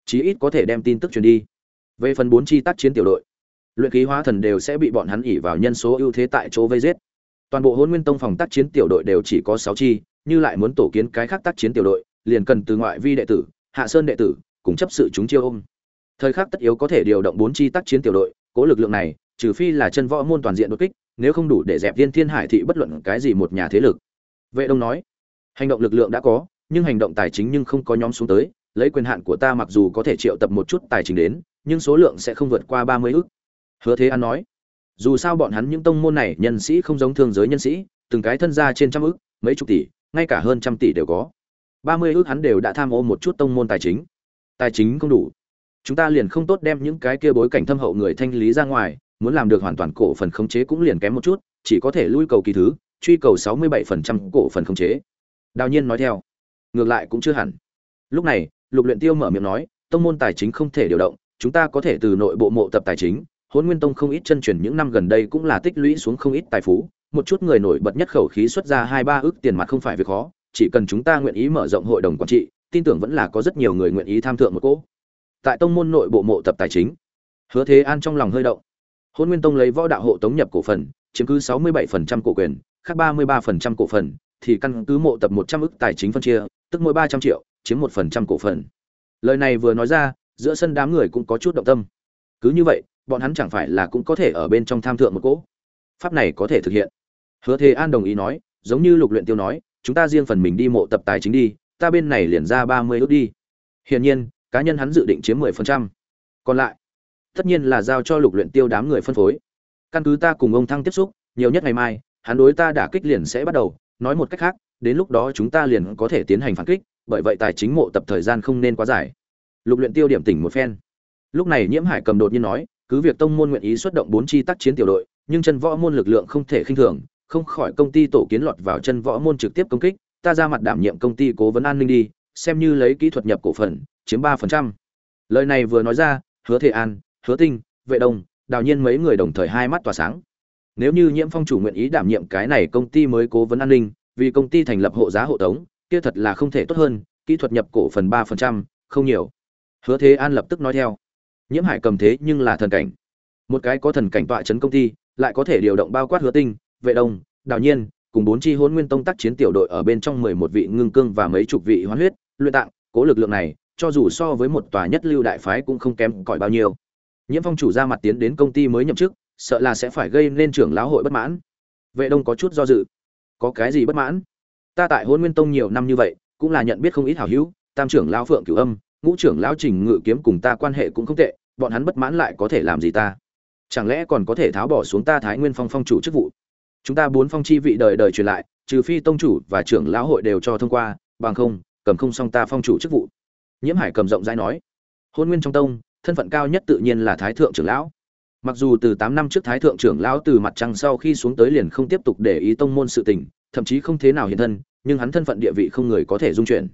Chí ít có thể đem tin tức truyền đi về phần bốn chi tác chiến tiểu đội, luyện khí hóa thần đều sẽ bị bọn hắn ỉ vào nhân số ưu thế tại chỗ vây giết. Toàn bộ hôn nguyên tông phòng tác chiến tiểu đội đều chỉ có sáu chi, như lại muốn tổ kiến cái khác tác chiến tiểu đội, liền cần từ ngoại vi đệ tử, hạ sơn đệ tử, cùng chấp sự chúng chiêu ôm. Thời khắc tất yếu có thể điều động bốn chi tác chiến tiểu đội, cố lực lượng này, trừ phi là chân võ môn toàn diện đột kích, nếu không đủ để dẹp viên thiên hải thị bất luận cái gì một nhà thế lực. Vệ đông nói, hành động lực lượng đã có, nhưng hành động tài chính nhưng không có nhóm xuống tới, lấy quyền hạn của ta mặc dù có thể triệu tập một chút tài chính đến nhưng số lượng sẽ không vượt qua ba mươi ước hứa thế an nói, dù sao bọn hắn những tông môn này nhân sĩ không giống thương giới nhân sĩ, từng cái thân gia trên trăm ước mấy chục tỷ, ngay cả hơn trăm tỷ đều có. ba mươi ước hắn đều đã tham ô một chút tông môn tài chính. Tài chính không đủ. Chúng ta liền không tốt đem những cái kia bối cảnh thâm hậu người thanh lý ra ngoài, muốn làm được hoàn toàn cổ phần khống chế cũng liền kém một chút, chỉ có thể lui cầu kỳ thứ, truy cầu 67% cổ phần khống chế. Đào nhiên nói theo, ngược lại cũng chưa hẳn. Lúc này, lục luyện tiêu mở miệng nói, tông môn tài chính không thể điều động chúng ta có thể từ nội bộ mộ tập tài chính hôn nguyên tông không ít chân truyền những năm gần đây cũng là tích lũy xuống không ít tài phú, một chút người nổi bật nhất khẩu khí xuất ra hai ba ước tiền mặt không phải việc khó, chỉ cần chúng ta nguyện ý mở rộng hội đồng quản trị, tin tưởng vẫn là có rất nhiều người nguyện ý tham thượng một cỗ. Tại tông môn nội bộ mộ tập tài chính, hứa thế an trong lòng hơi động. Hôn nguyên tông lấy võ đạo hộ tống nhập cổ phần, chiếm cứ 67% cổ quyền, khác 33% cổ phần, thì căn cứ mộ tập 100 ức tài chính phân chia, tức mỗi 300 triệu, chiếm một phần trăm cổ phần. Lời này vừa nói ra giữa sân đám người cũng có chút động tâm. Cứ như vậy, bọn hắn chẳng phải là cũng có thể ở bên trong tham thượng một cỗ? Pháp này có thể thực hiện. Hứa thế an đồng ý nói, giống như lục luyện tiêu nói, chúng ta riêng phần mình đi mộ tập tài chính đi, ta bên này liền ra 30 ước đi. Hiển nhiên, cá nhân hắn dự định chiếm 10%. còn lại, tất nhiên là giao cho lục luyện tiêu đám người phân phối. Căn cứ ta cùng ông thăng tiếp xúc, nhiều nhất ngày mai, hắn đối ta đã kích liền sẽ bắt đầu. Nói một cách khác, đến lúc đó chúng ta liền có thể tiến hành phản kích, bởi vậy tài chính mộ tập thời gian không nên quá dài lục luyện tiêu điểm tỉnh một phen. Lúc này nhiễm hải cầm đột nhiên nói, cứ việc tông môn nguyện ý xuất động bốn chi tác chiến tiểu đội, nhưng chân võ môn lực lượng không thể khinh thường, không khỏi công ty tổ kiến lọt vào chân võ môn trực tiếp công kích, ta ra mặt đảm nhiệm công ty cố vấn an ninh đi, xem như lấy kỹ thuật nhập cổ phần, chiếm ba phần trăm. Lời này vừa nói ra, hứa thế an, hứa tinh, vệ đông, đào nhiên mấy người đồng thời hai mắt tỏa sáng. Nếu như nhiễm phong chủ nguyện ý đảm nhiệm cái này công ty mới cố vấn an ninh, vì công ty thành lập hộ giá hộ tống, kia thật là không thể tốt hơn, kỹ thuật nhập cổ phần ba phần trăm, không nhiều hứa thế an lập tức nói theo. Nhiễm hải cầm thế nhưng là thần cảnh. Một cái có thần cảnh tọa chấn công ty, lại có thể điều động bao quát hứa tinh, vệ đông, đào nhiên, cùng bốn chi hôn nguyên tông tác chiến tiểu đội ở bên trong mười một vị ngưng cương và mấy chục vị hoán huyết, luyện tạng, cố lực lượng này, cho dù so với một tòa nhất lưu đại phái cũng không kém cỏi bao nhiêu. Nhiễm phong chủ ra mặt tiến đến công ty mới nhậm chức, sợ là sẽ phải gây nên trưởng lão hội bất mãn. Vệ đông có chút do dự. Có cái gì bất mãn? Ta tại hôn nguyên tông nhiều năm như vậy, cũng là nhận biết không ít hảo hữu, tam trưởng lão phượng cửu âm ngũ trưởng lão trình ngự kiếm cùng ta quan hệ cũng không tệ, bọn hắn bất mãn lại có thể làm gì ta? Chẳng lẽ còn có thể tháo bỏ xuống ta thái nguyên phong phong chủ chức vụ? Chúng ta bốn phong chi vị đời đời truyền lại, trừ phi tông chủ và trưởng lão hội đều cho thông qua, bằng không, cầm không xong ta phong chủ chức vụ. Nhiễm hải cầm rộng rãi nói, hôn nguyên trong tông, thân phận cao nhất tự nhiên là thái thượng trưởng lão. Mặc dù từ tám năm trước thái thượng trưởng lão từ mặt trăng sau khi xuống tới liền không tiếp tục để ý tông môn sự tình, thậm chí không thế nào hiện thân, nhưng hắn thân phận địa vị không người có thể dung chuyển.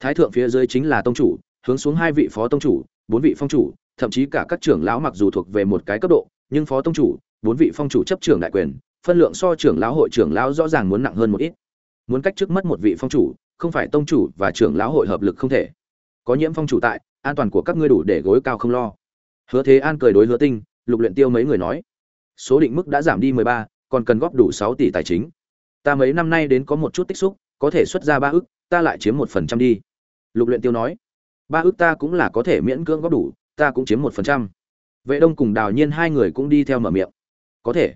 Thái thượng phía dưới chính là tông chủ hướng xuống hai vị phó tông chủ bốn vị phong chủ thậm chí cả các trưởng lão mặc dù thuộc về một cái cấp độ nhưng phó tông chủ bốn vị phong chủ chấp trưởng đại quyền phân lượng so trưởng lão hội trưởng lão rõ ràng muốn nặng hơn một ít. Muốn cách trước mất một vị phong chủ không phải tông chủ và trưởng lão hội hợp lực không thể. Có nhiễm phong chủ tại an toàn của các ngươi đủ để gối cao không lo. Hứa thế an cười đối hứa tinh lục luyện tiêu mấy người nói. Số định mức đã giảm đi mười ba, còn cần góp đủ sáu tỷ tài chính. Ta mấy năm nay đến có một chút tích xúc có thể xuất ra ba ức ta lại chiếm một phần trăm đi. Lục luyện tiêu nói ba ước ta cũng là có thể miễn cưỡng góp đủ, ta cũng chiếm một phần trăm. Vệ đông cùng đào nhiên hai người cũng đi theo mở miệng. Có thể.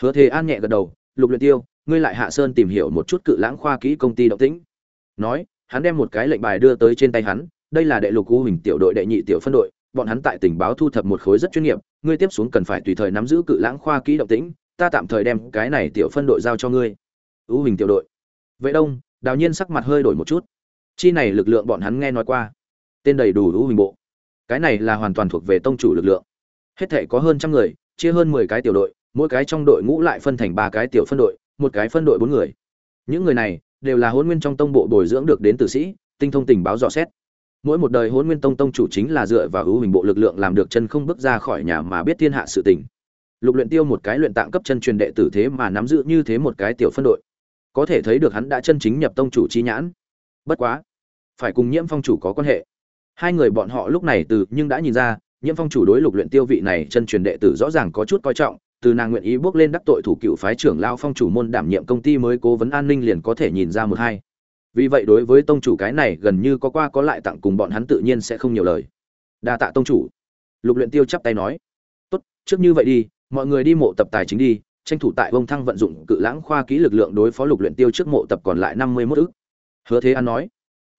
Hứa thế an nhẹ gật đầu, lục luyện tiêu, ngươi lại hạ sơn tìm hiểu một chút cự lãng khoa kỹ công ty động tĩnh. Nói, hắn đem một cái lệnh bài đưa tới trên tay hắn, đây là đệ lục u hình tiểu đội đệ nhị tiểu phân đội, bọn hắn tại tình báo thu thập một khối rất chuyên nghiệp, ngươi tiếp xuống cần phải tùy thời nắm giữ cự lãng khoa kỹ động tĩnh, ta tạm thời đem cái này tiểu phân đội giao cho ngươi. U hình tiểu đội. Vệ đông, đào nhiên sắc mặt hơi đổi một chút. Chi này lực lượng bọn hắn nghe nói qua tên đầy đủ u hình bộ. Cái này là hoàn toàn thuộc về tông chủ lực lượng. Hết thể có hơn trăm người, chia hơn mười cái tiểu đội, mỗi cái trong đội ngũ lại phân thành ba cái tiểu phân đội, một cái phân đội bốn người. Những người này đều là hôn nguyên trong tông bộ bồi dưỡng được đến tử sĩ, tinh thông tình báo dò xét. Mỗi một đời hôn nguyên tông tông chủ chính là dựa vào hữu hình bộ lực lượng làm được chân không bước ra khỏi nhà mà biết thiên hạ sự tình. Lục luyện tiêu một cái luyện tạng cấp chân truyền đệ tử thế mà nắm giữ như thế một cái tiểu phân đội. Có thể thấy được hắn đã chân chính nhập tông chủ chi nhãn. Bất quá, phải cùng nhiễm phong chủ có quan hệ hai người bọn họ lúc này từ nhưng đã nhìn ra, nhiễm phong chủ đối lục luyện tiêu vị này chân truyền đệ tử rõ ràng có chút coi trọng, từ nàng nguyện ý bước lên đắc tội thủ cựu phái trưởng lao phong chủ môn đảm nhiệm công ty mới cố vấn an ninh liền có thể nhìn ra một hai. Vì vậy đối với tông chủ cái này gần như có qua có lại tặng cùng bọn hắn tự nhiên sẽ không nhiều lời. Đa tạ tông chủ. Lục luyện tiêu chắp tay nói. Tốt, trước như vậy đi, mọi người đi mộ tập tài chính đi, tranh thủ tại vông thăng vận dụng cự lãng khoa kỹ lực lượng đối phó lục luyện tiêu trước mộ tập còn lại năm mươi 51 ức. Hứa thế an nói.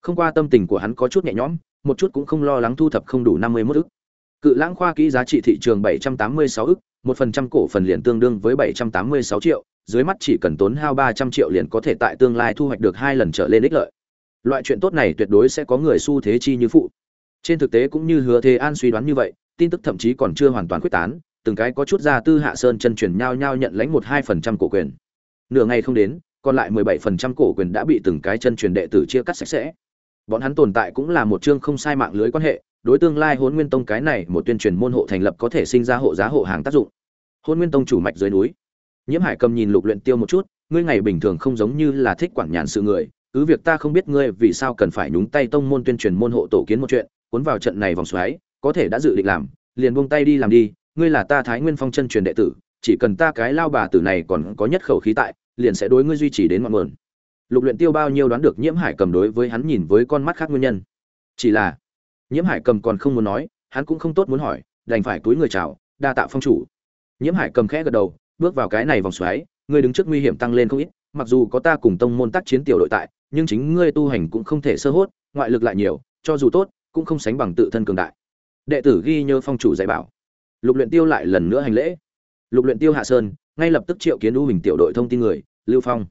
Không qua tâm tình của hắn có chút nhẹ nhõm một chút cũng không lo lắng thu thập không đủ năm mươi 51 ức. Cự lãng khoa kỹ giá trị thị trường bảy trăm tám mươi sáu ức, một phần trăm cổ phần liền tương đương với bảy trăm tám mươi sáu triệu, dưới mắt chỉ cần tốn hao ba trăm triệu liền có thể tại tương lai thu hoạch được hai lần trở lên ích lợi. Loại chuyện tốt này tuyệt đối sẽ có người xu thế chi như phụ. Trên thực tế cũng như hứa thế an suy đoán như vậy, tin tức thậm chí còn chưa hoàn toàn quyết tán, từng cái có chút ra tư hạ sơn chân truyền nhau nhau nhận lãnh một hai phần trăm cổ quyền. Nửa ngày không đến, còn lại mười bảy phần trăm cổ quyền đã bị từng cái chân truyền đệ tử chia cắt sạch sẽ bọn hắn tồn tại cũng là một chương không sai mạng lưới quan hệ, đối tương lai hôn nguyên tông cái này một tuyên truyền môn hộ thành lập có thể sinh ra hộ giá hộ hàng tác dụng. Hôn nguyên tông chủ mạch dưới núi. Nhiễm hải cầm nhìn lục luyện tiêu một chút, ngươi ngày bình thường không giống như là thích quản nhàn sự người, cứ việc ta không biết ngươi vì sao cần phải nhúng tay tông môn tuyên truyền môn hộ tổ kiến một chuyện, cuốn vào trận này vòng xoáy, có thể đã dự định làm, liền buông tay đi làm đi, ngươi là ta thái nguyên phong chân truyền đệ tử, chỉ cần ta cái lao bà tử này còn có nhất khẩu khí tại, liền sẽ đối ngươi duy trì đến ngọn nguồn lục luyện tiêu bao nhiêu đoán được nhiễm hải cầm đối với hắn nhìn với con mắt khác nguyên nhân. Chỉ là, nhiễm hải cầm còn không muốn nói, hắn cũng không tốt muốn hỏi, đành phải túi người chào, đa tạ phong chủ. Nhiễm hải cầm khẽ gật đầu, bước vào cái này vòng xoáy ngươi đứng trước nguy hiểm tăng lên không ít, mặc dù có ta cùng tông môn tác chiến tiểu đội tại, nhưng chính ngươi tu hành cũng không thể sơ hốt, ngoại lực lại nhiều, cho dù tốt, cũng không sánh bằng tự thân cường đại. Đệ tử ghi nhớ phong chủ dạy bảo. Lục luyện tiêu lại lần nữa hành lễ. Lục luyện tiêu hạ sơn, ngay lập tức triệu kiến u hình tiểu đội thông tin người, lưu phong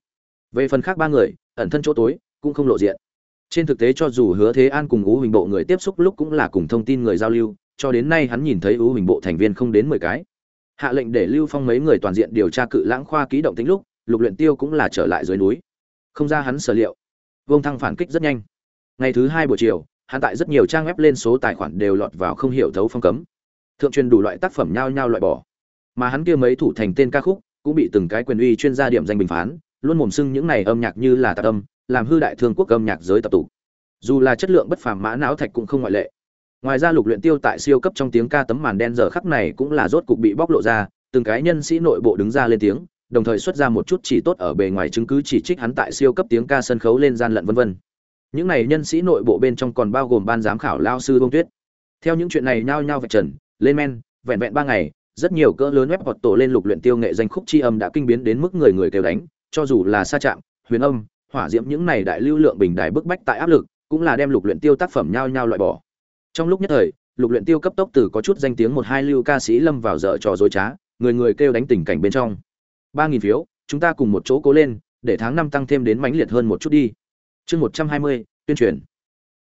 về phần khác ba người, ẩn thân chỗ tối, cũng không lộ diện. Trên thực tế cho dù hứa thế an cùng ú huỳnh bộ người tiếp xúc lúc cũng là cùng thông tin người giao lưu, cho đến nay hắn nhìn thấy ú huỳnh bộ thành viên không đến mười cái. Hạ lệnh để lưu phong mấy người toàn diện điều tra cự lãng khoa ký động tính lúc, lục luyện tiêu cũng là trở lại dưới núi. Không ra hắn sở liệu. Vương thăng phản kích rất nhanh. Ngày thứ hai buổi chiều, hắn tại rất nhiều trang web lên số tài khoản đều lọt vào không hiểu thấu phong cấm. Thượng truyền đủ loại tác phẩm nhao nhao loại bỏ. Mà hắn kia mấy thủ thành tên ca khúc, cũng bị từng cái quyền uy chuyên gia điểm danh bình phán luôn mồm xưng những này âm nhạc như là tạp âm, làm hư đại thương quốc âm nhạc giới tập tụ dù là chất lượng bất phàm mã não thạch cũng không ngoại lệ. Ngoài ra lục luyện tiêu tại siêu cấp trong tiếng ca tấm màn đen giờ khắc này cũng là rốt cục bị bóc lộ ra, từng cái nhân sĩ nội bộ đứng ra lên tiếng, đồng thời xuất ra một chút chỉ tốt ở bề ngoài chứng cứ chỉ trích hắn tại siêu cấp tiếng ca sân khấu lên gian lận vân vân. Những này nhân sĩ nội bộ bên trong còn bao gồm ban giám khảo lao sư bông tuyết. Theo những chuyện này nhao nhao vạch trần, lên men, vẹn vẹn ba ngày, rất nhiều cỡ lớn web hoặc tổ lên lục luyện tiêu nghệ danh khúc chi âm đã kinh biến đến mức người người kêu đánh cho dù là sa chạm huyền âm, hỏa diễm những này đại lưu lượng bình đài bức bách tại áp lực, cũng là đem lục luyện tiêu tác phẩm nhao nhao loại bỏ. Trong lúc nhất thời, lục luyện tiêu cấp tốc từ có chút danh tiếng một hai lưu ca sĩ lâm vào dở trò dối trá, người người kêu đánh tình cảnh bên trong. Ba nghìn phiếu, chúng ta cùng một chỗ cố lên, để tháng năm tăng thêm đến mãnh liệt hơn một chút đi. Chương một trăm hai mươi, tuyên truyền.